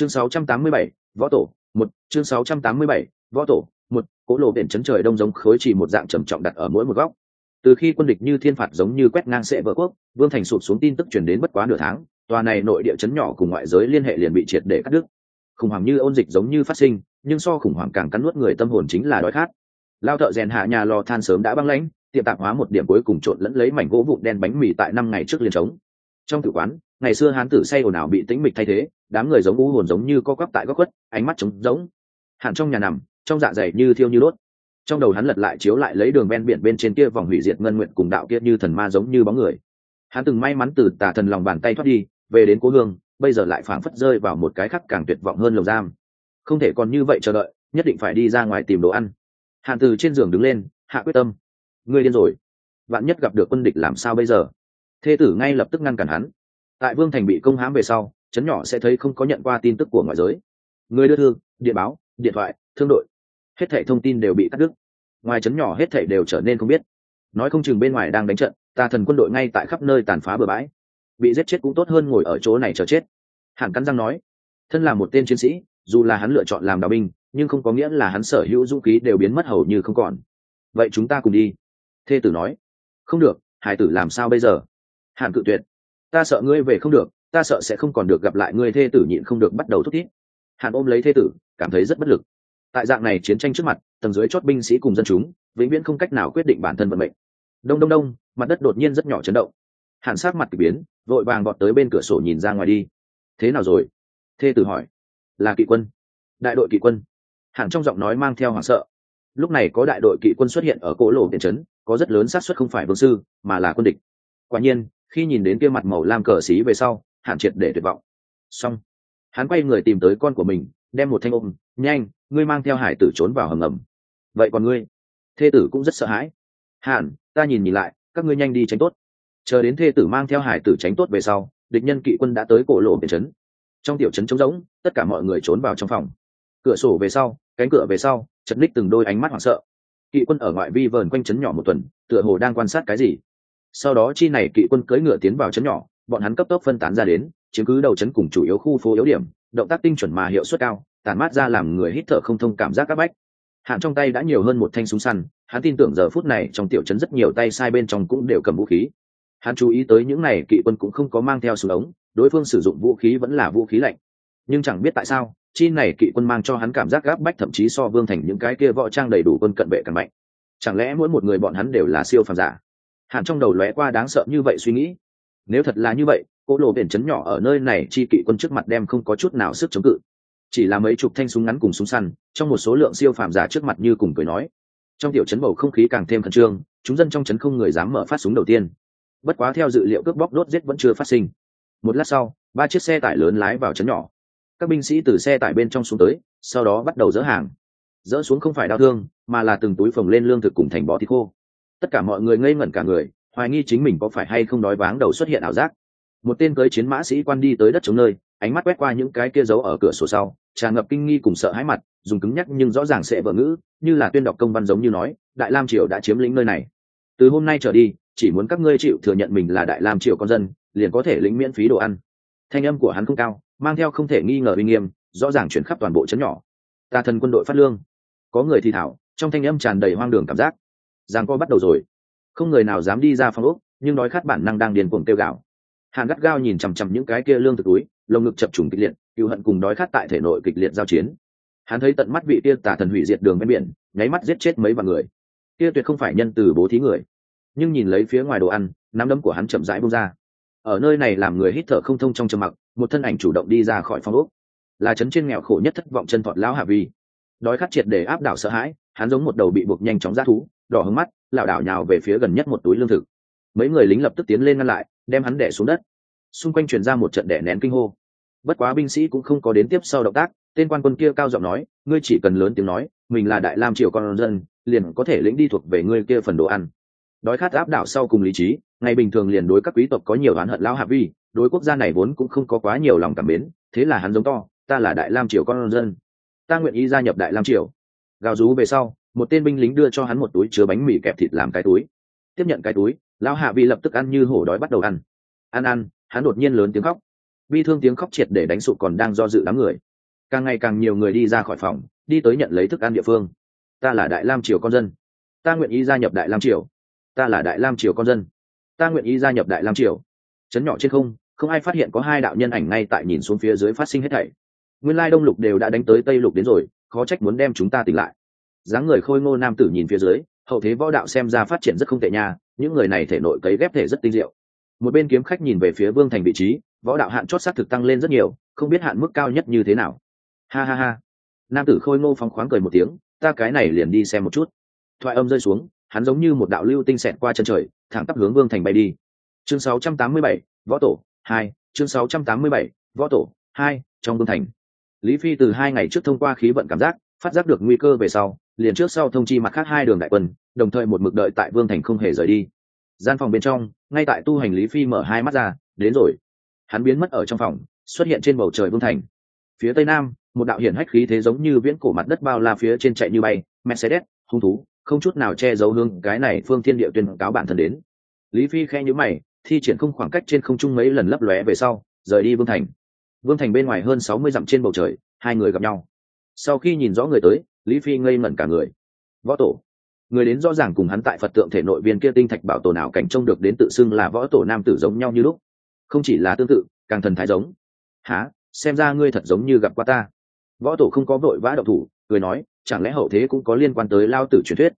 chương 687, võ tổ một. Chương 687, võ tổ một. Cỗ lộ biển chấn trời đông giống khối chỉ một dạng trầm trọng đặt ở mỗi một góc. Từ khi quân địch như thiên phạt giống như quét ngang sệ vỡ quốc vương thành sụp xuống tin tức chuyển đến bất quá nửa tháng tòa này nội địa chấn nhỏ cùng ngoại giới liên hệ liền bị triệt để cắt đứt. Khủng hoảng như ôn dịch giống như phát sinh nhưng so khủng hoảng càng cắn nuốt người tâm hồn chính là đói khát. Lao thợ rèn hạ nhà lò than sớm đã băng lãnh tiệm tạp hóa một điểm cuối cùng trộn lẫn lấy mảnh gỗ vụn đen bánh mì tại năm ngày trước liền trống. Trong tử quán ngày xưa hán tử say ồn ào bị tĩnh mịch thay thế, đám người giống u hồn giống như co quắp tại góc khuất, ánh mắt trống giống hẳn trong nhà nằm, trong dạ dày như thiêu như đốt. Trong đầu hắn lật lại chiếu lại lấy đường ven biển bên trên kia vòng hủy diệt ngân nguyện cùng đạo kia như thần ma giống như bóng người. Hắn từng may mắn từ tà thần lòng bàn tay thoát đi, về đến cố hương, bây giờ lại phảng phất rơi vào một cái khắc càng tuyệt vọng hơn lầu giam. Không thể còn như vậy chờ đợi, nhất định phải đi ra ngoài tìm đồ ăn. Hàn từ trên giường đứng lên, hạ quyết tâm. Ngươi điên rồi. Vạn nhất gặp được quân địch làm sao bây giờ? Thê tử ngay lập tức ngăn cản hắn tại vương thành bị công hãm về sau chấn nhỏ sẽ thấy không có nhận qua tin tức của ngoại giới. Người đưa thư, điện báo, điện thoại, thương đội, hết thảy thông tin đều bị cắt đứt. Ngoài chấn nhỏ hết thảy đều trở nên không biết. Nói không chừng bên ngoài đang đánh trận tà thần quân đội ngay tại khắp nơi tàn phá bừa bãi. Bị giết chết cũng tốt hơn ngồi ở chỗ này chờ chết. Hạng cắn răng nói, thân là một tên chiến sĩ, dù là hắn lựa chọn làm đạo binh, nhưng không có nghĩa là hắn sở hữu dũng khí đều biến mất hầu như không còn. Vậy chúng ta cùng đi. Thê tử nói, không được, hải tử làm sao bây giờ? Hạng cự tuyệt ta sợ ngươi về không được, ta sợ sẽ không còn được gặp lại ngươi, thê tử nhịn không được bắt đầu thúc thiết hàn ôm lấy thê tử, cảm thấy rất bất lực. Tại dạng này chiến tranh trước mặt, tầng dưới chót binh sĩ cùng dân chúng, vĩnh viễn không cách nào quyết định bản thân vận mệnh. Đông đông đông, mặt đất đột nhiên rất nhỏ chấn động. Hàn sát mặt k ỳ biến, vội vàng bọt tới bên cửa sổ nhìn ra ngoài đi. Thế nào rồi? thê tử hỏi. Là kỵ quân. Đại đội kỵ quân. Hàn trong giọng nói mang theo hoảng sợ. Lúc này có đại đội kỵ quân xuất hiện ở cỗ lộ tiền trấn, có rất lớn xác suất không phải vương sư, mà là quân địch. Quả nhiên khi nhìn đến kia mặt màu lam cờ xí về sau hạn triệt để tuyệt vọng. Xong, hắn quay người tìm tới con của mình, đem một thanh ôm, nhanh, ngươi mang theo hải tử trốn vào hầm ngầm. Vậy còn ngươi? Thê tử cũng rất sợ hãi. Hạn ta nhìn nhìn lại, các ngươi nhanh đi tránh tốt. Chờ đến thê tử mang theo hải tử tránh tốt về sau, địch nhân kỵ quân đã tới cổ lộ biển trấn. Trong tiểu trấn trống rỗng, tất cả mọi người trốn vào trong phòng. Cửa sổ về sau, cánh cửa về sau, chật ních từng đôi ánh mắt hoảng sợ. Kỵ quân ở ngoại vi vờn quanh trấn nhỏ một tuần, tựa hồ đang quan sát cái gì sau đó chi này kỵ quân cưỡi ngựa tiến vào trấn nhỏ, bọn hắn cấp tốc phân tán ra đến, chiếm cứ đầu trấn cùng chủ yếu khu phố yếu điểm, động tác tinh chuẩn mà hiệu suất cao, tản mát ra làm người hít thở không thông cảm giác các bách. Hạn trong tay đã nhiều hơn một thanh súng săn, hắn tin tưởng giờ phút này trong tiểu trấn rất nhiều tay sai bên trong cũng đều cầm vũ khí. Hắn chú ý tới những này kỵ quân cũng không có mang theo súng ống, đối phương sử dụng vũ khí vẫn là vũ khí lạnh. Nhưng chẳng biết tại sao, chi này kỵ quân mang cho hắn cảm giác gáp bách thậm chí so vương thành những cái kia võ trang đầy đủ quân cận vệ càng mạnh. Chẳng lẽ mỗi một người bọn hắn đều là siêu phàm giả? Hàn trong đầu lóe qua đáng sợ như vậy suy nghĩ. Nếu thật là như vậy cỗ lộ biển chấn nhỏ ở nơi này, chi kỵ quân trước mặt đem không có chút nào sức chống cự. Chỉ là mấy chục thanh súng ngắn cùng súng săn, trong một số lượng siêu phàm giả trước mặt như cùng cười nói. Trong tiểu chấn bầu không khí càng thêm khẩn trương, chúng dân trong chấn không người dám mở phát súng đầu tiên. Bất quá theo dự liệu cướp bóc đốt giết vẫn chưa phát sinh. Một lát sau, ba chiếc xe tải lớn lái vào chấn nhỏ. Các binh sĩ từ xe tải bên trong xuống tới, sau đó bắt đầu dỡ hàng. Dỡ xuống không phải đau thương, mà là từng túi phồng lên lương thực cùng thành bó thịt khô tất cả mọi người ngây ngẩn cả người, hoài nghi chính mình có phải hay không đói váng đầu xuất hiện ảo giác. Một tên cưới chiến mã sĩ quan đi tới đất chống nơi, ánh mắt quét qua những cái kia giấu ở cửa sổ sau, tràn ngập kinh nghi cùng sợ hãi mặt, dùng cứng nhắc nhưng rõ ràng sẽ vỡ ngữ, như là tuyên đọc công văn giống như nói, đại lam triều đã chiếm lĩnh nơi này. Từ hôm nay trở đi, chỉ muốn các ngươi chịu thừa nhận mình là đại lam triều con dân, liền có thể lĩnh miễn phí đồ ăn. Thanh âm của hắn không cao, mang theo không thể nghi ngờ uy nghiêm, rõ ràng chuyển khắp toàn bộ chấn nhỏ. Ta thần quân đội phát lương. Có người thì thảo, trong thanh âm tràn đầy hoang đường cảm giác giang co bắt đầu rồi. Không người nào dám đi ra phòng ốc, nhưng đói khát bản năng đang điền cuồng kêu gạo hàn gắt gao nhìn chằm chằm những cái kia lương thực túi, lồng ngực chập trùng kịch liệt cựu hận cùng đói khát tại thể nội kịch liệt giao chiến. Hắn thấy tận mắt vị tia tả thần hủy diệt đường ven biển, nháy mắt giết chết mấy vạn người. Tia tuyệt không phải nhân từ bố thí người. Nhưng nhìn lấy phía ngoài đồ ăn, nắm đấm của hắn chậm rãi bông ra. Ở nơi này làm người hít thở không thông trong trầm mặc, một thân ảnh chủ động đi ra khỏi phòng ốc. Là chấn trên nghèo khổ nhất thất vọng chân thọt lão hạ vi. Đói khát triệt để áp đảo sợ hãi, hắn giống một đầu bị buộc nhanh chóng ra thú đỏ hứng mắt, lảo đảo nhào về phía gần nhất một túi lương thực. Mấy người lính lập tức tiến lên ngăn lại, đem hắn đẻ xuống đất. Xung quanh truyền ra một trận đẻ nén kinh hô. Bất quá binh sĩ cũng không có đến tiếp sau động tác, tên quan quân kia cao giọng nói, ngươi chỉ cần lớn tiếng nói, mình là đại lam triều con dân, liền có thể lĩnh đi thuộc về ngươi kia phần đồ ăn. Đói khát áp đảo sau cùng lý trí, ngày bình thường liền đối các quý tộc có nhiều oán hận lao hạ vi, đối quốc gia này vốn cũng không có quá nhiều lòng cảm mến, thế là hắn giống to, ta là đại lam triều con dân, ta nguyện ý gia nhập đại lam triều. Gào rú về sau một tên binh lính đưa cho hắn một túi chứa bánh mì kẹp thịt làm cái túi. Tiếp nhận cái túi, lão hạ vi lập tức ăn như hổ đói bắt đầu ăn. Ăn ăn, hắn đột nhiên lớn tiếng khóc. Bi thương tiếng khóc triệt để đánh sụp còn đang do dự đám người. Càng ngày càng nhiều người đi ra khỏi phòng, đi tới nhận lấy thức ăn địa phương. Ta là đại lam triều con dân. Ta nguyện ý gia nhập đại lam triều. Ta là đại lam triều con dân. Ta nguyện ý gia nhập đại lam triều. Chấn nhỏ trên không không ai phát hiện có hai đạo nhân ảnh ngay tại nhìn xuống phía dưới phát sinh hết thảy. Nguyên lai đông lục đều đã đánh tới tây lục đến rồi, khó trách muốn đem chúng ta tỉnh lại dáng người khôi ngô nam tử nhìn phía dưới hậu thế võ đạo xem ra phát triển rất không tệ nha những người này thể nội cấy ghép thể rất tinh diệu. Một bên kiếm khách nhìn về phía vương thành vị trí võ đạo hạn chót xác thực tăng lên rất nhiều không biết hạn mức cao nhất như thế nào. Ha ha ha. Nam tử khôi ngô phóng khoáng cười một tiếng ta cái này liền đi xem một chút. Thoại âm rơi xuống hắn giống như một đạo lưu tinh xẹt qua chân trời thẳng tắp hướng vương thành bay đi. Chương 687, võ tổ hai chương 687, võ tổ hai trong vương thành. Lý phi từ hai ngày trước thông qua khí vận cảm giác phát giác được nguy cơ về sau liền trước sau thông chi mặt khác hai đường đại quân, đồng thời một mực đợi tại vương thành không hề rời đi. Gian phòng bên trong, ngay tại tu hành lý phi mở hai mắt ra, đến rồi. Hắn biến mất ở trong phòng, xuất hiện trên bầu trời vương thành. Phía tây nam, một đạo hiển hách khí thế giống như viễn cổ mặt đất bao la phía trên chạy như bay, mercedes, hung thú, không chút nào che giấu hương, cái này phương thiên địa tuyên cáo bản thân đến. Lý phi khe nhữ mày, thi triển không khoảng cách trên không trung mấy lần lấp lóe về sau, rời đi vương thành. Vương thành bên ngoài hơn sáu mươi dặm trên bầu trời, hai người gặp nhau. Sau khi nhìn rõ người tới lý phi ngây ngẩn cả người. Võ tổ. Người đến rõ ràng cùng hắn tại phật tượng thể nội viên kia tinh thạch bảo tổ nào cảnh trông được đến tự xưng là võ tổ nam tử giống nhau như lúc. Không chỉ là tương tự, càng thần thái giống. Há xem ra ngươi thật giống như gặp qua ta. Võ tổ không có vội vã động thủ, cười nói, chẳng lẽ hậu thế cũng có liên quan tới lao tử truyền thuyết?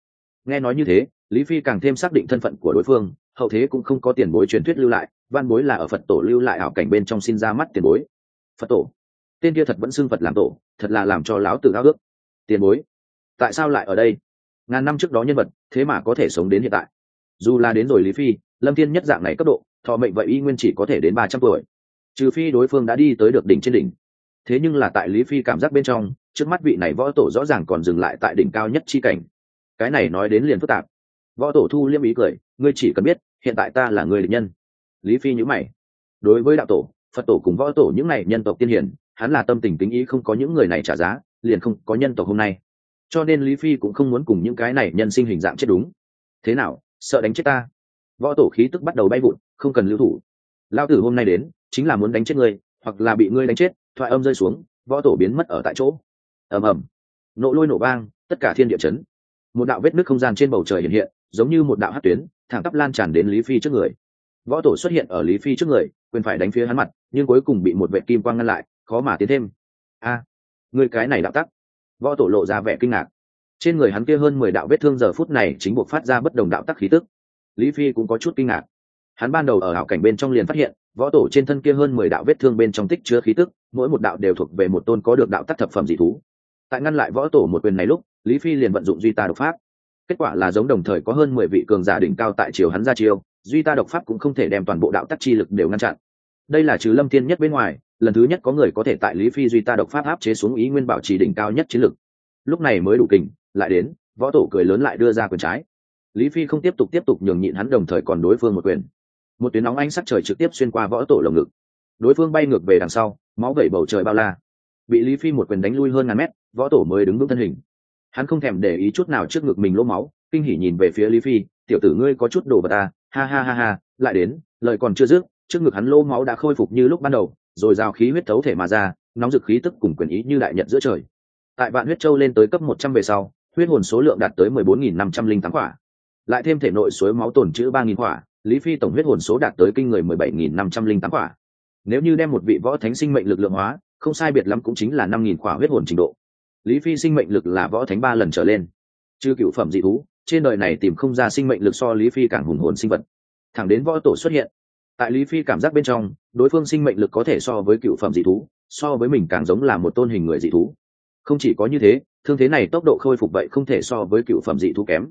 Nghe nói như thế, lý phi càng thêm xác định thân phận của đối phương, hậu thế cũng không có tiền bối truyền thuyết lưu lại, văn bối là ở phật tổ lưu lại ảo cảnh bên trong xin ra mắt tiền bối. Phật tổ. Tên kia thật vẫn xưng phật làm tổ, thật là làm cho lão tử ao ước tiền bối. Tại sao lại ở đây? Ngàn năm trước đó nhân vật, thế mà có thể sống đến hiện tại. Dù là đến rồi lý phi, lâm thiên nhất dạng này cấp độ, thọ mệnh vậy y nguyên chỉ có thể đến ba trăm tuổi. Trừ phi đối phương đã đi tới được đỉnh trên đỉnh. Thế nhưng là tại lý phi cảm giác bên trong, trước mắt vị này võ tổ rõ ràng còn dừng lại tại đỉnh cao nhất chi cảnh. Cái này nói đến liền phức tạp. Võ tổ thu liêm ý cười, ngươi chỉ cần biết, hiện tại ta là người địch nhân. Lý phi nhữ mày. Đối với đạo tổ, phật tổ cùng võ tổ những này nhân tộc tiên hiển hắn là tâm tình tính ý không có những người này trả giá liền không có nhân tộc hôm nay. Cho nên lý phi cũng không muốn cùng những cái này nhân sinh hình dạng chết đúng. Thế nào sợ đánh chết ta? Võ tổ khí tức bắt đầu bay vụn không cần lưu thủ. Lao tử hôm nay đến chính là muốn đánh chết ngươi hoặc là bị ngươi đánh chết thoại âm rơi xuống võ tổ biến mất ở tại chỗ. Ầm ầm. Nộ lôi nổ vang tất cả thiên địa chấn. Một đạo vết nước không gian trên bầu trời hiện hiện giống như một đạo hát tuyến thẳng tắp lan tràn đến lý phi trước người. Võ tổ xuất hiện ở lý phi trước người quyền phải đánh phía hắn mặt nhưng cuối cùng bị một vệ kim quang ngăn lại khó mà tiến thêm. A à, người cái này đạo tắc. Võ tổ lộ ra vẻ kinh ngạc. Trên người hắn kia hơn mười đạo vết thương giờ phút này chính buộc phát ra bất đồng đạo tắc khí tức. Lý phi cũng có chút kinh ngạc. Hắn ban đầu ở hảo cảnh bên trong liền phát hiện, võ tổ trên thân kia hơn mười đạo vết thương bên trong tích chứa khí tức, mỗi một đạo đều thuộc về một tôn có được đạo tắc thập phẩm dị thú. Tại ngăn lại võ tổ một quyền này lúc, lý phi liền vận dụng duy ta độc pháp. Kết quả là giống đồng thời có hơn mười vị cường giả đỉnh cao tại triều hắn ra chiêu, duy ta độc pháp cũng không thể đem toàn bộ đạo tắc chi lực đều ngăn chặn đây là trừ lâm thiên nhất bên ngoài, lần thứ nhất có người có thể tại lý phi duy ta độc pháp áp chế xuống ý nguyên bảo trì đỉnh cao nhất chiến lực lúc này mới đủ kình, lại đến, võ tổ cười lớn lại đưa ra quyền trái. Lý phi không tiếp tục tiếp tục nhường nhịn hắn đồng thời còn đối phương một quyền. Một tuyến nóng ánh sắc trời trực tiếp xuyên qua võ tổ lồng ngực. Đối phương bay ngược về đằng sau, máu vẩy bầu trời bao la. Bị lý phi một quyền đánh lui hơn ngàn mét, võ tổ mới đứng vững thân hình. Hắn không thèm để ý chút nào trước ngực mình lỗ máu, kinh hỉ nhìn về phía lý phi, tiểu tử ngươi có chút đồ vật ta ha ha ha ha, lại đến, lời còn chưa dứt trước ngực hắn lô máu đã khôi phục như lúc ban đầu, rồi rào khí huyết thấu thể mà ra, nóng dực khí tức cùng quyền ý như đại nhật giữa trời. Tại vạn huyết châu lên tới cấp một trăm về sau, huyết hồn số lượng đạt tới mười bốn nghìn năm trăm linh tám quả. Lại thêm thể nội suối máu tồn chữ ba nghìn quả, lý phi tổng huyết hồn số đạt tới kinh người mười bảy nghìn năm trăm linh tám quả. Nếu như đem một vị võ thánh sinh mệnh lực lượng hóa, không sai biệt lắm cũng chính là năm nghìn quả huyết hồn trình độ. Lý phi sinh mệnh lực là võ thánh ba lần trở lên. Chứ cựu phẩm dị thú, trên đời này tìm không ra sinh mệnh lực so lý phi càng hùng hồn sinh vật. Thẳng đến võ tổ xuất hiện tại lý phi cảm giác bên trong, đối phương sinh mệnh lực có thể so với cựu phẩm dị thú, so với mình càng giống là một tôn hình người dị thú. Không chỉ có như thế, thương thế này tốc độ khôi phục vậy không thể so với cựu phẩm dị thú kém.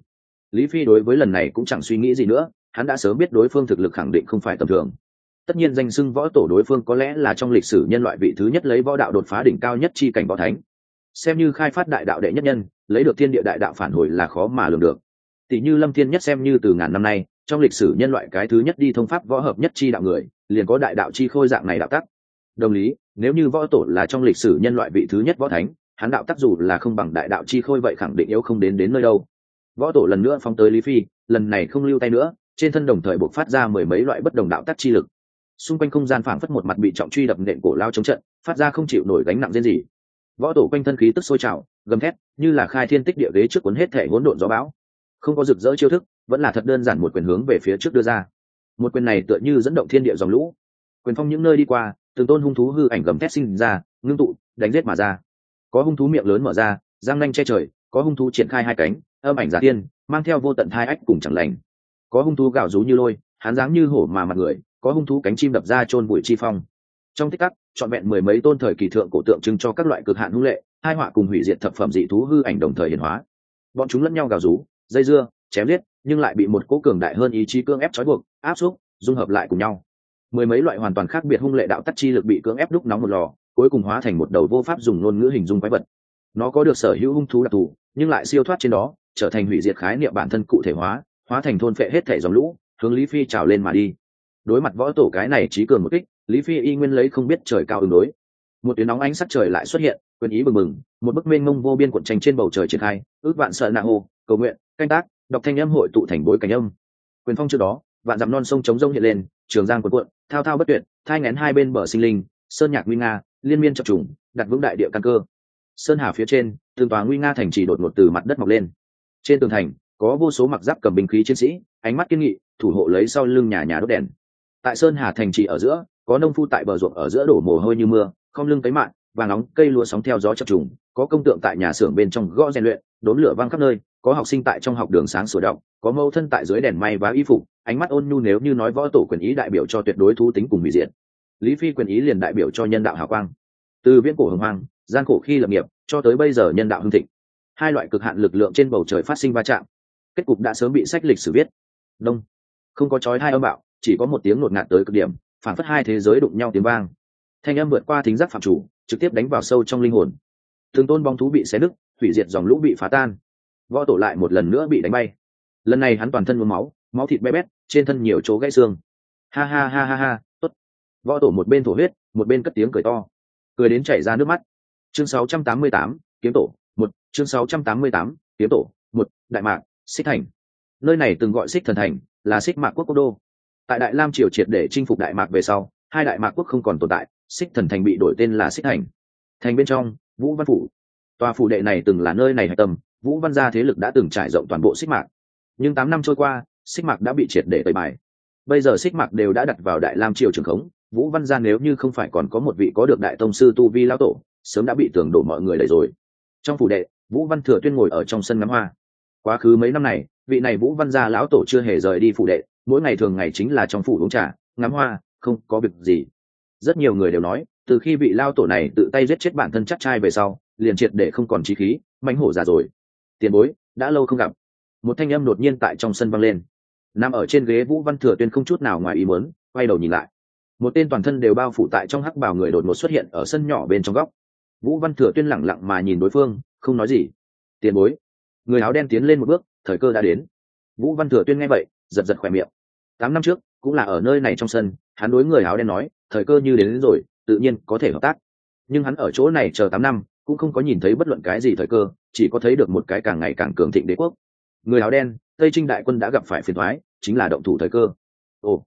Lý phi đối với lần này cũng chẳng suy nghĩ gì nữa, hắn đã sớm biết đối phương thực lực khẳng định không phải tầm thường. Tất nhiên danh sưng võ tổ đối phương có lẽ là trong lịch sử nhân loại vị thứ nhất lấy võ đạo đột phá đỉnh cao nhất chi cảnh võ thánh. Xem như khai phát đại đạo đệ nhất nhân, lấy được thiên địa đại đạo phản hồi là khó mà lường được. Tỷ như lâm thiên nhất xem như từ ngàn năm nay trong lịch sử nhân loại cái thứ nhất đi thông pháp võ hợp nhất chi đạo người, liền có đại đạo chi khôi dạng này đạo tắc. Đồng lý, nếu như võ tổ là trong lịch sử nhân loại vị thứ nhất võ thánh, hắn đạo tắc dù là không bằng đại đạo chi khôi vậy khẳng định yếu không đến đến nơi đâu. Võ tổ lần nữa phóng tới lý phi, lần này không lưu tay nữa, trên thân đồng thời buộc phát ra mười mấy loại bất đồng đạo tắc chi lực. Xung quanh không gian phảng phất một mặt bị trọng truy đập nện cổ lao chống trận, phát ra không chịu nổi gánh nặng riêng gì võ tổ quanh thân khí tức sôi trào, gầm thét, như là khai thiên tích địa ghế trước cuốn hết thể hỗn độn gió bão không có rực rỡ chiêu thức, vẫn là thật đơn giản một quyền hướng về phía trước đưa ra. Một quyền này tựa như dẫn động thiên địa dòng lũ. Quyền phong những nơi đi qua, từng tôn hung thú hư ảnh gầm thét sinh ra, ngưng tụ, đánh giết mà ra. Có hung thú miệng lớn mở ra, giang nanh che trời, có hung thú triển khai hai cánh, âm ảnh giả tiên, mang theo vô tận hai ách cùng chẳng lành. Có hung thú gạo rú như lôi, hán dáng như hổ mà mặt người, có hung thú cánh chim đập ra chôn bụi chi phong. Trong tích tắc, trọn vẹn mười mấy tôn thời kỳ thượng cổ tượng trưng cho các loại cực hạn hung lệ, hai họa cùng hủy diệt thập phẩm dị thú hư ảnh đồng thời hiển hóa. Bọn chúng lẫn nhau gào rú dây dưa, chém liết nhưng lại bị một cố cường đại hơn ý chí cưỡng ép trói buộc, áp xúc, dung hợp lại cùng nhau. Mười mấy loại hoàn toàn khác biệt hung lệ đạo tắc chi lực bị cưỡng ép đúc nóng một lò, cuối cùng hóa thành một đầu vô pháp dùng ngôn ngữ hình dung quái vật. Nó có được sở hữu hung thú đặc thù, nhưng lại siêu thoát trên đó, trở thành hủy diệt khái niệm bản thân cụ thể hóa hóa thành thôn phệ hết thể dòng lũ, hướng lý phi trào lên mà đi. Đối mặt võ tổ cái này trí cường một kích, lý phi y nguyên lấy không biết trời cao ứng đối. Một tuyến nóng ánh sắc trời lại xuất hiện, quyền ý bừng bừng, một bức mênh mông vô biên cuộn tranh trên bầu trời triển khai, ước vạn sợ nạ hô, cầu nguyện canh tác, đọc thanh âm hội tụ thành bối cảnh âm. Quyền phong trước đó, vạn dặm non sông chống rông hiện lên, trường giang cuộn cuộn, thao thao bất tuyệt, thai ngén hai bên bờ sinh linh, sơn nhạc nguy nga, liên miên chập trùng, đặt vững đại địa căn cơ. Sơn hà phía trên tường tòa nguy nga thành trì đột ngột từ mặt đất mọc lên. Trên tường thành, có vô số mặc giáp cầm binh khí chiến sĩ, ánh mắt kiên nghị, thủ hộ lấy sau lưng nhà nhà đốt đèn. Tại sơn hà thành trì ở giữa, có nông phu tại bờ ruộng ở giữa đổ mồ hôi như mưa, không lưng cấy mạn và nóng, cây lúa sóng theo gió chập trùng, có công tượng tại nhà xưởng bên trong gõ rèn luyện, đốn lửa văng khắp nơi có học sinh tại trong học đường sáng sửa động có mâu thân tại dưới đèn may và y phục, ánh mắt ôn nhu nếu như nói võ tổ quyền ý đại biểu cho tuyệt đối thú tính cùng hủy diện lý phi quyền ý liền đại biểu cho nhân đạo hào quang. Từ viễn cổ hồng hoang, gian khổ khi lập nghiệp, cho tới bây giờ nhân đạo hưng thịnh. Hai loại cực hạn lực lượng trên bầu trời phát sinh va chạm. Kết cục đã sớm bị sách lịch sử viết. Đông. Không có chói hai âm bạo, chỉ có một tiếng ngột ngạt tới cực điểm, phản phất hai thế giới đụng nhau tiếng vang. Thanh âm vượt qua thính giác phạm chủ, trực tiếp đánh vào sâu trong linh hồn. Thường tôn bóng thú bị xé nứt, hủy diệt dòng lũ bị phá tan võ tổ lại một lần nữa bị đánh bay. Lần này hắn toàn thân mướm máu máu thịt bé bét trên thân nhiều chỗ gãy xương. Ha ha ha ha ha tốt. Võ tổ một bên thổ huyết một bên cất tiếng cười to. Cười đến chảy ra nước mắt. Chương 688, kiếm tổ một. Chương 688, kiếm tổ một. Đại mạc xích thành. Nơi này từng gọi xích thần thành là xích mạc quốc quốc đô. Tại đại lam triều triệt để chinh phục đại mạc về sau hai đại mạc quốc không còn tồn tại xích thần thành bị đổi tên là xích thành. Thành bên trong vũ văn phủ. Tòa phủ đệ này từng là nơi này hạch tâm vũ văn gia thế lực đã từng trải rộng toàn bộ xích mạc. Nhưng tám năm trôi qua, xích mạc đã bị triệt để tẩy bài. Bây giờ xích mạc đều đã đặt vào đại lam triều trường khống, vũ văn gia nếu như không phải còn có một vị có được đại tông sư tu vi lão tổ, sớm đã bị tường đổ mọi người đẩy rồi. Trong phủ đệ, vũ văn thừa tuyên ngồi ở trong sân ngắm hoa. Quá khứ mấy năm này, vị này vũ văn gia lão tổ chưa hề rời đi phủ đệ, mỗi ngày thường ngày chính là trong phủ uống trà, ngắm hoa, không có việc gì. Rất nhiều người đều nói, từ khi vị lao tổ này tự tay giết chết bản thân chắc trai về sau, liền triệt để không còn trí khí mánh hổ già rồi tiền bối đã lâu không gặp. Một thanh âm đột nhiên tại trong sân vang lên. Nằm ở trên ghế vũ văn thừa tuyên không chút nào ngoài ý muốn quay đầu nhìn lại. Một tên toàn thân đều bao phủ tại trong hắc bào người đột ngột xuất hiện ở sân nhỏ bên trong góc. Vũ văn thừa tuyên lẳng lặng mà nhìn đối phương không nói gì. Tiền bối. Người áo đen tiến lên một bước thời cơ đã đến. Vũ văn thừa tuyên nghe vậy giật giật khỏe miệng. Tám năm trước cũng là ở nơi này trong sân hắn đối người áo đen nói thời cơ như đến, đến rồi tự nhiên có thể hợp tác. Nhưng hắn ở chỗ này chờ tám năm cũng không có nhìn thấy bất luận cái gì thời cơ, chỉ có thấy được một cái càng ngày càng cường thịnh đế quốc. Người áo đen, tây trinh đại quân đã gặp phải phiền thoái chính là động thủ thời cơ. Ồ,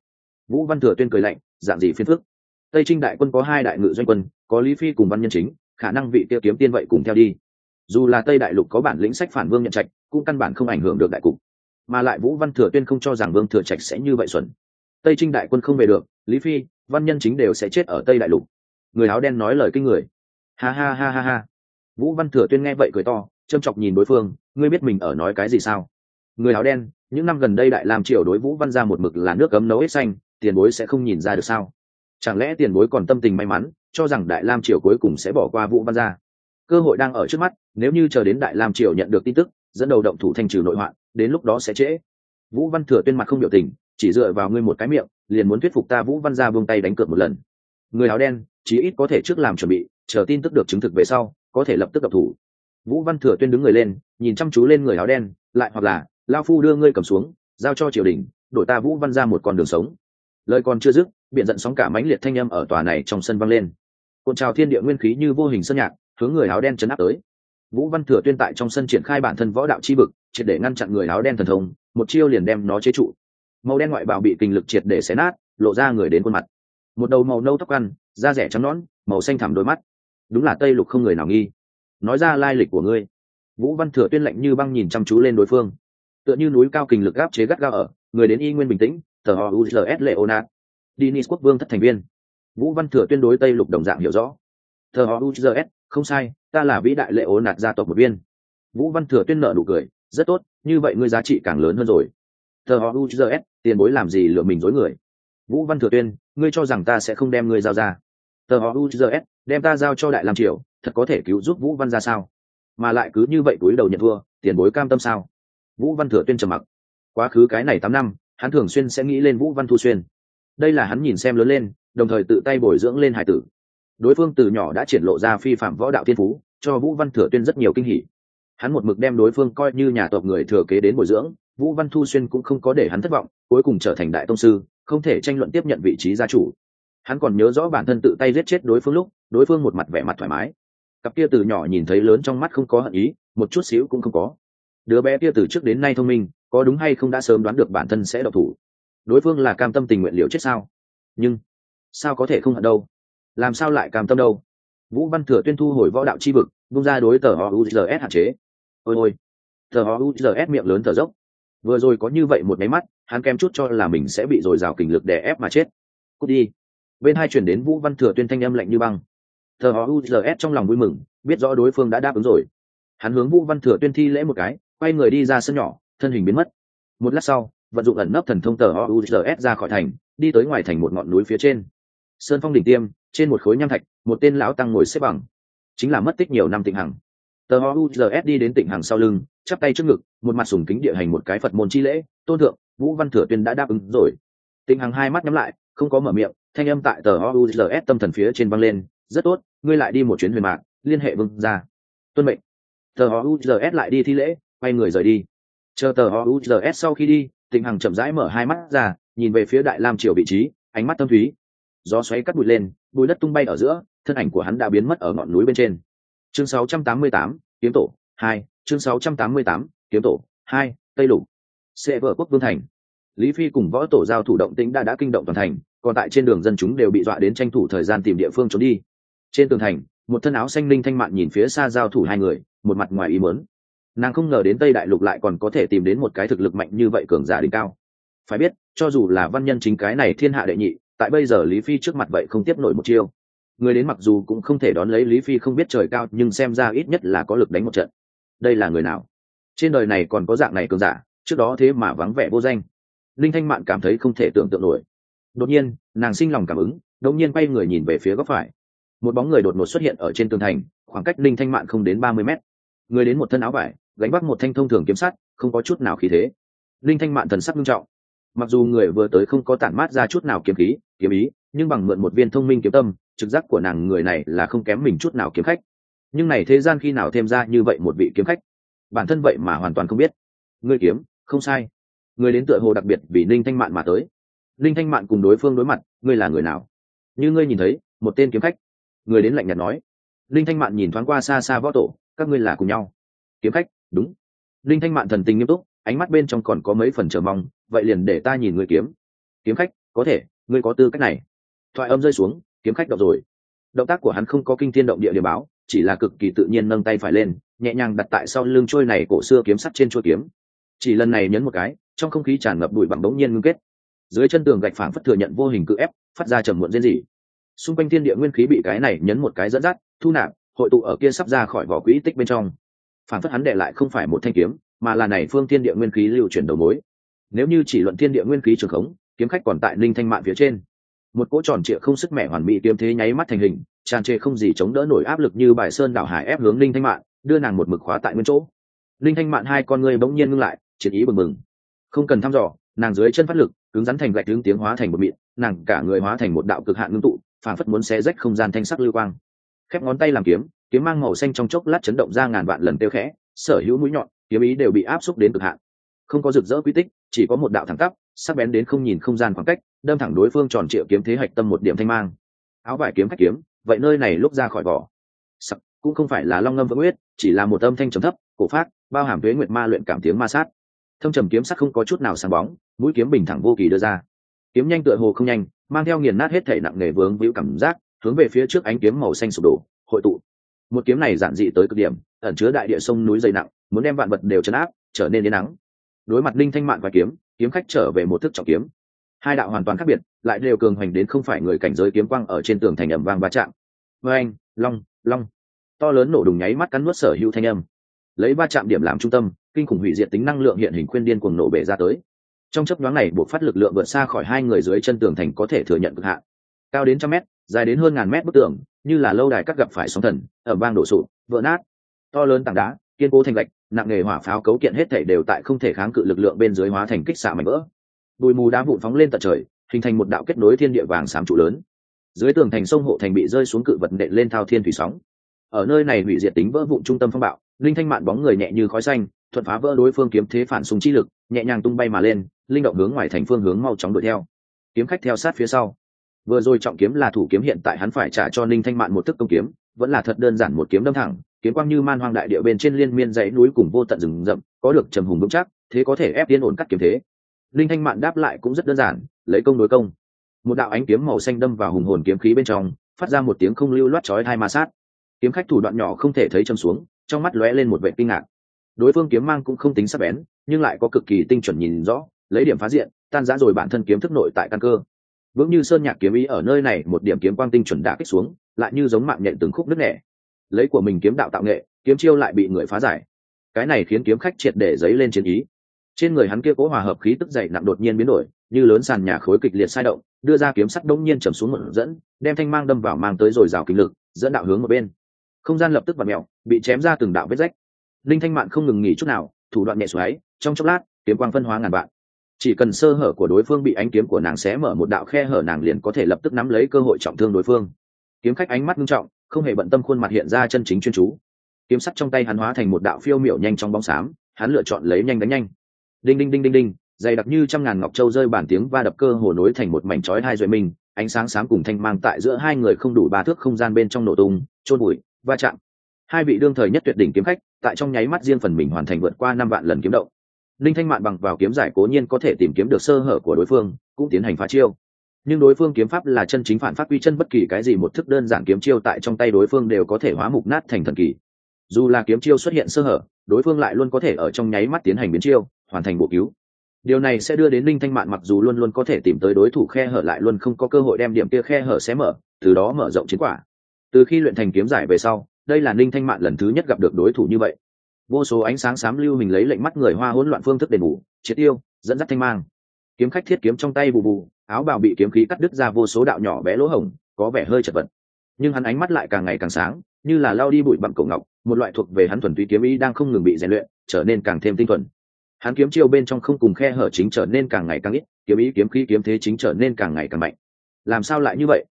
vũ văn thừa tuyên cười lạnh, dạng gì phiền phức? Tây trinh đại quân có hai đại ngự doanh quân, có lý phi cùng văn nhân chính, khả năng vị tiêu kiếm tiên vậy cùng theo đi. Dù là tây đại lục có bản lĩnh sách phản vương nhận trạch, cũng căn bản không ảnh hưởng được đại cục. Mà lại vũ văn thừa tuyên không cho rằng vương thừa trạch sẽ như vậy xuẩn. Tây trinh đại quân không về được, lý phi, văn nhân chính đều sẽ chết ở tây đại lục. Người áo đen nói lời kinh người ha ha ha ha ha. Vũ văn thừa tuyên nghe vậy cười to, châm chọc nhìn đối phương, ngươi biết mình ở nói cái gì sao? Người áo đen, những năm gần đây đại làm triều đối vũ văn ra một mực là nước cấm nấu ếch xanh, tiền bối sẽ không nhìn ra được sao? Chẳng lẽ tiền bối còn tâm tình may mắn, cho rằng đại lam triều cuối cùng sẽ bỏ qua vũ văn gia cơ hội đang ở trước mắt, nếu như chờ đến đại lam triều nhận được tin tức, dẫn đầu động thủ thanh trừ nội hoạn, đến lúc đó sẽ trễ. Vũ văn thừa tuyên mặt không biểu tình, chỉ dựa vào ngươi một cái miệng, liền muốn thuyết phục ta vũ văn gia buông tay đánh cược một lần. Người áo đen, chí ít có thể trước làm chuẩn bị chờ tin tức được chứng thực về sau, có thể lập tức gặp thủ. Vũ văn thừa tuyên đứng người lên, nhìn chăm chú lên người áo đen, lại hoặc là lao phu đưa ngươi cầm xuống, giao cho triều đình, đổi ta vũ văn ra một con đường sống. Lời còn chưa dứt biện giận sóng cả mãnh liệt thanh â m ở tòa này trong sân vang lên. Cuộn trào thiên địa nguyên khí như vô hình sơn nhạc, hướng người áo đen chấn áp tới. Vũ văn thừa tuyên tại trong sân triển khai bản thân võ đạo chi vực, triệt để ngăn chặn người áo đen thần thông, một chiêu liền đem nó chế trụ. Màu đen ngoại bào bị kinh lực triệt để xé nát, lộ ra người đến khuôn mặt. Một đầu màu nâu tóc ăn, da rẻ trắng nón màu xanh thẳm đôi mắt đúng là tây lục không người nào nghi. Nói ra lai lịch của ngươi. Vũ văn thừa tuyên lạnh như băng nhìn chăm chú lên đối phương. Tựa như núi cao kình lực gáp chế gắt gao ở, người đến y nguyên bình tĩnh, thờ họ uzs leonard. Dinis quốc vương thất thành viên. Vũ văn thừa tuyên đối tây lục đồng dạng hiểu rõ. Thờ họ uzls không sai, ta là vĩ đại lệ ố gia tộc một viên. Vũ văn thừa tuyên nợ nụ cười, rất tốt, như vậy ngươi giá trị càng lớn hơn rồi. Thờ họ uzls tiền bối làm gì lựa mình dối người? Vũ văn thừa tuyên, ngươi cho rằng ta sẽ không đem ngươi giao ra tờ họ uzs đem ta giao cho đại làm triều, thật có thể cứu giúp vũ văn ra sao? Mà lại cứ như vậy túi đầu nhận thua, tiền bối cam tâm sao? Vũ văn thừa tuyên trầm mặc. Quá khứ cái này tám năm, hắn thường xuyên sẽ nghĩ lên vũ văn thu xuyên. Đây là hắn nhìn xem lớn lên, đồng thời tự tay bồi dưỡng lên hải tử. Đối phương từ nhỏ đã triển lộ ra phi phạm võ đạo thiên phú, cho vũ văn thừa tuyên rất nhiều kinh hỉ. Hắn một mực đem đối phương coi như nhà tộc người thừa kế đến bồi dưỡng, vũ văn thu xuyên cũng không có để hắn thất vọng, cuối cùng trở thành đại tông sư, không thể tranh luận tiếp nhận vị trí gia chủ hắn còn nhớ rõ bản thân tự tay giết chết đối phương lúc, đối phương một mặt vẻ mặt thoải mái. Cặp kia từ nhỏ nhìn thấy lớn trong mắt không có hận ý, một chút xíu cũng không có. Đứa bé kia từ trước đến nay thông minh, có đúng hay không đã sớm đoán được bản thân sẽ độc thủ? Đối phương là cam tâm tình nguyện liệu chết sao? Nhưng, sao có thể không hận đâu? Làm sao lại cam tâm đâu? Vũ văn thừa tuyên thu hồi võ đạo chi vực bung ra đối tờ họ uzs hạn chế. Ôi ôi, tờ họ uzs miệng lớn thở dốc. Vừa rồi có như vậy một máy mắt, hắn kém chút cho là mình sẽ bị dồi dào kình lực đè ép mà chết. Cút đi bên hai chuyển đến vũ văn thừa tuyên thanh âm lạnh như băng. Thờ họ uzs trong lòng vui mừng, biết rõ đối phương đã đáp ứng rồi. Hắn hướng vũ văn thừa tuyên thi lễ một cái, quay người đi ra sân nhỏ, thân hình biến mất. Một lát sau, vận dụng ẩn nấp thần thông tờ họ uzs ra khỏi thành, đi tới ngoài thành một ngọn núi phía trên. Sơn phong đỉnh tiêm, trên một khối nham thạch, một tên lão tăng ngồi xếp bằng. Chính là mất tích nhiều năm tịnh hằng. Tờ họ uzs đi đến tịnh hằng sau lưng, chắp tay trước ngực, một mặt sùng kính địa hành một cái phật môn chi lễ. Tôn thượng, vũ văn thừa tuyên đã đáp ứng rồi. Tịnh hằng hai mắt nhắm lại, không có mở miệng thanh âm tại tờ ouzs tâm thần phía trên văng lên rất tốt ngươi lại đi một chuyến huyền mạng liên hệ vương ra tuân mệnh. Tờ ouzs lại đi thi lễ quay người rời đi. Chờ tờ ouzs sau khi đi tịnh hằng chậm rãi mở hai mắt ra nhìn về phía đại lam triều vị trí ánh mắt tâm thúy. Gió xoáy cắt bụi lên bụi đất tung bay ở giữa thân ảnh của hắn đã biến mất ở ngọn núi bên trên. Chương 688, kiếm tổ 2, chương 688, kiếm tổ 2, tây lục. Sẽ vợ quốc vương thành. Lý phi cùng võ tổ giao thủ động tĩnh đã đã kinh động toàn thành còn tại trên đường dân chúng đều bị dọa đến tranh thủ thời gian tìm địa phương trốn đi. Trên tường thành, một thân áo xanh linh thanh mạn nhìn phía xa giao thủ hai người, một mặt ngoài ý mớn nàng không ngờ đến tây đại lục lại còn có thể tìm đến một cái thực lực mạnh như vậy cường giả đỉnh cao. Phải biết, cho dù là văn nhân chính cái này thiên hạ đệ nhị, tại bây giờ lý phi trước mặt vậy không tiếp nổi một chiêu. Người đến mặc dù cũng không thể đón lấy lý phi không biết trời cao, nhưng xem ra ít nhất là có lực đánh một trận. Đây là người nào? Trên đời này còn có dạng này cường giả, trước đó thế mà vắng vẻ vô danh. Linh thanh mạn cảm thấy không thể tưởng tượng nổi đột nhiên, nàng sinh lòng cảm ứng, đột nhiên quay người nhìn về phía góc phải. Một bóng người đột ngột xuất hiện ở trên tường thành, khoảng cách linh thanh mạn không đến ba mươi mét. Người đến một thân áo vải, gánh vác một thanh thông thường kiếm sắt, không có chút nào khí thế. Linh thanh mạn thần sắc nghiêm trọng. Mặc dù người vừa tới không có tản mát ra chút nào kiếm khí, kiếm ý, nhưng bằng mượn một viên thông minh kiếm tâm, trực giác của nàng người này là không kém mình chút nào kiếm khách. Nhưng này thế gian khi nào thêm ra như vậy một vị kiếm khách? Bản thân vậy mà hoàn toàn không biết. Ngươi kiếm, không sai. Người đến tựa hồ đặc biệt vì ninh thanh mạn mà tới. Linh thanh mạn cùng đối phương đối mặt, ngươi là người nào? Như ngươi nhìn thấy, một tên kiếm khách. Người đến lạnh nhạt nói. Linh thanh mạn nhìn thoáng qua xa xa võ tổ, các ngươi là cùng nhau. Kiếm khách, đúng. Linh thanh mạn thần tình nghiêm túc, ánh mắt bên trong còn có mấy phần chờ mong, vậy liền để ta nhìn người kiếm. Kiếm khách, có thể, ngươi có tư cách này. Thoại âm rơi xuống, kiếm khách động rồi. Động tác của hắn không có kinh thiên động địa điểm báo, chỉ là cực kỳ tự nhiên nâng tay phải lên, nhẹ nhàng đặt tại sau lưng trôi này cổ xưa kiếm sắt trên chuôi kiếm. Chỉ lần này nhấn một cái, trong không khí tràn ngập bụi bằng bỗng nhiên ngưng kết dưới chân tường gạch phảng phất thừa nhận vô hình cự ép, phát ra trầm muộn diễn gì xung quanh thiên địa nguyên khí bị cái này nhấn một cái dẫn dắt, thu nạp, hội tụ ở kia sắp ra khỏi vỏ quỹ tích bên trong. Phảng phất hắn đệ lại không phải một thanh kiếm, mà là này phương thiên địa nguyên khí lưu chuyển đầu mối. Nếu như chỉ luận thiên địa nguyên khí trường khống, kiếm khách còn tại linh thanh mạn phía trên. Một cỗ tròn trịa không sức mẻ hoàn mỹ kiếm thế nháy mắt thành hình, tràn trề không gì chống đỡ nổi áp lực như bài sơn đảo hải ép hướng linh thanh mạn, đưa nàng một mực khóa tại nguyên chỗ. Linh thanh mạn hai con ngươi bỗng nhiên ngưng lại, chiến ý bừng bừng. Không cần thăm dò nàng dưới chân phát lực, cứng rắn thành gạch hướng tiếng hóa thành một mịn, nàng cả người hóa thành một đạo cực hạn ngưng tụ phản phất muốn xé rách không gian thanh sắc lưu quang. Khép ngón tay làm kiếm kiếm mang màu xanh trong chốc lát chấn động ra ngàn vạn lần tiêu khẽ, sở hữu mũi nhọn, kiếm ý đều bị áp xúc đến cực hạn. Không có rực rỡ quy tích, chỉ có một đạo thẳng tắp, sắc bén đến không nhìn không gian khoảng cách, đâm thẳng đối phương tròn triệu kiếm thế hạch tâm một điểm thanh mang. Áo vải kiếm khách kiếm, vậy nơi này lúc ra khỏi vỏ. Sắc cũng không phải là long ngâm vỡ huyết, chỉ là một âm thanh trầm thấp, cổ phát, bao hàm tuế nguyệt ma luyện cảm tiếng ma sát thâm trầm kiếm sắc không có chút nào sáng bóng, mũi kiếm bình thẳng vô kỳ đưa ra. Kiếm nhanh tựa hồ không nhanh, mang theo nghiền nát hết thể nặng nề vướng víu cảm giác, hướng về phía trước ánh kiếm màu xanh sụp đổ, hội tụ. Một kiếm này giản dị tới cực điểm, ẩn chứa đại địa sông núi dày nặng, muốn đem vạn vật đều chấn áp, trở nên đến nắng. Đối mặt linh thanh mạn và kiếm kiếm khách trở về một thức trọng kiếm. Hai đạo hoàn toàn khác biệt, lại đều cường hoành đến không phải người cảnh giới kiếm quang ở trên tường thành ẩm vang va chạm. Vê anh, long long. To lớn nổ đùng nháy mắt cắn nuốt sở hữu thanh âm. Lấy ba chạm điểm làm trung tâm kinh khủng hủy diệt tính năng lượng hiện hình khuyên điên cuồng nổ bể ra tới. Trong chấp nhoáng này, buộc phát lực lượng vượt xa khỏi hai người dưới chân tường thành có thể thừa nhận cực hạn. Cao đến trăm mét, dài đến hơn ngàn mét bức tường, như là lâu đài cắt gặp phải sóng thần ở bang đổ sụp, vỡ nát. To lớn tảng đá, kiên cố thành gạch, nặng nghề hỏa pháo cấu kiện hết thể đều tại không thể kháng cự lực lượng bên dưới hóa thành kích xạ mảnh vỡ. Bụi mù đá vụn phóng lên tận trời, hình thành một đạo kết nối thiên địa vàng xám trụ lớn. Dưới tường thành sông hộ thành bị rơi xuống cự vật nện lên thao thiên thủy sóng. Ở nơi này hủy diệt tính vỡ vụn trung tâm phong bạo, linh thanh mạn bóng người nhẹ như khói xanh thuận phá vỡ đối phương kiếm thế phản súng chi lực, nhẹ nhàng tung bay mà lên, linh động hướng ngoài thành phương hướng mau chóng đuổi theo. Kiếm khách theo sát phía sau. Vừa rồi trọng kiếm là thủ kiếm hiện tại hắn phải trả cho linh thanh mạn một thức công kiếm, vẫn là thật đơn giản một kiếm đâm thẳng, kiếm quang như man hoang đại địa bên trên liên miên dãy núi cùng vô tận rừng rậm, có được trầm hùng vững chắc, thế có thể ép tiến ổn cắt kiếm thế. Linh thanh mạn đáp lại cũng rất đơn giản, lấy công đối công. Một đạo ánh kiếm màu xanh đâm vào hùng hồn kiếm khí bên trong, phát ra một tiếng không lưu loát chói hai ma sát. Kiếm khách thủ đoạn nhỏ không thể thấy châm xuống, trong mắt lóe lên một vệ kinh ngạc đối phương kiếm mang cũng không tính sắc bén, nhưng lại có cực kỳ tinh chuẩn nhìn rõ, lấy điểm phá diện, tan giã rồi bản thân kiếm thức nội tại căn cơ. Vững như sơn nhạc kiếm ý ở nơi này, một điểm kiếm quang tinh chuẩn đã kích xuống, lại như giống mạng nhện từng khúc nứt nẻ. Lấy của mình kiếm đạo tạo nghệ, kiếm chiêu lại bị người phá giải. Cái này khiến kiếm khách triệt để dấy lên chiến ý. Trên người hắn kia cố hòa hợp khí tức dậy nặng đột nhiên biến đổi, như lớn sàn nhà khối kịch liệt sai động, đưa ra kiếm sắt đông nhiên chầm xuống một dẫn, đem thanh mang đâm vào mang tới rồi rào kinh lực, dẫn đạo hướng một bên. Không gian lập tức bật mẹo, bị chém ra từng đạo vết rách linh thanh mạn không ngừng nghỉ chút nào, thủ đoạn nhẹ xoáy, trong chốc lát, kiếm quang phân hóa ngàn vạn. Chỉ cần sơ hở của đối phương bị ánh kiếm của nàng xé mở một đạo khe hở nàng liền có thể lập tức nắm lấy cơ hội trọng thương đối phương. Kiếm khách ánh mắt nghiêm trọng, không hề bận tâm khuôn mặt hiện ra chân chính chuyên chú. Kiếm sắt trong tay hắn hóa thành một đạo phiêu miểu nhanh trong bóng xám, hắn lựa chọn lấy nhanh đánh nhanh. Đinh đinh đinh đinh đinh, dày đặc như trăm ngàn ngọc châu rơi bản tiếng va đập cơ hồ nối thành một mảnh chói hai duệ mình, ánh sáng sáng cùng thanh mang tại giữa hai người không đủ ba thước không gian bên trong nổ tung trôn bụi, va chạm. Hai vị đương thời nhất tuyệt đỉnh kiếm khách tại trong nháy mắt riêng phần mình hoàn thành vượt qua năm vạn lần kiếm động. Linh thanh mạn bằng vào kiếm giải cố nhiên có thể tìm kiếm được sơ hở của đối phương, cũng tiến hành phá chiêu. Nhưng đối phương kiếm pháp là chân chính phản phát quy chân bất kỳ cái gì một thức đơn giản kiếm chiêu tại trong tay đối phương đều có thể hóa mục nát thành thần kỳ. Dù là kiếm chiêu xuất hiện sơ hở, đối phương lại luôn có thể ở trong nháy mắt tiến hành biến chiêu, hoàn thành bộ cứu. Điều này sẽ đưa đến linh thanh mạn mặc dù luôn luôn có thể tìm tới đối thủ khe hở lại luôn không có cơ hội đem điểm kia khe hở xé mở, từ đó mở rộng chiến quả. Từ khi luyện thành kiếm giải về sau đây là ninh thanh mạn lần thứ nhất gặp được đối thủ như vậy. Vô số ánh sáng xám lưu mình lấy lệnh mắt người hoa hỗn loạn phương thức đền bù, triệt tiêu, dẫn dắt thanh mang. Kiếm khách thiết kiếm trong tay bù bù, áo bào bị kiếm khí cắt đứt ra vô số đạo nhỏ bé lỗ hổng, có vẻ hơi chật vật. Nhưng hắn ánh mắt lại càng ngày càng sáng, như là lao đi bụi bặm cổ ngọc, một loại thuộc về hắn thuần túy kiếm ý đang không ngừng bị rèn luyện, trở nên càng thêm tinh thuần. Hắn kiếm chiêu bên trong không cùng khe hở chính trở nên càng ngày càng ít, kiếm ý kiếm khí kiếm thế chính trở nên càng ngày càng mạnh. Làm sao lại như vậy?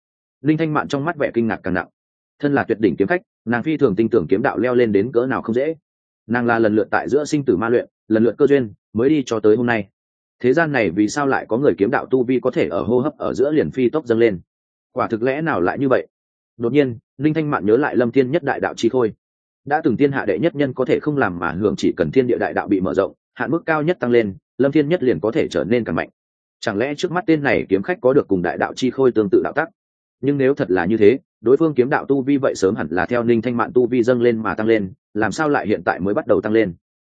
Linh thanh mạn trong mắt vẻ kinh ngạc càng nặng thân là tuyệt đỉnh kiếm khách, nàng phi thường tin tưởng kiếm đạo leo lên đến cỡ nào không dễ. Nàng là lần lượt tại giữa sinh tử ma luyện, lần lượt cơ duyên mới đi cho tới hôm nay. Thế gian này vì sao lại có người kiếm đạo tu vi có thể ở hô hấp ở giữa liền phi tốc dâng lên? Quả thực lẽ nào lại như vậy? Đột nhiên, linh thanh mạn nhớ lại lâm thiên nhất đại đạo chi khôi. Đã từng thiên hạ đệ nhất nhân có thể không làm mà hưởng chỉ cần thiên địa đại đạo bị mở rộng, hạn mức cao nhất tăng lên, lâm thiên nhất liền có thể trở nên càng mạnh. Chẳng lẽ trước mắt tên này kiếm khách có được cùng đại đạo chi khôi tương tự đạo tắc? Nhưng nếu thật là như thế đối phương kiếm đạo tu vi vậy sớm hẳn là theo ninh thanh mạn tu vi dâng lên mà tăng lên làm sao lại hiện tại mới bắt đầu tăng lên?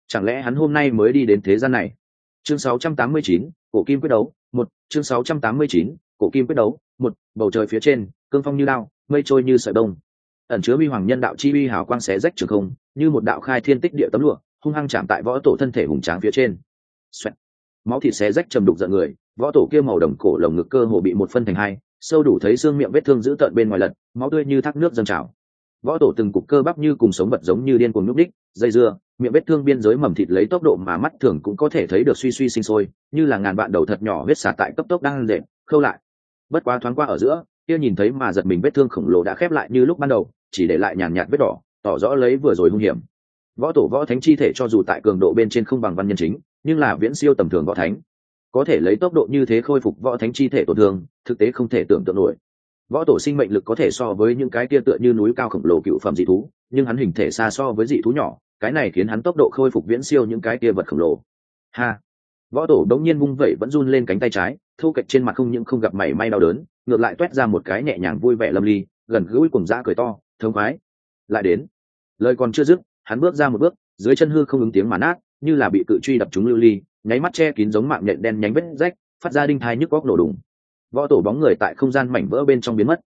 Chẳng lẽ hắn hôm nay mới đi đến thế gian này? Chương 689, cổ kim quyết đấu một. Chương 689, cổ kim quyết đấu một. Bầu trời phía trên cương phong như lao mây trôi như sợi đông ẩn chứa vi hoàng nhân đạo chi vi hào quang xé rách trường không như một đạo khai thiên tích địa tấm lụa hung hăng chạm tại võ tổ thân thể hùng tráng phía trên、Xoẹt. Máu thịt xé rách trầm đục giận người võ tổ kia màu đồng cổ lồng ngực cơ hồ bị một phân thành hai sâu đủ thấy xương miệng vết thương dữ tợn bên ngoài lật, máu tươi như thác nước dâng trào. Võ tổ từng cục cơ bắp như cùng sống vật giống như điên cuồng nhúc đích dây dưa, miệng vết thương biên giới mầm thịt lấy tốc độ mà mắt thường cũng có thể thấy được suy suy sinh sôi, như là ngàn vạn đầu thật nhỏ huyết xả tại cấp tốc đang lệ khâu lại. Bất quá thoáng qua ở giữa, kia nhìn thấy mà giật mình vết thương khổng lồ đã khép lại như lúc ban đầu, chỉ để lại nhàn nhạt vết đỏ, tỏ rõ lấy vừa rồi hung hiểm. Võ tổ võ thánh chi thể cho dù tại cường độ bên trên không bằng văn nhân chính, nhưng là viễn siêu tầm thường võ thánh có thể lấy tốc độ như thế khôi phục võ thánh chi thể tổn thương, thực tế không thể tưởng tượng nổi. Võ tổ sinh mệnh lực có thể so với những cái kia tựa như núi cao khổng lồ cựu phẩm dị thú, nhưng hắn hình thể xa so với dị thú nhỏ, cái này khiến hắn tốc độ khôi phục viễn siêu những cái kia vật khổng lồ. Ha! Võ tổ đống nhiên vung vẩy vẫn run lên cánh tay trái, thu kệch trên mặt không những không gặp mảy may đau đớn, ngược lại t ra một cái nhẹ nhàng vui vẻ lâm ly, gần gũi cùng da cười to thống khoái. Lại đến. Lời còn chưa dứt, hắn bước ra một bước, dưới chân hư không ứng tiếng mà nát, như là bị cự truy đập chúng lưu ly nháy mắt che kín giống mạng nhện đen nhánh vết rách, phát ra đinh thai nhức góc nổ đùng. Võ tổ bóng người tại không gian mảnh vỡ bên trong biến mất.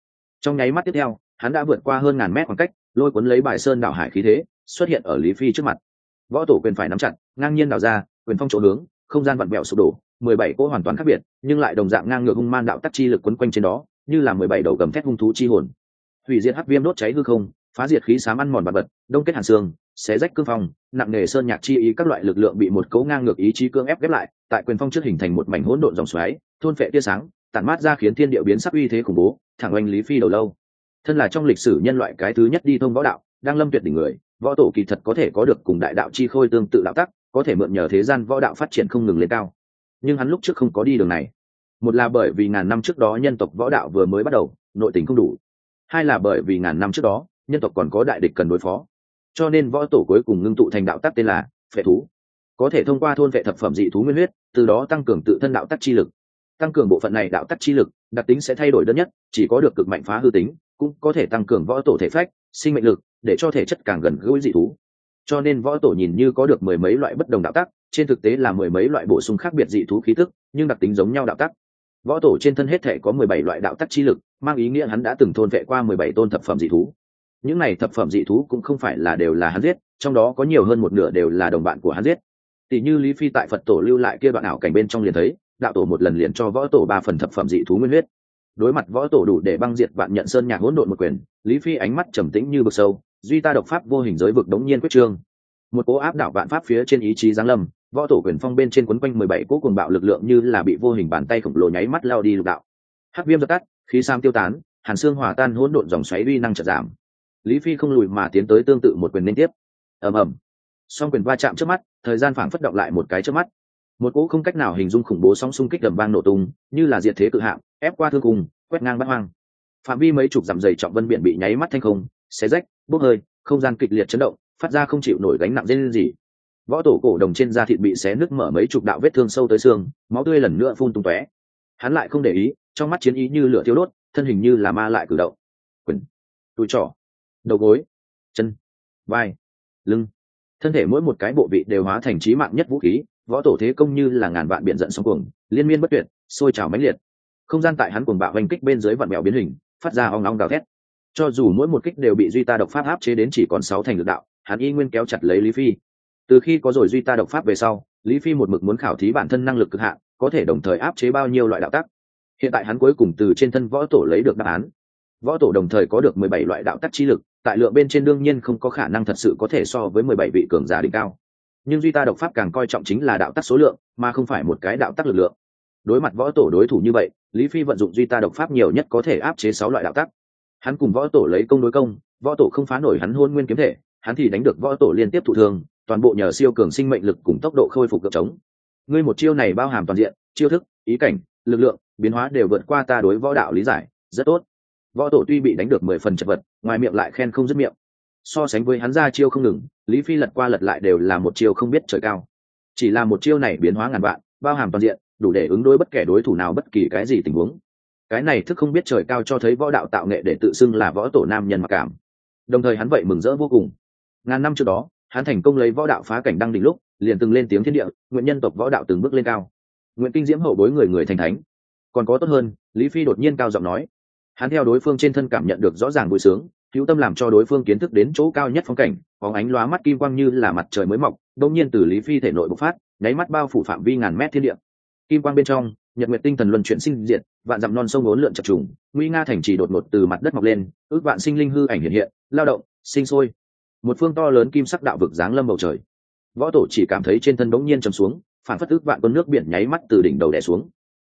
Trong nháy mắt tiếp theo, hắn đã vượt qua hơn ngàn mét khoảng cách, lôi cuốn lấy bài sơn đảo hải khí thế, xuất hiện ở lý phi trước mặt. Võ tổ quyền phải nắm chặt, ngang nhiên đảo ra, quyền phong chỗ hướng, không gian vặn vẹo sụp đổ, mười bảy cỗ hoàn toàn khác biệt, nhưng lại đồng dạng ngang ngược hung man đạo tắc chi lực quấn quanh trên đó, như là mười bảy đầu gầm thép hung thú chi hồn. Hủy diệt hắc viêm đốt cháy hư không, phá diệt khí sám ăn mòn bật bật đông kết hàn xương xé rách cương phong, nặng nề sơn nhạc chi ý các loại lực lượng bị một cấu ngang ngược ý chí cương ép ghép lại, tại quyền phong trước hình thành một mảnh hỗn độn dòng xoáy, thôn phệ tia sáng, tản mát ra khiến thiên địa biến sắc uy thế khủng bố, thẳng oanh lý phi đầu lâu. Thân là trong lịch sử nhân loại cái thứ nhất đi thông võ đạo, đang lâm tuyệt đỉnh người, võ tổ kỳ thật có thể có được cùng đại đạo chi khôi tương tự đạo tắc, có thể mượn nhờ thế gian võ đạo phát triển không ngừng lên cao. Nhưng hắn lúc trước không có đi đường này. Một là bởi vì ngàn năm trước đó nhân tộc võ đạo vừa mới bắt đầu, nội tình không đủ. Hai là bởi vì ngàn năm trước đó, nhân tộc còn có đại địch cần đối phó cho nên võ tổ cuối cùng ngưng tụ thành đạo tắc tên là phệ thú. Có thể thông qua thôn vệ thập phẩm dị thú nguyên huyết, từ đó tăng cường tự thân đạo tắc chi lực. Tăng cường bộ phận này đạo tắc chi lực, đặc tính sẽ thay đổi đơn nhất, chỉ có được cực mạnh phá hư tính, cũng có thể tăng cường võ tổ thể phách, sinh mệnh lực, để cho thể chất càng gần gũi dị thú. Cho nên võ tổ nhìn như có được mười mấy loại bất đồng đạo tắc, trên thực tế là mười mấy loại bổ sung khác biệt dị thú khí tức, nhưng đặc tính giống nhau đạo tắc. Võ tổ trên thân hết thể có mười bảy loại đạo tắc chi lực, mang ý nghĩa hắn đã từng thôn vệ qua mười bảy tôn thập phẩm dị thú những này thập phẩm dị thú cũng không phải là đều là hắn giết, trong đó có nhiều hơn một nửa đều là đồng bạn của hắn giết. Tỷ như lý phi tại phật tổ lưu lại kia đoạn ảo cảnh bên trong liền thấy, đạo tổ một lần liền cho võ tổ ba phần thập phẩm dị thú nguyên huyết. Đối mặt võ tổ đủ để băng diệt bạn nhận sơn nhạc hỗn độn một quyền, lý phi ánh mắt trầm tĩnh như vực sâu, duy ta độc pháp vô hình giới vực đống nhiên quyết trương. Một cố áp đảo vạn pháp phía trên ý chí giáng lâm, võ tổ quyền phong bên trên quấn quanh mười bảy cỗ cuồng bạo lực lượng như là bị vô hình bàn tay khổng lồ nháy mắt lao đi lục đạo. Hắc viêm dập tắt, khí sam tiêu tán, hàn xương hòa tan hỗn độn dòng xoáy uy năng chợt giảm lý phi không lùi mà tiến tới tương tự một quyền liên tiếp. Ầm ầm. Song quyền va chạm trước mắt, thời gian phảng phất động lại một cái trước mắt. Một cỗ không cách nào hình dung khủng bố sóng xung kích đầm vang nổ tung, như là diệt thế cự hạng ép qua thương cùng quét ngang bắt hoang. Phạm vi mấy chục dặm dày trọng vân biển bị nháy mắt thanh không, xé rách, bốc hơi, không gian kịch liệt chấn động, phát ra không chịu nổi gánh nặng dây gì. Võ tổ cổ đồng trên da thịt bị xé nứt mở mấy chục đạo vết thương sâu tới xương, máu tươi lần nữa phun tung tóe. Hắn lại không để ý, trong mắt chiến ý như lửa thiếu đốt, thân hình như là ma lại cử động. Quần tụi trỏ đầu gối, chân, vai, lưng. Thân thể mỗi một cái bộ vị đều hóa thành trí mạng nhất vũ khí, võ tổ thế công như là ngàn vạn biển giận sóng cuồng, liên miên bất tuyệt, sôi trào mãnh liệt. Không gian tại hắn cuồng bạo hành kích bên dưới vạn mèo biến hình, phát ra ong ong gào thét. Cho dù mỗi một kích đều bị duy ta độc pháp áp chế đến chỉ còn sáu thành lực đạo, hắn y nguyên kéo chặt lấy lý phi. Từ khi có rồi duy ta độc pháp về sau, lý phi một mực muốn khảo thí bản thân năng lực cực hạn, có thể đồng thời áp chế bao nhiêu loại đạo tắc. Hiện tại hắn cuối cùng từ trên thân võ tổ lấy được đáp án võ tổ đồng thời có được mười bảy loại đạo tắc chi lực, tại lượng bên trên đương nhiên không có khả năng thật sự có thể so với mười bảy vị cường giả đỉnh cao. Nhưng duy ta độc pháp càng coi trọng chính là đạo tắc số lượng, mà không phải một cái đạo tắc lực lượng. Đối mặt võ tổ đối thủ như vậy, lý phi vận dụng duy ta độc pháp nhiều nhất có thể áp chế sáu loại đạo tắc. Hắn cùng võ tổ lấy công đối công, võ tổ không phá nổi hắn hôn nguyên kiếm thể, hắn thì đánh được võ tổ liên tiếp thụ thương, toàn bộ nhờ siêu cường sinh mệnh lực cùng tốc độ khôi phục cực trống. Ngươi một chiêu này bao hàm toàn diện, chiêu thức, ý cảnh, lực lượng, biến hóa đều vượt qua ta đối võ đạo lý giải, rất tốt võ tổ tuy bị đánh được mười phần chật vật, ngoài miệng lại khen không dứt miệng. So sánh với hắn ra chiêu không ngừng, lý phi lật qua lật lại đều là một chiêu không biết trời cao. Chỉ là một chiêu này biến hóa ngàn vạn, bao hàm toàn diện, đủ để ứng đối bất kể đối thủ nào bất kỳ cái gì tình huống. Cái này thức không biết trời cao cho thấy võ đạo tạo nghệ để tự xưng là võ tổ nam nhân mặc cảm. Đồng thời hắn vậy mừng rỡ vô cùng. Ngàn năm trước đó, hắn thành công lấy võ đạo phá cảnh đăng đỉnh lúc, liền từng lên tiếng thiên địa, nguyện nhân tộc võ đạo từng bước lên cao. Nguyện kinh diễm hậu bối người người thành thánh. Còn có tốt hơn, lý phi đột nhiên cao giọng nói hắn theo đối phương trên thân cảm nhận được rõ ràng vui sướng, hữu tâm làm cho đối phương kiến thức đến chỗ cao nhất phong cảnh phóng ánh lóa mắt kim quang như là mặt trời mới mọc đông nhiên từ lý phi thể nội bộc phát, nháy mắt bao phủ phạm vi ngàn mét thiên địa. Kim quang bên trong, nhật nguyệt tinh thần luân chuyển sinh diệt, vạn dặm non sông ốn lượn chập trùng, nguy nga thành trì đột ngột từ mặt đất mọc lên, ước vạn sinh linh hư ảnh hiện hiện, lao động, sinh sôi. Một phương to lớn kim sắc đạo vực giáng lâm bầu trời. Võ tổ chỉ cảm thấy trên thân bỗng nhiên chầm xuống, phản phất ước vạn con nước biển nháy mắt từ đỉnh đầu đẻ xuống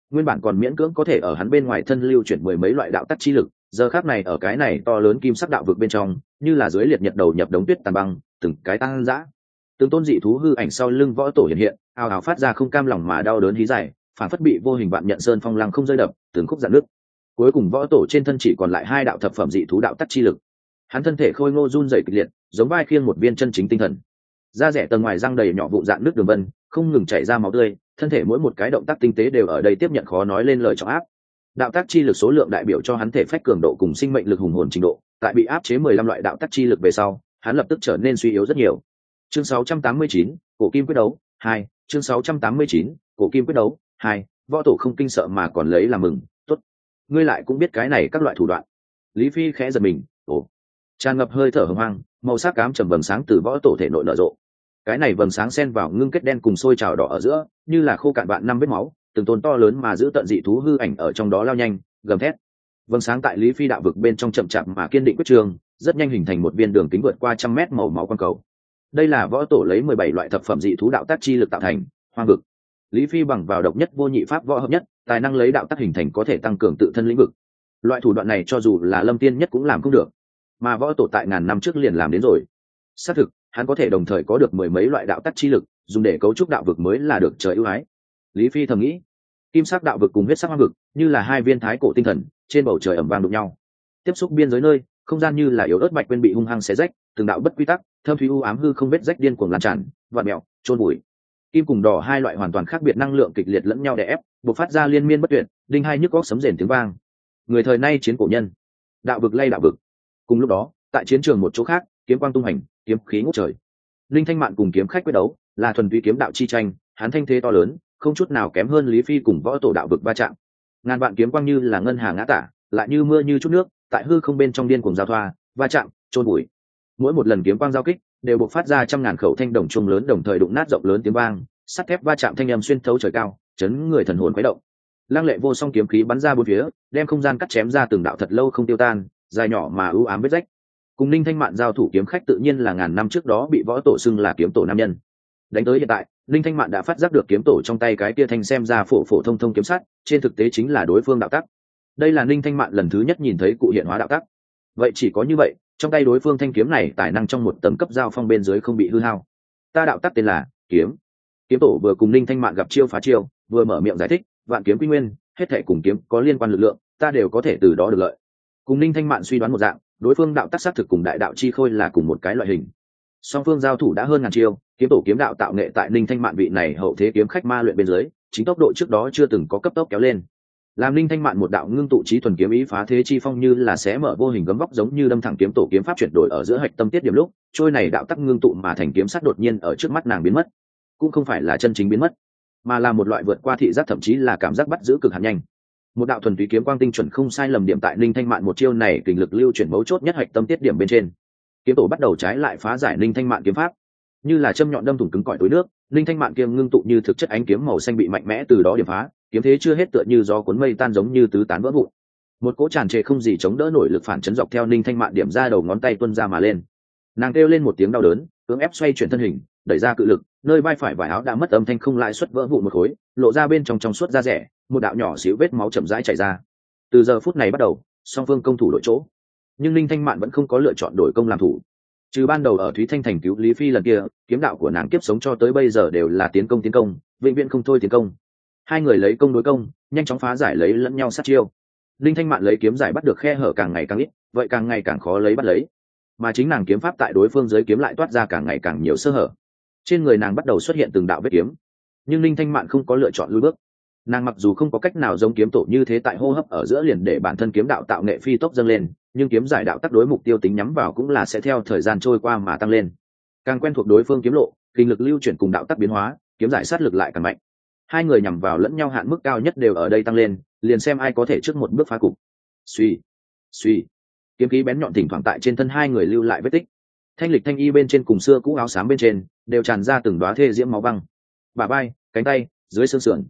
nguyên bản còn miễn cưỡng có thể ở hắn bên ngoài thân lưu chuyển mười mấy loại đạo tắc chi lực, giờ khác này ở cái này to lớn kim sắc đạo vực bên trong, như là dưới liệt nhật đầu nhập đống tuyết tàn băng, từng cái tăng dã từng tôn dị thú hư ảnh sau lưng võ tổ hiện hiện, ào ào phát ra không cam lòng mà đau đớn hí dài, phản phất bị vô hình bạn nhận sơn phong lăng không rơi đập, từng khúc dạn nước cuối cùng võ tổ trên thân chỉ còn lại hai đạo thập phẩm dị thú đạo tắc chi lực. Hắn thân thể khôi ngô run dày kịch liệt, giống vai khiêng một viên chân chính tinh thần. Da rẻ tầng ngoài răng đầy nhỏ vụ dạn nước đường vân, không ngừng chảy ra máu tươi thân thể mỗi một cái động tác tinh tế đều ở đây tiếp nhận khó nói lên lời trọng áp. Đạo tác chi lực số lượng đại biểu cho hắn thể phách cường độ cùng sinh mệnh lực hùng hồn trình độ. Tại bị áp chế mười lăm loại đạo tác chi lực về sau hắn lập tức trở nên suy yếu rất nhiều. Chương 689, cổ kim quyết đấu hai. Chương 689, cổ kim quyết đấu hai. Võ tổ không kinh sợ mà còn lấy làm mừng tốt. Ngươi lại cũng biết cái này các loại thủ đoạn. Lý phi khẽ giật mình ồ. Tràn ngập hơi thở hưng hoang màu sắc cám trầm bầm sáng từ võ tổ thể nội nở rộ cái này vầng sáng xen vào ngưng kết đen cùng sôi trào đỏ ở giữa, như là khô cạn bạn năm vết máu, từng tôn to lớn mà giữ tận dị thú hư ảnh ở trong đó lao nhanh, gầm thét. Vầng sáng tại lý phi đạo vực bên trong chậm chạp mà kiên định quyết trường, rất nhanh hình thành một viên đường kính vượt qua trăm mét màu máu quang cầu. Đây là võ tổ lấy mười bảy loại thập phẩm dị thú đạo tác chi lực tạo thành, hoang vực. Lý phi bằng vào độc nhất vô nhị pháp võ hợp nhất, tài năng lấy đạo tác hình thành có thể tăng cường tự thân lĩnh vực. Loại thủ đoạn này cho dù là lâm tiên nhất cũng làm không được. Mà võ tổ tại ngàn năm trước liền làm đến rồi. Xác thực hắn có thể đồng thời có được mười mấy loại đạo tắc chi lực, dùng để cấu trúc đạo vực mới là được trời ưu ái. Lý phi thầm nghĩ, kim sắc đạo vực cùng huyết sắc hoang vực, như là hai viên thái cổ tinh thần, trên bầu trời ẩm vàng đụng nhau. Tiếp xúc biên giới nơi, không gian như là yếu ớt mạch quên bị hung hăng xé rách, từng đạo bất quy tắc thơm thúy u ám hư không vết rách điên cuồng lan tràn vạt mẹo trôn bụi kim cùng đỏ hai loại hoàn toàn khác biệt năng lượng kịch liệt lẫn nhau đè ép buộc phát ra liên miên bất tuyệt, đinh hai nhức góc sấm rền tiếng vang. Người thời nay chiến cổ nhân, đạo vực lay đạo vực. Cùng lúc đó, tại chiến trường một chỗ khác, kiếm quang tung hành kiếm khí ngút trời. Linh thanh mạn cùng kiếm khách quyết đấu, là thuần túy kiếm đạo chi tranh, hắn thanh thế to lớn, không chút nào kém hơn lý phi cùng võ tổ đạo vực va chạm. Ngàn vạn kiếm quang như là ngân hà ngã tả, lại như mưa như chút nước, tại hư không bên trong điên cuồng giao thoa, va chạm trôn bụi. Mỗi một lần kiếm quang giao kích, đều buộc phát ra trăm ngàn khẩu thanh đồng trung lớn đồng thời đụng nát rộng lớn tiếng vang, sắt thép va chạm thanh âm xuyên thấu trời cao, chấn người thần hồn quấy động. Lăng lệ vô song kiếm khí bắn ra bốn phía, đem không gian cắt chém ra từng đạo thật lâu không tiêu tan, dài nhỏ mà ưu ám vết rách cùng ninh thanh mạn giao thủ kiếm khách tự nhiên là ngàn năm trước đó bị võ tổ xưng là kiếm tổ nam nhân. Đánh tới hiện tại ninh thanh mạn đã phát giác được kiếm tổ trong tay cái kia thanh xem ra phổ phổ thông thông kiếm sát, trên thực tế chính là đối phương đạo tắc. Đây là ninh thanh mạn lần thứ nhất nhìn thấy cụ hiện hóa đạo tắc. Vậy chỉ có như vậy trong tay đối phương thanh kiếm này tài năng trong một tấm cấp giao phong bên dưới không bị hư hao. Ta đạo tắc tên là kiếm. Kiếm tổ vừa cùng ninh thanh mạn gặp chiêu phá chiêu vừa mở miệng giải thích vạn kiếm quy nguyên hết thể cùng kiếm có liên quan lực lượng ta đều có thể từ đó được lợi. Cùng ninh thanh mạn suy đoán một dạng đối phương đạo tác xác thực cùng đại đạo chi khôi là cùng một cái loại hình. Song phương giao thủ đã hơn ngàn chiêu, kiếm tổ kiếm đạo tạo nghệ tại ninh thanh mạn vị này hậu thế kiếm khách ma luyện bên dưới, chính tốc độ trước đó chưa từng có cấp tốc kéo lên. Làm ninh thanh mạn một đạo ngưng tụ trí thuần kiếm ý phá thế chi phong như là xé mở vô hình gấm vóc giống như đâm thẳng kiếm tổ kiếm pháp chuyển đổi ở giữa hạch tâm tiết điểm lúc, trôi này đạo tắc ngưng tụ mà thành kiếm sắc đột nhiên ở trước mắt nàng biến mất. Cũng không phải là chân chính biến mất, mà là một loại vượt qua thị giác thậm chí là cảm giác bắt giữ cực hạt nhanh một đạo thuần túy kiếm quang tinh chuẩn không sai lầm điểm tại ninh thanh mạn một chiêu này kình lực lưu chuyển mấu chốt nhất hạch tâm tiết điểm bên trên. Kiếm tổ bắt đầu trái lại phá giải ninh thanh mạn kiếm pháp. Như là châm nhọn đâm thủng cứng cỏi túi nước, ninh thanh mạn kiếm ngưng tụ như thực chất ánh kiếm màu xanh bị mạnh mẽ từ đó điểm phá, kiếm thế chưa hết tựa như do cuốn mây tan giống như tứ tán vỡ vụn. Một cỗ tràn trề không gì chống đỡ nổi lực phản chấn dọc theo ninh thanh mạn điểm ra đầu ngón tay tuân ra mà lên. Nàng kêu lên một tiếng đau đớn, cưỡng ép xoay chuyển thân hình đẩy ra cự lực, nơi vai phải vải áo đã mất âm thanh không lại xuất vỡ vụn một khối, lộ ra bên trong trong suốt da rẻ, một đạo nhỏ xíu vết máu chậm rãi chảy ra. Từ giờ phút này bắt đầu, song phương công thủ đổi chỗ. Nhưng linh thanh mạn vẫn không có lựa chọn đổi công làm thủ. Trừ ban đầu ở thúy thanh thành cứu lý phi lần kia, kiếm đạo của nàng kiếp sống cho tới bây giờ đều là tiến công tiến công, vĩnh viễn không thôi tiến công. Hai người lấy công đối công, nhanh chóng phá giải lấy lẫn nhau sát chiêu. Linh thanh mạn lấy kiếm giải bắt được khe hở càng ngày càng ít, vậy càng ngày càng khó lấy bắt lấy. Mà chính nàng kiếm pháp tại đối phương giới kiếm lại toát ra càng ngày càng nhiều sơ hở trên người nàng bắt đầu xuất hiện từng đạo vết kiếm. Nhưng linh thanh mạn không có lựa chọn lui bước. Nàng mặc dù không có cách nào giống kiếm tổ như thế tại hô hấp ở giữa liền để bản thân kiếm đạo tạo nghệ phi tốc dâng lên, nhưng kiếm giải đạo tắc đối mục tiêu tính nhắm vào cũng là sẽ theo thời gian trôi qua mà tăng lên. Càng quen thuộc đối phương kiếm lộ, kinh lực lưu chuyển cùng đạo tắc biến hóa, kiếm giải sát lực lại càng mạnh. Hai người nhằm vào lẫn nhau hạn mức cao nhất đều ở đây tăng lên, liền xem ai có thể trước một bước phá cục. Suy suy kiếm khí bén nhọn thỉnh thoảng tại trên thân hai người lưu lại vết tích thanh lịch thanh y bên trên cùng xưa cũ áo xám bên trên đều tràn ra từng đoá thê diễm máu băng. Bà vai, cánh tay dưới xương sườn.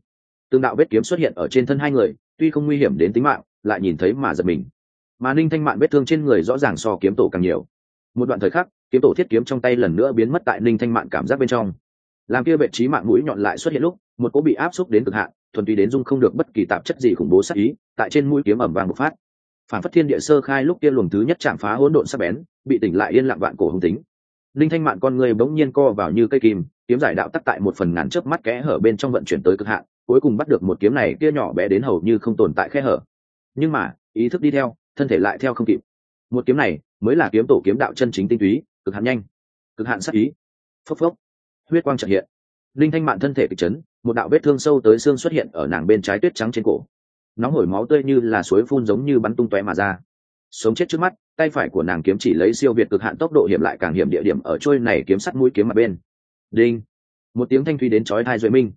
Từng đạo vết kiếm xuất hiện ở trên thân hai người tuy không nguy hiểm đến tính mạng lại nhìn thấy mà giật mình. Mà ninh thanh mạn vết thương trên người rõ ràng so kiếm tổ càng nhiều. Một đoạn thời khắc kiếm tổ thiết kiếm trong tay lần nữa biến mất tại ninh thanh mạn cảm giác bên trong. Làm kia vệ trí mạng mũi nhọn lại xuất hiện lúc một cỗ bị áp xúc đến cực hạn thuần túy đến dung không được bất kỳ tạp chất gì khủng bố sắc ý tại trên mũi kiếm ẩm vàng một phát. Phản phất thiên địa sơ khai lúc kia luồng thứ nhất chạm phá hỗn độn sắc bén bị tỉnh lại yên lặng vạn cổ hùng tính. Linh thanh mạn con người bỗng nhiên co vào như cây kim, kiếm giải đạo tắc tại một phần ngàn chớp mắt kẽ hở bên trong vận chuyển tới cực hạn, cuối cùng bắt được một kiếm này kia nhỏ bé đến hầu như không tồn tại khe hở. Nhưng mà, ý thức đi theo, thân thể lại theo không kịp. Một kiếm này mới là kiếm tổ kiếm đạo chân chính tinh túy, cực hạn nhanh, cực hạn sắc ý. Phốc phốc, huyết quang trợ hiện. Linh thanh mạn thân thể kịch chấn, một đạo vết thương sâu tới xương xuất hiện ở nàng bên trái tuyết trắng trên cổ. Nóng hổi máu tươi như là suối phun giống như bắn tung tóe mà ra. Sống chết trước mắt tay phải của nàng kiếm chỉ lấy siêu việt cực hạn tốc độ hiểm lại càng hiểm địa điểm ở trôi này kiếm sắt mũi kiếm mặt bên. Đinh. Một tiếng thanh thủy đến chói tai duệ minh.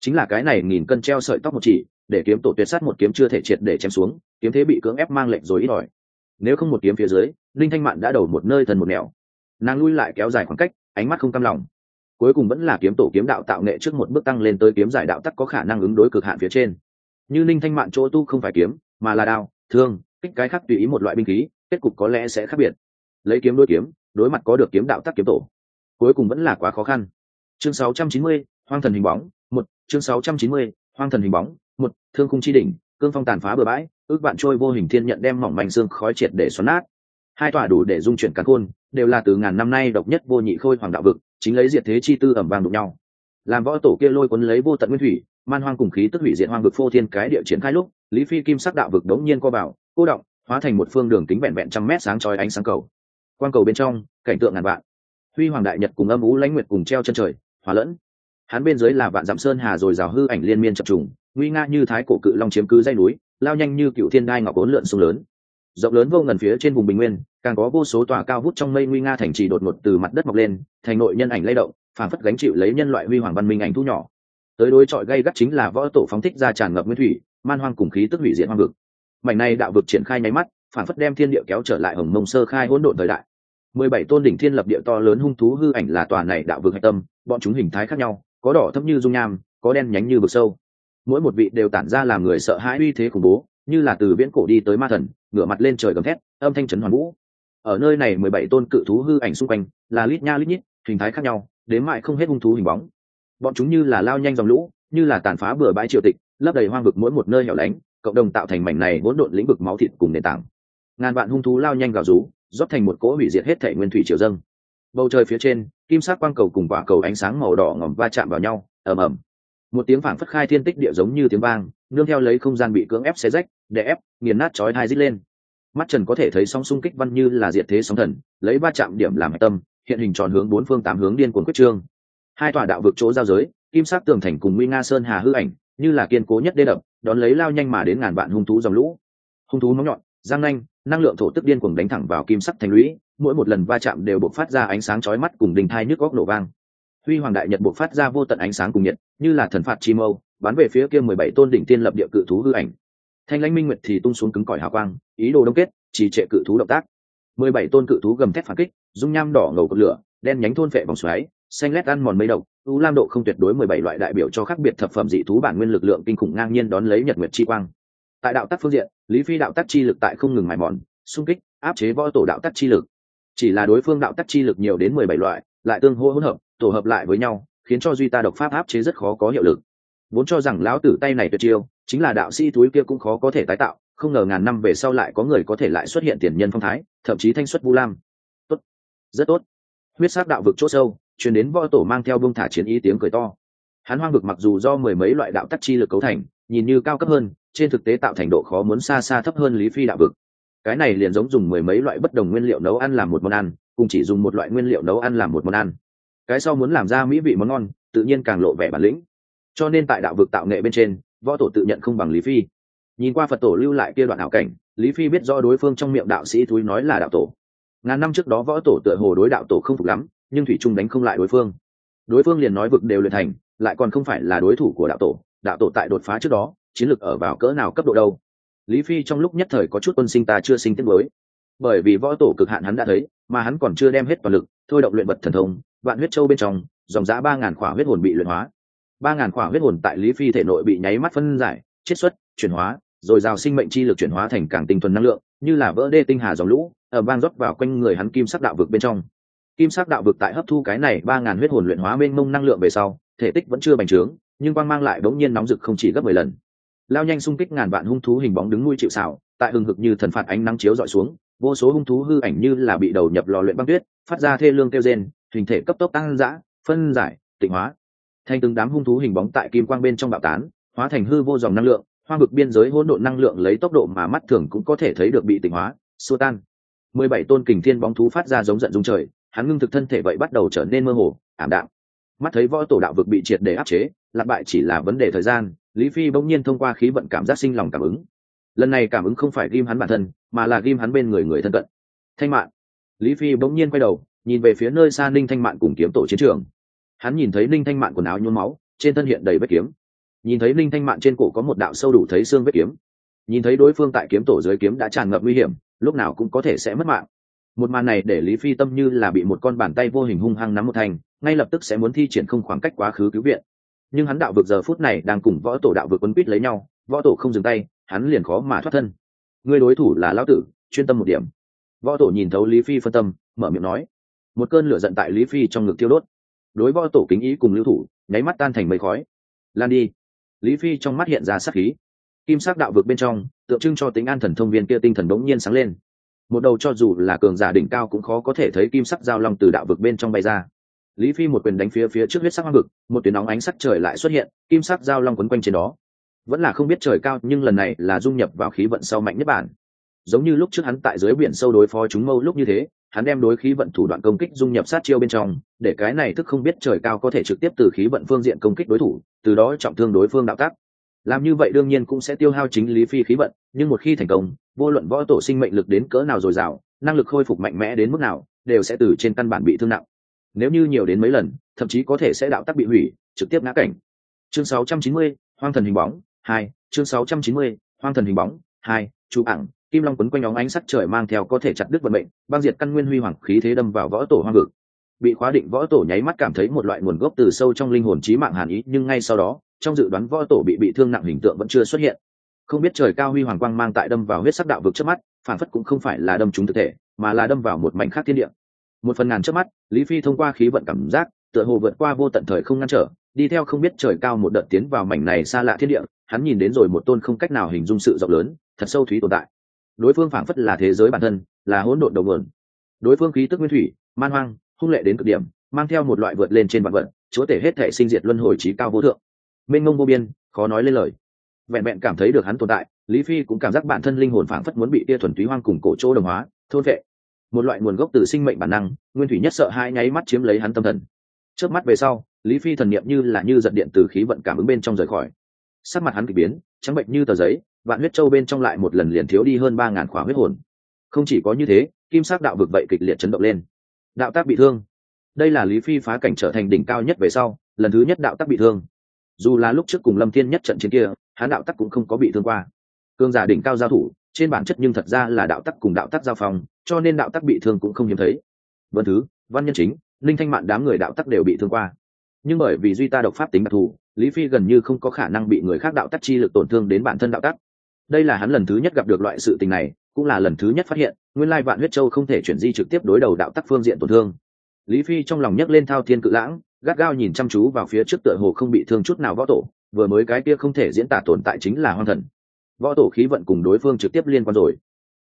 Chính là cái này nghìn cân treo sợi tóc một chỉ, để kiếm tổ tuyệt sát một kiếm chưa thể triệt để chém xuống, kiếm thế bị cưỡng ép mang lệnh rồi ít ỏi. Nếu không một kiếm phía dưới linh thanh mạn đã đầu một nơi thần một nẻo. Nàng lui lại kéo dài khoảng cách, ánh mắt không cam lòng. Cuối cùng vẫn là kiếm tổ kiếm đạo tạo nghệ trước một bước tăng lên tới kiếm giải đạo tắc có khả năng ứng đối cực hạn phía trên. Như linh thanh mạn chỗ tu không phải kiếm, mà là đao, thương, kích cái khác tùy ý một loại binh khí kết cục có lẽ sẽ khác biệt. Lấy kiếm đối kiếm đối mặt có được kiếm đạo tắc kiếm tổ. Cuối cùng vẫn là quá khó khăn. Chương 690, hoang thần hình bóng một. Chương 690, hoang thần hình bóng một. Thương khung chi đỉnh cương phong tàn phá bừa bãi ước bạn trôi vô hình thiên nhận đem mỏng manh xương khói triệt để xoắn nát. Hai tòa đủ để dung chuyển cắn khôn đều là từ ngàn năm nay độc nhất vô nhị khôi hoàng đạo vực chính lấy diệt thế chi tư ẩm vàng đụng nhau. Làm võ tổ kia lôi cuốn lấy vô tận nguyên thủy man hoang cùng khí tức hủy diệt hoang vực phô thiên cái địa triển khai lúc lý phi kim sắc đạo vực đống nhiên co bảo cô động hóa thành một phương đường kính vẹn vẹn trăm mét sáng chói ánh sáng cầu. Quan cầu bên trong, cảnh tượng ngàn vạn. Huy hoàng đại nhật cùng âm ú lãnh nguyệt cùng treo chân trời, hòa lẫn. Hắn bên dưới là vạn dặm sơn hà rồi rào hư ảnh liên miên chập trùng, nguy nga như thái cổ cự long chiếm cứ dây núi, lao nhanh như cựu thiên đai ngọc ốn lượn sông lớn. Rộng lớn vô ngần phía trên vùng bình nguyên, càng có vô số tòa cao vút trong mây nguy nga thành trì đột ngột từ mặt đất mọc lên, thành nội nhân ảnh lay động phản phất gánh chịu lấy nhân loại huy hoàng văn minh ảnh thu nhỏ. Tới đối chọi gây gắt chính là võ tổ phóng thích ra tràn ngập nguyên thủy, man hoang cùng khí tức hủy diệt hoang vực mảnh này đạo vực triển khai nháy mắt, phản phất đem thiên địa kéo trở lại hồng mông sơ khai hỗn độn thời đại. Mười bảy tôn đỉnh thiên lập địa to lớn hung thú hư ảnh là tòa này đạo vực hạch tâm, bọn chúng hình thái khác nhau, có đỏ thấp như dung nham, có đen nhánh như vực sâu. Mỗi một vị đều tản ra làm người sợ hãi uy thế khủng bố, như là từ viễn cổ đi tới ma thần, ngửa mặt lên trời gầm thét, âm thanh trấn hoàn vũ. Ở nơi này mười bảy tôn cự thú hư ảnh xung quanh, là lít nha lít nhít, hình thái khác nhau, đến mại không hết hung thú hình bóng. Bọn chúng như là lao nhanh dòng lũ, như là tàn phá bừa bãi triều tịch, lấp đầy hoang vực mỗi một nơi hẻo lánh cộng đồng tạo thành mảnh này hỗn độn lĩnh vực máu thịt cùng nền tảng. Ngàn vạn hung thú lao nhanh gào rú, rót thành một cỗ hủy diệt hết thể nguyên thủy triều dâng. Bầu trời phía trên, kim sắc quang cầu cùng quả cầu ánh sáng màu đỏ ngòm va chạm vào nhau, ầm ầm. Một tiếng phảng phất khai thiên tích địa giống như tiếng vang, nương theo lấy không gian bị cưỡng ép xé rách để ép, nghiền nát chói hai dít lên. Mắt trần có thể thấy sóng xung kích văn như là diệt thế sóng thần, lấy ba chạm điểm làm tâm, hiện hình tròn hướng bốn phương tám hướng điên cuồng quyết trương. Hai tòa đạo vực chỗ giao giới, kim sắc tường thành cùng nguy nga sơn hà hư ảnh như là kiên cố nhất đê đập, đón lấy lao nhanh mà đến ngàn vạn hung thú dòng lũ. Hung thú nóng nhọn giang nanh, năng lượng thổ tức điên cuồng đánh thẳng vào kim sắc thành lũy, mỗi một lần va chạm đều bộc phát ra ánh sáng chói mắt cùng đình thai nước góc nổ vang. Huy hoàng đại nhật bộc phát ra vô tận ánh sáng cùng nhiệt, như là thần phạt chi mâu, bắn về phía kia mười bảy tôn đỉnh tiên lập địa cự thú hư ảnh. Thanh lãnh minh nguyệt thì tung xuống cứng cỏi hào quang, ý đồ đông kết chỉ trệ cự thú động tác. Mười bảy tôn cự thú gầm thép phản kích, dung nham đỏ ngầu cột lửa, đen nhánh thôn phệ vòng xoáy xanh lét ăn mòn mây độc, u lam độ không tuyệt đối mười bảy loại đại biểu cho khác biệt thập phẩm dị thú bản nguyên lực lượng kinh khủng ngang nhiên đón lấy nhật nguyệt chi quang. Tại đạo tắc phương diện, lý phi đạo tắc chi lực tại không ngừng mài mòn, xung kích, áp chế võ tổ đạo tắc chi lực. Chỉ là đối phương đạo tắc chi lực nhiều đến mười bảy loại, lại tương hô hỗn hợp, tổ hợp lại với nhau, khiến cho duy ta độc pháp áp chế rất khó có hiệu lực. Vốn cho rằng lão tử tay này tuyệt chiêu, chính là đạo sĩ túi kia cũng khó có thể tái tạo, không ngờ ngàn năm về sau lại có người có thể lại xuất hiện tiền nhân phong thái, thậm chí thanh xuất vu lam. Tốt. Rất tốt. Huyết sắc đạo vực chỗ sâu chuyển đến võ tổ mang theo bông thả chiến ý tiếng cười to. Hắn hoang vực mặc dù do mười mấy loại đạo tắc chi lực cấu thành, nhìn như cao cấp hơn, trên thực tế tạo thành độ khó muốn xa xa thấp hơn lý phi đạo vực. Cái này liền giống dùng mười mấy loại bất đồng nguyên liệu nấu ăn làm một món ăn, cùng chỉ dùng một loại nguyên liệu nấu ăn làm một món ăn. Cái sau muốn làm ra mỹ vị món ngon, tự nhiên càng lộ vẻ bản lĩnh. Cho nên tại đạo vực tạo nghệ bên trên, võ tổ tự nhận không bằng lý phi. Nhìn qua phật tổ lưu lại kia đoạn ảo cảnh, lý phi biết do đối phương trong miệng đạo sĩ thúi nói là đạo tổ. Ngàn năm trước đó võ tổ tựa hồ đối đạo tổ không phục lắm nhưng thủy trung đánh không lại đối phương. Đối phương liền nói vực đều luyện thành, lại còn không phải là đối thủ của đạo tổ đạo tổ tại đột phá trước đó, chiến lược ở vào cỡ nào cấp độ đâu. Lý phi trong lúc nhất thời có chút quân sinh ta chưa sinh tiết mới bởi vì võ tổ cực hạn hắn đã thấy, mà hắn còn chưa đem hết toàn lực, thôi động luyện vật thần thông, vạn huyết châu bên trong, dòng giã ba ngàn khỏa huyết hồn bị luyện hóa. Ba ngàn khỏa huyết hồn tại lý phi thể nội bị nháy mắt phân giải, chiết xuất, chuyển hóa, rồi rào sinh mệnh chi lực chuyển hóa thành càng tinh thuần năng lượng, như là vỡ đê tinh hà dòng lũ ở bang rót vào quanh người hắn kim sắc đạo vực bên trong kim sắc đạo vực tại hấp thu cái này ba ngàn huyết hồn luyện hóa mênh mông năng lượng về sau, thể tích vẫn chưa bành trướng, nhưng quang mang lại bỗng nhiên nóng rực không chỉ gấp mười lần. Lao nhanh xung kích ngàn vạn hung thú hình bóng đứng nuôi chịu xảo tại hừng hực như thần phạt ánh nắng chiếu dọi xuống, vô số hung thú hư ảnh như là bị đầu nhập lò luyện băng tuyết, phát ra thê lương kêu rên, hình thể cấp tốc tăng dã, phân giải, tịnh hóa. Thành từng đám hung thú hình bóng tại kim quang bên trong bạo tán, hóa thành hư vô dòng năng lượng hoa vực biên giới hỗn độn năng lượng lấy tốc độ mà mắt thường cũng có thể thấy được bị tịnh hóa, xua tan. Mười bảy tôn kình thiên bóng thú phát ra giống giận dung trời hắn ngưng thực thân thể vậy bắt đầu trở nên mơ hồ, ảm đạm. Mắt thấy võ tổ đạo vực bị triệt để áp chế lạc bại chỉ là vấn đề thời gian, lý phi bỗng nhiên thông qua khí vận cảm giác sinh lòng cảm ứng. Lần này cảm ứng không phải ghim hắn bản thân, mà là ghim hắn bên người người thân cận. Thanh mạn. Lý phi bỗng nhiên quay đầu, nhìn về phía nơi xa ninh thanh mạn cùng kiếm tổ chiến trường. Hắn nhìn thấy ninh thanh mạn quần áo nhuốm máu, trên thân hiện đầy vết kiếm. Nhìn thấy ninh thanh mạn trên cổ có một đạo sâu đủ thấy xương vết kiếm. Nhìn thấy đối phương tại kiếm tổ dưới kiếm đã tràn ngập nguy hiểm, lúc nào cũng có thể sẽ mất mạng một màn này để lý phi tâm như là bị một con bàn tay vô hình hung hăng nắm một thành ngay lập tức sẽ muốn thi triển không khoảng cách quá khứ cứu viện. Nhưng hắn đạo vực giờ phút này đang cùng võ tổ đạo vực quấn quýt lấy nhau, võ tổ không dừng tay, hắn liền khó mà thoát thân. Người đối thủ là lão tử, chuyên tâm một điểm. Võ tổ nhìn thấu lý phi phân tâm, mở miệng nói. Một cơn lửa giận tại lý phi trong ngực tiêu đốt. Đối võ tổ kính ý cùng lưu thủ, nháy mắt tan thành mây khói. Lan đi. Lý phi trong mắt hiện ra sắc khí. Kim sắc đạo vực bên trong, tượng trưng cho tính an thần thông viên kia tinh thần đống nhiên sáng lên một đầu cho dù là cường giả đỉnh cao cũng khó có thể thấy kim sắc giao long từ đạo vực bên trong bay ra. Lý phi một quyền đánh phía phía trước huyết sắc hoang vực, một tuyến nóng ánh sắc trời lại xuất hiện, kim sắc giao long quấn quanh trên đó. Vẫn là không biết trời cao, nhưng lần này là dung nhập vào khí vận sau mạnh nhất bản. Giống như lúc trước hắn tại dưới biển sâu đối phó chúng mâu lúc như thế, hắn đem đối khí vận thủ đoạn công kích dung nhập sát chiêu bên trong, để cái này thức không biết trời cao có thể trực tiếp từ khí vận phương diện công kích đối thủ, từ đó trọng thương đối phương đạo tác làm như vậy đương nhiên cũng sẽ tiêu hao chính lý phi khí vận nhưng một khi thành công vô luận võ tổ sinh mệnh lực đến cỡ nào dồi dào năng lực khôi phục mạnh mẽ đến mức nào đều sẽ từ trên căn bản bị thương nặng. Nếu như nhiều đến mấy lần thậm chí có thể sẽ đạo tác bị hủy trực tiếp ngã cảnh. Chương 690, hoang thần hình bóng hai. Chương 690, hoang thần hình bóng hai. Chú Ảng kim long quấn quanh óng ánh sắc trời mang theo có thể chặt đứt vận mệnh băng diệt căn nguyên huy hoàng khí thế đâm vào võ tổ hoang vực bị khóa định võ tổ nháy mắt cảm thấy một loại nguồn gốc từ sâu trong linh hồn trí mạng hàn ý, nhưng ngay sau đó, trong dự đoán võ tổ bị bị thương nặng hình tượng vẫn chưa xuất hiện. Không biết trời cao huy hoàng quang mang tại đâm vào huyết sắc đạo vực trước mắt, phản phất cũng không phải là đâm trúng thực thể, mà là đâm vào một mảnh khác thiên địa. Một phần ngàn trước mắt, lý phi thông qua khí vận cảm giác, tựa hồ vượt qua vô tận thời không ngăn trở, đi theo không biết trời cao một đợt tiến vào mảnh này xa lạ thiên địa, hắn nhìn đến rồi một tôn không cách nào hình dung sự rộng lớn, thật sâu thúy tồn tại. Đối phương phảng phất là thế giới bản thân, là hỗn độn đầu nguồn. Đối phương khí tức nguyên thủy, man hoang hung lệ đến cực điểm, mang theo một loại vượt lên trên vạn vận chúa tể hết thể sinh diệt luân hồi trí cao vô thượng. Mênh mông vô biên, khó nói lên lời. Vẹn vẹn cảm thấy được hắn tồn tại, lý phi cũng cảm giác bản thân linh hồn phảng phất muốn bị tia thuần túy hoang cùng cổ chỗ đồng hóa, thôn vệ. Một loại nguồn gốc từ sinh mệnh bản năng, nguyên thủy nhất sợ hai nháy mắt chiếm lấy hắn tâm thần. Trước mắt về sau, lý phi thần niệm như là như giật điện từ khí vận cảm ứng bên trong rời khỏi. Sắc mặt hắn k ỳ biến, trắng bệnh như tờ giấy, vạn huyết châu bên trong lại một lần liền thiếu đi hơn ba ngàn khóa huyết hồn. Không chỉ có như thế, kim sắc đạo vực vậy kịch liệt chấn động lên đạo tác bị thương. Đây là lý phi phá cảnh trở thành đỉnh cao nhất về sau lần thứ nhất đạo tác bị thương. Dù là lúc trước cùng lâm thiên nhất trận chiến kia hắn đạo tắc cũng không có bị thương qua. Cương giả đỉnh cao giao thủ trên bản chất nhưng thật ra là đạo tắc cùng đạo tắc giao phòng, cho nên đạo tắc bị thương cũng không hiếm thấy. Vân thứ văn nhân chính linh thanh mạn đám người đạo tắc đều bị thương qua. Nhưng bởi vì duy ta độc pháp tính đặc thù lý phi gần như không có khả năng bị người khác đạo tắc chi lực tổn thương đến bản thân đạo tắc đây là hắn lần thứ nhất gặp được loại sự tình này cũng là lần thứ nhất phát hiện nguyên lai vạn huyết châu không thể chuyển di trực tiếp đối đầu đạo tắc phương diện tổn thương. Lý phi trong lòng nhấc lên thao thiên cự lãng, gắt gao nhìn chăm chú vào phía trước tựa hồ không bị thương chút nào võ tổ, vừa mới cái kia không thể diễn tả tồn tại chính là hoang thần. Võ tổ khí vận cùng đối phương trực tiếp liên quan rồi.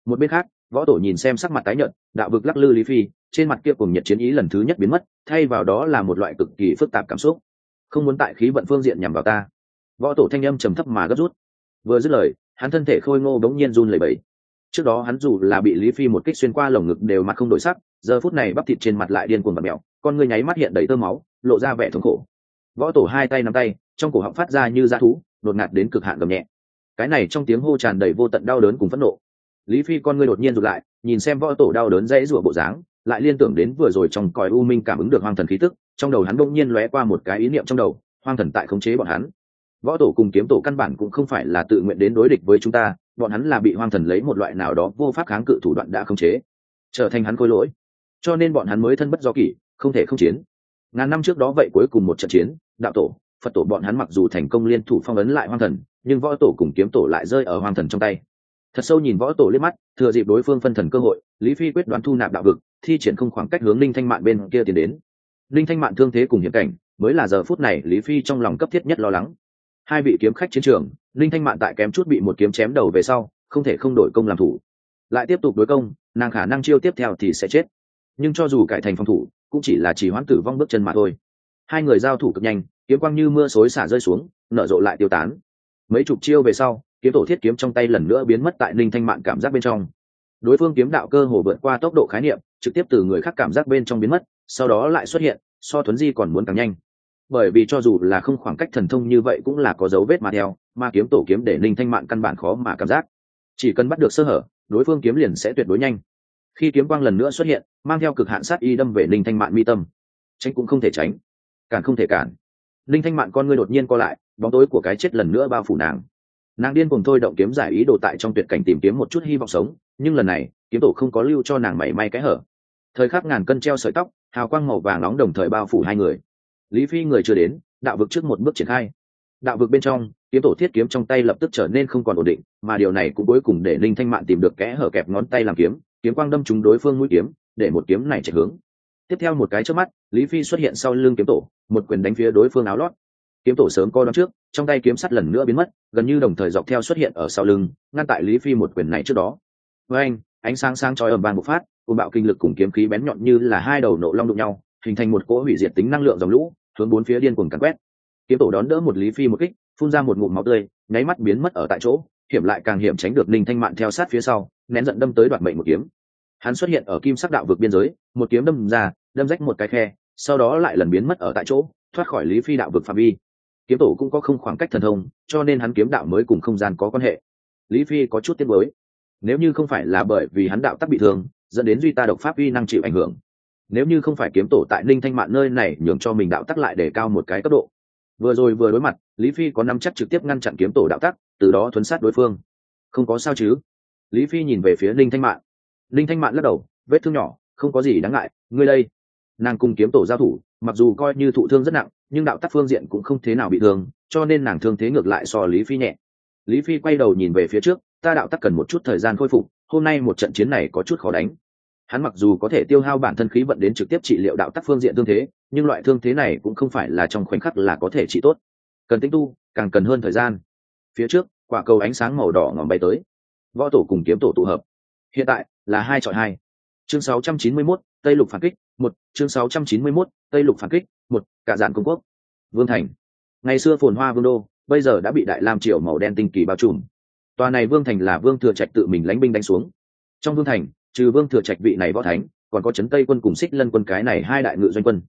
Một bên khác, võ tổ nhìn xem sắc mặt tái nhợt, đạo vực lắc lư lý phi, trên mặt kia cùng nhiệt chiến ý lần thứ nhất biến mất, thay vào đó là một loại cực kỳ phức tạp cảm xúc. Không muốn tại khí vận phương diện nhằm vào ta. Võ tổ thanh âm trầm thấp mà gấp rút. Vừa dứt lời, hắn thân thể khôi ngô bỗng nhiên run lẩy bẩy trước đó hắn dù là bị lý phi một kích xuyên qua lồng ngực đều mặt không đổi sắc, giờ phút này bắp thịt trên mặt lại điên cuồng và mẹo con ngươi nháy mắt hiện đầy tơ máu, lộ ra vẻ thống khổ. Võ tổ hai tay nắm tay, trong cổ họng phát ra như dã thú, đột ngạt đến cực hạn gầm nhẹ. Cái này trong tiếng hô tràn đầy vô tận đau đớn cùng phẫn nộ. Lý phi con ngươi đột nhiên rụt lại, nhìn xem võ tổ đau đớn dãy rủa bộ dáng, lại liên tưởng đến vừa rồi trong còi u minh cảm ứng được hoang thần khí tức, trong đầu hắn đột nhiên lóe qua một cái ý niệm trong đầu, hoang thần tại khống chế bọn hắn. Võ tổ cùng kiếm tổ căn bản cũng không phải là tự nguyện đến đối địch với chúng ta bọn hắn là bị hoang thần lấy một loại nào đó vô pháp kháng cự thủ đoạn đã khống chế, trở thành hắn khôi lỗi. Cho nên bọn hắn mới thân bất do kỷ, không thể không chiến. Ngàn năm trước đó vậy cuối cùng một trận chiến, đạo tổ, phật tổ bọn hắn mặc dù thành công liên thủ phong ấn lại hoang thần, nhưng võ tổ cùng kiếm tổ lại rơi ở hoang thần trong tay. Thật sâu nhìn võ tổ liếc mắt, thừa dịp đối phương phân thần cơ hội, lý phi quyết đoán thu nạp đạo vực, thi triển không khoảng cách hướng linh thanh mạn bên kia tiến đến. Linh thanh mạn thương thế cùng hiểm cảnh, mới là giờ phút này lý phi trong lòng cấp thiết nhất lo lắng. Hai vị kiếm khách chiến trường linh thanh mạn tại kém chút bị một kiếm chém đầu về sau, không thể không đổi công làm thủ. Lại tiếp tục đối công, nàng khả năng chiêu tiếp theo thì sẽ chết. Nhưng cho dù cải thành phòng thủ, cũng chỉ là chỉ hoãn tử vong bước chân mà thôi. Hai người giao thủ cực nhanh, kiếm quang như mưa xối xả rơi xuống, nở rộ lại tiêu tán. Mấy chục chiêu về sau, kiếm tổ thiết kiếm trong tay lần nữa biến mất tại ninh thanh mạn cảm giác bên trong. Đối phương kiếm đạo cơ hồ vượt qua tốc độ khái niệm, trực tiếp từ người khác cảm giác bên trong biến mất, sau đó lại xuất hiện, so thuấn di còn muốn càng nhanh bởi vì cho dù là không khoảng cách thần thông như vậy cũng là có dấu vết mà theo mà kiếm tổ kiếm để ninh thanh mạn căn bản khó mà cảm giác. Chỉ cần bắt được sơ hở, đối phương kiếm liền sẽ tuyệt đối nhanh. Khi kiếm quang lần nữa xuất hiện, mang theo cực hạn sát y đâm về linh thanh mạn mi tâm. Tránh cũng không thể tránh, càng không thể cản. Linh thanh mạn con ngươi đột nhiên co lại, bóng tối của cái chết lần nữa bao phủ nàng. Nàng điên cùng thôi động kiếm giải ý đồ tại trong tuyệt cảnh tìm kiếm một chút hy vọng sống, nhưng lần này, kiếm tổ không có lưu cho nàng mảy may cái hở. Thời khắc ngàn cân treo sợi tóc, hào quang màu vàng nóng đồng thời bao phủ hai người lý phi người chưa đến, đạo vực trước một bước triển khai. Đạo vực bên trong, kiếm tổ thiết kiếm trong tay lập tức trở nên không còn ổn định, mà điều này cũng cuối cùng để linh thanh mạn tìm được kẽ hở kẹp ngón tay làm kiếm kiếm quang đâm trúng đối phương mũi kiếm, để một kiếm này chạy hướng. Tiếp theo một cái trước mắt, lý phi xuất hiện sau lưng kiếm tổ, một quyền đánh phía đối phương áo lót. Kiếm tổ sớm coi đón trước, trong tay kiếm sắt lần nữa biến mất, gần như đồng thời dọc theo xuất hiện ở sau lưng, ngăn tại lý phi một quyền này trước đó. Với anh, ánh sáng sáng trói ầm bang một phát cùng bạo kinh lực cùng kiếm khí bén nhọn như là hai đầu nộ long đụng nhau, hình thành một cỗ hủy diệt tính năng lượng dòng lũ hướng bốn phía điên cuồng cắn quét. Kiếm tổ đón đỡ một lý phi một kích, phun ra một ngụm máu tươi, nháy mắt biến mất ở tại chỗ, hiểm lại càng hiểm tránh được ninh thanh mạn theo sát phía sau, nén giận đâm tới đoạt mệnh một kiếm. Hắn xuất hiện ở kim sắc đạo vực biên giới, một kiếm đâm ra, đâm rách một cái khe, sau đó lại lần biến mất ở tại chỗ, thoát khỏi lý phi đạo vực phạm vi. Kiếm tổ cũng có không khoảng cách thần thông, cho nên hắn kiếm đạo mới cùng không gian có quan hệ. Lý phi có chút tiếc mới nếu như không phải là bởi vì hắn đạo tắc bị thương, dẫn đến duy ta độc pháp uy năng chịu ảnh hưởng nếu như không phải kiếm tổ tại ninh thanh mạn nơi này nhường cho mình đạo tắc lại để cao một cái cấp độ. Vừa rồi vừa đối mặt, lý phi có năm chắc trực tiếp ngăn chặn kiếm tổ đạo tắc, từ đó thuấn sát đối phương. Không có sao chứ? Lý phi nhìn về phía ninh thanh mạn. Ninh thanh mạn lắc đầu, vết thương nhỏ, không có gì đáng ngại, ngươi đây. Nàng cùng kiếm tổ giao thủ, mặc dù coi như thụ thương rất nặng, nhưng đạo tắc phương diện cũng không thế nào bị thương, cho nên nàng thương thế ngược lại so lý phi nhẹ. Lý phi quay đầu nhìn về phía trước, ta đạo tắc cần một chút thời gian khôi phục, hôm nay một trận chiến này có chút khó đánh hắn mặc dù có thể tiêu hao bản thân khí vận đến trực tiếp trị liệu đạo tắc phương diện thương thế nhưng loại thương thế này cũng không phải là trong khoảnh khắc là có thể trị tốt. Cần tinh tu càng cần hơn thời gian. Phía trước quả cầu ánh sáng màu đỏ ngòm bay tới. Võ tổ cùng kiếm tổ tụ hợp. Hiện tại là hai chọn hai. Chương 691, tây lục phản kích một. Chương 691, tây lục phản kích một. Cả dạng công quốc. Vương thành. Ngày xưa phồn hoa vương đô bây giờ đã bị đại lam triều màu đen tinh kỳ bao trùm. Tòa này vương thành là vương thừa trạch tự mình lánh binh đánh xuống. Trong vương thành trừ vương thừa trạch vị này võ thánh, còn có trấn tây quân cùng xích lân quân cái này hai đại ngự doanh quân.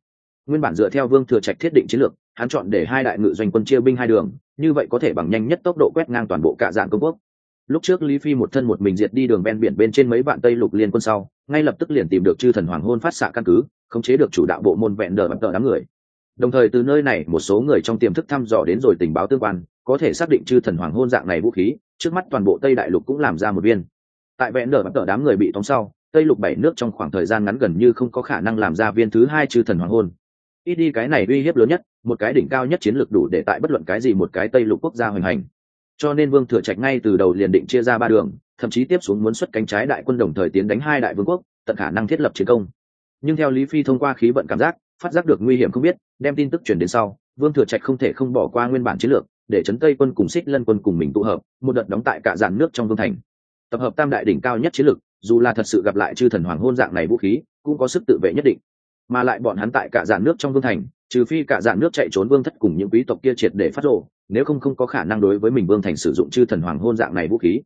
Nguyên bản dựa theo vương thừa trạch thiết định chiến lược, hắn chọn để hai đại ngự doanh quân chia binh hai đường, như vậy có thể bằng nhanh nhất tốc độ quét ngang toàn bộ cả dạng công quốc. Lúc trước lý phi một thân một mình diệt đi đường ven biển bên trên mấy vạn tây lục liên quân sau, ngay lập tức liền tìm được chư thần hoàng hôn phát xạ căn cứ, khống chế được chủ đạo bộ môn vẹn đờ bập tờ đám người. Đồng thời từ nơi này, một số người trong tiềm thức thăm dò đến rồi tình báo tương quan, có thể xác định chư thần hoàng hôn dạng này vũ khí, trước mắt toàn bộ tây đại lục cũng làm ra một viên tại vẹn đờ bắt tờ đám người bị tống sau, tây lục bảy nước trong khoảng thời gian ngắn gần như không có khả năng làm ra viên thứ hai chư thần hoàng hôn. Ít đi cái này uy hiếp lớn nhất, một cái đỉnh cao nhất chiến lược đủ để tại bất luận cái gì một cái tây lục quốc gia hoành hành. Cho nên vương thừa trạch ngay từ đầu liền định chia ra ba đường, thậm chí tiếp xuống muốn xuất cánh trái đại quân đồng thời tiến đánh hai đại vương quốc, tận khả năng thiết lập chiến công. Nhưng theo lý phi thông qua khí vận cảm giác, phát giác được nguy hiểm không biết, đem tin tức chuyển đến sau, vương thừa trạch không thể không bỏ qua nguyên bản chiến lược, để chấn tây quân cùng xích lân quân cùng mình tụ hợp, một đợt đóng tại cả dàn nước trong vương thành tập hợp tam đại đỉnh cao nhất chiến lược dù là thật sự gặp lại chư thần hoàng hôn dạng này vũ khí, cũng có sức tự vệ nhất định. Mà lại bọn hắn tại cả dạng nước trong vương thành, trừ phi cả dạng nước chạy trốn vương thất cùng những quý tộc kia triệt để phát rộ nếu không không có khả năng đối với mình vương thành sử dụng chư thần hoàng hôn dạng này vũ khí.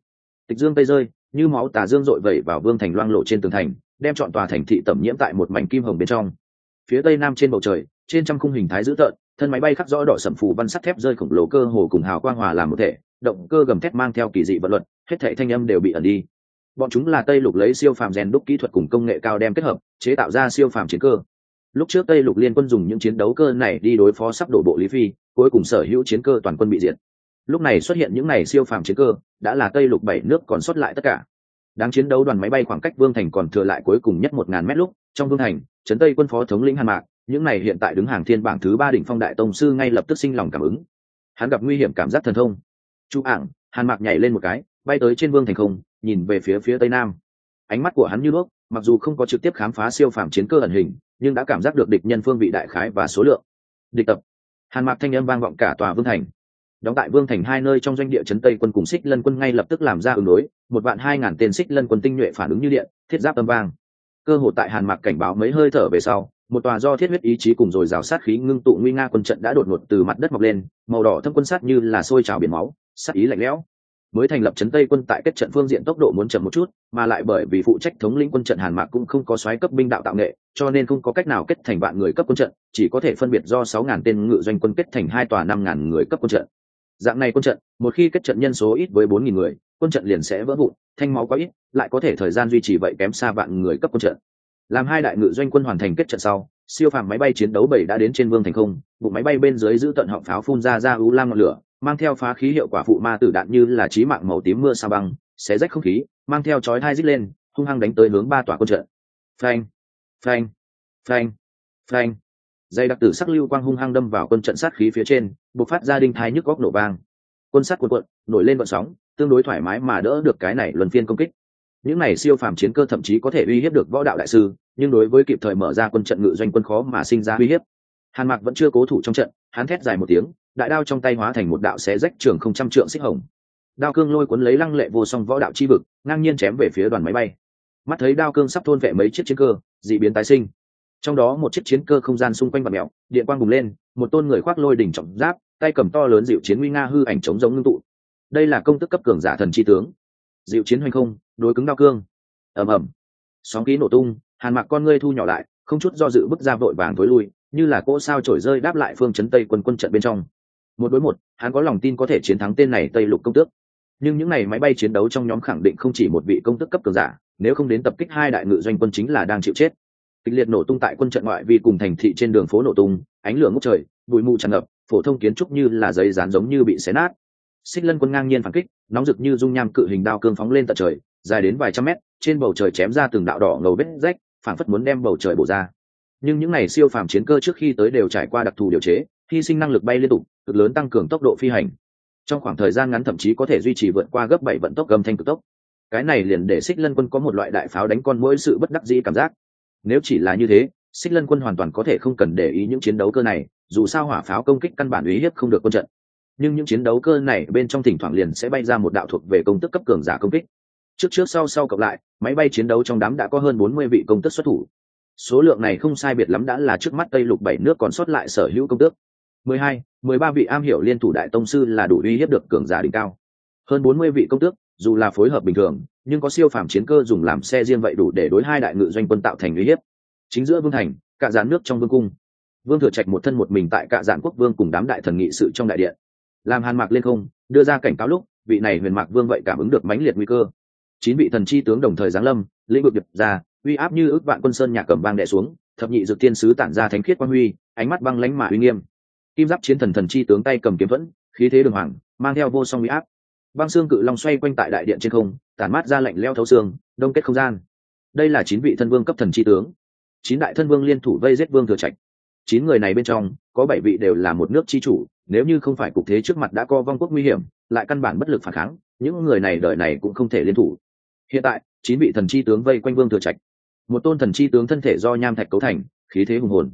Tịch dương tây rơi, như máu tà dương dội vẩy vào vương thành loang lộ trên tường thành, đem chọn tòa thành thị tẩm nhiễm tại một mảnh kim hồng bên trong. Phía tây nam trên bầu trời, trên trăm khung hình thái dữ tợn, thân máy bay khắc rõ đỏ sẩm phù văn sắt thép rơi khổng lồ cơ hồ cùng hào quang hòa làm một thể, động cơ gầm thép mang theo kỳ dị vận luật hết thảy thanh âm đều bị ẩn đi. Bọn chúng là tây lục lấy siêu phàm rèn đúc kỹ thuật cùng công nghệ cao đem kết hợp, chế tạo ra siêu phàm chiến cơ. Lúc trước tây lục liên quân dùng những chiến đấu cơ này đi đối phó sắp đổ bộ lý phi, cuối cùng sở hữu chiến cơ toàn quân bị diệt. Lúc này xuất hiện những này siêu phàm chiến cơ, đã là tây lục bảy nước còn sót lại tất cả. Đáng chiến đấu đoàn máy bay khoảng cách vương thành còn thừa lại cuối cùng nhất một ngàn mét lúc, trong vương thành, trấn tây quân phó thống lĩnh hàn mạc, những này hiện tại đứng hàng thiên bảng thứ ba đỉnh phong đại tông sư ngay lập tức sinh lòng cảm ứng. Hắn gặp nguy hiểm cảm giác thần thông. Chu ảng, hàn mạc nhảy lên một cái bay tới trên vương thành không, nhìn về phía phía tây nam. Ánh mắt của hắn như đuốc, mặc dù không có trực tiếp khám phá siêu phàm chiến cơ ẩn hình, nhưng đã cảm giác được địch nhân phương vị đại khái và số lượng. Địch tập. Hàn mạc thanh âm vang vọng cả tòa vương thành. Đóng tại vương thành hai nơi trong doanh địa chấn tây quân cùng xích lân quân ngay lập tức làm ra ứng đối, một vạn hai ngàn tên xích lân quân tinh nhuệ phản ứng như điện, thiết giáp âm vang. Cơ hội tại hàn mạc cảnh báo mấy hơi thở về sau, một tòa do thiết huyết ý chí cùng rồi rào sát khí ngưng tụ nguy nga quân trận đã đột ngột từ mặt đất mọc lên, màu đỏ thâm quân sát như là sôi trào biển máu, sát ý lạnh lẽo mới thành lập chấn tây quân tại kết trận phương diện tốc độ muốn chậm một chút, mà lại bởi vì phụ trách thống lĩnh quân trận hàn mạc cũng không có xoáy cấp binh đạo tạo nghệ, cho nên không có cách nào kết thành vạn người cấp quân trận, chỉ có thể phân biệt do sáu ngàn tên ngự doanh quân kết thành hai tòa năm ngàn người cấp quân trận. Dạng này quân trận, một khi kết trận nhân số ít với bốn nghìn người, quân trận liền sẽ vỡ vụn, thanh máu quá ít, lại có thể thời gian duy trì vậy kém xa vạn người cấp quân trận. Làm hai đại ngự doanh quân hoàn thành kết trận sau, siêu phàm máy bay chiến đấu bảy đã đến trên vương thành không vụ máy bay bên dưới giữ tận họng pháo phun ra ra ưu lam ngọn lửa mang theo phá khí hiệu quả phụ ma tử đạn như là trí mạng màu tím mưa sa băng, xé rách không khí, mang theo chói hai rít lên, hung hăng đánh tới hướng ba tòa quân trận. Phanh phanh phanh phanh. Dây đặc tử sắc lưu quang hung hăng đâm vào quân trận sát khí phía trên, bộc phát ra đinh thái nhức góc nổ vang. Quân sát quân quận nổi lên vận sóng, tương đối thoải mái mà đỡ được cái này luân phiên công kích. Những này siêu phàm chiến cơ thậm chí có thể uy hiếp được võ đạo đại sư, nhưng đối với kịp thời mở ra quân trận ngự doanh quân khó mà sinh ra uy hiếp hàn mạc vẫn chưa cố thủ trong trận, hắn thét dài một tiếng, đại đao trong tay hóa thành một đạo xé rách trường không trăm trượng xích hồng. Đao cương lôi cuốn lấy lăng lệ vô song võ đạo chi vực, ngang nhiên chém về phía đoàn máy bay. Mắt thấy đao cương sắp thôn vệ mấy chiếc chiến cơ d ị biến tái sinh. Trong đó một chiếc chiến cơ không gian xung quanh và mẹo điện quang bùng lên, một tôn người khoác lôi đỉnh trọng giáp, tay cầm to lớn dịu chiến nguy nga hư ảnh chống giống ngưng tụ. Đây là công tức cấp cường giả thần chi tướng. Dịu chiến hoành không, đối cứng đao cương. Ầm ầm. Sóng khí nổ tung, hàn mặc con ngươi thu nhỏ lại, không chút do dự bước ra vội vàng thối lui như là cỗ sao trổi rơi đáp lại phương chấn tây quân quân trận bên trong. Một đối một, hắn có lòng tin có thể chiến thắng tên này tây lục công tước. Nhưng những n à y máy bay chiến đấu trong nhóm khẳng định không chỉ một vị công tước cấp cường giả, nếu không đến tập kích hai đại ngự doanh quân chính là đang chịu chết. Kịch liệt nổ tung tại quân trận ngoại vi cùng thành thị trên đường phố nổ tung, ánh lửa ngốc trời, bụi mù tràn ngập, phổ thông kiến trúc như là giấy dán giống như bị xé nát. Xích lân quân ngang nhiên phản kích, nóng rực như dung nham cự hình đao cương phóng lên tận trời, dài đến vài trăm mét, trên bầu trời chém ra từng đạo đỏ ngầu vết rách, phản phất muốn đem bầu trời bổ ra nhưng những n à y siêu phàm chiến cơ trước khi tới đều trải qua đặc thù điều chế, hy sinh năng lực bay liên tục, cực lớn tăng cường tốc độ phi hành. Trong khoảng thời gian ngắn thậm chí có thể duy trì vượt qua gấp bảy vận tốc gầm thanh cực tốc. Cái này liền để xích lân quân có một loại đại pháo đánh con mỗi sự bất đắc dĩ cảm giác. Nếu chỉ là như thế, xích lân quân hoàn toàn có thể không cần để ý những chiến đấu cơ này, dù sao hỏa pháo công kích căn bản uy hiếp không được quân trận. Nhưng những chiến đấu cơ này bên trong thỉnh thoảng liền sẽ bay ra một đạo thuộc về công tức cấp cường giả công kích. Trước trước sau sau cộng lại, máy bay chiến đấu trong đám đã có hơn bốn mươi vị công tức xuất thủ số lượng này không sai biệt lắm đã là trước mắt tây lục bảy nước còn sót lại sở hữu công tước. mười hai, mười ba vị am hiểu liên thủ đại tông sư là đủ uy hiếp được cường giả đỉnh cao. Hơn bốn mươi vị công tước, dù là phối hợp bình thường, nhưng có siêu phàm chiến cơ dùng làm xe riêng vậy đủ để đối hai đại ngự doanh quân tạo thành uy hiếp. Chính giữa vương thành cạ dán nước trong vương cung. Vương thừa trạch một thân một mình tại cạ dạn quốc vương cùng đám đại thần nghị sự trong đại điện. Làm hàn mạc lên không, đưa ra cảnh cáo lúc, vị này huyền mạc vương vậy cảm ứng được mãnh liệt nguy cơ. Chín vị thần chi tướng đồng thời giáng lâm, lĩnh vực điệp ra uy áp như ước vạn quân sơn nhạc cầm vang đệ xuống, thập nhị dược tiên sứ tản ra thánh khiết quang huy, ánh mắt băng lánh mà uy nghiêm. Kim giáp chiến thần thần chi tướng tay cầm kiếm vẫn, khí thế đường hoàng, mang theo vô song uy áp. Băng xương cự long xoay quanh tại đại điện trên không, tản mát ra lạnh leo thấu xương, đông kết không gian. Đây là chín vị thân vương cấp thần chi tướng. Chín đại thân vương liên thủ vây giết vương thừa trạch. Chín người này bên trong, có bảy vị đều là một nước chi chủ, nếu như không phải cục thế trước mặt đã co vong quốc nguy hiểm, lại căn bản bất lực phản kháng, những người này đợi này cũng không thể liên thủ. Hiện tại, chín vị thần chi tướng vây quanh vương thừa trạch một tôn thần chi tướng thân thể do nham thạch cấu thành khí thế hùng hồn.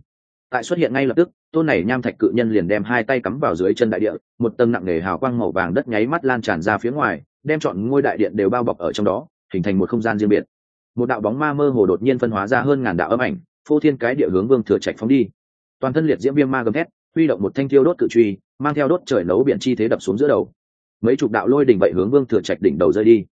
Tại xuất hiện ngay lập tức tôn này nham thạch cự nhân liền đem hai tay cắm vào dưới chân đại địa một tầng nặng nề hào quang màu vàng đất nháy mắt lan tràn ra phía ngoài đem chọn ngôi đại điện đều bao bọc ở trong đó hình thành một không gian riêng biệt. Một đạo bóng ma mơ hồ đột nhiên phân hóa ra hơn ngàn đạo âm ảnh phô thiên cái địa hướng vương thừa trạch phóng đi. Toàn thân liệt diễm viêm ma gầm thét huy động một thanh thiêu đốt cự truy mang theo đốt trời nấu biển chi thế đập xuống giữa đầu. Mấy chục đạo lôi đỉnh vậy hướng vương thừa trạch đỉnh đầu rơi đi.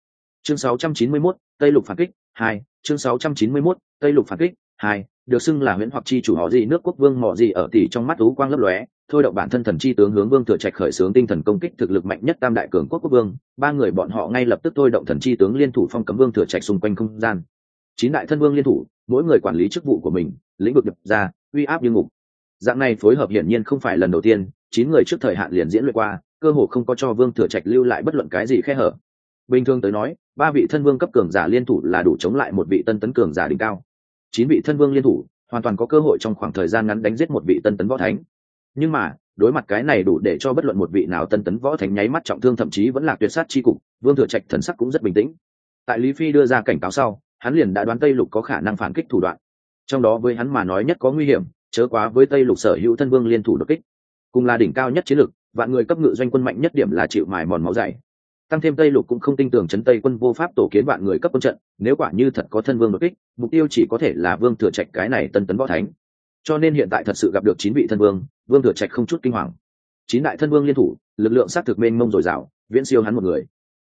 Chương 691, tây lục phản kích hai chương 691, tây lục phản kích hai được xưng là huyễn hoặc chi chủ họ gì nước quốc vương mọ gì ở tỷ trong mắt ú quang lấp lóe thôi động bản thân thần chi tướng hướng vương thừa trạch khởi xướng tinh thần công kích thực lực mạnh nhất tam đại cường quốc quốc vương ba người bọn họ ngay lập tức thôi động thần chi tướng liên thủ phong cấm vương thừa trạch xung quanh không gian. Chín đại thân vương liên thủ mỗi người quản lý chức vụ của mình lĩnh vực đập ra uy áp như ngục. Dạng này phối hợp hiển nhiên không phải lần đầu tiên chín người trước thời hạn liền diễn luyện qua cơ hồ không có cho vương thừa trạch lưu lại bất luận cái gì khe hở. Bình thường tới nói ba vị thân vương cấp cường giả liên thủ là đủ chống lại một vị tân tấn cường giả đỉnh cao. Chín vị thân vương liên thủ hoàn toàn có cơ hội trong khoảng thời gian ngắn đánh giết một vị tân tấn võ thánh. Nhưng mà, đối mặt cái này đủ để cho bất luận một vị nào tân tấn võ thánh nháy mắt trọng thương thậm chí vẫn là tuyệt sát chi cục, vương thừa trạch thần sắc cũng rất bình tĩnh. Tại lý phi đưa ra cảnh cáo sau, hắn liền đã đoán tây lục có khả năng phản kích thủ đoạn. Trong đó với hắn mà nói nhất có nguy hiểm, chớ quá với tây lục sở hữu thân vương liên thủ đột kích. Cùng là đỉnh cao nhất chiến lược, vạn người cấp ngự doanh quân mạnh nhất điểm là chịu mài mòn máu dày tăng thêm tây lục cũng không tin tưởng chấn tây quân vô pháp tổ kiến vạn người cấp quân trận, nếu quả như thật có thân vương đột kích, mục tiêu chỉ có thể là vương thừa trạch cái này tân tấn võ thánh. Cho nên hiện tại thật sự gặp được chín vị thân vương vương thừa trạch không chút kinh hoàng. Chín đại thân vương liên thủ, lực lượng xác thực mênh mông dồi dào, viễn siêu hắn một người.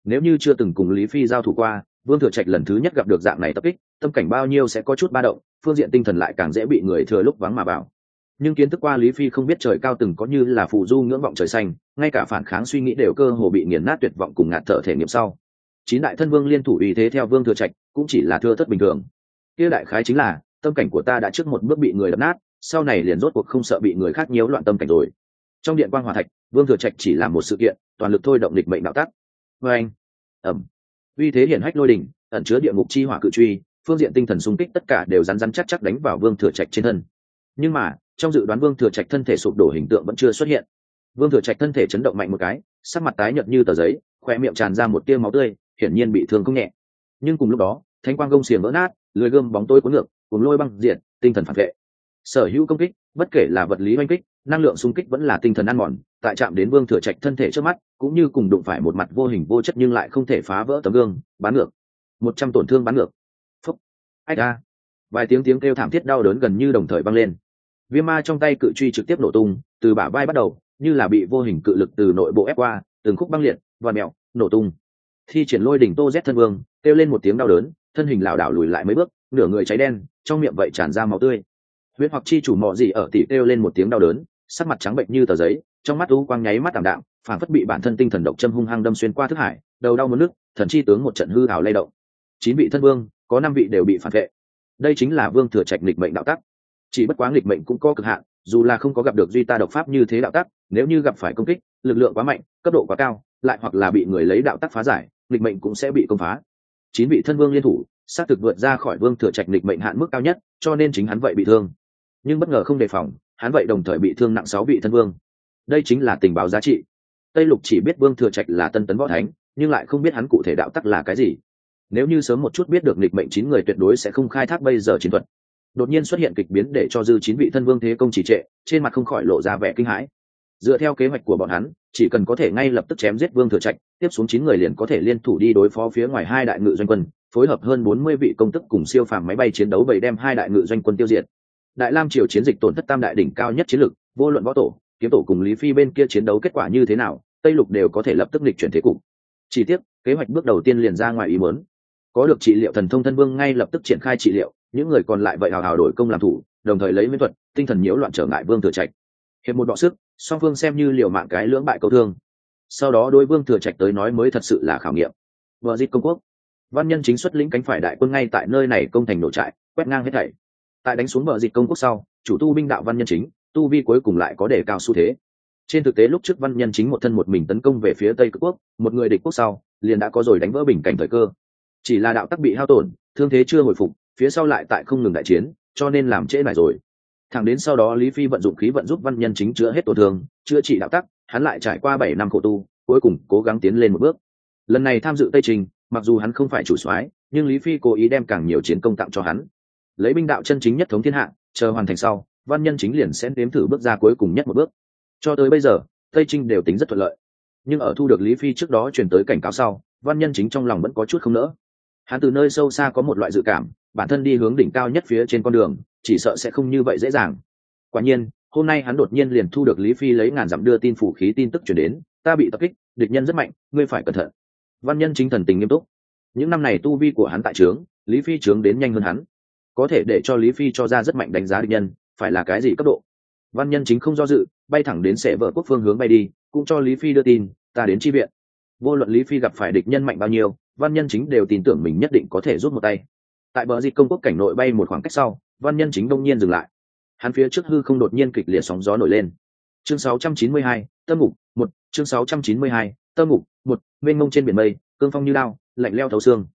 Nếu như chưa từng cùng lý phi giao thủ qua, vương thừa trạch lần thứ nhất gặp được dạng này tập kích, tâm cảnh bao nhiêu sẽ có chút ba động, phương diện tinh thần lại càng dễ bị người thừa lúc vắng mà vào nhưng kiến thức qua lý phi không biết trời cao từng có như là phù du ngưỡng vọng trời xanh, ngay cả phản kháng suy nghĩ đều cơ hồ bị nghiền nát tuyệt vọng cùng ngạt thở thể nghiệm sau. Chín đại thân vương liên thủ uy thế theo vương thừa trạch, cũng chỉ là thưa thất bình thường. Kia đại khái chính là, tâm cảnh của ta đã trước một bước bị người đập nát, sau này liền rốt cuộc không sợ bị người khác nhiễu loạn tâm cảnh rồi. Trong điện quan hòa thạch, vương thừa trạch chỉ làm một sự kiện, toàn lực thôi động lịch mệnh đạo tắc. Vê anh, ẩm. Uy thế hiển hách lôi đình ẩn chứa địa ngục chi hỏa cự truy, phương diện tinh thần xung kích tất cả đều rắn rắn chắc chắc đánh vào vương thừa trạch trên thân. Nhưng mà trong dự đoán vương thừa trạch thân thể sụp đổ hình tượng vẫn chưa xuất hiện. Vương thừa trạch thân thể chấn động mạnh một cái, sắc mặt tái nhợt như tờ giấy khoe miệng tràn ra một tia máu tươi, hiển nhiên bị thương không nhẹ. Nhưng cùng lúc đó thanh quang gông xiềng vỡ nát lưới gươm bóng tối cuốn ngược, cùng lôi băng diện tinh thần phản vệ. Sở hữu công kích, bất kể là vật lý oanh kích, năng lượng xung kích vẫn là tinh thần ăn mòn, tại chạm đến vương thừa trạch thân thể trước mắt, cũng như cùng đụng phải một mặt vô hình vô chất nhưng lại không thể phá vỡ tấm gương bán ngược. Một trăm tổn thương bán ngược. Phúc. Ách a vài tiếng tiếng kêu thảm thiết đau đớn gần như đồng thời vang lên viêm ma trong tay cự truy trực tiếp nổ tung, từ bả vai bắt đầu, như là bị vô hình cự lực từ nội bộ ép qua, từng khúc băng liệt, và mẹo, nổ tung. Thi triển lôi đỉnh tô z thân vương, kêu lên một tiếng đau đớn, thân hình lảo đảo lùi lại mấy bước, nửa người cháy đen, trong miệng vậy tràn ra máu tươi. Huyết hoặc chi chủ mò gì ở tỉ kêu lên một tiếng đau đớn, sắc mặt trắng bệnh như tờ giấy, trong mắt u quang nháy mắt tảm đạm, phản phất bị bản thân tinh thần độc châm hung hăng đâm xuyên qua thức hải, đầu đau mất nước, thần chi tướng một trận hư hào lay động. Chín vị thân vương, có năm vị đều bị phản vệ. Đây chính là vương thừa trạch lịch mệnh đạo tắc chỉ bất quá lịch mệnh cũng có cực hạn, dù là không có gặp được duy ta độc pháp như thế đạo tắc, nếu như gặp phải công kích, lực lượng quá mạnh, cấp độ quá cao, lại hoặc là bị người lấy đạo tắc phá giải lịch mệnh cũng sẽ bị công phá. Chín vị thân vương liên thủ, xác thực vượt ra khỏi vương thừa trạch lịch mệnh hạn mức cao nhất, cho nên chính hắn vậy bị thương. Nhưng bất ngờ không đề phòng, hắn vậy đồng thời bị thương nặng sáu vị thân vương. Đây chính là tình báo giá trị. Tây lục chỉ biết vương thừa trạch là tân tấn võ thánh, nhưng lại không biết hắn cụ thể đạo tắc là cái gì. Nếu như sớm một chút biết được lịch mệnh chín người tuyệt đối sẽ không khai thác bây giờ chiến thuật đột nhiên xuất hiện kịch biến để cho dư chín vị thân vương thế công chỉ trệ, trên mặt không khỏi lộ ra vẻ kinh hãi. Dựa theo kế hoạch của bọn hắn, chỉ cần có thể ngay lập tức chém giết vương thừa trạch, tiếp xuống chín người liền có thể liên thủ đi đối phó phía ngoài hai đại ngự doanh quân, phối hợp hơn bốn mươi vị công tức cùng siêu phàm máy bay chiến đấu bày đem hai đại ngự doanh quân tiêu diệt. Đại lam triều chiến dịch tổn thất tam đại đỉnh cao nhất chiến lược, vô luận võ tổ, kiếm tổ cùng lý phi bên kia chiến đấu kết quả như thế nào, tây lục đều có thể lập tức lịch chuyển thế cục. Chỉ tiếc, kế hoạch bước đầu tiên liền ra ngoài ý muốn. Có được trị liệu thần thông thân vương ngay lập tức triển khai trị liệu những người còn lại vậy hào hào đổi công làm thủ, đồng thời lấy miễn thuật, tinh thần nhiễu loạn trở ngại vương thừa trạch. Hiệp một bọ sức, song phương xem như liều mạng cái lưỡng bại cầu thương. Sau đó đối vương thừa trạch tới nói mới thật sự là khảo nghiệm. Vợ dịp công quốc. Văn nhân chính xuất lĩnh cánh phải đại quân ngay tại nơi này công thành nổ trại, quét ngang hết thảy. Tại đánh xuống vợ dịp công quốc sau, chủ tu binh đạo văn nhân chính, tu vi cuối cùng lại có đề cao xu thế. Trên thực tế lúc trước văn nhân chính một thân một mình tấn công về phía tây cực quốc, một người địch quốc sau, liền đã có rồi đánh vỡ bình cảnh thời cơ. Chỉ là đạo tắc bị hao tổn, thương thế chưa hồi phục phía sau lại tại không ngừng đại chiến, cho nên làm trễ lại rồi. Thẳng đến sau đó lý phi vận dụng khí vận giúp văn nhân chính chữa hết tổn thương, chữa trị đạo tắc, hắn lại trải qua bảy năm khổ tu, cuối cùng cố gắng tiến lên một bước. Lần này tham dự tây trình, mặc dù hắn không phải chủ soái, nhưng lý phi cố ý đem càng nhiều chiến công tặng cho hắn. Lấy binh đạo chân chính nhất thống thiên hạ, chờ hoàn thành sau, văn nhân chính liền sẽ đếm thử bước ra cuối cùng nhất một bước. Cho tới bây giờ, tây trinh đều tính rất thuận lợi. Nhưng ở thu được lý phi trước đó truyền tới cảnh cáo sau, văn nhân chính trong lòng vẫn có chút không nỡ. Hắn từ nơi sâu xa có một loại dự cảm bản thân đi hướng đỉnh cao nhất phía trên con đường, chỉ sợ sẽ không như vậy dễ dàng. Quả nhiên, hôm nay hắn đột nhiên liền thu được lý phi lấy ngàn dặm đưa tin phủ khí tin tức chuyển đến, ta bị tập kích, địch nhân rất mạnh, ngươi phải cẩn thận. Văn nhân chính thần tình nghiêm túc. Những năm này tu vi của hắn tại trướng, lý phi trướng đến nhanh hơn hắn. Có thể để cho lý phi cho ra rất mạnh đánh giá địch nhân, phải là cái gì cấp độ? Văn nhân chính không do dự, bay thẳng đến sẻ vợ quốc phương hướng bay đi, cũng cho lý phi đưa tin, ta đến tri viện. Vô luận lý phi gặp phải địch nhân mạnh bao nhiêu, văn nhân chính đều tin tưởng mình nhất định có thể rút một tay tại bờ dịch công quốc cảnh nội bay một khoảng cách sau văn nhân chính đông nhiên dừng lại. Hắn phía trước hư không đột nhiên kịch liệt sóng gió nổi lên. Chương 692, tâm mục một chương 692, tâm mục một mênh mông trên biển mây cương phong như lao lạnh leo thấu xương.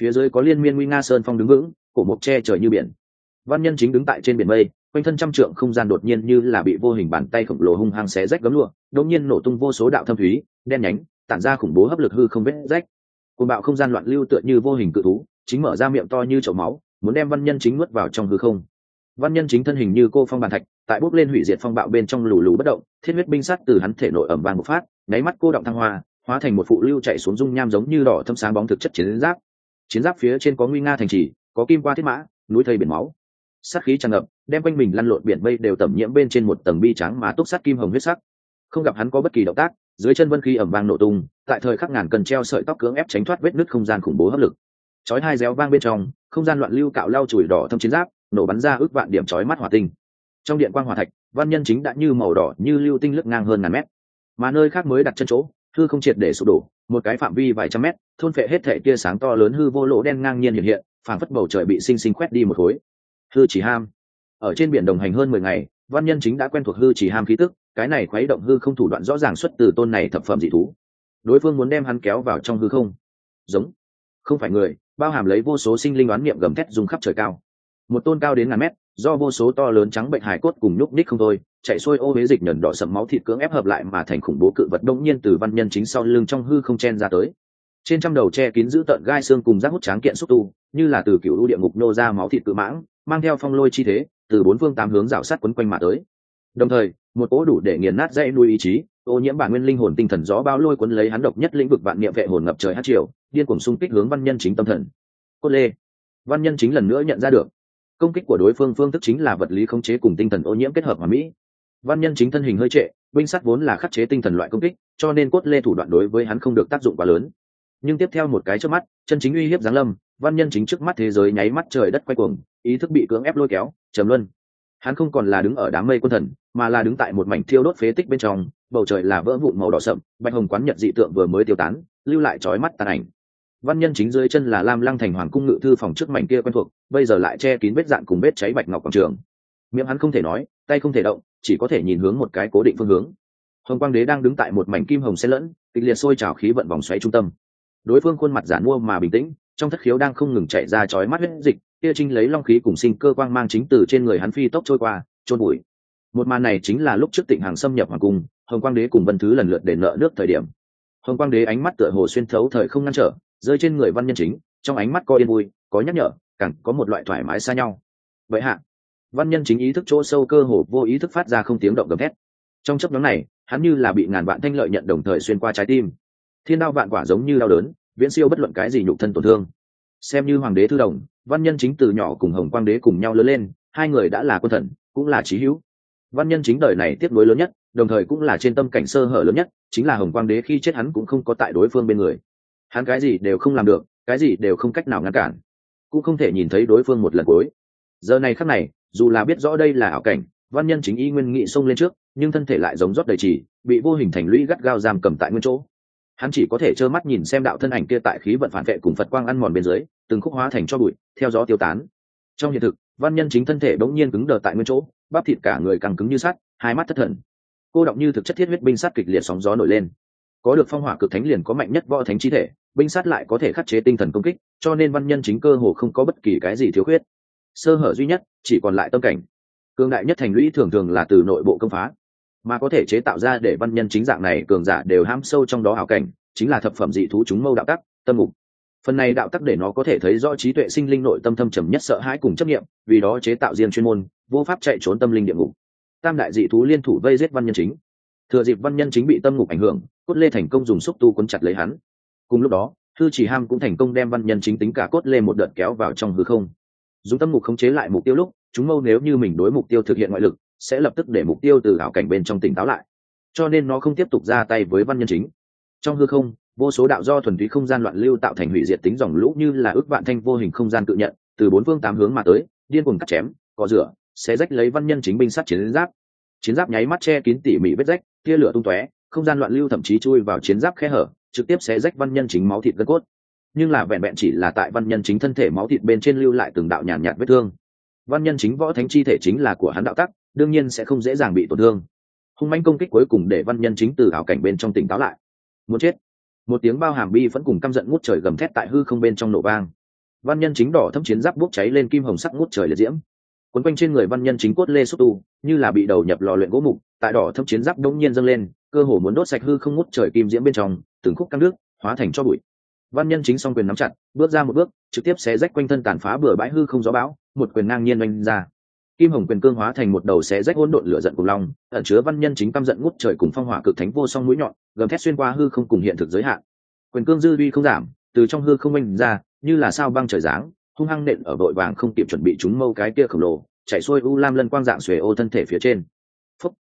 Phía dưới có liên miên nguy nga sơn phong đứng vững cổ mộc che trời như biển. Văn nhân chính đứng tại trên biển mây quanh thân trăm trượng không gian đột nhiên như là bị vô hình bàn tay khổng lồ hung hăng xé rách gấm lụa đột nhiên nổ tung vô số đạo thâm thúy đen nhánh tản ra khủng bố hấp lực hư không vết rách. Côn bạo không gian loạn lưu tựa như vô hình cự thú chính mở ra miệng to như chậu máu, muốn đem văn nhân chính nuốt vào trong hư không. Văn nhân chính thân hình như cô phong bàn thạch, tại bốc lên hủy diệt phong bạo bên trong lù lù bất động, thiết huyết binh sắt từ hắn thể nội ẩm vàng một phát, nháy mắt cô động thăng hoa, hóa thành một phụ lưu chạy xuống dung nham giống như đỏ thâm sáng bóng thực chất chiến giáp. Chiến giáp phía trên có nguy nga thành trì, có kim qua thiết mã, núi thây biển máu. Sát khí tràn ngập, đem quanh mình lăn lộn biển mây đều tẩm nhiễm bên trên một tầng bi trắng mà túc sát kim hồng huyết sắc. Không gặp hắn có bất kỳ động tác, dưới chân vân khí ẩm vang nổ tung, tại thời khắc ngàn cần treo sợi tóc cưỡng ép tránh thoát vết nứt không gian khủng bố hấp lực chói hai réo vang bên trong, không gian loạn lưu cạo lau chùi đỏ thâm chiến giáp, nổ bắn ra ước vạn điểm chói mắt hỏa tinh. Trong điện quang hỏa thạch, văn nhân chính đã như màu đỏ, như lưu tinh lướt ngang hơn ngàn mét. Mà nơi khác mới đặt chân chỗ, hư không triệt để sụp đổ, một cái phạm vi vài trăm mét, thôn phệ hết thể tia sáng to lớn hư vô lỗ đen ngang nhiên hiện hiện, phảng phất bầu trời bị sinh sinh quét đi một khối. Hư chỉ ham. Ở trên biển đồng hành hơn mười ngày, văn nhân chính đã quen thuộc hư chỉ ham khí tức, cái này khuấy động hư không thủ đoạn rõ ràng xuất từ tôn này thập phẩm dị thú. Đối phương muốn đem hắn kéo vào trong hư không. Giống. Không phải người bao hàm lấy vô số sinh linh oán niệm gầm thét dùng khắp trời cao. Một tôn cao đến ngàn mét, do vô số to lớn trắng bệnh hải cốt cùng nhúc ních không thôi, chạy xuôi ô huế dịch nhẫn đỏ sậm máu thịt cưỡng ép hợp lại mà thành khủng bố cự vật đông nhiên từ văn nhân chính sau lưng trong hư không chen ra tới. Trên trăm đầu che kín giữ tợn gai xương cùng rác hút tráng kiện xúc tu, như là từ cựu lũ địa ngục nô ra máu thịt cự mãng, mang theo phong lôi chi thế, từ bốn phương tám hướng rào sát quấn quanh mà tới. Đồng thời, một cỗ đủ để nghiền nát dây nuôi ý chí, ô nhiễm bản nguyên linh hồn tinh thần gió bao lôi cuốn lấy hắn độc nhất lĩnh vực vạn niệm vệ hồn ngập trời hát triều điên cuồng xung kích hướng văn nhân chính tâm thần. Cốt lê. Văn nhân chính lần nữa nhận ra được, công kích của đối phương phương thức chính là vật lý khống chế cùng tinh thần ô nhiễm kết hợp hòa mỹ. Văn nhân chính thân hình hơi trệ, binh sắt vốn là khắc chế tinh thần loại công kích, cho nên cốt lê thủ đoạn đối với hắn không được tác dụng quá lớn. Nhưng tiếp theo một cái trước mắt, chân chính uy hiếp giáng lâm, văn nhân chính trước mắt thế giới nháy mắt trời đất quay cuồng, ý thức bị cưỡng ép lôi kéo, trầm luân. Hắn không còn là đứng ở đám mây quân thần, mà là đứng tại một mảnh thiêu đốt phế tích bên trong, bầu trời là vỡ vụn màu đỏ sậm, bạch hồng quán nhật dị tượng vừa mới tiêu tán, lưu lại trói mắt tàn ảnh văn nhân chính dưới chân là lam lăng thành hoàng cung ngự thư phòng trước mảnh kia quen thuộc, bây giờ lại che kín vết dạn cùng vết cháy bạch ngọc quảng trường. Miệng hắn không thể nói, tay không thể động, chỉ có thể nhìn hướng một cái cố định phương hướng. Hồng quang đế đang đứng tại một mảnh kim hồng xen lẫn, kịch liệt sôi trào khí vận vòng xoáy trung tâm. Đối phương khuôn mặt giả mua mà bình tĩnh, trong thất khiếu đang không ngừng chạy ra chói mắt huyết dịch, kia trinh lấy long khí cùng sinh cơ quang mang chính từ trên người hắn phi tốc trôi qua trôn bụi. Một màn này chính là lúc trước tịnh hàng xâm nhập hoàng cung, hồng quang đế cùng vân thứ lần lượt để nợ nước thời điểm. Hồng quang đế ánh mắt tựa hồ xuyên thấu thời không ngăn trở rơi trên người văn nhân chính, trong ánh mắt có yên vui, có nhắc nhở, càng có một loại thoải mái xa nhau. Vậy hạ, văn nhân chính ý thức chỗ sâu cơ hồ vô ý thức phát ra không tiếng động gầm thét. Trong chấp nhóm này, hắn như là bị ngàn vạn thanh lợi nhận đồng thời xuyên qua trái tim. Thiên đao vạn quả giống như đau đớn, viễn siêu bất luận cái gì nhục thân tổn thương. Xem như hoàng đế thư đồng, văn nhân chính từ nhỏ cùng hồng quang đế cùng nhau lớn lên, hai người đã là quân thần, cũng là trí hữu. Văn nhân chính đời này tiếp nối lớn nhất, đồng thời cũng là trên tâm cảnh sơ hở lớn nhất, chính là hồng quang đế khi chết hắn cũng không có tại đối phương bên người hắn cái gì đều không làm được, cái gì đều không cách nào ngăn cản, cũng không thể nhìn thấy đối phương một lần cuối. Giờ này khắc này, dù là biết rõ đây là ảo cảnh, văn nhân chính y nguyên nghị xông lên trước, nhưng thân thể lại giống rót đầy trì bị vô hình thành lũy gắt gao giam cầm tại nguyên chỗ. Hắn chỉ có thể trơ mắt nhìn xem đạo thân ảnh kia tại khí vận phản vệ cùng phật quang ăn mòn bên dưới, từng khúc hóa thành cho bụi, theo gió tiêu tán. Trong hiện thực, văn nhân chính thân thể bỗng nhiên cứng đờ tại nguyên chỗ, bắp thịt cả người càng cứng như sắt, hai mắt thất thần. Cô động như thực chất thiết huyết binh sát kịch liệt sóng gió nổi lên. Có được phong hỏa cực thánh liền có mạnh nhất võ thánh chi thể binh sát lại có thể khắc chế tinh thần công kích, cho nên văn nhân chính cơ hồ không có bất kỳ cái gì thiếu khuyết. Sơ hở duy nhất, chỉ còn lại tâm cảnh. Cường đại nhất thành lũy thường thường là từ nội bộ công phá. Mà có thể chế tạo ra để văn nhân chính dạng này cường giả đều ham sâu trong đó hảo cảnh, chính là thập phẩm dị thú chúng mâu đạo tắc, tâm mục. Phần này đạo tắc để nó có thể thấy rõ trí tuệ sinh linh nội tâm thâm trầm nhất sợ hãi cùng chấp nghiệm vì đó chế tạo riêng chuyên môn, vô pháp chạy trốn tâm linh địa ngục. Tam đại dị thú liên thủ vây giết văn nhân chính. Thừa dịp văn nhân chính bị tâm ngục ảnh hưởng, cốt lê thành công dùng xúc tu quấn chặt lấy hắn cùng lúc đó, thư chỉ ham cũng thành công đem văn nhân chính tính cả cốt lê một đợt kéo vào trong hư không. Dùng tâm mục khống chế lại mục tiêu lúc, chúng mâu nếu như mình đối mục tiêu thực hiện ngoại lực, sẽ lập tức để mục tiêu từ ảo cảnh bên trong tỉnh táo lại. Cho nên nó không tiếp tục ra tay với văn nhân chính. Trong hư không, vô số đạo do thuần túy không gian loạn lưu tạo thành hủy diệt tính dòng lũ như là ước vạn thanh vô hình không gian tự nhận, từ bốn phương tám hướng mà tới, điên cuồng cắt chém, cọ rửa sẽ rách lấy văn nhân chính binh sát chiến giáp. Chiến giáp nháy mắt che kín tỉ mỉ vết rách, tia lửa tung tóe, không gian loạn lưu thậm chí chui vào chiến giáp khe hở trực tiếp sẽ rách văn nhân chính máu thịt gân cốt. Nhưng là vẹn vẹn chỉ là tại văn nhân chính thân thể máu thịt bên trên lưu lại từng đạo nhàn nhạt, nhạt vết thương. Văn nhân chính võ thánh chi thể chính là của hắn đạo tắc đương nhiên sẽ không dễ dàng bị tổn thương. Hung manh công kích cuối cùng để văn nhân chính từ ảo cảnh bên trong tỉnh táo lại. Muốn chết. Một tiếng bao hàm bi vẫn cùng căm giận ngút trời gầm thét tại hư không bên trong nổ vang. Văn nhân chính đỏ thâm chiến giáp bốc cháy lên kim hồng sắc ngút trời liệt diễm. Quấn quanh trên người văn nhân chính cốt lê xúc tu như là bị đầu nhập lò luyện gỗ mục tại đỏ thâm chiến giáp đông nhiên dâng lên cơ hồ muốn đốt sạch hư không ngút trời kim diễm bên trong từng khúc căng nước hóa thành cho bụi. Văn nhân chính song quyền nắm chặt, bước ra một bước, trực tiếp xé rách quanh thân tàn phá bừa bãi hư không gió bão, một quyền ngang nhiên oanh ra. Kim hồng quyền cương hóa thành một đầu xé rách hỗn độn lửa giận cùng long, ẩn chứa văn nhân chính căm giận ngút trời cùng phong hỏa cực thánh vô song mũi nhọn, gầm thét xuyên qua hư không cùng hiện thực giới hạn. Quyền cương dư vi không giảm, từ trong hư không oanh ra, như là sao băng trời giáng, hung hăng nện ở vội vàng không kịp chuẩn bị chúng mâu cái kia khổng lồ, chạy xuôi u lam lân quang dạng xuề ô thân thể phía trên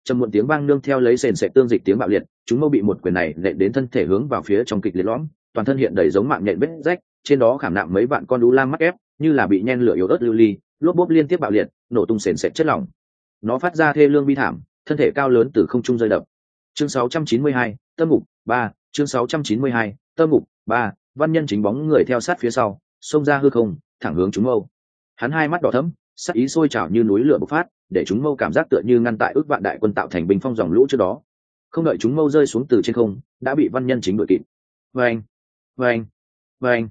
trầm muộn tiếng vang nương theo lấy sền sệt tương dịch tiếng bạo liệt chúng mâu bị một quyền này nện đến thân thể hướng vào phía trong kịch liệt lõm toàn thân hiện đầy giống mạng nhện vết rách trên đó khảm nạm mấy vạn con u lam mắc ép như là bị nhen lửa yếu ớt lưu ly lốp bốp liên tiếp bạo liệt nổ tung sền sệt chất lỏng. Nó phát ra thê lương bi thảm thân thể cao lớn từ không trung rơi đập. Chương 692, tâm mục ba chương 692, tâm mục ba văn nhân chính bóng người theo sát phía sau xông ra hư không thẳng hướng chúng mâu. Hắn hai mắt đỏ thẫm sắc ý sôi trào như núi lửa bộc phát để chúng mâu cảm giác tựa như ngăn tại ước vạn đại quân tạo thành bình phong dòng lũ trước đó. Không đợi chúng mâu rơi xuống từ trên không, đã bị văn nhân chính đội kịp. Vâng vâng vâng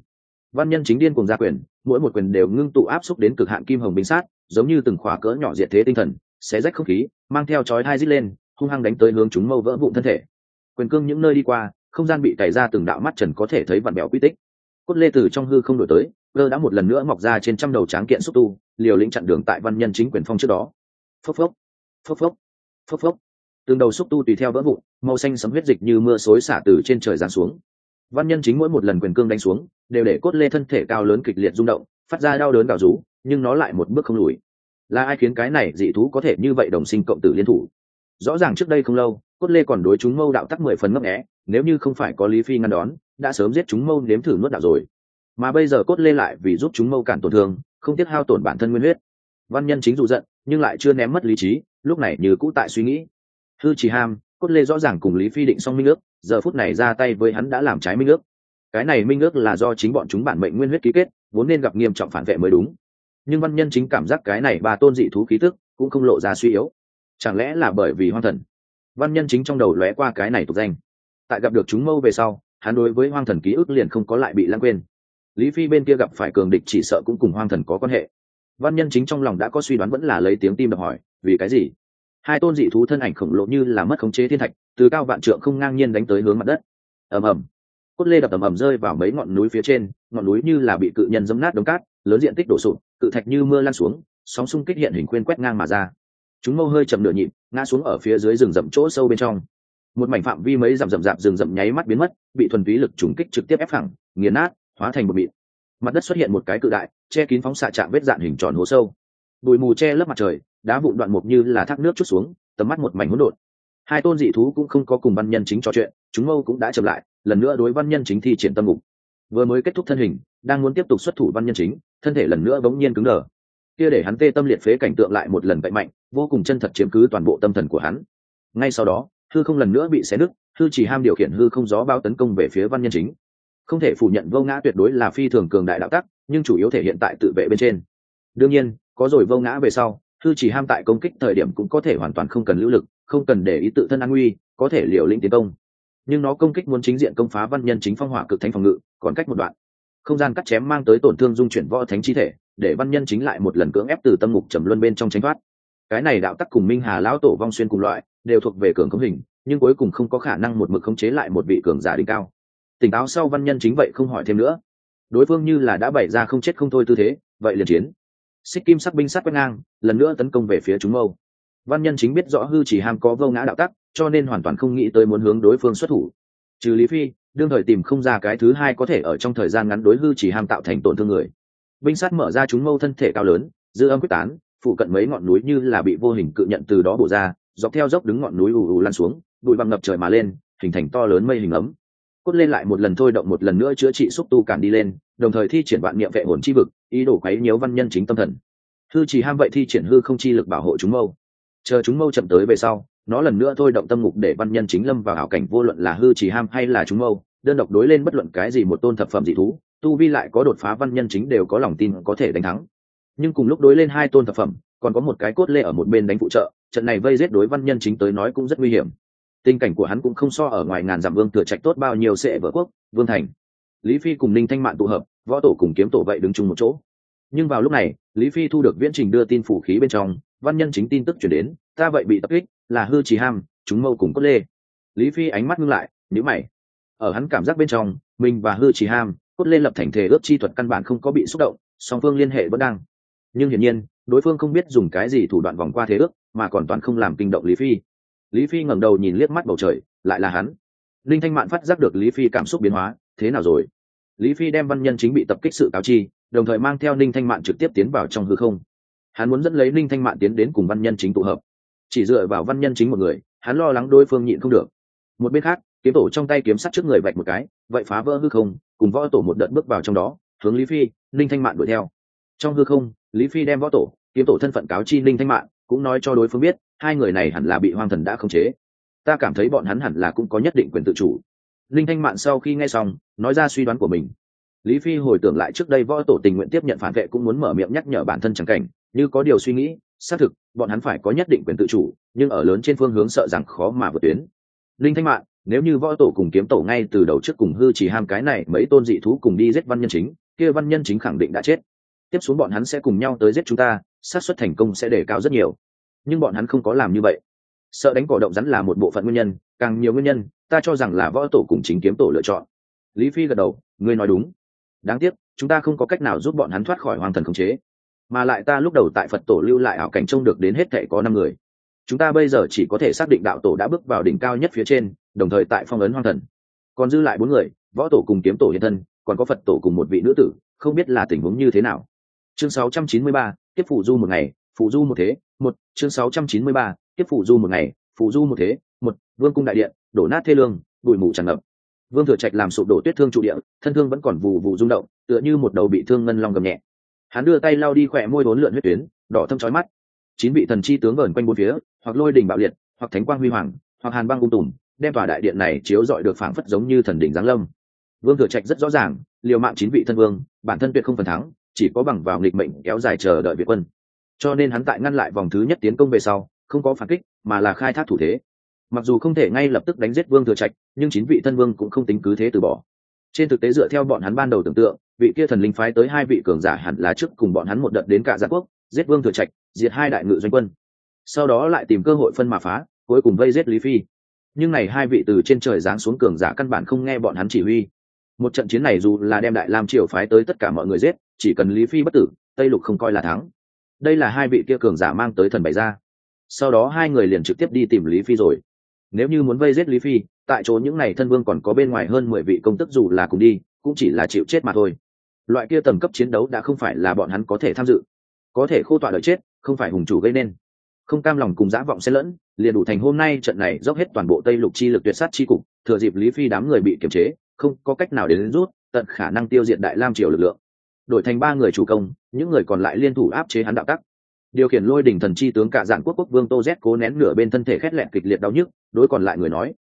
văn nhân chính điên cùng gia quyền, mỗi một quyền đều ngưng tụ áp xúc đến cực hạn kim hồng binh sát, giống như từng khóa cỡ nhỏ diệt thế tinh thần, xé rách không khí, mang theo chói hai dít lên, hung hăng đánh tới hướng chúng mâu vỡ vụn thân thể. Quyền cương những nơi đi qua, không gian bị cày ra từng đạo mắt trần có thể thấy vặn bèo quy tích. Cốt lê từ trong hư không đổi tới cơ đã một lần nữa mọc ra trên trăm đầu tráng kiện xúc tu, liều lĩnh chặn đường tại văn nhân chính quyền phong trước đó phốc phốc phốc phốc phốc phốc. Từng đầu xúc tu tùy theo vỡ vụn, màu xanh sấm huyết dịch như mưa xối xả từ trên trời giáng xuống. Văn nhân chính mỗi một lần quyền cương đánh xuống, đều để cốt lê thân thể cao lớn kịch liệt rung động, phát ra đau đớn gào rú, nhưng nó lại một bước không lùi. Là ai khiến cái này dị thú có thể như vậy đồng sinh cộng tử liên thủ? Rõ ràng trước đây không lâu, cốt lê còn đối chúng mâu đạo tắc mười phần ngấp nghẽ nếu như không phải có lý phi ngăn đón, đã sớm giết chúng mâu nếm thử nuốt đạo rồi. Mà bây giờ cốt lê lại vì giúp chúng mâu cản tổn thương, không tiếc hao tổn bản thân nguyên huyết. Văn nhân chính dụ giận nhưng lại chưa ném mất lý trí, lúc này như cũ tại suy nghĩ. Hư chỉ ham, cốt lê rõ ràng cùng lý phi định xong minh ước, giờ phút này ra tay với hắn đã làm trái minh ước. Cái này minh ước là do chính bọn chúng bản mệnh nguyên huyết ký kết, vốn nên gặp nghiêm trọng phản vệ mới đúng. Nhưng văn nhân chính cảm giác cái này bà tôn dị thú khí tức cũng không lộ ra suy yếu. Chẳng lẽ là bởi vì hoang thần? Văn nhân chính trong đầu lóe qua cái này tục danh. Tại gặp được chúng mâu về sau, hắn đối với hoang thần ký ức liền không có lại bị lãng quên. Lý phi bên kia gặp phải cường địch chỉ sợ cũng cùng hoang thần có quan hệ văn nhân chính trong lòng đã có suy đoán vẫn là lấy tiếng tim đập hỏi, vì cái gì? Hai tôn dị thú thân ảnh khổng lồ như là mất khống chế thiên thạch, từ cao vạn trượng không ngang nhiên đánh tới hướng mặt đất. Ầm ầm. Cốt lê đập ầm ầm rơi vào mấy ngọn núi phía trên, ngọn núi như là bị cự nhân dấm nát đống cát, lớn diện tích đổ sụp, cự thạch như mưa lan xuống, sóng xung kích hiện hình khuyên quét ngang mà ra. Chúng mâu hơi chậm nửa nhịp, ngã xuống ở phía dưới rừng rậm chỗ sâu bên trong. Một mảnh phạm vi mấy rậm rậm rạp rừng rậm nháy mắt biến mất, bị thuần túy lực trùng kích trực tiếp ép phẳng, nghiền nát, hóa thành một mịn mặt đất xuất hiện một cái cự đại, che kín phóng xạ chạm vết dạn hình tròn hố sâu. Bụi mù che lấp mặt trời, đá vụn đoạn mục như là thác nước chút xuống, tầm mắt một mảnh hỗn độn. Hai tôn dị thú cũng không có cùng văn nhân chính trò chuyện, chúng mâu cũng đã chậm lại, lần nữa đối văn nhân chính thi triển tâm mục. Vừa mới kết thúc thân hình, đang muốn tiếp tục xuất thủ văn nhân chính, thân thể lần nữa bỗng nhiên cứng đờ. Kia để hắn tê tâm liệt phế cảnh tượng lại một lần vậy mạnh, vô cùng chân thật chiếm cứ toàn bộ tâm thần của hắn. Ngay sau đó, hư không lần nữa bị xé nứt, hư chỉ ham điều khiển hư không gió bao tấn công về phía văn nhân chính không thể phủ nhận vô ngã tuyệt đối là phi thường cường đại đạo tắc, nhưng chủ yếu thể hiện tại tự vệ bên trên. Đương nhiên, có rồi vô ngã về sau thư chỉ ham tại công kích thời điểm cũng có thể hoàn toàn không cần lưu lực, không cần để ý tự thân an nguy, có thể liều lĩnh tiến công. Nhưng nó công kích muốn chính diện công phá văn nhân chính phong hỏa cực thánh phòng ngự, còn cách một đoạn. Không gian cắt chém mang tới tổn thương dung chuyển võ thánh chi thể, để văn nhân chính lại một lần cưỡng ép từ tâm ngục trầm luân bên trong tránh thoát. Cái này đạo tắc cùng minh hà lão tổ vong xuyên cùng loại, đều thuộc về cường công hình, nhưng cuối cùng không có khả năng một mực khống chế lại một vị cường giả đỉnh cao tỉnh táo sau văn nhân chính vậy không hỏi thêm nữa. Đối phương như là đã bày ra không chết không thôi tư thế, vậy liền chiến. Xích kim sắc binh sát quét ngang, lần nữa tấn công về phía chúng mâu. Văn nhân chính biết rõ hư chỉ ham có vô ngã đạo tắc, cho nên hoàn toàn không nghĩ tới muốn hướng đối phương xuất thủ. Trừ lý phi, đương thời tìm không ra cái thứ hai có thể ở trong thời gian ngắn đối hư chỉ ham tạo thành tổn thương người. Binh sát mở ra chúng mâu thân thể cao lớn, dư âm quyết tán, phụ cận mấy ngọn núi như là bị vô hình cự nhận từ đó bổ ra, dọc theo dốc đứng ngọn núi ù ù lan xuống, bụi băng ngập trời mà lên, hình thành to lớn mây hình ấm cốt lên lại một lần thôi động một lần nữa chữa trị xúc tu cản đi lên, đồng thời thi triển vạn niệm vệ hồn chi vực, ý đồ quấy nhiễu văn nhân chính tâm thần. Hư chỉ ham vậy thi triển hư không chi lực bảo hộ chúng mâu. Chờ chúng mâu chậm tới về sau, nó lần nữa thôi động tâm ngục để văn nhân chính lâm vào hảo cảnh, vô luận là hư chỉ ham hay là chúng mâu, đơn độc đối lên bất luận cái gì một tôn thập phẩm dị thú, tu vi lại có đột phá văn nhân chính đều có lòng tin có thể đánh thắng. Nhưng cùng lúc đối lên hai tôn thập phẩm, còn có một cái cốt lê ở một bên đánh phụ trợ, trận này vây giết đối văn nhân chính tới nói cũng rất nguy hiểm tình cảnh của hắn cũng không so ở ngoài ngàn dặm vương thừa trạch tốt bao nhiêu sẽ vỡ quốc, vương thành. Lý phi cùng ninh thanh mạn tụ hợp, võ tổ cùng kiếm tổ vậy đứng chung một chỗ. Nhưng vào lúc này, lý phi thu được viễn trình đưa tin phủ khí bên trong, văn nhân chính tin tức chuyển đến, ta vậy bị tập kích, là hư trì ham, chúng mâu cùng cốt lê. Lý phi ánh mắt ngưng lại nhữ mày. Ở hắn cảm giác bên trong, mình và hư trì ham, cốt lê lập thành thể ước chi thuật căn bản không có bị xúc động, song phương liên hệ vẫn đang. Nhưng hiển nhiên, đối phương không biết dùng cái gì thủ đoạn vòng qua thế ước, mà còn toàn không làm kinh động lý phi lý phi ngẩng đầu nhìn liếc mắt bầu trời, lại là hắn. Linh thanh mạn phát giác được lý phi cảm xúc biến hóa, thế nào rồi? Lý phi đem văn nhân chính bị tập kích sự cáo chi, đồng thời mang theo ninh thanh mạn trực tiếp tiến vào trong hư không. Hắn muốn dẫn lấy ninh thanh mạn tiến đến cùng văn nhân chính tụ hợp. Chỉ dựa vào văn nhân chính một người, hắn lo lắng đối phương nhịn không được. Một bên khác, kiếm tổ trong tay kiếm sắt trước người vạch một cái, vậy phá vỡ hư không, cùng võ tổ một đợt bước vào trong đó, hướng lý phi ninh thanh mạn đuổi theo. Trong hư không, lý phi đem võ tổ, kiếm tổ thân phận cáo chi ninh thanh mạn cũng nói cho đối phương biết, hai người này hẳn là bị hoang thần đã khống chế. Ta cảm thấy bọn hắn hẳn là cũng có nhất định quyền tự chủ. Linh thanh mạn sau khi nghe xong, nói ra suy đoán của mình. Lý phi hồi tưởng lại trước đây võ tổ tình nguyện tiếp nhận phản vệ cũng muốn mở miệng nhắc nhở bản thân chẳng cảnh, như có điều suy nghĩ, xác thực, bọn hắn phải có nhất định quyền tự chủ, nhưng ở lớn trên phương hướng sợ rằng khó mà vượt tuyến. Linh thanh mạn, nếu như võ tổ cùng kiếm tổ ngay từ đầu trước cùng hư chỉ ham cái này, mấy tôn dị thú cùng đi giết văn nhân chính, kia văn nhân chính khẳng định đã chết tiếp xuống bọn hắn sẽ cùng nhau tới giết chúng ta, xác suất thành công sẽ đề cao rất nhiều. Nhưng bọn hắn không có làm như vậy. Sợ đánh cỏ động rắn là một bộ phận nguyên nhân, càng nhiều nguyên nhân, ta cho rằng là võ tổ cùng chính kiếm tổ lựa chọn. Lý phi gật đầu, ngươi nói đúng. Đáng tiếc, chúng ta không có cách nào giúp bọn hắn thoát khỏi hoàng thần khống chế. Mà lại ta lúc đầu tại phật tổ lưu lại ảo cảnh trông được đến hết thệ có năm người. Chúng ta bây giờ chỉ có thể xác định đạo tổ đã bước vào đỉnh cao nhất phía trên, đồng thời tại phong ấn hoang thần. Còn dư lại bốn người, võ tổ cùng kiếm tổ hiện thân, còn có phật tổ cùng một vị nữ tử, không biết là tình huống như thế nào chương 693, tiếp phụ du một ngày phụ du một thế một chương 693, tiếp phụ du một ngày phụ du một thế một vương cung đại điện đổ nát thê lương bụi mù tràn ngập. Vương thừa trạch làm sụp đổ tuyết thương trụ địa thân thương vẫn còn vù vù rung động tựa như một đầu bị thương ngân long gầm nhẹ. Hắn đưa tay lau đi khỏe môi bốn lượn huyết tuyến đỏ thâm chói mắt. Chín vị thần chi tướng vờn quanh bốn phía hoặc lôi đình bạo liệt hoặc thánh quang huy hoàng hoặc hàn băng ung tùm đem tòa đại điện này chiếu dọi được phảng phất giống như thần đỉnh giáng lâm. Vương thừa trạch rất rõ ràng liều mạng chín vị thân vương bản thân tuyệt không phần thắng chỉ có bằng vào nghịch mệnh kéo dài chờ đợi việt quân. Cho nên hắn tại ngăn lại vòng thứ nhất tiến công về sau, không có phản kích, mà là khai thác thủ thế. Mặc dù không thể ngay lập tức đánh giết vương thừa trạch, nhưng chín vị thân vương cũng không tính cứ thế từ bỏ. Trên thực tế dựa theo bọn hắn ban đầu tưởng tượng, vị kia thần linh phái tới hai vị cường giả hẳn là trước cùng bọn hắn một đợt đến cả gia quốc, giết vương thừa trạch, diệt hai đại ngự doanh quân. Sau đó lại tìm cơ hội phân mà phá, cuối cùng vây giết lý phi. Nhưng này hai vị từ trên trời giáng xuống cường giả căn bản không nghe bọn hắn chỉ huy một trận chiến này dù là đem đại lam triều phái tới tất cả mọi người giết, chỉ cần lý phi bất tử, tây lục không coi là thắng. Đây là hai vị kia cường giả mang tới thần bày ra. Sau đó hai người liền trực tiếp đi tìm lý phi rồi. Nếu như muốn vây giết lý phi, tại chỗ những n à y thân vương còn có bên ngoài hơn mười vị công tức dù là cùng đi, cũng chỉ là chịu chết mà thôi. Loại kia tầm cấp chiến đấu đã không phải là bọn hắn có thể tham dự. Có thể khô tọa đợi chết, không phải hùng chủ gây nên. Không cam lòng cùng dã vọng xen lẫn, liền đủ thành hôm nay trận này dốc hết toàn bộ tây lục chi lực tuyệt sát chi cục, thừa dịp lý phi đám người bị kiềm chế không có cách nào đến rút, tận khả năng tiêu diệt đại lam triều lực lượng. Đổi thành ba người chủ công, những người còn lại liên thủ áp chế hắn đạo tắc. Điều khiển lôi đỉnh thần chi tướng cả dạng quốc quốc vương tô z cố nén nửa bên thân thể khét lẹn kịch liệt đau nhức, đối còn lại người nói.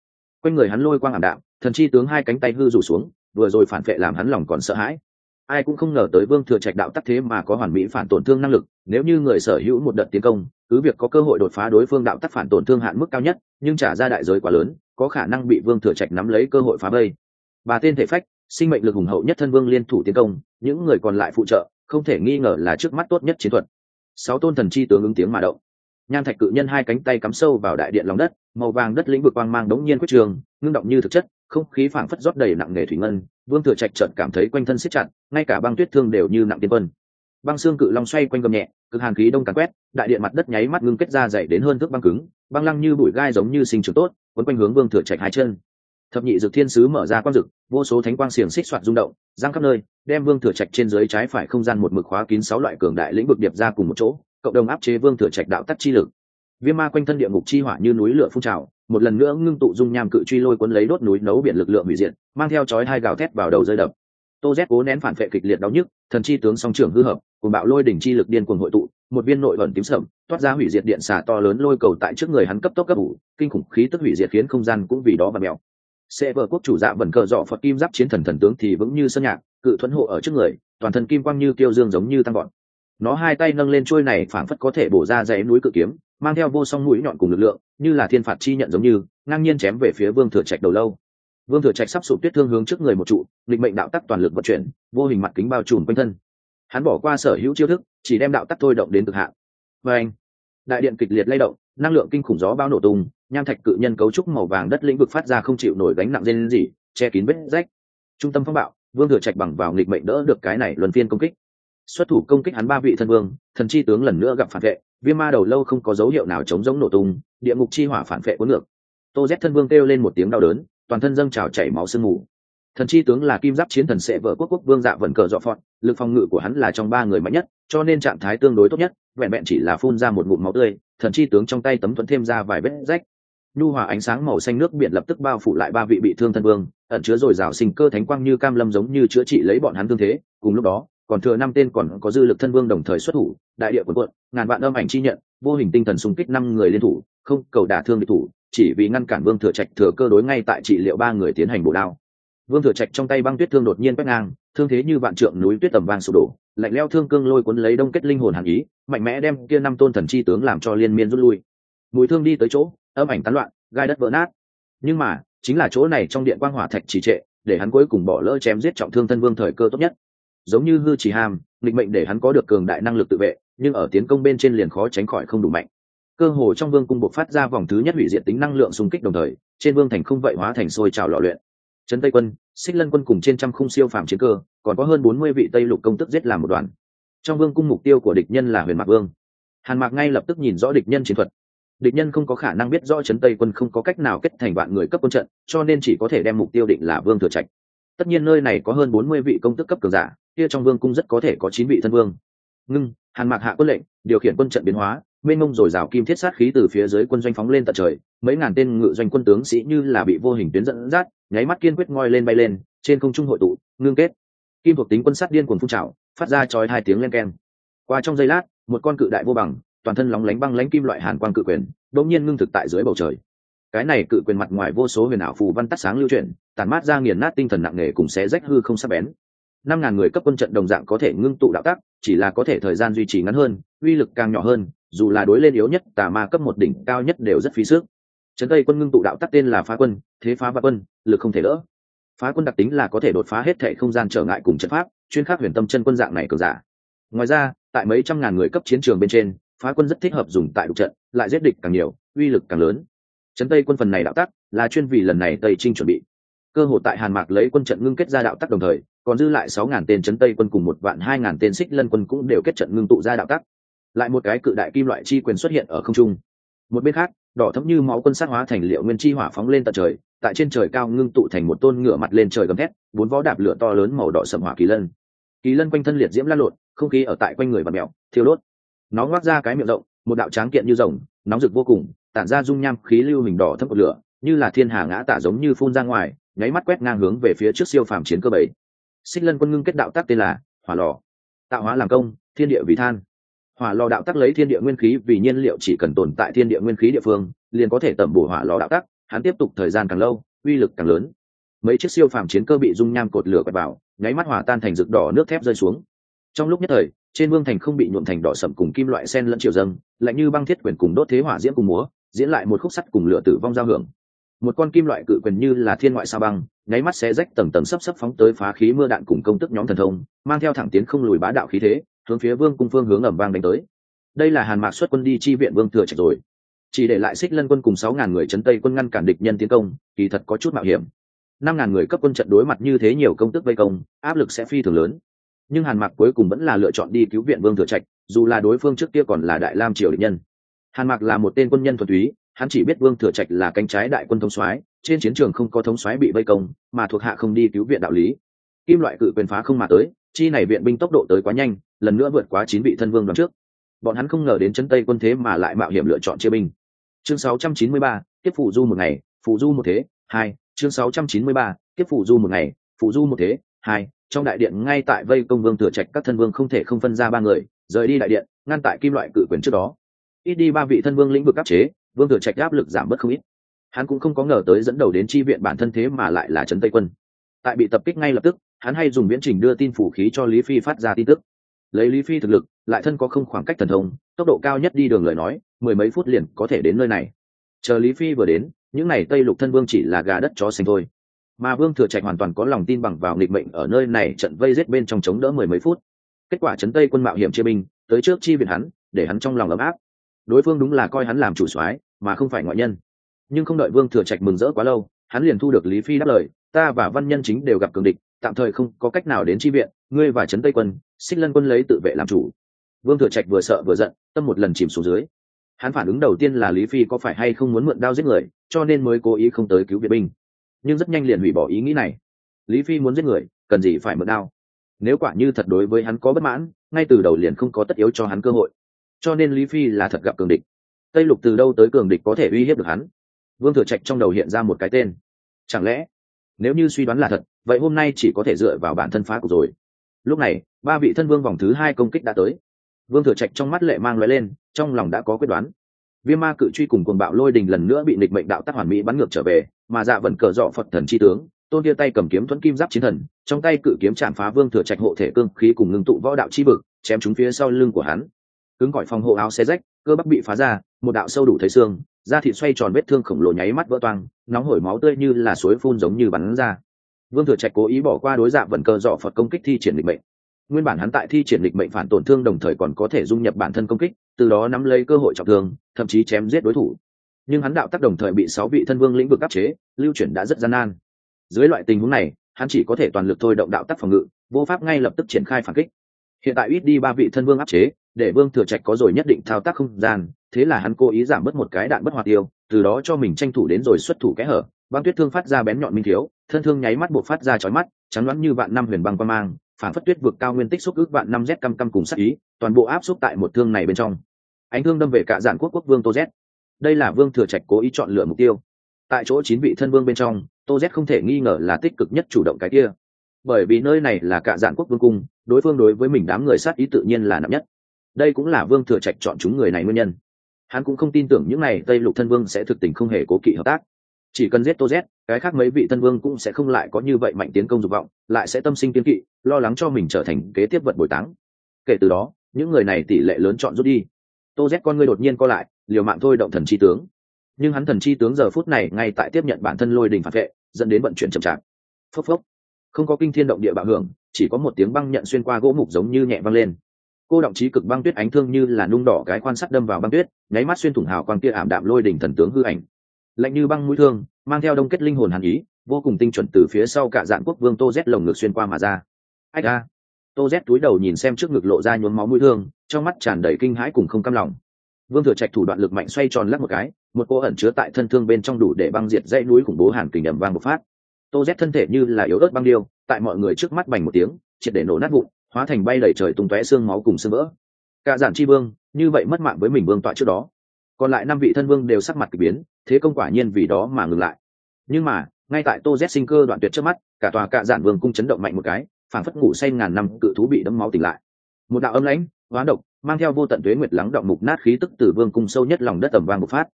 Quanh người hắn lôi quang ảm đạm, thần chi tướng hai cánh tay hư rủ xuống, vừa rồi phản vệ làm hắn lòng còn sợ hãi. Ai cũng không ngờ tới vương thừa trạch đạo tắc thế mà có hoàn mỹ phản tổn thương năng lực, nếu như người sở hữu một đợt tiến công, cứ việc có cơ hội đột phá đối phương đạo tắc phản tổn thương hạn mức cao nhất, nhưng trả ra đại giới quá lớn, có khả năng bị vương thừa trạch nắm lấy cơ hội phá vây bà tên thể phách, sinh mệnh lực hùng hậu nhất thân vương liên thủ tiến công, những người còn lại phụ trợ, không thể nghi ngờ là trước mắt tốt nhất chiến thuật. Sáu tôn thần chi tướng ứng tiếng mà động. Nhan thạch cự nhân hai cánh tay cắm sâu vào đại điện lòng đất, màu vàng đất lĩnh vực quang mang đống nhiên quyết trường, ngưng động như thực chất, không khí phảng phất rót đầy nặng nề thủy ngân, vương thừa trạch trận cảm thấy quanh thân siết chặt, ngay cả băng tuyết thương đều như nặng tiên vân. Băng xương cự long xoay quanh gầm nhẹ, cực hàn khí đông càn quét, đại điện mặt đất nháy mắt ngưng kết ra dày đến hơn thước băng cứng, băng lăng như bụi gai giống như sinh trưởng tốt, quấn quanh hướng vương thừa trạch hai chân thập nhị dược thiên sứ mở ra quang dực, vô số thánh quang xiềng xích soạt rung động giang khắp nơi, đem vương thừa trạch trên dưới trái phải không gian một mực khóa kín sáu loại cường đại lĩnh vực điệp ra cùng một chỗ, cộng đồng áp chế vương thừa trạch đạo tắc chi lực. Viêm ma quanh thân địa ngục chi hỏa như núi lửa phun trào, một lần nữa ngưng tụ dung nham cự truy lôi cuốn lấy đốt núi nấu biển lực lượng hủy diệt, mang theo chói hai gào thét vào đầu rơi đập. Tô z cố nén phản vệ kịch liệt đau nhức, thần chi tướng song trưởng hư hợp cùng bạo lôi đỉnh chi lực điên cuồng hội tụ, một viên nội ẩn tím sẩm toát ra hủy diệt điện xả to lớn lôi cầu tại trước người hắn cấp tốc cấp ủ, kinh khủng khí tức hủy diệt khiến không gian cũng vì đó và mèo sẽ vợ quốc chủ dạ vần cờ dọ phật kim giáp chiến thần thần tướng thì vững như sân nhạc, cự thuẫn hộ ở trước người, toàn thân kim quang như kiêu dương giống như tăng gọn nó hai tay nâng lên trôi này phảng phất có thể bổ ra dãy núi cự kiếm, mang theo vô song mũi nhọn cùng lực lượng, như là thiên phạt chi nhận giống như, ngang nhiên chém về phía vương thừa trạch đầu lâu. Vương thừa trạch sắp sụp tuyết thương hướng trước người một trụ định mệnh đạo tắc toàn lực vận chuyển, vô hình mặt kính bao trùm quanh thân. Hắn bỏ qua sở hữu chiêu thức, chỉ đem đạo tắc thôi động đến cực hạn. Và anh đại điện kịch liệt lay động, năng lượng kinh khủng gió bao nổ tung, nham thạch cự nhân cấu trúc màu vàng đất lĩnh vực phát ra không chịu nổi gánh nặng lên gì che kín vết rách. Trung tâm phong bạo, vương thừa trạch bằng vào nghịch mệnh đỡ được cái này luân phiên công kích. Xuất thủ công kích hắn ba vị thân vương, thần chi tướng lần nữa gặp phản vệ, viêm ma đầu lâu không có dấu hiệu nào chống giống nổ tung, địa ngục chi hỏa phản vệ cuốn ngược. Tô z thân vương kêu lên một tiếng đau đớn, toàn thân dâng trào chảy máu sương mù thần chi tướng là kim giáp chiến thần sẽ vợ quốc quốc vương dạ vần cờ dọ phọn, lực phòng ngự của hắn là trong ba người mạnh nhất, cho nên trạng thái tương đối tốt nhất, vẹn vẹn chỉ là phun ra một ngụm máu tươi, thần chi tướng trong tay tấm thuẫn thêm ra vài vết rách. Nhu hòa ánh sáng màu xanh nước biển lập tức bao phủ lại ba vị bị thương thân vương, ẩn chứa dồi dào sinh cơ thánh quang như cam lâm giống như chữa trị lấy bọn hắn thương thế. Cùng lúc đó, còn thừa năm tên còn có dư lực thân vương đồng thời xuất thủ, đại địa quần quận ngàn vạn âm ảnh chi nhận, vô hình tinh thần xung kích năm người liên thủ, không cầu đả thương địch thủ, chỉ vì ngăn cản vương thừa trạch thừa cơ đối ngay tại trị liệu ba người tiến hành bổ đao vương thừa trạch trong tay băng tuyết thương đột nhiên quét ngang, thương thế như vạn trượng núi tuyết tầm vang sụp đổ, lạnh leo thương cương lôi cuốn lấy đông kết linh hồn hàn ý, mạnh mẽ đem kia năm tôn thần chi tướng làm cho liên miên rút lui. Mùi thương đi tới chỗ, âm ảnh tán loạn, gai đất vỡ nát. Nhưng mà, chính là chỗ này trong điện quang hỏa thạch trì trệ, để hắn cuối cùng bỏ lỡ chém giết trọng thương thân vương thời cơ tốt nhất. Giống như hư chỉ hàm định mệnh để hắn có được cường đại năng lực tự vệ, nhưng ở tiến công bên trên liền khó tránh khỏi không đủ mạnh. Cơ hồ trong vương cung buộc phát ra vòng thứ nhất hủy diệt tính năng lượng xung kích đồng thời, trên vương thành không vậy hóa thành sôi trào lò luyện trấn tây quân, xích lân quân cùng trên trăm khung siêu phàm chiến cơ, còn có hơn bốn mươi vị tây lục công tức giết làm một đoàn. Trong vương cung mục tiêu của địch nhân là huyền mạc vương. Hàn mạc ngay lập tức nhìn rõ địch nhân chiến thuật. Địch nhân không có khả năng biết rõ trấn tây quân không có cách nào kết thành vạn người cấp quân trận, cho nên chỉ có thể đem mục tiêu định là vương thừa trạch. Tất nhiên nơi này có hơn bốn mươi vị công tức cấp cường giả, kia trong vương cung rất có thể có chín vị thân vương. Ngưng, hàn mạc hạ quân lệnh, điều khiển quân trận biến hóa mênh mông rồi rào kim thiết sát khí từ phía dưới quân doanh phóng lên tận trời, mấy ngàn tên ngự doanh quân tướng sĩ như là bị vô hình tuyến dẫn dắt, nháy mắt kiên quyết ngoi lên bay lên, trên không trung hội tụ, ngưng kết. Kim thuộc tính quân sát điên cuồng phun trào, phát ra chói hai tiếng len keng. Qua trong giây lát, một con cự đại vô bằng, toàn thân lóng lánh băng lánh kim loại hàn quang cự quyền đột nhiên ngưng thực tại dưới bầu trời. Cái này cự quyền mặt ngoài vô số huyền ảo phù văn tắt sáng lưu chuyển tàn mát ra nghiền nát tinh thần nặng nề cùng xé rách hư không sắc bén năm ngàn người cấp quân trận đồng dạng có thể ngưng tụ đạo tác chỉ là có thể thời gian duy trì ngắn hơn, uy lực càng nhỏ hơn, dù là đối lên yếu nhất, tà ma cấp một đỉnh cao nhất đều rất phí sức. Trấn tây quân ngưng tụ đạo tắc tên là phá quân, thế phá và quân, lực không thể đỡ. Phá quân đặc tính là có thể đột phá hết thệ không gian trở ngại cùng trận pháp, chuyên khắc huyền tâm chân quân dạng này cường giả. Ngoài ra, tại mấy trăm ngàn người cấp chiến trường bên trên, phá quân rất thích hợp dùng tại đục trận, lại giết địch càng nhiều, uy lực càng lớn. Trấn tây quân phần này đạo tắc là chuyên vì lần này tây trinh chuẩn bị. Cơ hội tại hàn mạc lấy quân trận ngưng kết ra đạo tắc đồng thời còn dư lại sáu ngàn tên trấn tây quân cùng một vạn hai ngàn tên xích lân quân cũng đều kết trận ngưng tụ ra đạo tắc. Lại một cái cự đại kim loại chi quyền xuất hiện ở không trung. Một bên khác, đỏ thấm như máu quân sát hóa thành liệu nguyên chi hỏa phóng lên tận trời, tại trên trời cao ngưng tụ thành một tôn ngựa mặt lên trời gầm thét, bốn vó đạp lửa to lớn màu đỏ sầm hỏa kỳ lân. Kỳ lân quanh thân liệt diễm lan lộn, không khí ở tại quanh người và mèo, thiêu đốt. Nó ngoác ra cái miệng rộng, một đạo tráng kiện như rồng, nóng rực vô cùng, tản ra dung nham khí lưu hình đỏ thấm của lửa, như là thiên hà ngã tả giống như phun ra ngoài, nháy mắt quét ngang hướng về phía trước siêu phàm chiến cơ bảy xích lân quân ngưng kết đạo tác tên là hỏa lò. Tạo hóa làm công, thiên địa vì than. Hỏa lò đạo tắc lấy thiên địa nguyên khí, vì nhiên liệu chỉ cần tồn tại thiên địa nguyên khí địa phương, liền có thể tẩm bổ hỏa lò đạo tắc, hắn tiếp tục thời gian càng lâu, uy lực càng lớn. Mấy chiếc siêu phàm chiến cơ bị dung nham cột lửa quẹt vào, nháy mắt hỏa tan thành rực đỏ nước thép rơi xuống. Trong lúc nhất thời, trên vương thành không bị nhuộm thành đỏ sậm cùng kim loại sen lẫn chiều dâng, lạnh như băng thiết quyền cùng đốt thế hỏa diễn cùng múa, diễn lại một khúc sắt cùng lửa tử vong giao hưởng một con kim loại cự quyền như là thiên ngoại sa băng, nháy mắt sẽ rách tầng tầng sấp sấp phóng tới phá khí mưa đạn cùng công tức nhóm thần thông, mang theo thẳng tiến không lùi bá đạo khí thế, hướng phía vương cung phương hướng ẩm vang đánh tới. Đây là hàn mạc xuất quân đi chi viện vương thừa trạch rồi. Chỉ để lại xích lân quân cùng sáu ngàn người chấn tây quân ngăn cản địch nhân tiến công, kỳ thật có chút mạo hiểm. Năm ngàn người cấp quân trận đối mặt như thế nhiều công tức vây công, áp lực sẽ phi thường lớn. Nhưng hàn mạc cuối cùng vẫn là lựa chọn đi cứu viện vương thừa trạch, dù là đối phương trước kia còn là đại lam triều địch nhân. Hàn mạc là một tên quân nhân thuần túy hắn chỉ biết vương thừa trạch là cánh trái đại quân thống soái trên chiến trường không có thống soái bị vây công mà thuộc hạ không đi cứu viện đạo lý. Kim loại cự quyền phá không mà tới chi này viện binh tốc độ tới quá nhanh lần nữa vượt quá chín vị thân vương đoạn trước. Bọn hắn không ngờ đến chân tây quân thế mà lại mạo hiểm lựa chọn chia binh. Chương 693, tiếp phụ du một ngày phụ du một thế hai chương 693, tiếp phụ du một ngày phụ du một thế hai trong đại điện ngay tại vây công vương thừa trạch các thân vương không thể không phân ra ba người rời đi đại điện ngăn tại kim loại cự quyền trước đó. Ít đi ba vị thân vương lĩnh vực áp chế vương thừa trạch áp lực giảm bớt không ít. Hắn cũng không có ngờ tới dẫn đầu đến tri viện bản thân thế mà lại là trấn tây quân. Tại bị tập kích ngay lập tức, hắn hay dùng viễn trình đưa tin phủ khí cho lý phi phát ra tin tức. Lấy lý phi thực lực, lại thân có không khoảng cách thần thông, tốc độ cao nhất đi đường lời nói, mười mấy phút liền có thể đến nơi này. Chờ lý phi vừa đến, những n à y tây lục thân vương chỉ là gà đất chó xanh thôi. Mà vương thừa trạch hoàn toàn có lòng tin bằng vào nghịch mệnh ở nơi này trận vây rết bên trong chống đỡ mười mấy phút. Kết quả chấn tây quân mạo hiểm chia binh, tới trước chi viện hắn, để hắn trong lòng ấm áp. Đối phương đúng là coi hắn làm chủ soái mà không phải ngoại nhân. Nhưng không đợi vương thừa trạch mừng rỡ quá lâu, hắn liền thu được lý phi đáp lời, ta và văn nhân chính đều gặp cường địch, tạm thời không có cách nào đến tri viện, ngươi và trấn tây quân, xích lân quân lấy tự vệ làm chủ. Vương thừa trạch vừa sợ vừa giận, tâm một lần chìm xuống dưới. Hắn phản ứng đầu tiên là lý phi có phải hay không muốn mượn đao giết người, cho nên mới cố ý không tới cứu viện binh. Nhưng rất nhanh liền hủy bỏ ý nghĩ này. Lý phi muốn giết người, cần gì phải mượn đao? Nếu quả như thật đối với hắn có bất mãn, ngay từ đầu liền không có tất yếu cho hắn cơ hội. Cho nên lý phi là thật gặp cường địch tây lục từ đâu tới cường địch có thể uy hiếp được hắn? Vương thừa trạch trong đầu hiện ra một cái tên. Chẳng lẽ, nếu như suy đoán là thật, vậy hôm nay chỉ có thể dựa vào bản thân phá cục rồi. Lúc này, ba vị thân vương vòng thứ hai công kích đã tới. Vương thừa trạch trong mắt lệ mang loại lên, trong lòng đã có quyết đoán. Viêm ma cự truy cùng cuồng bạo lôi đình lần nữa bị nịch mệnh đạo tác hoàn mỹ bắn ngược trở về, mà dạ vẫn cờ dọ phật thần chi tướng, tôn kia tay cầm kiếm thuẫn kim giáp chiến thần, trong tay cự kiếm chạm phá vương thừa trạch hộ thể cương khí cùng ngưng tụ võ đạo chi vực, chém chúng phía sau lưng của hắn. Cứng gọi phòng hộ áo xe rách, cơ bắp bị phá ra một đạo sâu đủ thấy xương, da thịt xoay tròn vết thương khổng lồ nháy mắt vỡ toang, nóng hổi máu tươi như là suối phun giống như bắn ra. Vương thừa trạch cố ý bỏ qua đối dạ vận cờ dọ phật công kích thi triển định mệnh. Nguyên bản hắn tại thi triển địch mệnh phản tổn thương đồng thời còn có thể dung nhập bản thân công kích, từ đó nắm lấy cơ hội trọng thương, thậm chí chém giết đối thủ. Nhưng hắn đạo tác đồng thời bị sáu vị thân vương lĩnh vực áp chế, lưu chuyển đã rất gian nan. Dưới loại tình huống này, hắn chỉ có thể toàn lực thôi động đạo tác phòng ngự, vô pháp ngay lập tức triển khai phản kích. Hiện tại ít đi ba vị thân vương áp chế, để vương thừa trạch có rồi nhất định thao tác không gian thế là hắn cố ý giảm bớt một cái đạn bất hoạt tiêu từ đó cho mình tranh thủ đến rồi xuất thủ kẽ hở. Băng tuyết thương phát ra bén nhọn minh thiếu, thân thương nháy mắt buộc phát ra chói mắt chắn đoán như vạn năm huyền băng quan mang, phản phất tuyết vượt cao nguyên tích xúc ước vạn năm z căm căm cùng sắc ý, toàn bộ áp xúc tại một thương này bên trong. Ánh thương đâm về cả giản quốc quốc vương tô z. Đây là vương thừa trạch cố ý chọn lựa mục tiêu. Tại chỗ chín vị thân vương bên trong, tô z không thể nghi ngờ là tích cực nhất chủ động cái kia. Bởi vì nơi này là cả giản quốc vương cung, đối phương đối với mình đám người sát ý tự nhiên là nặng nhất. Đây cũng là vương thừa trạch chọn chúng người này nguyên nhân hắn cũng không tin tưởng những n à y tây lục thân vương sẽ thực tình không hề cố kỵ hợp tác. Chỉ cần giết tô z, cái khác mấy vị thân vương cũng sẽ không lại có như vậy mạnh tiến công dục vọng, lại sẽ tâm sinh tiến kỵ, lo lắng cho mình trở thành kế tiếp vật bồi táng. Kể từ đó, những người này tỷ lệ lớn chọn rút đi. Tô z con ngươi đột nhiên co lại, liều mạng thôi động thần chi tướng. Nhưng hắn thần chi tướng giờ phút này ngay tại tiếp nhận bản thân lôi đình phản vệ, dẫn đến vận chuyển chậm chạp. Phốc phốc. Không có kinh thiên động địa bạo hưởng, chỉ có một tiếng băng nhận xuyên qua gỗ mục giống như nhẹ văng lên cô động trí cực băng tuyết ánh thương như là nung đỏ cái quan sắt đâm vào băng tuyết, nháy mắt xuyên thủng hào quang kia ảm đạm lôi đỉnh thần tướng hư ảnh. Lạnh như băng mũi thương, mang theo đông kết linh hồn hàn ý, vô cùng tinh chuẩn từ phía sau cả dạng quốc vương tô z lồng ngực xuyên qua mà ra. Ách a! Tô z túi đầu nhìn xem trước ngực lộ ra nhuốm máu mũi thương, trong mắt tràn đầy kinh hãi cùng không cam lòng. Vương thừa trạch thủ đoạn lực mạnh xoay tròn lắc một cái, một cô ẩn chứa tại thân thương bên trong đủ để băng diệt dãy núi khủng bố hàn kình ầm vang một phát. Tô z thân thể như là yếu ớt băng điêu, tại mọi người trước mắt bành một tiếng, triệt để nổ nát vụn hóa thành bay đầy trời tung tóe xương máu cùng xương vỡ. Cả giản tri vương, như vậy mất mạng với mình vương tọa trước đó. Còn lại năm vị thân vương đều sắc mặt kỳ biến, thế công quả nhiên vì đó mà ngừng lại. Nhưng mà, ngay tại tô z sinh cơ đoạn tuyệt trước mắt, cả tòa cạ giản vương cung chấn động mạnh một cái, phảng phất ngủ say ngàn năm cự thú bị đấm máu tỉnh lại. Một đạo âm lãnh, hóa độc, mang theo vô tận tuế nguyệt lắng động mục nát khí tức từ vương cung sâu nhất lòng đất tầm vang một phát.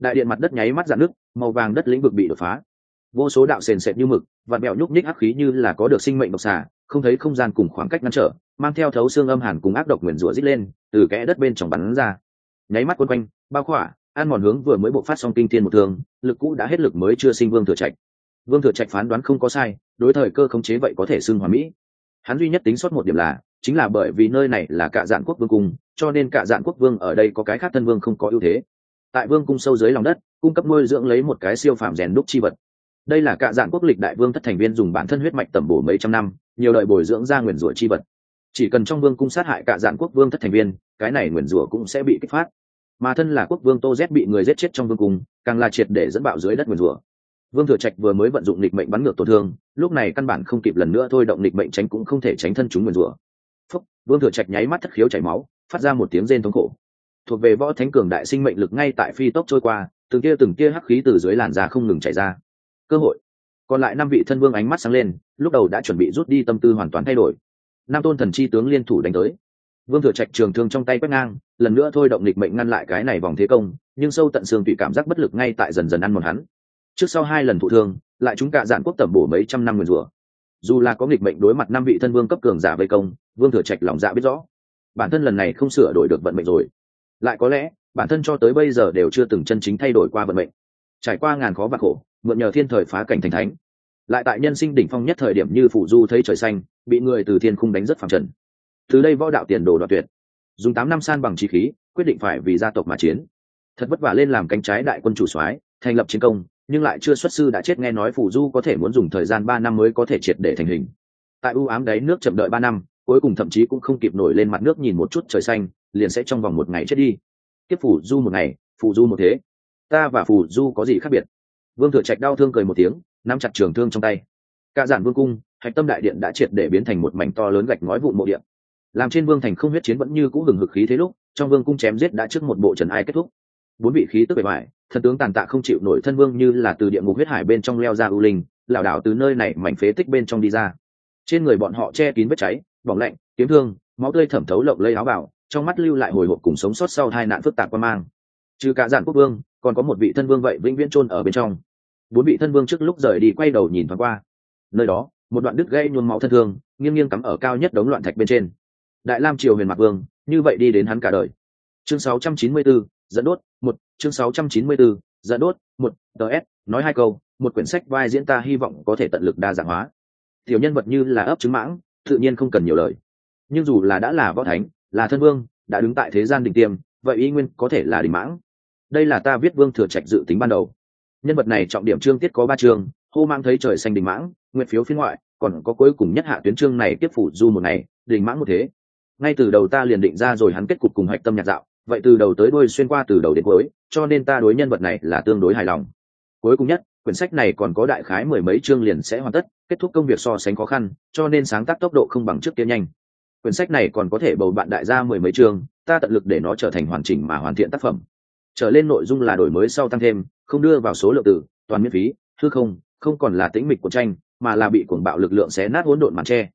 Đại điện mặt đất nháy mắt dạn nước màu vàng đất lĩnh vực bị đột phá. Vô số đạo sền sệt như mực và mẹo nhúc nhích ác khí như là có được sinh mệnh độc xà không thấy không gian cùng khoảng cách ngăn trở, mang theo thấu xương âm hàn cùng ác độc nguyền rủa dít lên, từ kẽ đất bên trong bắn ra. Nháy mắt quân quanh, bao khỏa an mòn hướng vừa mới bộc phát xong kinh thiên một thường lực cũ đã hết lực mới chưa sinh vương thừa trạch. Vương thừa trạch phán đoán không có sai, đối thời cơ khống chế vậy có thể xưng hòa mỹ. Hắn duy nhất tính sót một điểm là, chính là bởi vì nơi này là cả dạng quốc vương cung, cho nên cả dạng quốc vương ở đây có cái khác thân vương không có ưu thế. Tại vương cung sâu dưới lòng đất, cung cấp nuôi dưỡng lấy một cái siêu phàm rèn đúc chi vật đây là cạ dạng quốc lịch đại vương thất thành viên dùng bản thân huyết mạch tẩm bổ mấy trăm năm, nhiều đời bồi dưỡng ra nguyền rủa chi vật. Chỉ cần trong vương cung sát hại cạ dạng quốc vương thất thành viên, cái này nguyền rủa cũng sẽ bị kích phát. Mà thân là quốc vương tô z bị người giết chết trong vương cung, càng là triệt để dẫn bạo dưới đất nguyền rủa. Vương thừa trạch vừa mới vận dụng lịch mệnh bắn ngược tổn thương, lúc này căn bản không kịp lần nữa thôi động lịch mệnh tránh cũng không thể tránh thân chúng nguyền rủa. Phúc, vương thừa trạch nháy mắt thất khiếu chảy máu, phát ra một tiếng rên thống khổ. Thuộc về võ thánh cường đại sinh mệnh lực ngay tại phi tốc trôi qua, từng kia từng kia hắc khí từ dưới làn da không ngừng chảy ra cơ hội. Còn lại năm vị thân vương ánh mắt sáng lên, lúc đầu đã chuẩn bị rút đi tâm tư hoàn toàn thay đổi. Nam tôn thần chi tướng liên thủ đánh tới. Vương thừa trạch trường thương trong tay quét ngang, lần nữa thôi động lịch mệnh ngăn lại cái này vòng thế công, nhưng sâu tận xương tụy cảm giác bất lực ngay tại dần dần ăn một hắn. Trước sau hai lần thụ thương, lại chúng cả dạn quốc tẩm bổ mấy trăm năm nguyền rủa. Dù là có nghịch mệnh đối mặt năm vị thân vương cấp cường giả vây công, vương thừa trạch lòng dạ biết rõ. Bản thân lần này không sửa đổi được vận mệnh rồi. Lại có lẽ, bản thân cho tới bây giờ đều chưa từng chân chính thay đổi qua vận mệnh. Trải qua ngàn khó vạn khổ mượn nhờ thiên thời phá cảnh thành thánh. Lại tại nhân sinh đỉnh phong nhất thời điểm như phủ du thấy trời xanh, bị người từ thiên khung đánh rất phẳng trần. Từ đây võ đạo tiền đồ đoạt tuyệt. Dùng tám năm san bằng chi khí, quyết định phải vì gia tộc mà chiến. Thật vất vả lên làm cánh trái đại quân chủ soái, thành lập chiến công, nhưng lại chưa xuất sư đã chết nghe nói phủ du có thể muốn dùng thời gian ba năm mới có thể triệt để thành hình. Tại ưu ám đấy nước chậm đợi ba năm, cuối cùng thậm chí cũng không kịp nổi lên mặt nước nhìn một chút trời xanh, liền sẽ trong vòng một ngày chết đi. Tiếp phủ du một ngày, phủ du một thế. Ta và phủ du có gì khác biệt? Vương thừa trạch đau thương cười một tiếng, nắm chặt trường thương trong tay. Cả giản vương cung, hạch tâm đại điện đã triệt để biến thành một mảnh to lớn gạch ngói vụn mộ điện. Làm trên vương thành không huyết chiến vẫn như cũ hừng hực khí thế lúc, trong vương cung chém giết đã trước một bộ trần ai kết thúc. Bốn vị khí tức bề ngoài, thần tướng tàn tạ không chịu nổi thân vương như là từ địa ngục huyết hải bên trong leo ra ưu linh, lảo đảo từ nơi này mảnh phế tích bên trong đi ra. Trên người bọn họ che kín vết cháy, bỏng lạnh, kiếm thương, máu tươi thẩm thấu lộng lây áo bảo trong mắt lưu lại hồi hộp cùng sống sót sau hai nạn phức tạp qua mang. Trừ cả giản quốc vương, còn có một vị thân vương vậy vĩnh viễn chôn ở bên trong bốn vị thân vương trước lúc rời đi quay đầu nhìn thoáng qua. Nơi đó một đoạn đứt gây nhuốm máu thân thương nghiêng nghiêng cắm ở cao nhất đống loạn thạch bên trên. Đại lam triều huyền mạc vương như vậy đi đến hắn cả đời. Chương 694, dẫn đốt một chương 694, dẫn đốt một ts nói hai câu một quyển sách vai diễn ta hy vọng có thể tận lực đa dạng hóa. Tiểu nhân vật như là ấp trứng mãng tự nhiên không cần nhiều lời. Nhưng dù là đã là võ thánh là thân vương đã đứng tại thế gian đỉnh tiêm vậy y nguyên có thể là đỉnh mãng. Đây là ta viết vương thừa trạch dự tính ban đầu nhân vật này trọng điểm chương tiết có ba chương, hô mang thấy trời xanh đỉnh mãng, nguyện phiếu phiên ngoại, còn có cuối cùng nhất hạ tuyến chương này tiếp phủ du một ngày, đỉnh mãng một thế. Ngay từ đầu ta liền định ra rồi hắn kết cục cùng hạch tâm nhạc dạo, vậy từ đầu tới đuôi xuyên qua từ đầu đến cuối, cho nên ta đối nhân vật này là tương đối hài lòng. Cuối cùng nhất, quyển sách này còn có đại khái mười mấy chương liền sẽ hoàn tất, kết thúc công việc so sánh khó khăn, cho nên sáng tác tốc độ không bằng trước kia nhanh. Quyển sách này còn có thể bầu bạn đại gia mười mấy chương, ta tận lực để nó trở thành hoàn chỉnh mà hoàn thiện tác phẩm trở lên nội dung là đổi mới sau tăng thêm, không đưa vào số lượng từ, toàn miễn phí, hư không không còn là tĩnh mịch của tranh, mà là bị cuồng bạo lực lượng xé nát hỗn độn màn tre.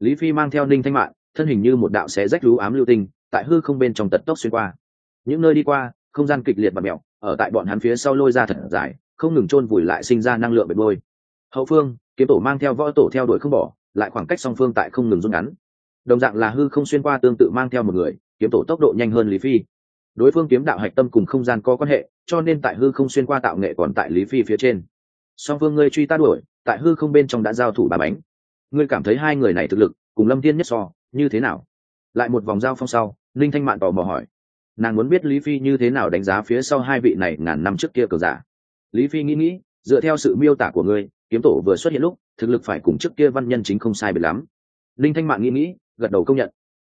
Lý phi mang theo ninh thanh mạng thân hình như một đạo xé rách lú ám lưu tinh, tại hư không bên trong tật tốc xuyên qua. Những nơi đi qua, không gian kịch liệt và mẹo, ở tại bọn hắn phía sau lôi ra thật dài, không ngừng chôn vùi lại sinh ra năng lượng bệt bôi. Hậu phương, kiếm tổ mang theo võ tổ theo đuổi không bỏ, lại khoảng cách song phương tại không ngừng rút ngắn. Đồng dạng là hư không xuyên qua tương tự mang theo một người, kiếm tổ tốc độ nhanh hơn lý phi đối phương kiếm đạo hạch tâm cùng không gian có quan hệ, cho nên tại hư không xuyên qua tạo nghệ còn tại lý phi phía trên. Song phương ngươi truy ta đuổi, tại hư không bên trong đã giao thủ bà bánh. Ngươi cảm thấy hai người này thực lực, cùng lâm thiên nhất so, như thế nào? Lại một vòng giao phong sau linh thanh mạn tò mò hỏi. Nàng muốn biết lý phi như thế nào đánh giá phía sau hai vị này ngàn năm trước kia cờ giả. Lý phi nghĩ nghĩ, dựa theo sự miêu tả của ngươi, kiếm tổ vừa xuất hiện lúc, thực lực phải cùng trước kia văn nhân chính không sai biệt lắm. Linh thanh mạn nghĩ nghĩ, gật đầu công nhận.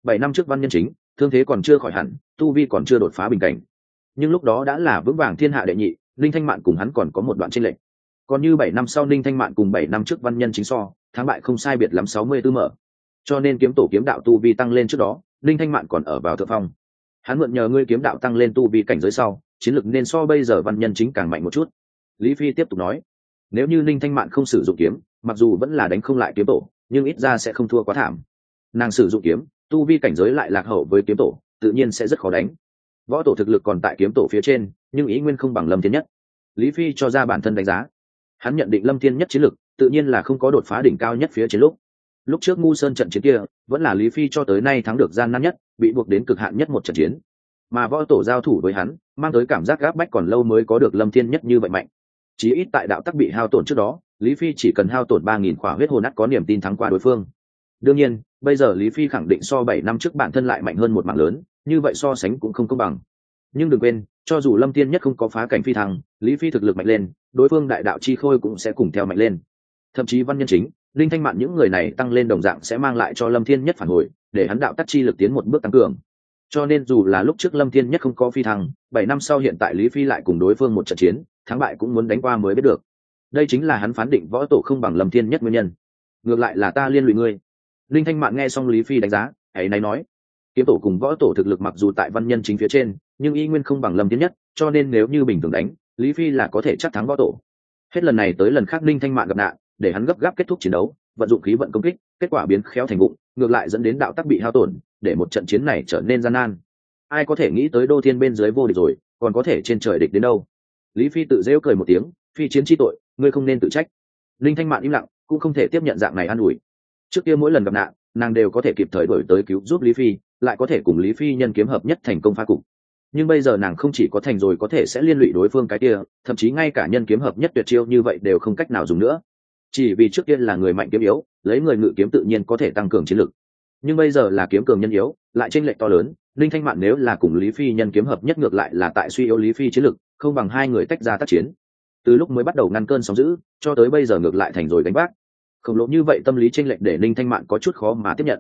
Bảy năm trước văn nhân chính thương thế còn chưa khỏi hẳn, tu vi còn chưa đột phá bình cảnh. Nhưng lúc đó đã là vững vàng thiên hạ đệ nhị, linh thanh mạn cùng hắn còn có một đoạn tranh lệch. Còn như bảy năm sau linh thanh mạn cùng bảy năm trước văn nhân chính so, thắng bại không sai biệt lắm sáu mươi tư mở. Cho nên kiếm tổ kiếm đạo tu vi tăng lên trước đó, linh thanh mạn còn ở vào thượng phong. Hắn mượn nhờ ngươi kiếm đạo tăng lên tu vi cảnh giới sau, chiến lược nên so bây giờ văn nhân chính càng mạnh một chút. Lý phi tiếp tục nói, nếu như ninh thanh mạn không sử dụng kiếm, mặc dù vẫn là đánh không lại kiếm tổ, nhưng ít ra sẽ không thua quá thảm. Nàng sử dụng kiếm tu vi cảnh giới lại lạc hậu với kiếm tổ, tự nhiên sẽ rất khó đánh. Võ tổ thực lực còn tại kiếm tổ phía trên, nhưng ý nguyên không bằng lâm thiên nhất. Lý phi cho ra bản thân đánh giá. Hắn nhận định lâm thiên nhất chiến lực, tự nhiên là không có đột phá đỉnh cao nhất phía trên lúc. Lúc trước ngu sơn trận chiến kia, vẫn là lý phi cho tới nay thắng được gian nan nhất, bị buộc đến cực hạn nhất một trận chiến. Mà võ tổ giao thủ với hắn, mang tới cảm giác gáp bách còn lâu mới có được lâm thiên nhất như vậy mạnh. Chí ít tại đạo tắc bị hao tổn trước đó, lý phi chỉ cần hao tổn ba nghìn khỏa huyết hồn nát có niềm tin thắng qua đối phương đương nhiên, bây giờ lý phi khẳng định so bảy năm trước bản thân lại mạnh hơn một mạng lớn, như vậy so sánh cũng không công bằng. Nhưng đừng quên, cho dù lâm tiên nhất không có phá cảnh phi thăng, lý phi thực lực mạnh lên, đối phương đại đạo chi khôi cũng sẽ cùng theo mạnh lên. Thậm chí văn nhân chính linh thanh mạn những người này tăng lên đồng dạng sẽ mang lại cho lâm thiên nhất phản hồi, để hắn đạo tắc chi lực tiến một bước tăng cường. Cho nên dù là lúc trước lâm thiên nhất không có phi thăng, bảy năm sau hiện tại lý phi lại cùng đối phương một trận chiến, thắng bại cũng muốn đánh qua mới biết được. Đây chính là hắn phán định võ tổ không bằng lâm thiên nhất nguyên nhân. Ngược lại là ta liên lụy ngươi linh thanh mạn nghe xong lý phi đánh giá hãy này nói, kiếm tổ cùng võ tổ thực lực mặc dù tại văn nhân chính phía trên, nhưng y nguyên không bằng lâm tiến nhất, cho nên nếu như bình thường đánh, lý phi là có thể chắc thắng võ tổ. Hết lần này tới lần khác linh thanh mạn gặp nạn, để hắn gấp gáp kết thúc chiến đấu, vận dụng khí vận công kích, kết quả biến khéo thành vụng, ngược lại dẫn đến đạo tắc bị hao tổn, để một trận chiến này trở nên gian nan. Ai có thể nghĩ tới đô thiên bên dưới vô địch rồi, còn có thể trên trời địch đến đâu? Lý phi tự rêu cười một tiếng, phi chiến chi tội, ngươi không nên tự trách. Linh thanh mạn im lặng, cũng không thể tiếp nhận dạng này an ủi trước kia mỗi lần gặp nạn, nàng đều có thể kịp thời đổi tới cứu giúp lý phi, lại có thể cùng lý phi nhân kiếm hợp nhất thành công phá cục. Nhưng bây giờ nàng không chỉ có thành rồi có thể sẽ liên lụy đối phương cái kia, thậm chí ngay cả nhân kiếm hợp nhất tuyệt chiêu như vậy đều không cách nào dùng nữa. Chỉ vì trước kia là người mạnh kiếm yếu, lấy người ngự kiếm tự nhiên có thể tăng cường chiến lực. Nhưng bây giờ là kiếm cường nhân yếu, lại tranh lệch to lớn, linh thanh mạn nếu là cùng lý phi nhân kiếm hợp nhất ngược lại là tại suy yếu lý phi chiến lực, không bằng hai người tách ra tác chiến. Từ lúc mới bắt đầu ngăn cơn sóng giữ cho tới bây giờ ngược lại thành rồi đánh bác khổng lồ như vậy tâm lý tranh lệch để linh thanh mạn có chút khó mà tiếp nhận.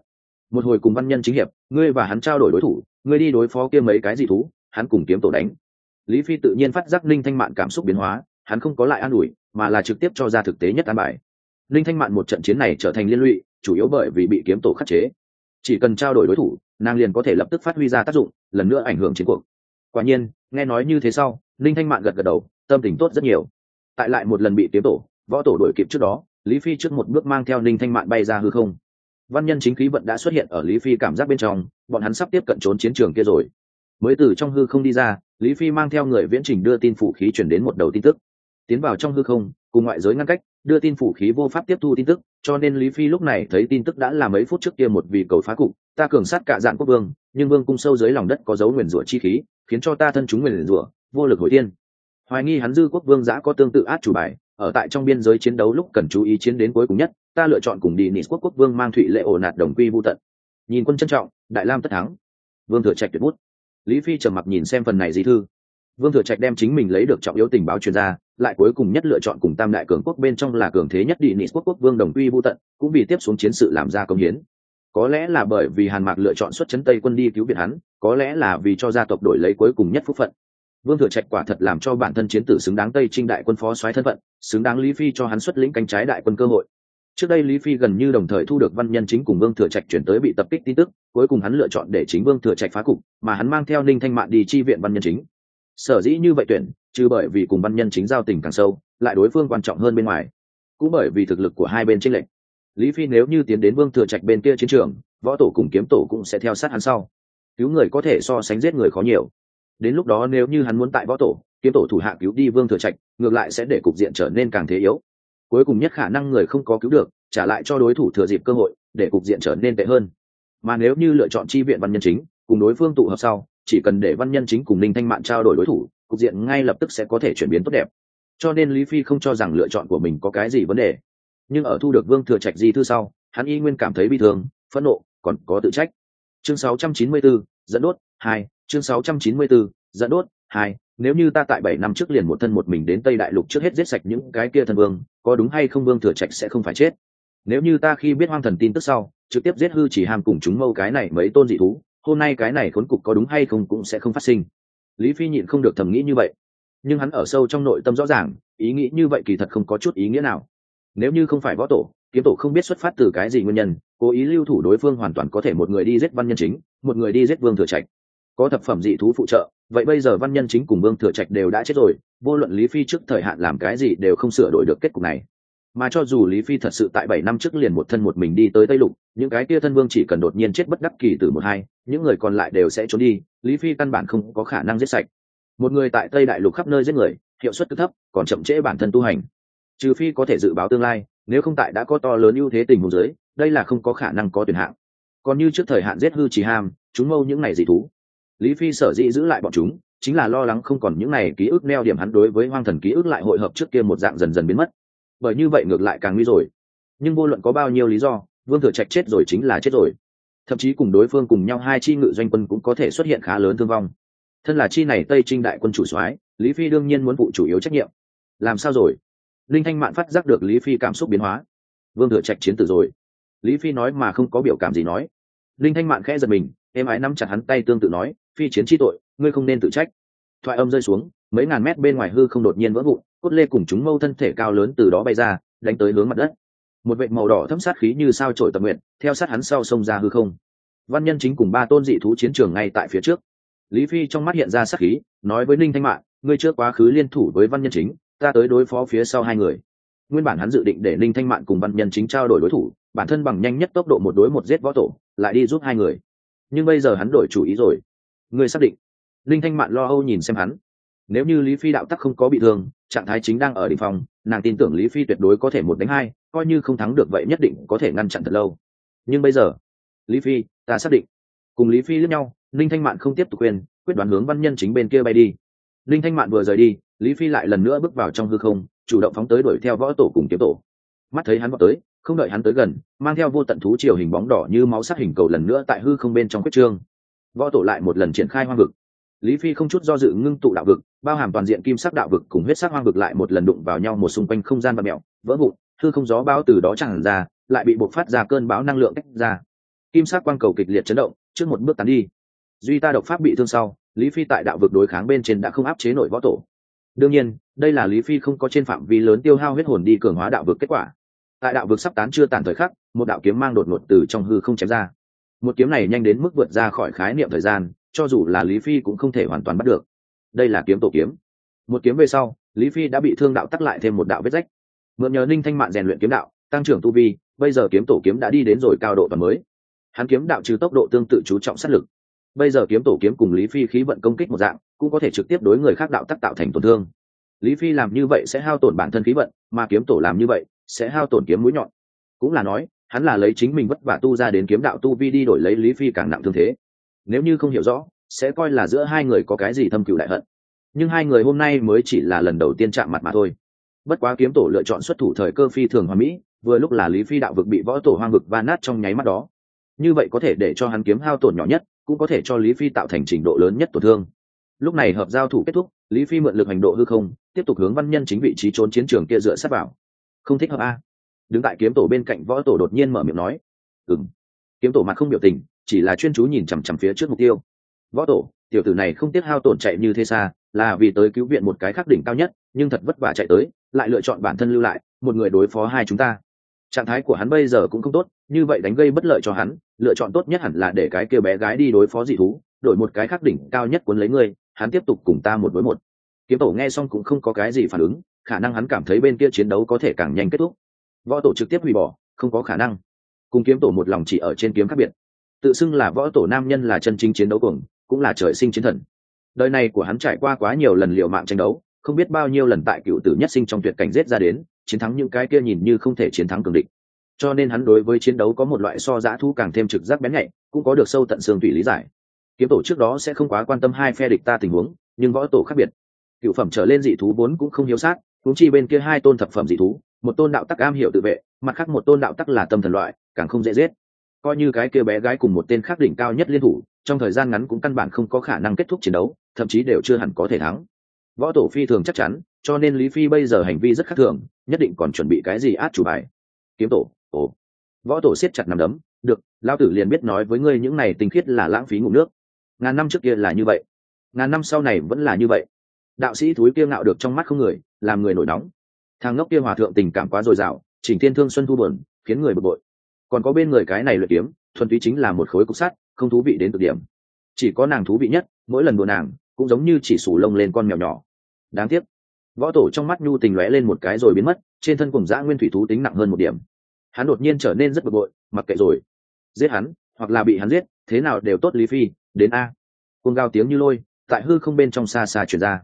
Một hồi cùng văn nhân chính hiệp, ngươi và hắn trao đổi đối thủ, ngươi đi đối phó kia mấy cái gì thú, hắn cùng kiếm tổ đánh. Lý phi tự nhiên phát giác linh thanh mạn cảm xúc biến hóa, hắn không có lại an ủi, mà là trực tiếp cho ra thực tế nhất an bài. Linh thanh mạn một trận chiến này trở thành liên lụy, chủ yếu bởi vì bị kiếm tổ khắc chế. Chỉ cần trao đổi đối thủ, nàng liền có thể lập tức phát huy ra tác dụng, lần nữa ảnh hưởng chiến cuộc. Quả nhiên, nghe nói như thế sau linh thanh mạn gật gật đầu, tâm tình tốt rất nhiều. Tại lại một lần bị kiếm tổ, võ tổ đổi kịp trước đó lý phi trước một bước mang theo Ninh thanh mạn bay ra hư không. Văn nhân chính khí vận đã xuất hiện ở lý phi cảm giác bên trong, bọn hắn sắp tiếp cận trốn chiến trường kia rồi. Mới từ trong hư không đi ra, lý phi mang theo người viễn trình đưa tin phủ khí chuyển đến một đầu tin tức. Tiến vào trong hư không, cùng ngoại giới ngăn cách, đưa tin phủ khí vô pháp tiếp thu tin tức, cho nên lý phi lúc này thấy tin tức đã là mấy phút trước kia một vì cầu phá cục ta cường sát cả dạng quốc vương, nhưng vương cung sâu dưới lòng đất có dấu nguyền rủa chi khí, khiến cho ta thân chúng nguyền rủa, vô lực hồi tiên hoài nghi hắn dư quốc vương giã có tương tự át chủ bài ở tại trong biên giới chiến đấu lúc cần chú ý chiến đến cuối cùng nhất, ta lựa chọn cùng đi nị quốc quốc vương mang thụy lệ ổ nạt đồng quy vô tận. Nhìn quân trân trọng, đại lam tất thắng. Vương thừa trạch tuyệt bút. Lý phi trầm mặc nhìn xem phần này di thư. Vương thừa trạch đem chính mình lấy được trọng yếu tình báo chuyên gia lại cuối cùng nhất lựa chọn cùng tam đại cường quốc bên trong là cường thế nhất đi nị quốc quốc vương đồng quy vô tận, cũng vì tiếp xuống chiến sự làm ra công hiến. Có lẽ là bởi vì hàn mạc lựa chọn xuất chấn tây quân đi cứu viện hắn, có lẽ là vì cho gia tộc đổi lấy cuối cùng nhất phúc phận vương thừa trạch quả thật làm cho bản thân chiến tử xứng đáng tây trinh đại quân phó soái thân phận, xứng đáng lý phi cho hắn xuất lĩnh cánh trái đại quân cơ hội. Trước đây lý phi gần như đồng thời thu được văn nhân chính cùng vương thừa trạch chuyển tới bị tập kích tin tức, cuối cùng hắn lựa chọn để chính vương thừa trạch phá cục, mà hắn mang theo ninh thanh mạn đi chi viện văn nhân chính. Sở dĩ như vậy tuyển, chứ bởi vì cùng văn nhân chính giao tình càng sâu, lại đối phương quan trọng hơn bên ngoài. Cũng bởi vì thực lực của hai bên tranh lệch. Lý phi nếu như tiến đến vương thừa trạch bên kia chiến trường, võ tổ cùng kiếm tổ cũng sẽ theo sát hắn sau. Cứu người có thể so sánh giết người khó nhiều đến lúc đó nếu như hắn muốn tại võ tổ kiếm tổ thủ hạ cứu đi vương thừa trạch ngược lại sẽ để cục diện trở nên càng thế yếu. Cuối cùng nhất khả năng người không có cứu được trả lại cho đối thủ thừa dịp cơ hội để cục diện trở nên tệ hơn. Mà nếu như lựa chọn chi viện văn nhân chính cùng đối phương tụ hợp sau chỉ cần để văn nhân chính cùng ninh thanh mạn trao đổi đối thủ cục diện ngay lập tức sẽ có thể chuyển biến tốt đẹp. Cho nên lý phi không cho rằng lựa chọn của mình có cái gì vấn đề. Nhưng ở thu được vương thừa trạch di thư sau hắn y nguyên cảm thấy bi thương phẫn nộ còn có tự trách. Chương 694, dẫn đốt hai chương 694, dẫn đốt hai nếu như ta tại bảy năm trước liền một thân một mình đến tây đại lục trước hết giết sạch những cái kia thần vương có đúng hay không vương thừa trạch sẽ không phải chết? Nếu như ta khi biết hoang thần tin tức sau trực tiếp giết hư chỉ hàm cùng chúng mâu cái này mấy tôn dị thú hôm nay cái này khốn cục có đúng hay không cũng sẽ không phát sinh. Lý phi nhịn không được thầm nghĩ như vậy. Nhưng hắn ở sâu trong nội tâm rõ ràng ý nghĩ như vậy kỳ thật không có chút ý nghĩa nào. Nếu như không phải võ tổ kiếm tổ không biết xuất phát từ cái gì nguyên nhân cố ý lưu thủ đối phương hoàn toàn có thể một người đi giết văn nhân chính một người đi giết vương thừa trạch có thập phẩm dị thú phụ trợ, vậy bây giờ văn nhân chính cùng vương thừa trạch đều đã chết rồi, vô luận lý phi trước thời hạn làm cái gì đều không sửa đổi được kết cục này. Mà cho dù lý phi thật sự tại bảy năm trước liền một thân một mình đi tới tây lục, những cái kia thân vương chỉ cần đột nhiên chết bất đắc kỳ từ một hai, những người còn lại đều sẽ trốn đi, lý phi căn bản không có khả năng giết sạch. Một người tại tây đại lục khắp nơi giết người, hiệu suất cứ thấp, còn chậm trễ bản thân tu hành. Trừ phi có thể dự báo tương lai, nếu không tại đã có to lớn ưu thế tình huống giới đây là không có khả năng có tuyển hạng. Còn như trước thời hạn giết hư chỉ ham chúng mâu những ngày dị thú lý phi sở dĩ giữ lại bọn chúng, chính là lo lắng không còn những này ký ức neo điểm hắn đối với hoang thần ký ức lại hội hợp trước kia một dạng dần dần biến mất. Bởi như vậy ngược lại càng nguy rồi. Nhưng vô luận có bao nhiêu lý do, vương thừa trạch chết rồi chính là chết rồi. Thậm chí cùng đối phương cùng nhau hai chi ngự doanh quân cũng có thể xuất hiện khá lớn thương vong. Thân là chi này tây trinh đại quân chủ soái, lý phi đương nhiên muốn phụ chủ yếu trách nhiệm. Làm sao rồi? Linh thanh mạn phát giác được lý phi cảm xúc biến hóa. Vương thừa trạch chiến tử rồi. Lý phi nói mà không có biểu cảm gì nói. Linh thanh mạn khẽ giật mình em ái nắm chặt hắn tay tương tự nói phi chiến chi tội, ngươi không nên tự trách. Thoại âm rơi xuống, mấy ngàn mét bên ngoài hư không đột nhiên vỡ vụn, cốt lê cùng chúng mâu thân thể cao lớn từ đó bay ra, đánh tới hướng mặt đất. Một vệ màu đỏ thấm sát khí như sao trổi tập nguyện, theo sát hắn sau sông ra hư không. Văn nhân chính cùng ba tôn dị thú chiến trường ngay tại phía trước. Lý phi trong mắt hiện ra sát khí, nói với ninh thanh mạng ngươi trước quá khứ liên thủ với văn nhân chính, ta tới đối phó phía sau hai người. Nguyên bản hắn dự định để ninh thanh mạn cùng văn nhân chính trao đổi đối thủ, bản thân bằng nhanh nhất tốc độ một đối một giết võ tổ, lại đi giúp hai người. Nhưng bây giờ hắn đổi chủ ý rồi ngươi xác định. Linh thanh mạn lo âu nhìn xem hắn. Nếu như lý phi đạo tắc không có bị thương trạng thái chính đang ở đ ỉ n h phòng nàng tin tưởng lý phi tuyệt đối có thể một đánh hai coi như không thắng được vậy nhất định có thể ngăn chặn thật lâu. Nhưng bây giờ lý phi ta xác định. Cùng lý phi lướt nhau Linh thanh mạn không tiếp tục quyền, quyết đoán hướng văn nhân chính bên kia bay đi. Linh thanh mạn vừa rời đi lý phi lại lần nữa bước vào trong hư không chủ động phóng tới đuổi theo võ tổ cùng kiếm tổ. Mắt thấy hắn vào tới không đợi hắn tới gần mang theo vô tận thú chiều hình bóng đỏ như máu sắc hình cầu lần nữa tại hư không bên trong quyết trương võ tổ lại một lần triển khai hoang vực. Lý phi không chút do dự ngưng tụ đạo vực, bao hàm toàn diện kim sắc đạo vực cùng huyết sắc hoang vực lại một lần đụng vào nhau một xung quanh không gian và mẹo, vỡ vụn thư không gió bao từ đó chẳng ra, lại bị bộc phát ra cơn bão năng lượng tách ra. Kim sắc quang cầu kịch liệt chấn động, trước một bước tán đi. Duy ta độc pháp bị thương sau, lý phi tại đạo vực đối kháng bên trên đã không áp chế nổi võ tổ. Đương nhiên, đây là lý phi không có trên phạm vi lớn tiêu hao huyết hồn đi cường hóa đạo vực kết quả. Tại đạo vực sắp tán chưa tàn thời khắc, một đạo kiếm mang đột ngột từ trong hư không chém ra một kiếm này nhanh đến mức vượt ra khỏi khái niệm thời gian, cho dù là lý phi cũng không thể hoàn toàn bắt được. Đây là kiếm tổ kiếm. Một kiếm về sau, lý phi đã bị thương đạo tắc lại thêm một đạo vết rách. Mượn nhờ ninh thanh mạn rèn luyện kiếm đạo, tăng trưởng tu vi, bây giờ kiếm tổ kiếm đã đi đến rồi cao độ và mới. Hắn kiếm đạo trừ tốc độ tương tự chú trọng sát lực. Bây giờ kiếm tổ kiếm cùng lý phi khí vận công kích một dạng, cũng có thể trực tiếp đối người khác đạo tác tạo thành tổn thương. Lý phi làm như vậy sẽ hao tổn bản thân khí vận, mà kiếm tổ làm như vậy sẽ hao tổn kiếm mũi nhọn. Cũng là nói hắn là lấy chính mình vất vả tu ra đến kiếm đạo tu vi đi đổi lấy lý phi càng nặng thương thế. Nếu như không hiểu rõ, sẽ coi là giữa hai người có cái gì thâm cựu đại hận. Nhưng hai người hôm nay mới chỉ là lần đầu tiên chạm mặt mà thôi. Bất quá kiếm tổ lựa chọn xuất thủ thời cơ phi thường hoa mỹ, vừa lúc là lý phi đạo vực bị võ tổ hoang vực va nát trong nháy mắt đó. Như vậy có thể để cho hắn kiếm hao tổn nhỏ nhất, cũng có thể cho lý phi tạo thành trình độ lớn nhất tổn thương. Lúc này hợp giao thủ kết thúc, lý phi mượn lực hành độ hư không, tiếp tục hướng văn nhân chính vị trí trốn chiến trường kia dựa sát vào. Không thích hợp a đứng tại kiếm tổ bên cạnh võ tổ đột nhiên mở miệng nói ừng kiếm tổ mặt không biểu tình, chỉ là chuyên chú nhìn chằm chằm phía trước mục tiêu. Võ tổ, tiểu tử này không tiếc hao tổn chạy như thế xa, là vì tới cứu viện một cái khắc đỉnh cao nhất, nhưng thật vất vả chạy tới, lại lựa chọn bản thân lưu lại, một người đối phó hai chúng ta. Trạng thái của hắn bây giờ cũng không tốt, như vậy đánh gây bất lợi cho hắn, lựa chọn tốt nhất hẳn là để cái kia bé gái đi đối phó dị thú, đổi một cái khắc đỉnh cao nhất cuốn lấy ngươi, hắn tiếp tục cùng ta một đối một. Kiếm tổ nghe xong cũng không có cái gì phản ứng, khả năng hắn cảm thấy bên kia chiến đấu có thể càng nhanh kết thúc võ tổ trực tiếp hủy bỏ, không có khả năng. Cùng kiếm tổ một lòng chỉ ở trên kiếm khác biệt. Tự xưng là võ tổ nam nhân là chân chính chiến đấu cuồng, cũng là trời sinh chiến thần. Đời này của hắn trải qua quá nhiều lần liệu mạng tranh đấu, không biết bao nhiêu lần tại cựu tử nhất sinh trong tuyệt cảnh giết ra đến, chiến thắng những cái kia nhìn như không thể chiến thắng cường địch. Cho nên hắn đối với chiến đấu có một loại so giã thu càng thêm trực giác bén nhạy, cũng có được sâu tận xương tùy lý giải. Kiếm tổ trước đó sẽ không quá quan tâm hai phe địch ta tình huống, nhưng võ tổ khác biệt. Cựu phẩm trở lên dị thú vốn cũng không hiếu sát thúng chi bên kia hai tôn thập phẩm dị thú một tôn đạo tắc am hiểu tự vệ, mặt khác một tôn đạo tắc là tâm thần loại, càng không dễ giết. Coi như cái kia bé gái cùng một tên khác đỉnh cao nhất liên thủ, trong thời gian ngắn cũng căn bản không có khả năng kết thúc chiến đấu, thậm chí đều chưa hẳn có thể thắng. Võ tổ phi thường chắc chắn, cho nên lý phi bây giờ hành vi rất khác thường, nhất định còn chuẩn bị cái gì át chủ bài. Kiếm tổ, ồ. Võ tổ siết chặt nằm đấm, được lao tử liền biết nói với ngươi những này tinh khiết là lãng phí ngủ nước. Ngàn năm trước kia là như vậy. Ngàn năm sau này vẫn là như vậy. Đạo sĩ thúi kia ngạo được trong mắt không người, làm người nổi nóng thằng ngốc kia hòa thượng tình cảm quá dồi dào, chỉnh thiên thương xuân thu buồn, khiến người bực bội. Còn có bên người cái này luyện kiếm, thuần túy chính là một khối cục sắt, không thú vị đến cực điểm. Chỉ có nàng thú vị nhất, mỗi lần đùa nàng, cũng giống như chỉ sủ lông lên con mèo nhỏ. Đáng tiếc, võ tổ trong mắt nhu tình lóe lên một cái rồi biến mất, trên thân cùng dã nguyên thủy thú tính nặng hơn một điểm. Hắn đột nhiên trở nên rất bực bội, mặc kệ rồi. Giết hắn, hoặc là bị hắn giết, thế nào đều tốt lý phi, đến a. Cuồng gào tiếng như lôi, tại hư không bên trong xa xa chuyển ra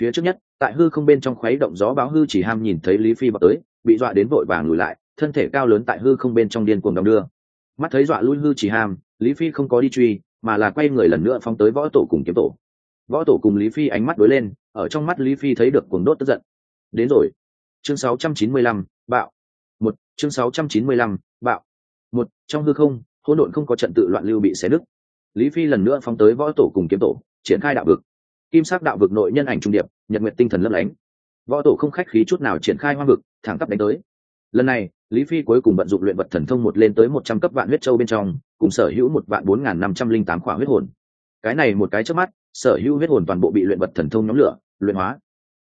phía trước nhất tại hư không bên trong khuấy động gió báo hư chỉ ham nhìn thấy lý phi bọc tới bị dọa đến vội vàng lùi lại thân thể cao lớn tại hư không bên trong điên cuồng đong đưa. Mắt thấy dọa lui hư chỉ ham lý phi không có đi truy mà là quay người lần nữa phóng tới võ tổ cùng kiếm tổ. Võ tổ cùng lý phi ánh mắt đối lên ở trong mắt lý phi thấy được cuồng đốt tức giận. Đến rồi. Chương 695, bạo. Một chương 695, bạo. Một trong hư không hỗn độn không có trận tự loạn lưu bị xé nứt. Lý phi lần nữa phóng tới võ tổ cùng kiếm tổ triển khai đạo vực kim sắc đạo vực nội nhân ảnh trung điệp, nhật nguyện tinh thần lấp lánh. Võ tổ không khách khí chút nào triển khai hoang vực, thẳng tắp đánh tới. Lần này, lý phi cuối cùng vận dụng luyện vật thần thông một lên tới một trăm cấp vạn huyết châu bên trong, cùng sở hữu một vạn bốn n g h n năm trăm linh tám khỏa huyết hồn. Cái này một cái trước mắt, sở hữu huyết hồn toàn bộ bị luyện vật thần thông nhóm lửa, luyện hóa.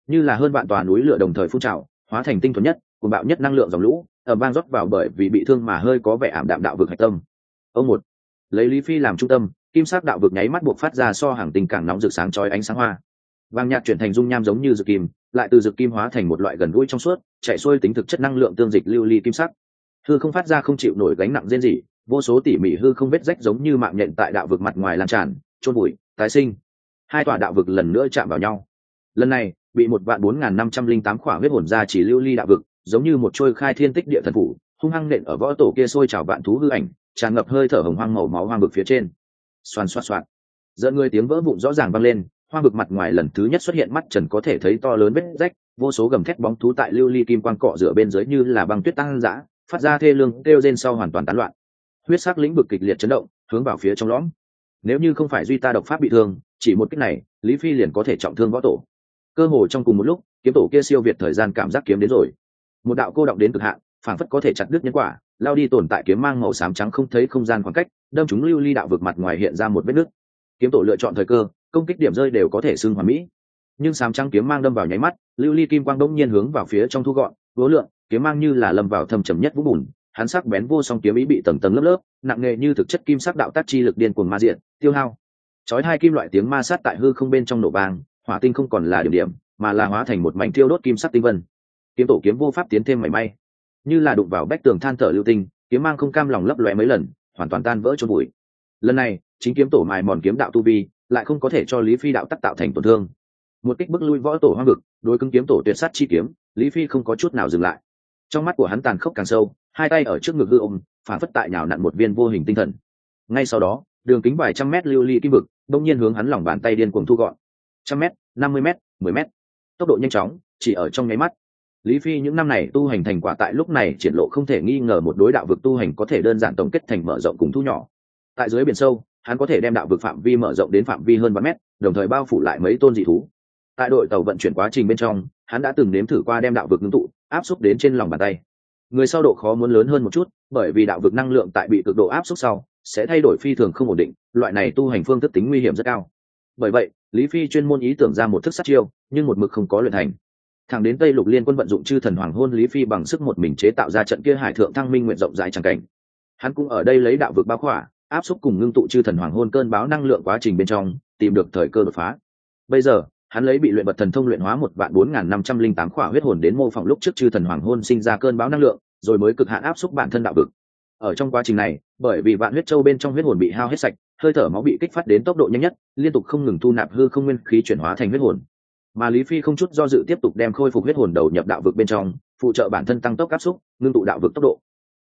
Như là hơn vạn tòa núi lửa đồng thời phun trào, hóa thành tinh thuần nhất cùng bạo nhất năng lượng dòng lũ, ở bang rót vào bởi vì bị thương mà hơi có vẻ ảm đạm đạo vực hạch tâm. Ông một, lấy lý phi làm trung tâm kim sắc đạo vực nháy mắt buộc phát ra so hàng tình càng nóng rực sáng chói ánh sáng hoa. Vàng nhạt chuyển thành dung nham giống như rực kim, lại từ rực kim hóa thành một loại gần gũi trong suốt, chạy xuôi tính thực chất năng lượng tương dịch lưu ly kim sắc. Hư không phát ra không chịu nổi gánh nặng riêng gì vô số tỉ mỉ hư không vết rách giống như mạng nhện tại đạo vực mặt ngoài lan tràn trôn bụi, tái sinh. Hai tòa đạo vực lần nữa chạm vào nhau. Lần này, bị một vạn bốn n g h n năm trăm linh tám khỏa huyết hồn ra chỉ lưu ly đạo vực, giống như một trôi khai thiên tích địa thần phủ, hung hăng nện ở võ tổ kia sôi trào vạn thú hư ảnh, tràn ngập hơi thở hồng hoang màu máu hoang vực phía trên xoan xoa xoạt dẫn người tiếng vỡ vụn rõ ràng vang lên, Hoa vực mặt ngoài lần thứ nhất xuất hiện mắt trần có thể thấy to lớn vết rách, vô số gầm thét bóng thú tại lưu ly kim quang cọ rửa bên dưới như là băng tuyết tăng dã, phát ra thê lương, kêu rên sau hoàn toàn tán loạn. Huyết sắc lĩnh vực kịch liệt chấn động, hướng vào phía trong lõm. Nếu như không phải duy ta độc pháp bị thương, chỉ một cách này, lý phi liền có thể trọng thương võ tổ. Cơ hồ trong cùng một lúc, kiếm tổ kia siêu việt thời gian cảm giác kiếm đến rồi. Một đạo cô động đến cực hạn phản phất có thể chặt đứt nhân quả lao đi tồn tại kiếm mang màu xám trắng không thấy không gian khoảng cách, đâm chúng lưu ly đạo vực mặt ngoài hiện ra một vết nứt. Kiếm tổ lựa chọn thời cơ, công kích điểm rơi đều có thể xưng hoàn mỹ. Nhưng xám trắng kiếm mang đâm vào nháy mắt, lưu ly kim quang đông nhiên hướng vào phía trong thu gọn vố lượng, kiếm mang như là lâm vào thâm trầm nhất vũ bùn, hắn sắc bén vô song kiếm ý bị tầng tầng lớp lớp, nặng nề như thực chất kim sắc đạo tác chi lực điên cuồng ma diện, tiêu hao. Chói hai kim loại tiếng ma sát tại hư không bên trong nổ vàng hỏa tinh không còn là điểm điểm, mà là hóa thành một mảnh tiêu đốt kim sắc tinh vân. Kiếm tổ kiếm vô pháp tiến thêm mảy may như là đụng vào bách tường than thở lưu tinh, kiếm mang không cam lòng lấp lóe mấy lần, hoàn toàn tan vỡ trôn bụi lần này, chính kiếm tổ mài mòn kiếm đạo tu vi, lại không có thể cho lý phi đạo tắc tạo thành tổn thương. Một kích bức lui võ tổ hoang vực, đối cứng kiếm tổ tuyệt sát chi kiếm, lý phi không có chút nào dừng lại. Trong mắt của hắn tàn khốc càng sâu, hai tay ở trước ngực hư ôm, phản phất tại nhào nặn một viên vô hình tinh thần. Ngay sau đó, đường kính vài trăm mét lưu ly kim vực đông nhiên hướng hắn lòng bàn tay điên cuồng thu gọn. Trăm mét, năm mươi mét, mười mét. Tốc độ nhanh chóng, chỉ ở trong nháy mắt lý phi những năm này tu hành thành quả tại lúc này triển lộ không thể nghi ngờ một đối đạo vực tu hành có thể đơn giản tổng kết thành mở rộng cùng thu nhỏ. Tại dưới biển sâu, hắn có thể đem đạo vực phạm vi mở rộng đến phạm vi hơn ba mét, đồng thời bao phủ lại mấy tôn dị thú. Tại đội tàu vận chuyển quá trình bên trong, hắn đã từng nếm thử qua đem đạo vực ngưng tụ, áp xúc đến trên lòng bàn tay. Người sau độ khó muốn lớn hơn một chút, bởi vì đạo vực năng lượng tại bị cực độ áp xúc sau, sẽ thay đổi phi thường không ổn định, loại này tu hành phương thức tính nguy hiểm rất cao. Bởi vậy, lý phi chuyên môn ý tưởng ra một thức sát chiêu, nhưng một mực không có luyện thành thẳng đến tây lục liên quân vận dụng chư thần hoàng hôn lý phi bằng sức một mình chế tạo ra trận kia hải thượng thăng minh nguyện rộng rãi tràng cảnh. Hắn cũng ở đây lấy đạo vực bao khỏa, áp xúc cùng ngưng tụ chư thần hoàng hôn cơn báo năng lượng quá trình bên trong, tìm được thời cơ đột phá. Bây giờ, hắn lấy bị luyện vật thần thông luyện hóa một vạn bốn nghìn năm trăm linh tám khỏa huyết hồn đến mô phỏng lúc trước chư thần hoàng hôn sinh ra cơn báo năng lượng, rồi mới cực hạn áp xúc bản thân đạo vực. Ở trong quá trình này, bởi vì vạn huyết châu bên trong huyết hồn bị hao hết sạch, hơi thở máu bị kích phát đến tốc độ nhanh nhất, liên tục không ngừng thu nạp hư không nguyên khí chuyển hóa thành huyết hồn mà lý phi không chút do dự tiếp tục đem khôi phục huyết hồn đầu nhập đạo vực bên trong, phụ trợ bản thân tăng tốc áp xúc, ngưng tụ đạo vực tốc độ.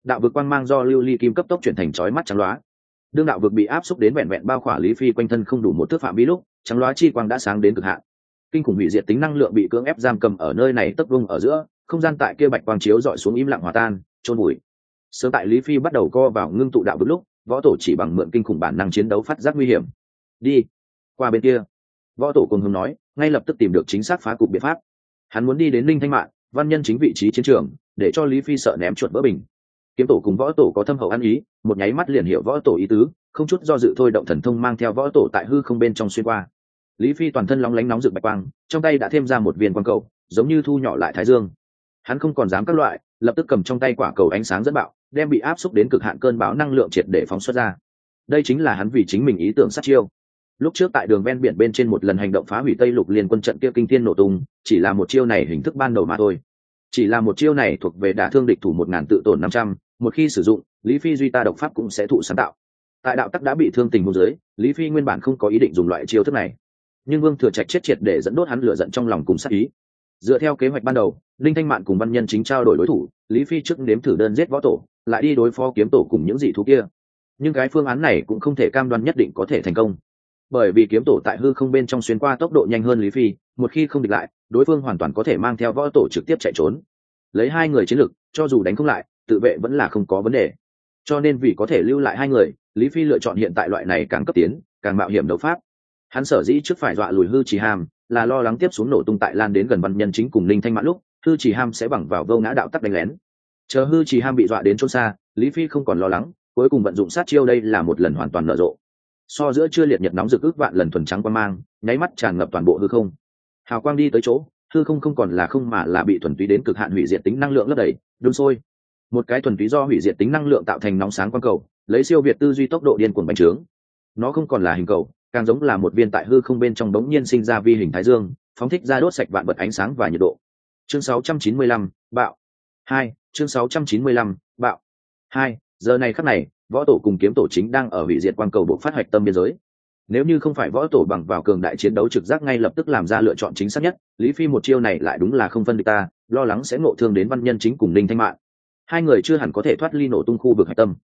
Đạo vực quang mang do lưu ly kim cấp tốc chuyển thành chói mắt trắng loá. Đương đạo vực bị áp xúc đến vẹn vẹn bao khỏa lý phi quanh thân không đủ một thước phạm vi lúc, trắng loá chi quang đã sáng đến cực hạn. Kinh khủng hủy diệt tính năng lượng bị cưỡng ép giam cầm ở nơi này tấp vung ở giữa, không gian tại kia bạch quang chiếu dọi xuống im lặng hòa tan trôn bụi sớm tại lý phi bắt đầu co vào ngưng tụ đạo vực lúc, võ tổ chỉ bằng mượn kinh khủng bản năng chiến đấu phát giác nguy hiểm. Đi, qua bên kia. Võ tổ cùng hướng nói ngay lập tức tìm được chính xác phá cục biện pháp. Hắn muốn đi đến linh thanh mạng văn nhân chính vị trí chiến trường, để cho lý phi sợ ném chuột vỡ bình. Kiếm tổ cùng võ tổ có thâm hậu ăn ý, một nháy mắt liền hiểu võ tổ ý tứ, không chút do dự thôi động thần thông mang theo võ tổ tại hư không bên trong xuyên qua. Lý phi toàn thân lóng lánh nóng rực bạch quang, trong tay đã thêm ra một viên quang cầu, giống như thu nhỏ lại thái dương. Hắn không còn dám các loại, lập tức cầm trong tay quả cầu ánh sáng dẫn bạo, đem bị áp xúc đến cực hạn cơn bão năng lượng triệt để phóng xuất ra. Đây chính là hắn vì chính mình ý tưởng sát chiêu lúc trước tại đường ven biển bên trên một lần hành động phá hủy tây lục liên quân trận kia kinh thiên nổ tung, chỉ là một chiêu này hình thức ban đầu mà thôi. Chỉ là một chiêu này thuộc về đả thương địch thủ một ngàn tự tổn năm trăm, một khi sử dụng, lý phi duy ta độc pháp cũng sẽ thụ sáng tạo. Tại đạo tắc đã bị thương tình hôn giới lý phi nguyên bản không có ý định dùng loại chiêu thức này. Nhưng vương thừa trạch chết triệt để dẫn đốt hắn lửa giận trong lòng cùng sát ý. Dựa theo kế hoạch ban đầu linh thanh mạn cùng văn nhân chính trao đổi đối thủ, lý phi trước nếm thử đơn giết võ tổ, lại đi đối phó kiếm tổ cùng những dị thú kia. Nhưng cái phương án này cũng không thể cam đoan nhất định có thể thành công bởi vì kiếm tổ tại hư không bên trong xuyên qua tốc độ nhanh hơn lý phi, một khi không địch lại, đối phương hoàn toàn có thể mang theo võ tổ trực tiếp chạy trốn. Lấy hai người chiến lực, cho dù đánh không lại, tự vệ vẫn là không có vấn đề. Cho nên vì có thể lưu lại hai người, lý phi lựa chọn hiện tại loại này càng cấp tiến, càng mạo hiểm đấu pháp. Hắn sở dĩ trước phải dọa lùi hư trì hàm, là lo lắng tiếp xuống nổ tung tại lan đến gần văn nhân chính cùng ninh thanh mãn lúc, hư trì ham sẽ bằng vào vô ngã đạo tắc đánh lén. Chờ hư trì ham bị dọa đến chỗ xa, lý phi không còn lo lắng, cuối cùng vận dụng sát chiêu đây là một lần hoàn toàn nở rộ so giữa chưa liệt nhật nóng rực ước vạn lần thuần trắng quang mang nháy mắt tràn ngập toàn bộ hư không. Hào quang đi tới chỗ hư không không còn là không mà là bị thuần túy đến cực hạn hủy diệt tính năng lượng lấp đầy đun sôi. Một cái thuần túy do hủy diệt tính năng lượng tạo thành nóng sáng quang cầu lấy siêu việt tư duy tốc độ điên cuồng bành trướng. Nó không còn là hình cầu càng giống là một viên tại hư không bên trong đống nhiên sinh ra vi hình thái dương phóng thích ra đốt sạch vạn bật ánh sáng và nhiệt độ. Chương 695, bạo. Hai chương 695, bạo. Hai giờ này khắc này võ tổ cùng kiếm tổ chính đang ở hủy diệt quang cầu bộ phát hoạch tâm biên giới. Nếu như không phải võ tổ bằng vào cường đại chiến đấu trực giác ngay lập tức làm ra lựa chọn chính xác nhất, lý phi một chiêu này lại đúng là không phân địch ta, lo lắng sẽ ngộ thương đến văn nhân chính cùng linh thanh mạng hai người chưa hẳn có thể thoát ly nổ tung khu vực hạch tâm.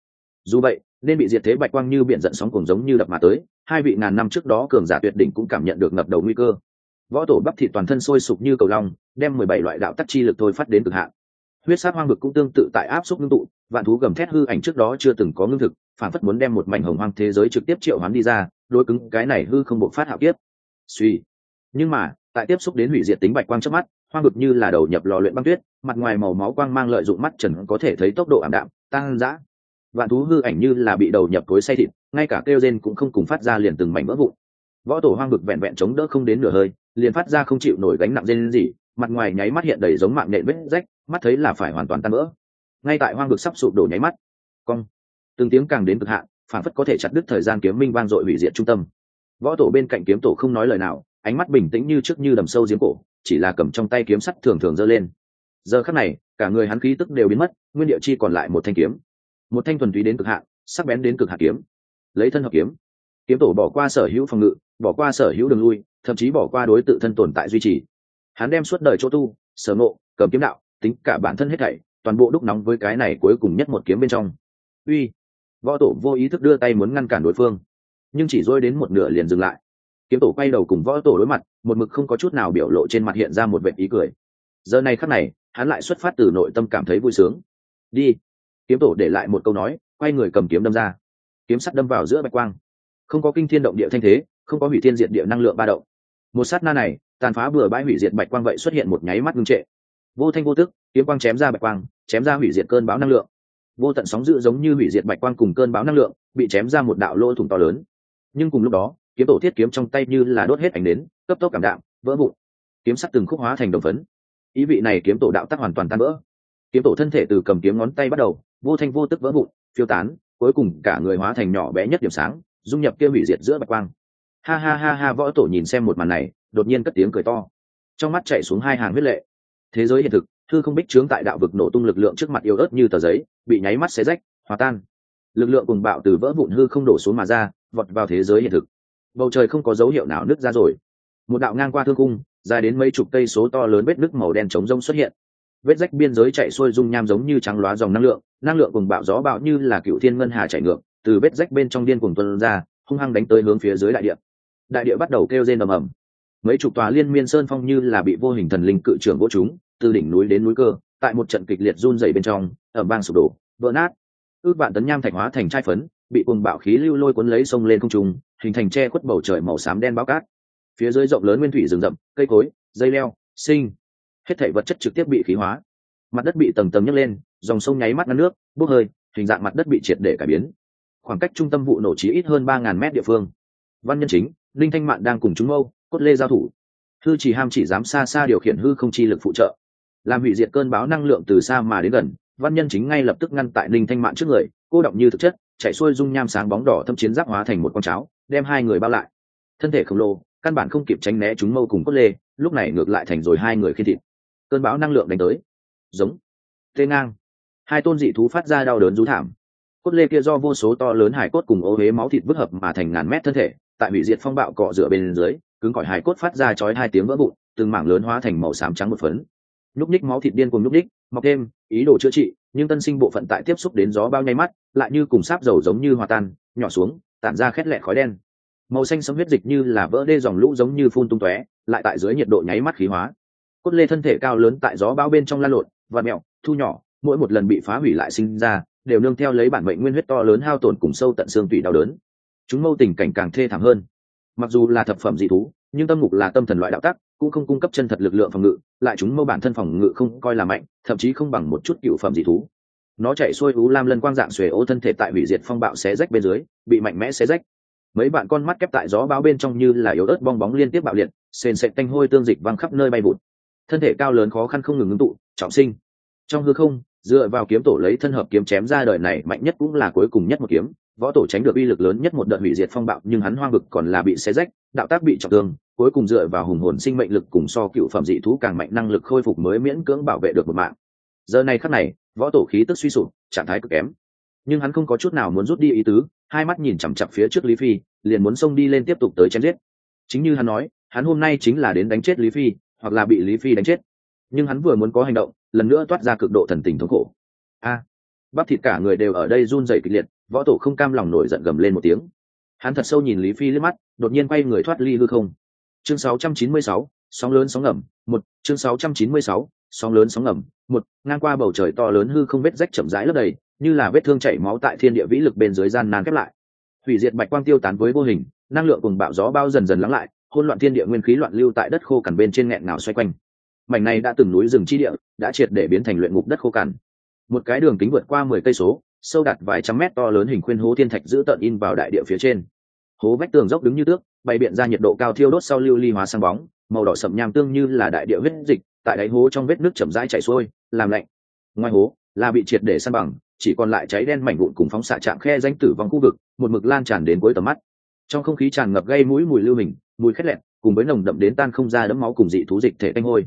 Dù vậy, nên bị diệt thế bạch quang như biển giận sóng cùng giống như đập mà tới, hai vị ngàn năm trước đó cường giả tuyệt đỉnh cũng cảm nhận được ngập đầu nguy cơ. Võ tổ bắp thịt toàn thân sôi sục như cầu long, đem mười bảy loại đạo tắc chi lực thôi phát đến cực hạn huyết sát hoang vực cũng tương tự tại áp xúc ngưng tụ, vạn thú gầm thét hư ảnh trước đó chưa từng có ngưng thực, phản phất muốn đem một mảnh hồng hoang thế giới trực tiếp triệu hoán đi ra, đối cứng cái này hư không bộc phát hạo kiếp. Suy. Nhưng mà, tại tiếp xúc đến hủy diệt tính bạch quang trước mắt, hoang vực như là đầu nhập lò luyện băng tuyết, mặt ngoài màu máu quang mang lợi dụng mắt trần có thể thấy tốc độ ảm đạm, tăng dã. Vạn thú hư ảnh như là bị đầu nhập cối say thịt, ngay cả kêu gen cũng không cùng phát ra liền từng mảnh vỡ vụn. Võ tổ hoang vực vẹn vẹn chống đỡ không đến nửa hơi, liền phát ra không chịu nổi gánh nặng gen gì mặt ngoài nháy mắt hiện đầy giống mạng nện vết rách mắt thấy là phải hoàn toàn tan vỡ. Ngay tại hoang vực sắp sụp đổ nháy mắt, cong, từng tiếng càng đến cực hạn phản phất có thể chặt đứt thời gian kiếm minh vang dội hủy diệt trung tâm. Võ tổ bên cạnh kiếm tổ không nói lời nào, ánh mắt bình tĩnh như trước như đầm sâu giếng cổ, chỉ là cầm trong tay kiếm sắt thường thường giơ lên. Giờ khắc này, cả người hắn khí tức đều biến mất, nguyên địa chi còn lại một thanh kiếm. Một thanh thuần túy đến cực hạn, sắc bén đến cực hạn kiếm. Lấy thân hợp kiếm. Kiếm tổ bỏ qua sở hữu phòng ngự, bỏ qua sở hữu đường lui, thậm chí bỏ qua đối tự thân tồn tại duy trì. Hắn đem suốt đời chỗ tu, sở ngộ, cầm kiếm đạo tính cả bản thân hết thảy, toàn bộ đúc nóng với cái này cuối cùng nhất một kiếm bên trong. Uy, võ tổ vô ý thức đưa tay muốn ngăn cản đối phương, nhưng chỉ dôi đến một nửa liền dừng lại. Kiếm tổ quay đầu cùng võ tổ đối mặt, một mực không có chút nào biểu lộ trên mặt hiện ra một vệ ý cười. Giờ này khắc này, hắn lại xuất phát từ nội tâm cảm thấy vui sướng. Đi. Kiếm tổ để lại một câu nói, quay người cầm kiếm đâm ra. Kiếm sắt đâm vào giữa bạch quang. Không có kinh thiên động địa thanh thế, không có hủy thiên diệt địa năng lượng ba động. Một sát na này, tàn phá bừa bãi hủy diệt bạch quang vậy xuất hiện một nháy mắt ngưng trệ vô thanh vô tức, kiếm quang chém ra bạch quang, chém ra hủy diệt cơn bão năng lượng. Vô tận sóng dữ giống như hủy diệt bạch quang cùng cơn bão năng lượng, bị chém ra một đạo lỗ thủng to lớn. Nhưng cùng lúc đó, kiếm tổ thiết kiếm trong tay như là đốt hết ảnh đến cấp tốc cảm đạm, vỡ vụn. Kiếm sắt từng khúc hóa thành đồng phấn. Ý vị này kiếm tổ đạo tắc hoàn toàn tan vỡ. Kiếm tổ thân thể từ cầm kiếm ngón tay bắt đầu, vô thanh vô tức vỡ vụn, phiêu tán, cuối cùng cả người hóa thành nhỏ bé nhất điểm sáng, dung nhập kia hủy diệt giữa bạch quang. Ha ha ha ha, võ tổ nhìn xem một màn này, đột nhiên cất tiếng cười to. Trong mắt chạy xuống hai hàng huyết lệ thế giới hiện thực, thư không bích trướng tại đạo vực nổ tung lực lượng trước mặt yếu ớt như tờ giấy, bị nháy mắt xé rách, hòa tan. Lực lượng cùng bạo từ vỡ vụn hư không đổ xuống mà ra, vọt vào thế giới hiện thực. Bầu trời không có dấu hiệu nào nứt ra rồi. Một đạo ngang qua thương cung, dài đến mấy chục cây số to lớn vết nứt màu đen trống rông xuất hiện. Vết rách biên giới chạy xuôi dung nham giống như trắng loá dòng năng lượng năng lượng cùng bạo gió bạo như là cựu thiên ngân hà chạy ngược, từ vết rách bên trong điên cùng tuân ra, hung hăng đánh tới hướng phía dưới đại địa. Đại địa bắt đầu kêu rên ầm ầm mấy chục tòa liên miên sơn phong như là bị vô hình thần linh cự trưởng vỗ chúng, từ đỉnh núi đến núi cơ, tại một trận kịch liệt run dày bên trong ở bang sụp đổ, vỡ nát. Ước vạn tấn nham thạch hóa thành chai phấn, bị cùng bạo khí lưu lôi cuốn lấy sông lên không trung, hình thành che khuất bầu trời màu xám đen bao cát. Phía dưới rộng lớn nguyên thủy rừng rậm, cây cối, dây leo, sinh. Hết thảy vật chất trực tiếp bị khí hóa. Mặt đất bị tầng tầng nhấc lên, dòng sông nháy mắt ngăn nước, bốc hơi, hình dạng mặt đất bị triệt để cải biến. Khoảng cách trung tâm vụ nổ trí ít hơn ba ngàn mét địa phương. Văn nhân chính, linh thanh mạn đang cùng chúng mâu cốt lê giao thủ. Hư chỉ ham chỉ dám xa xa điều khiển hư không chi lực phụ trợ. Làm hủy diệt cơn báo năng lượng từ xa mà đến gần, văn nhân chính ngay lập tức ngăn tại linh thanh mạn trước người, cô động như thực chất, chạy xuôi dung nham sáng bóng đỏ thâm chiến giáp hóa thành một con cháo, đem hai người bao lại. Thân thể khổng lồ, căn bản không kịp tránh né chúng mâu cùng cốt lê, lúc này ngược lại thành rồi hai người khi thịt. Cơn bão năng lượng đánh tới. Giống. Tê ngang. Hai tôn dị thú phát ra đau đớn rú thảm. Cốt lê kia do vô số to lớn hải cốt cùng ô huế máu thịt vứt hợp mà thành ngàn mét thân thể, tại hủy diệt phong bạo cọ rửa bên dưới cứng cỏi hải cốt phát ra chói hai tiếng vỡ vụn, từng mảng lớn hóa thành màu xám trắng một phấn. Nhúc ních máu thịt điên cùng nhúc ních mọc thêm ý đồ chữa trị, nhưng tân sinh bộ phận tại tiếp xúc đến gió bao nháy mắt, lại như cùng sáp dầu giống như hòa tan, nhỏ xuống, tản ra khét lẹ khói đen. Màu xanh sống huyết dịch như là vỡ đê dòng lũ giống như phun tung tóe, lại tại dưới nhiệt độ nháy mắt khí hóa. Cốt lê thân thể cao lớn tại gió bao bên trong lan lộn và mẹo, thu nhỏ, mỗi một lần bị phá hủy lại sinh ra, đều nương theo lấy bản mệnh nguyên huyết to lớn hao tổn cùng sâu tận xương tủy đau đớn. Chúng mâu tình cảnh càng thê thảm hơn mặc dù là thập phẩm dị thú, nhưng tâm mục là tâm thần loại đạo tắc, cũng không cung cấp chân thật lực lượng phòng ngự, lại chúng mâu bản thân phòng ngự không coi là mạnh, thậm chí không bằng một chút cựu phẩm dị thú. Nó chạy xuôi ú lam lân quang dạng xuề ô thân thể tại hủy diệt phong bạo xé rách bên dưới, bị mạnh mẽ xé rách. Mấy bạn con mắt kép tại gió báo bên trong như là yếu ớt bong bóng liên tiếp bạo liệt, sền sệt tanh hôi tương dịch văng khắp nơi bay vụt. Thân thể cao lớn khó khăn không ngừng ngưng tụ, trọng sinh. Trong hư không, dựa vào kiếm tổ lấy thân hợp kiếm chém ra đời này mạnh nhất cũng là cuối cùng nhất một kiếm võ tổ tránh được uy lực lớn nhất một đợt hủy diệt phong bạo, nhưng hắn hoang vực còn là bị xé rách, đạo tác bị trọng thương, cuối cùng dựa vào hùng hồn sinh mệnh lực cùng so cựu phẩm dị thú càng mạnh năng lực khôi phục mới miễn cưỡng bảo vệ được một mạng. Giờ này khắc này, võ tổ khí tức suy sụp, trạng thái cực kém. Nhưng hắn không có chút nào muốn rút đi ý tứ, hai mắt nhìn chằm chặp phía trước lý phi, liền muốn xông đi lên tiếp tục tới chém giết. Chính như hắn nói, hắn hôm nay chính là đến đánh chết lý phi, hoặc là bị lý phi đánh chết. Nhưng hắn vừa muốn có hành động, lần nữa toát ra cực độ thần tình thống khổ. A bắp thịt cả người đều ở đây run rẩy kịch liệt võ tổ không cam lòng nổi giận gầm lên một tiếng. Hắn thật sâu nhìn lý phi liếc mắt đột nhiên quay người thoát ly hư không. Chương 696, sóng lớn sóng ngầm một chương 696, sóng lớn sóng ngầm một ngang qua bầu trời to lớn hư không vết rách chậm rãi lấp đầy như là vết thương chảy máu tại thiên địa vĩ lực bên dưới gian nan khép lại. Hủy diệt bạch quang tiêu tán với vô hình năng lượng cùng bạo gió bao dần dần lắng lại hỗn loạn thiên địa nguyên khí loạn lưu tại đất khô cằn bên trên nghẹn ngào xoay quanh. Mảnh này đã từng núi rừng chi địa đã triệt để biến thành luyện ngục đất khô cằn một cái đường kính vượt qua mười cây số, sâu đạt vài trăm mét to lớn hình khuyên hố thiên thạch giữ tợn in vào đại địa phía trên. Hố vách tường dốc đứng như tước, bày biện ra nhiệt độ cao thiêu đốt sau lưu ly hóa sang bóng, màu đỏ sậm nham tương như là đại địa huyết dịch, tại đáy hố trong vết nước chậm rãi chảy xuôi, làm lạnh. Ngoài hố, là bị triệt để san bằng, chỉ còn lại cháy đen mảnh vụn cùng phóng xạ chạm khe danh tử vong khu vực, một mực lan tràn đến cuối tầm mắt. Trong không khí tràn ngập gây mũi mùi lưu hình mùi khét lẹn, cùng với nồng đậm đến tan không ra đẫm máu cùng dị thú dịch thể tanh hôi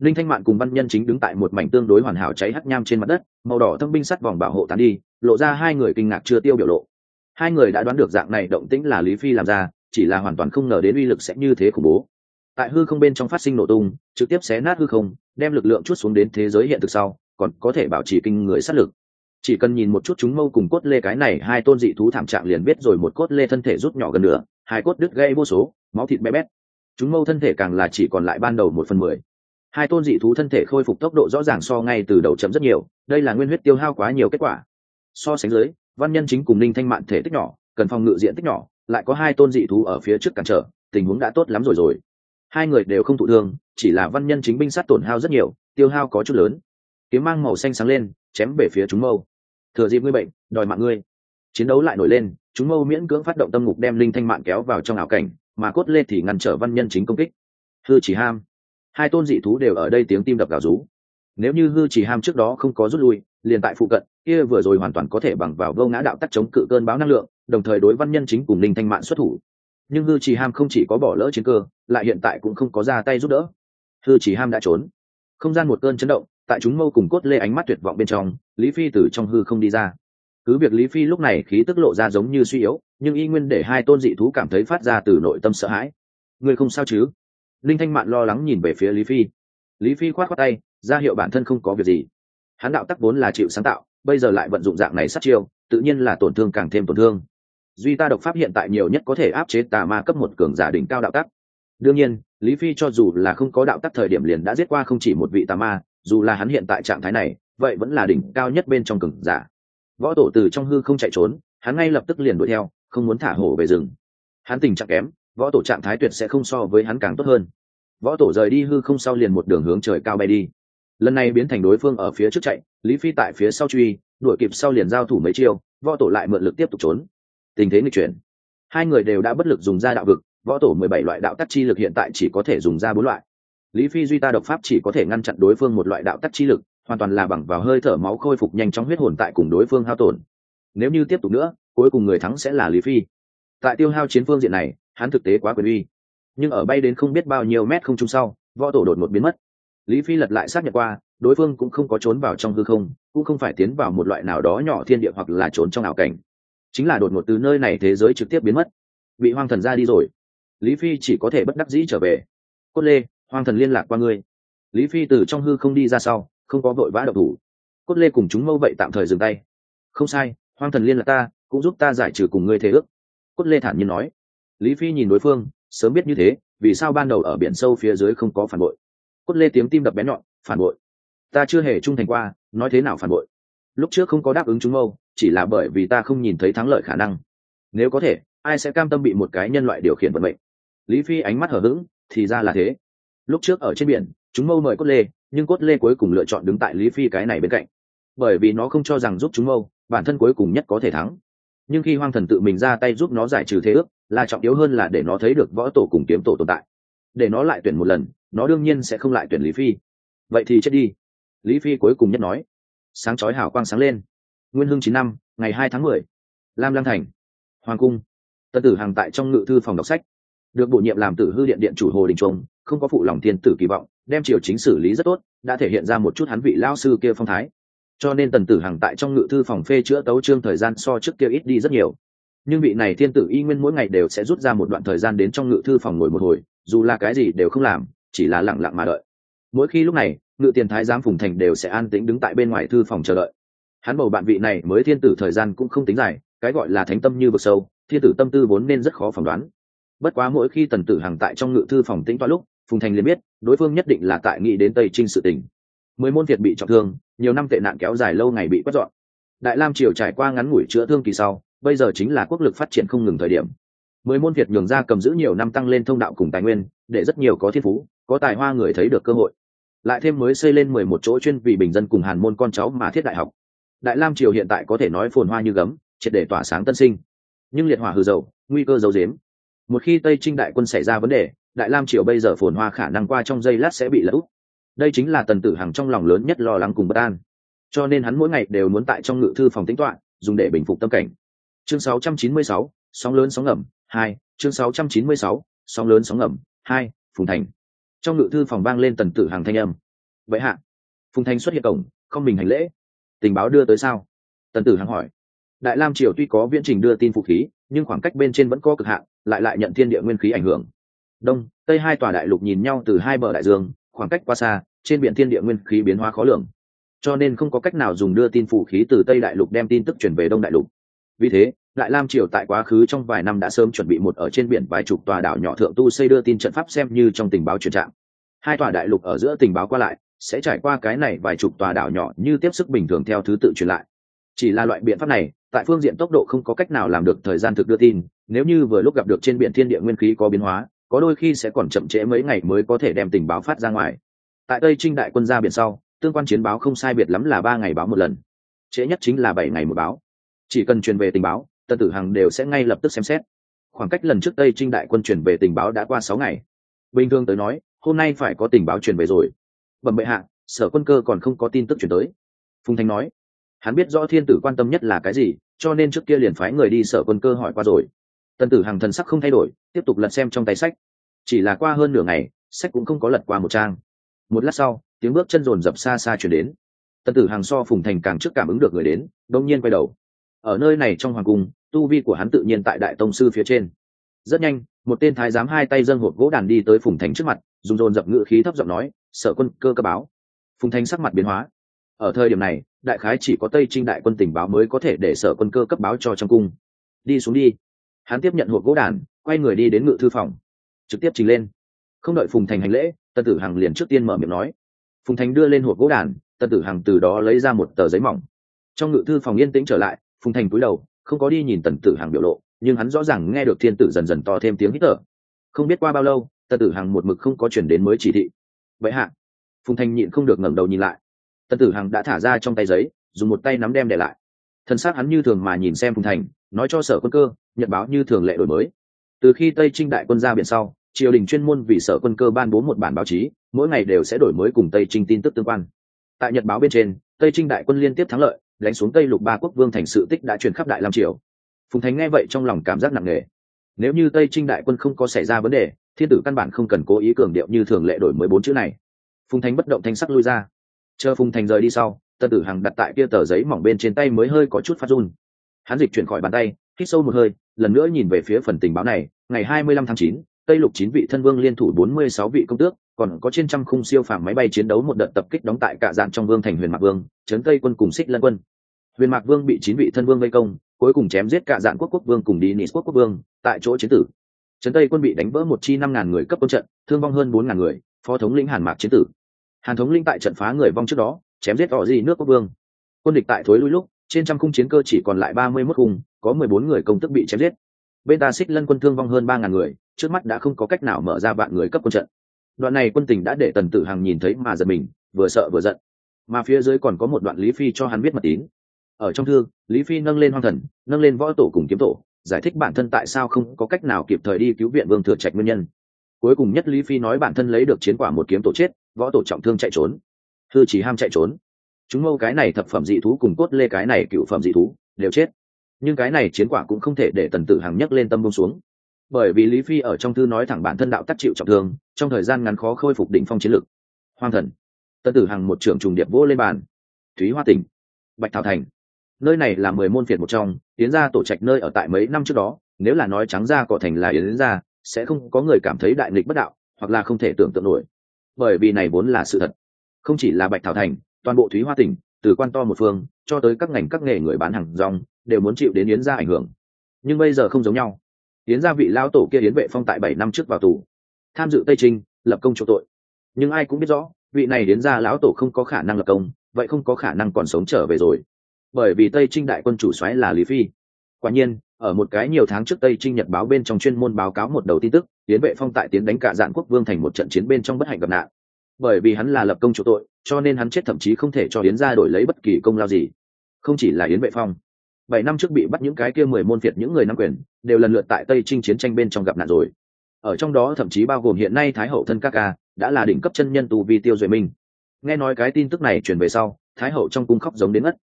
linh thanh mạn cùng văn nhân chính đứng tại một mảnh tương đối hoàn hảo cháy hắc nham trên mặt đất, màu đỏ thâm binh sắt vòng bảo hộ tán đi, lộ ra hai người kinh ngạc chưa tiêu biểu lộ. Hai người đã đoán được dạng này động tĩnh là lý phi làm ra, chỉ là hoàn toàn không ngờ đến uy lực sẽ như thế khủng bố. Tại hư không bên trong phát sinh nổ tung, trực tiếp xé nát hư không, đem lực lượng chút xuống đến thế giới hiện thực sau, còn có thể bảo trì kinh người sát lực. Chỉ cần nhìn một chút chúng mâu cùng cốt lê cái này, hai tôn dị thú thảm trạng liền biết rồi một cốt lê thân thể rút nhỏ gần nửa, hai cốt đứt gây vô số, máu thịt bé bét. Chúng mâu thân thể càng là chỉ còn lại ban đầu một phần mười hai tôn dị thú thân thể khôi phục tốc độ rõ ràng so ngay từ đầu chậm rất nhiều, đây là nguyên huyết tiêu hao quá nhiều kết quả. So sánh dưới, văn nhân chính cùng ninh thanh mạn thể tích nhỏ, cần phòng ngự diện tích nhỏ, lại có hai tôn dị thú ở phía trước cản trở, tình huống đã tốt lắm rồi rồi. Hai người đều không thụ thương, chỉ là văn nhân chính binh sát tổn hao rất nhiều, tiêu hao có chút lớn. Kiếm mang màu xanh sáng lên, chém về phía chúng mâu. Thừa dịp ngươi bệnh, đòi mạng ngươi. Chiến đấu lại nổi lên, chúng mâu miễn cưỡng phát động tâm ngục đem linh thanh mạng kéo vào trong ảo cảnh, mà cốt lê thì ngăn trở văn nhân chính công kích. Hư chỉ ham hai tôn dị thú đều ở đây tiếng tim đập gào rú. Nếu như hư chỉ ham trước đó không có rút lui, liền tại phụ cận, kia vừa rồi hoàn toàn có thể bằng vào vô ngã đạo tắc chống cự cơn báo năng lượng, đồng thời đối văn nhân chính cùng linh thanh mạng xuất thủ. Nhưng hư chỉ ham không chỉ có bỏ lỡ chiến cơ, lại hiện tại cũng không có ra tay giúp đỡ. Hư chỉ ham đã trốn. Không gian một cơn chấn động, tại chúng mâu cùng cốt lê ánh mắt tuyệt vọng bên trong, lý phi từ trong hư không đi ra. Cứ việc lý phi lúc này khí tức lộ ra giống như suy yếu, nhưng y nguyên để hai tôn dị thú cảm thấy phát ra từ nội tâm sợ hãi. Người không sao chứ? Linh thanh mạn lo lắng nhìn về phía lý phi. Lý phi khoát khoát tay, ra hiệu bản thân không có việc gì. Hắn đạo tắc vốn là chịu sáng tạo, bây giờ lại vận dụng dạng này sát chiêu, tự nhiên là tổn thương càng thêm tổn thương. Duy ta độc pháp hiện tại nhiều nhất có thể áp chế tà ma cấp một cường giả đỉnh cao đạo tắc. Đương nhiên, lý phi cho dù là không có đạo tắc thời điểm liền đã giết qua không chỉ một vị tà ma, dù là hắn hiện tại trạng thái này, vậy vẫn là đỉnh cao nhất bên trong cường giả. Võ tổ từ trong hư không chạy trốn, hắn ngay lập tức liền đuổi theo, không muốn thả hổ về rừng. Hắn tình trạng kém võ tổ trạng thái tuyệt sẽ không so với hắn càng tốt hơn. Võ tổ rời đi hư không sau liền một đường hướng trời cao bay đi. Lần này biến thành đối phương ở phía trước chạy, lý phi tại phía sau truy, đuổi kịp sau liền giao thủ mấy chiêu, võ tổ lại mượn lực tiếp tục trốn. Tình thế nghịch chuyển. Hai người đều đã bất lực dùng ra đạo vực, võ tổ mười bảy loại đạo tắc chi lực hiện tại chỉ có thể dùng ra bốn loại. Lý phi duy ta độc pháp chỉ có thể ngăn chặn đối phương một loại đạo tắc chi lực, hoàn toàn là bằng vào hơi thở máu khôi phục nhanh chóng huyết hồn tại cùng đối phương hao tổn. Nếu như tiếp tục nữa, cuối cùng người thắng sẽ là lý phi. Tại tiêu hao chiến phương diện này hắn thực tế quá quyền uy. Nhưng ở bay đến không biết bao nhiêu mét không trung sau, võ tổ đột ngột biến mất. Lý phi lật lại xác nhận qua, đối phương cũng không có trốn vào trong hư không, cũng không phải tiến vào một loại nào đó nhỏ thiên địa hoặc là trốn trong ảo cảnh. Chính là đột ngột từ nơi này thế giới trực tiếp biến mất. Bị hoang thần ra đi rồi. Lý phi chỉ có thể bất đắc dĩ trở về. Cốt lê, hoang thần liên lạc qua ngươi. Lý phi từ trong hư không đi ra sau, không có vội vã độc thủ. Cốt lê cùng chúng mâu vậy tạm thời dừng tay. Không sai, hoang thần liên lạc ta, cũng giúp ta giải trừ cùng ngươi thế ước. Cốt lê thản nhiên nói lý phi nhìn đối phương, sớm biết như thế, vì sao ban đầu ở biển sâu phía dưới không có phản bội? Cốt lê tiếng tim đập bén nhọn, phản bội? Ta chưa hề trung thành qua, nói thế nào phản bội? Lúc trước không có đáp ứng chúng mâu, chỉ là bởi vì ta không nhìn thấy thắng lợi khả năng. Nếu có thể, ai sẽ cam tâm bị một cái nhân loại điều khiển vận mệnh? Lý phi ánh mắt hở h ữ g thì ra là thế. Lúc trước ở trên biển, chúng mâu mời cốt lê, nhưng cốt lê cuối cùng lựa chọn đứng tại lý phi cái này bên cạnh. Bởi vì nó không cho rằng giúp chúng mâu, bản thân cuối cùng nhất có thể thắng. Nhưng khi hoang thần tự mình ra tay giúp nó giải trừ thế ước là trọng yếu hơn là để nó thấy được võ tổ cùng kiếm tổ tồn tại. Để nó lại tuyển một lần, nó đương nhiên sẽ không lại tuyển lý phi. Vậy thì chết đi. Lý phi cuối cùng nhất nói. Sáng chói hào quang sáng lên. Nguyên hưng chín năm, ngày hai tháng mười. Lam lăng thành. Hoàng cung. Tân tử hàng tại trong ngự thư phòng đọc sách. Được bổ nhiệm làm tử hư điện điện chủ hồ đình trung, không có phụ lòng thiên tử kỳ vọng, đem triều chính xử lý rất tốt, đã thể hiện ra một chút hắn vị lao sư kia phong thái. Cho nên tần tử hằng tại trong ngự thư phòng phê chữa tấu trương thời gian so trước kia ít đi rất nhiều nhưng vị này thiên tử y nguyên mỗi ngày đều sẽ rút ra một đoạn thời gian đến trong ngự thư phòng ngồi một hồi, dù là cái gì đều không làm, chỉ là lặng lặng mà đợi. Mỗi khi lúc này, ngự tiền thái giám phùng thành đều sẽ an tĩnh đứng tại bên ngoài thư phòng chờ đợi. Hắn bầu bạn vị này mới thiên tử thời gian cũng không tính dài, cái gọi là thánh tâm như vực sâu, thiên tử tâm tư vốn nên rất khó phỏng đoán. Bất quá mỗi khi tần tử hằng tại trong ngự thư phòng tĩnh toa lúc, phùng thành liền biết, đối phương nhất định là tại nghị đến tây trinh sự tình. Mười môn việt bị trọng thương, nhiều năm tệ nạn kéo dài lâu ngày bị quét dọn. Đại lam triều trải qua ngắn ngủi chữa thương kỳ sau bây giờ chính là quốc lực phát triển không ngừng thời điểm. Mười môn việt nhường ra cầm giữ nhiều năm tăng lên thông đạo cùng tài nguyên, để rất nhiều có thiên phú, có tài hoa người thấy được cơ hội. Lại thêm mới xây lên mười một chỗ chuyên vì bình dân cùng hàn môn con cháu mà thiết đại học. Đại lam triều hiện tại có thể nói phồn hoa như gấm, triệt để tỏa sáng tân sinh. Nhưng liệt hỏa hư dầu, nguy cơ dấu dếm một khi tây trinh đại quân xảy ra vấn đề, đại lam triều bây giờ phồn hoa khả năng qua trong giây lát sẽ bị lỡ úp. Đây chính là tần tử hằng trong lòng lớn nhất lo lắng cùng bất an. Cho nên hắn mỗi ngày đều muốn tại trong ngự thư phòng tính toán, dùng để bình phục tâm cảnh chương 696, sóng lớn sóng ngầm hai chương 696, sóng lớn sóng ngầm hai phùng thành. Trong ngự thư phòng vang lên tần tử hàng thanh âm. Vậy hạ. Phùng Thành xuất hiện cổng không mình hành lễ. Tình báo đưa tới sao? Tần tử hàng hỏi. Đại lam triều tuy có viễn trình đưa tin phụ khí nhưng khoảng cách bên trên vẫn có cực hạn lại lại nhận thiên địa nguyên khí ảnh hưởng. Đông tây hai tòa đại lục nhìn nhau từ hai bờ đại dương khoảng cách quá xa trên biển thiên địa nguyên khí biến hóa khó lường. Cho nên không có cách nào dùng đưa tin phụ khí từ tây đại lục đem tin tức chuyển về đông đại lục vì thế, đại lam triều tại quá khứ trong vài năm đã sớm chuẩn bị một ở trên biển vài chục tòa đảo nhỏ thượng tu xây đưa tin trận pháp xem như trong tình báo truyền trạng. Hai tòa đại lục ở giữa tình báo qua lại, sẽ trải qua cái này vài chục tòa đảo nhỏ như tiếp sức bình thường theo thứ tự truyền lại. Chỉ là loại biện pháp này, tại phương diện tốc độ không có cách nào làm được thời gian thực đưa tin, nếu như vừa lúc gặp được trên biển thiên địa nguyên khí có biến hóa, có đôi khi sẽ còn chậm trễ mấy ngày mới có thể đem tình báo phát ra ngoài. Tại tây trinh đại quân ra biển sau, tương quan chiến báo không sai biệt lắm là ba ngày báo một lần. Trễ nhất chính là bảy ngày một báo chỉ cần truyền về tình báo tân tử hằng đều sẽ ngay lập tức xem xét. Khoảng cách lần trước tây trinh đại quân truyền về tình báo đã qua sáu ngày. Bình thường tới nói, hôm nay phải có tình báo truyền về rồi. Bẩm bệ hạ, sở quân cơ còn không có tin tức chuyển tới. Phùng thanh nói, hắn biết rõ thiên tử quan tâm nhất là cái gì, cho nên trước kia liền phái người đi sở quân cơ hỏi qua rồi. Tần tử hằng thần sắc không thay đổi, tiếp tục lật xem trong tay sách. Chỉ là qua hơn nửa ngày, sách cũng không có lật qua một trang. Một lát sau, tiếng bước chân rồn rập xa xa chuyển đến. Tần tử hằng so phùng thành càng trước cảm ứng được người đến, đông nhiên quay đầu ở nơi này trong hoàng cung, tu vi của hắn tự nhiên tại đại tông sư phía trên. Rất nhanh, một tên thái giám hai tay dâng hộp gỗ đàn đi tới phùng thành trước mặt, dùng dồn dập ngự khí thấp giọng nói, sở quân, cơ cơ báo. Phùng thành sắc mặt biến hóa. Ở thời điểm này, đại khái chỉ có tây trinh đại quân tình báo mới có thể để sở quân cơ cấp báo cho trong cung. Đi xuống đi. Hắn tiếp nhận hộp gỗ đàn, quay người đi đến ngự thư phòng. Trực tiếp trình lên. Không đợi phùng thành hành lễ, tân tử hằng liền trước tiên mở miệng nói. Phùng thành đưa lên hộp gỗ đàn, tân tử hằng từ đó lấy ra một tờ giấy mỏng. Trong ngự thư phòng yên tĩnh trở lại phùng thành cúi đầu, không có đi nhìn tần tử hằng biểu lộ, nhưng hắn rõ ràng nghe được thiên tử dần dần to thêm tiếng hít thở. Không biết qua bao lâu, tần tử hằng một mực không có chuyển đến mới chỉ thị. Vậy hạ. Phùng thành nhịn không được ngẩng đầu nhìn lại. Tần tử hằng đã thả ra trong tay giấy, dùng một tay nắm đem để lại. Thân xác hắn như thường mà nhìn xem phùng thành, nói cho sở quân cơ, nhật báo như thường lệ đổi mới. Từ khi tây trinh đại quân ra biển sau, triều đình chuyên môn vì sở quân cơ ban bố một bản báo chí, mỗi ngày đều sẽ đổi mới cùng tây trinh tin tức tương quan. Tại nhật báo bên trên, tây trinh đại quân liên tiếp thắng lợi đánh xuống tây lục ba quốc vương thành sự tích đã truyền khắp đại lam triều. Phùng thánh nghe vậy trong lòng cảm giác nặng nề. Nếu như tây trinh đại quân không có xảy ra vấn đề thiên tử căn bản không cần cố ý cường điệu như thường lệ đổi mới bốn chữ này. Phùng thánh bất động thanh sắc lui ra. Chờ phùng thành rời đi sau tân tử hằng đặt tại kia tờ giấy mỏng bên trên tay mới hơi có chút phát run. Hắn dịch chuyển khỏi bàn tay hít sâu một hơi lần nữa nhìn về phía phần tình báo này. Ngày 25 tháng chín, tây lục chín vị thân vương liên thủ 46 vị công tước còn có trên trăm khung siêu phàm máy bay chiến đấu một đợt tập kích đóng tại cả dạng trong vương thành huyền mạc vương, trấn tây quân cùng xích lân quân. Huyền mạc vương bị chín vị thân vương gây công, cuối cùng chém giết cả dạng quốc quốc vương cùng đi nị quốc quốc vương, tại chỗ chiến tử. Trấn tây quân bị đánh vỡ một chi năm ngàn người cấp quân trận, thương vong hơn bốn ngàn người, phó thống lĩnh hàn mạc chiến tử. Hàn thống lĩnh tại trận phá người vong trước đó, chém giết họ gì nước quốc vương. Quân địch tại thối lui lúc, trên trăm khung chiến cơ chỉ còn lại ba mươi mốt khung, có mười bốn người công tức bị chém giết. Bên ta xích lân quân thương vong hơn ba ngàn người, trước mắt đã không có cách nào mở ra vạn người cấp quân trận đoạn này quân tình đã để tần tử hằng nhìn thấy mà giật mình, vừa sợ vừa giận. Mà phía dưới còn có một đoạn lý phi cho hắn biết mật tín. Ở trong thư, lý phi nâng lên hoang thần, nâng lên võ tổ cùng kiếm tổ, giải thích bản thân tại sao không có cách nào kịp thời đi cứu viện vương thừa trạch nguyên nhân. Cuối cùng nhất lý phi nói bản thân lấy được chiến quả một kiếm tổ chết, võ tổ trọng thương chạy trốn. Thư chỉ ham chạy trốn. Chúng mâu cái này thập phẩm dị thú cùng cốt lê cái này cựu phẩm dị thú, đều chết. Nhưng cái này chiến quả cũng không thể để tần tử hằng nhấc lên tâm bông xuống bởi vì lý phi ở trong thư nói thẳng bản thân đạo tắc chịu trọng thương, trong thời gian ngắn khó khôi phục đỉnh phong chiến lực. Hoang thần. Tân tử hằng một trưởng trùng điệp vô lên bàn. Thúy hoa tỉnh. Bạch thảo thành. Nơi này là mười môn phiệt một trong yến gia tổ trạch nơi ở tại mấy năm trước đó, nếu là nói trắng ra cỏ thành là yến gia sẽ không có người cảm thấy đại nghịch bất đạo, hoặc là không thể tưởng tượng nổi. Bởi vì này vốn là sự thật. Không chỉ là bạch thảo thành, toàn bộ thúy hoa tỉnh, từ quan to một phương, cho tới các ngành các nghề người bán hàng rong, đều muốn chịu đến yến gia ảnh hưởng. Nhưng bây giờ không giống nhau yến gia vị lao tổ kia yến vệ phong tại bảy năm trước vào tù. Tham dự tây trinh, lập công chỗ tội. Nhưng ai cũng biết rõ, vị này yến gia lão tổ không có khả năng lập công, vậy không có khả năng còn sống trở về rồi. Bởi vì tây trinh đại quân chủ xoáy là lý phi. Quả nhiên, ở một cái nhiều tháng trước tây trinh nhật báo bên trong chuyên môn báo cáo một đầu tin tức tiến vệ phong tại tiến đánh cả dạn quốc vương thành một trận chiến bên trong bất hạnh gặp nạn. Bởi vì hắn là lập công chủ tội, cho nên hắn chết thậm chí không thể cho yến ra đổi lấy bất kỳ công lao gì. Không chỉ là yến vệ phong bảy năm trước bị bắt những cái kia mười môn phiệt những người nắm quyền, đều lần lượt tại tây trinh chiến tranh bên trong gặp nạn rồi. Ở trong đó thậm chí bao gồm hiện nay thái hậu thân các ca, đã là đỉnh cấp chân nhân tù vi tiêu duệ minh. Nghe nói cái tin tức này truyền về sau, thái hậu trong cung khóc giống đến ngất.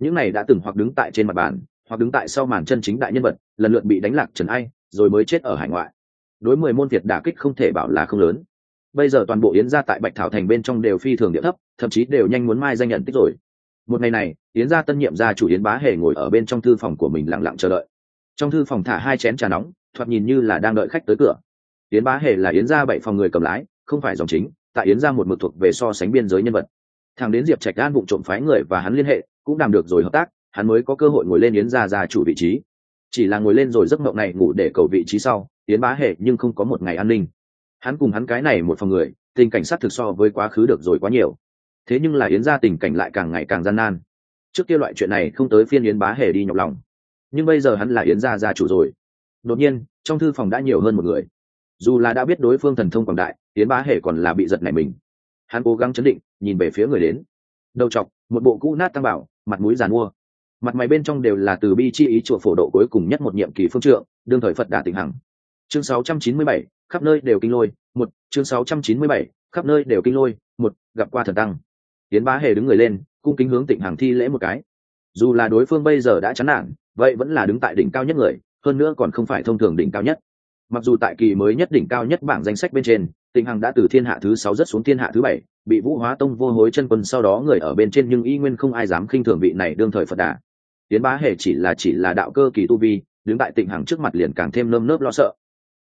Những này đã từng hoặc đứng tại trên mặt bàn, hoặc đứng tại sau màn chân chính đại nhân vật, lần lượt bị đánh lạc trần ai, rồi mới chết ở hải ngoại. Đối mười môn việt đả kích không thể bảo là không lớn. Bây giờ toàn bộ yến gia tại bạch thảo thành bên trong đều phi thường địa thấp, thậm chí đều nhanh muốn mai danh nhận tích rồi một ngày này, yến gia tân nhiệm gia chủ yến bá hề ngồi ở bên trong thư phòng của mình lặng lặng chờ đợi. Trong thư phòng thả hai chén trà nóng, thoạt nhìn như là đang đợi khách tới cửa. Yến bá hề là yến gia bảy phòng người cầm lái, không phải dòng chính, tại yến gia một mực thuộc về so sánh biên giới nhân vật. Thằng đến diệp trạch đan vụ trộm phái người và hắn liên hệ, cũng làm được rồi hợp tác, hắn mới có cơ hội ngồi lên yến gia gia chủ vị trí. Chỉ là ngồi lên rồi giấc mộng này ngủ để cầu vị trí sau, yến bá hề nhưng không có một ngày an ninh. Hắn cùng hắn cái này một phòng người, tình cảnh sát thực so với quá khứ được rồi quá nhiều thế nhưng là yến gia tình cảnh lại càng ngày càng gian nan. Trước kia loại chuyện này không tới phiên yến bá hề đi nhọc lòng. Nhưng bây giờ hắn là yến gia gia chủ rồi. Đột nhiên trong thư phòng đã nhiều hơn một người. Dù là đã biết đối phương thần thông quảng đại yến bá hề còn là bị giật này mình. Hắn cố gắng chấn định nhìn về phía người đến. Đầu chọc một bộ cũ nát tăng bảo mặt mũi giàn mua. Mặt mày bên trong đều là từ bi chi ý chùa phổ độ cuối cùng nhất một nhiệm kỳ phương trượng đương thời phật đà tỉnh hằng. Chương 697, khắp nơi đều kinh lôi một chương 697, khắp nơi đều kinh lôi một gặp qua thần tăng tiến bá hề đứng người lên, cung kính hướng tịnh hằng thi lễ một cái. Dù là đối phương bây giờ đã chán nản, vậy vẫn là đứng tại đỉnh cao nhất người, hơn nữa còn không phải thông thường đỉnh cao nhất. Mặc dù tại kỳ mới nhất đỉnh cao nhất bảng danh sách bên trên, tịnh hằng đã từ thiên hạ thứ sáu rất xuống thiên hạ thứ bảy, bị vũ hóa tông vô hối chân quân sau đó người ở bên trên nhưng y nguyên không ai dám khinh thường vị này đương thời phật đà. Tiến bá hề chỉ là chỉ là đạo cơ kỳ tu vi, đứng tại tịnh hằng trước mặt liền càng thêm nơm nớp lo sợ.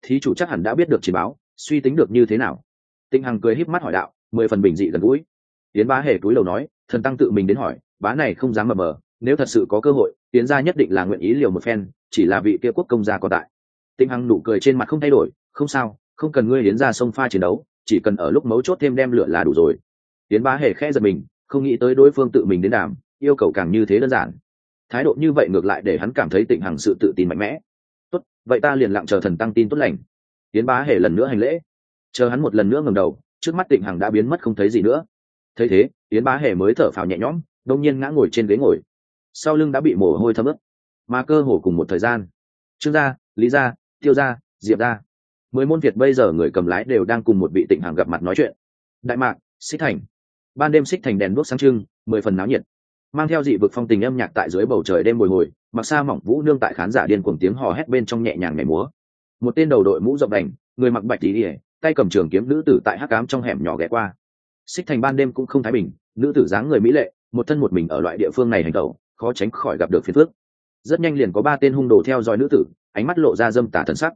Thí chủ chắc hẳn đã biết được chỉ báo, suy tính được như thế nào. Tịnh hằng cười híp mắt hỏi đạo, mười phần bình dị gần gũi tiến bá hề túi đầu nói, thần tăng tự mình đến hỏi, bá này không dám mờ mờ nếu thật sự có cơ hội tiến gia nhất định là nguyện ý liều một phen, chỉ là vị kia quốc công gia còn tại. Tịnh hằng nụ cười trên mặt không thay đổi, không sao, không cần ngươi tiến ra sông pha chiến đấu, chỉ cần ở lúc mấu chốt thêm đem lửa là đủ rồi. Tiến bá hề khẽ giật mình, không nghĩ tới đối phương tự mình đến đàm, yêu cầu càng như thế đơn giản. Thái độ như vậy ngược lại để hắn cảm thấy tịnh hằng sự tự tin mạnh mẽ. Tốt, vậy ta liền lặng chờ thần tăng tin tốt lành. Tiến bá hề lần nữa hành lễ. Chờ hắn một lần nữa ngầm đầu, trước mắt tịnh hằng đã biến mất không thấy gì nữa thấy thế, yến bá hề mới thở phào nhẹ nhõm, đông nhiên ngã ngồi trên ghế ngồi. Sau lưng đã bị mồ hôi thấm ướt. Mà cơ hồ cùng một thời gian, trương gia, lý gia, tiêu gia, diệp gia, mười môn việt bây giờ người cầm lái đều đang cùng một vị tịnh hàng gặp mặt nói chuyện. Đại mạc, xích thành. Ban đêm xích thành đèn đuốc sáng trưng, mười phần náo nhiệt. Mang theo dị vực phong tình âm nhạc tại dưới bầu trời đêm bồi hồi, mặc xa mỏng vũ nương tại khán giả điên cuồng tiếng hò hét bên trong nhẹ nhàng nhảy múa. Một tên đầu đội mũ rộng đành, người mặc bạch tí ỉa tay cầm trường kiếm nữ tử tại hắc cám trong hẻm nhỏ ghé qua xích thành ban đêm cũng không thái bình, nữ tử dáng người mỹ lệ, một thân một mình ở loại địa phương này hành tẩu, khó tránh khỏi gặp được phiền phước rất nhanh liền có ba tên hung đồ theo dõi nữ tử, ánh mắt lộ ra dâm tả thần sắc.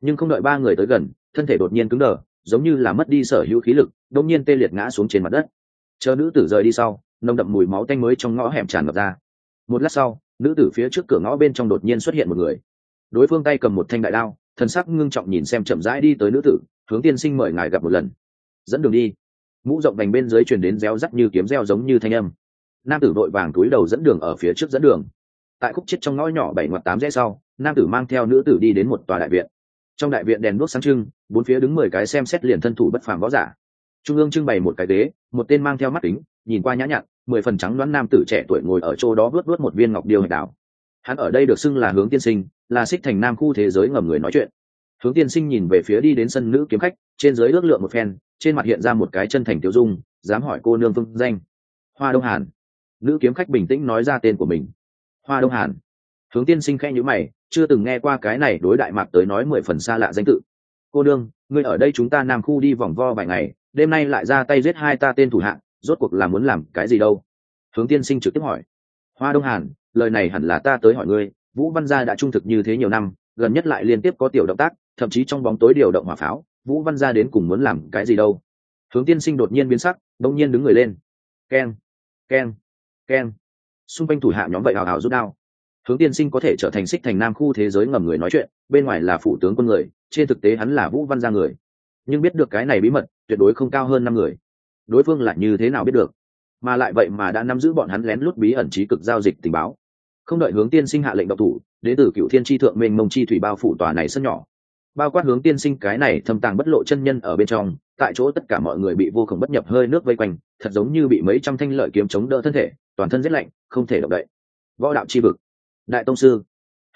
Nhưng không đợi ba người tới gần, thân thể đột nhiên cứng đờ, giống như là mất đi sở hữu khí lực đông nhiên tê liệt ngã xuống trên mặt đất. Chờ nữ tử rời đi sau, nồng đậm mùi máu tanh mới trong ngõ hẻm tràn ngập ra. Một lát sau, nữ tử phía trước cửa ngõ bên trong đột nhiên xuất hiện một người. Đối phương tay cầm một thanh đại đao, thần sắc ngưng trọng nhìn xem chậm rãi đi tới nữ tử, hướng tiên sinh mời ngài gặp một lần. Dẫn đường đi mũ rộng đành bên dưới truyền đến reo rắt như kiếm reo giống như thanh âm. Nam tử vội vàng túi đầu dẫn đường ở phía trước dẫn đường. Tại khúc chết trong ngõ nhỏ bảy ngoặt tám rẽ sau, nam tử mang theo nữ tử đi đến một tòa đại viện. Trong đại viện đèn đuốc sáng trưng, bốn phía đứng mười cái xem xét liền thân thủ bất phàm võ giả. Trung ương trưng bày một cái đế một tên mang theo mắt kính, nhìn qua nhã nhặn, mười phần trắng đoán nam tử trẻ tuổi ngồi ở chỗ đó vớt vớt một viên ngọc điêu hạch đảo hắn ở đây được xưng là hướng tiên sinh, là xích thành nam khu thế giới ngầm người nói chuyện hướng tiên sinh nhìn về phía đi đến sân nữ kiếm khách trên dưới ước lượng một phen trên mặt hiện ra một cái chân thành tiêu dung dám hỏi cô nương phương danh. Hoa đông hàn. Nữ kiếm khách bình tĩnh nói ra tên của mình. Hoa đông hàn. Hướng tiên sinh khẽ nhữ mày chưa từng nghe qua cái này đối đại mạc tới nói mười phần xa lạ danh tự. Cô Nương, ngươi ở đây chúng ta nam khu đi vòng vo vài ngày đêm nay lại ra tay giết hai ta tên thủ hạng rốt cuộc là muốn làm cái gì đâu? Hướng tiên sinh trực tiếp hỏi. Hoa đông hàn lời này hẳn là ta tới hỏi ngươi vũ văn gia đã trung thực như thế nhiều năm gần nhất lại liên tiếp có tiểu động tác, thậm chí trong bóng tối điều động hỏa pháo, vũ văn gia đến cùng muốn làm cái gì đâu. Hướng tiên sinh đột nhiên biến sắc, đông nhiên đứng người lên. Keng keng keng xung quanh thủ hạ nhóm vậy hào hào rút đao. Hướng tiên sinh có thể trở thành xích thành nam khu thế giới ngầm người nói chuyện, bên ngoài là phụ tướng quân người, trên thực tế hắn là vũ văn gia người. Nhưng biết được cái này bí mật, tuyệt đối không cao hơn năm người. Đối phương lại như thế nào biết được? Mà lại vậy mà đã nắm giữ bọn hắn lén lút bí ẩn trí cực giao dịch tình báo. Không đợi hướng tiên sinh hạ lệnh độc thủ đến từ cựu thiên tri thượng mênh mông chi thủy bao phủ tòa này sân nhỏ. Bao quát hướng tiên sinh cái này thâm tàng bất lộ chân nhân ở bên trong, tại chỗ tất cả mọi người bị vô khổng bất nhập hơi nước vây quanh, thật giống như bị mấy trăm thanh lợi kiếm chống đỡ thân thể, toàn thân rét lạnh, không thể động đậy. Võ đạo chi vực. Đại tông sư.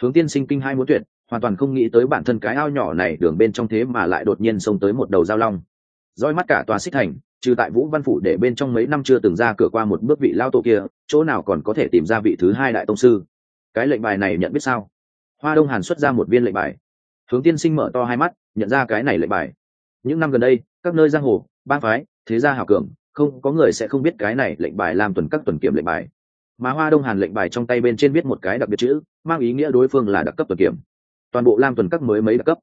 Hướng tiên sinh kinh hai muốn tuyệt, hoàn toàn không nghĩ tới bản thân cái ao nhỏ này đường bên trong thế mà lại đột nhiên xông tới một đầu giao long. Roi mắt cả tòa xích thành, trừ tại vũ văn phủ để bên trong mấy năm chưa từng ra cửa qua một bước vị lao tổ kia, chỗ nào còn có thể tìm ra vị thứ hai đại tông sư cái lệnh bài này nhận biết sao? Hoa đông hàn xuất ra một viên lệnh bài. Hướng tiên sinh mở to hai mắt, nhận ra cái này lệnh bài. Những năm gần đây, các nơi giang hồ ba phái, thế gia hảo cường, không, có người sẽ không biết cái này lệnh bài làm tuần các tuần kiểm lệnh bài. Mà hoa đông hàn lệnh bài trong tay bên trên viết một cái đặc biệt chữ, mang ý nghĩa đối phương là đặc cấp tuần kiểm. Toàn bộ lam tuần các mới mấy đặc cấp.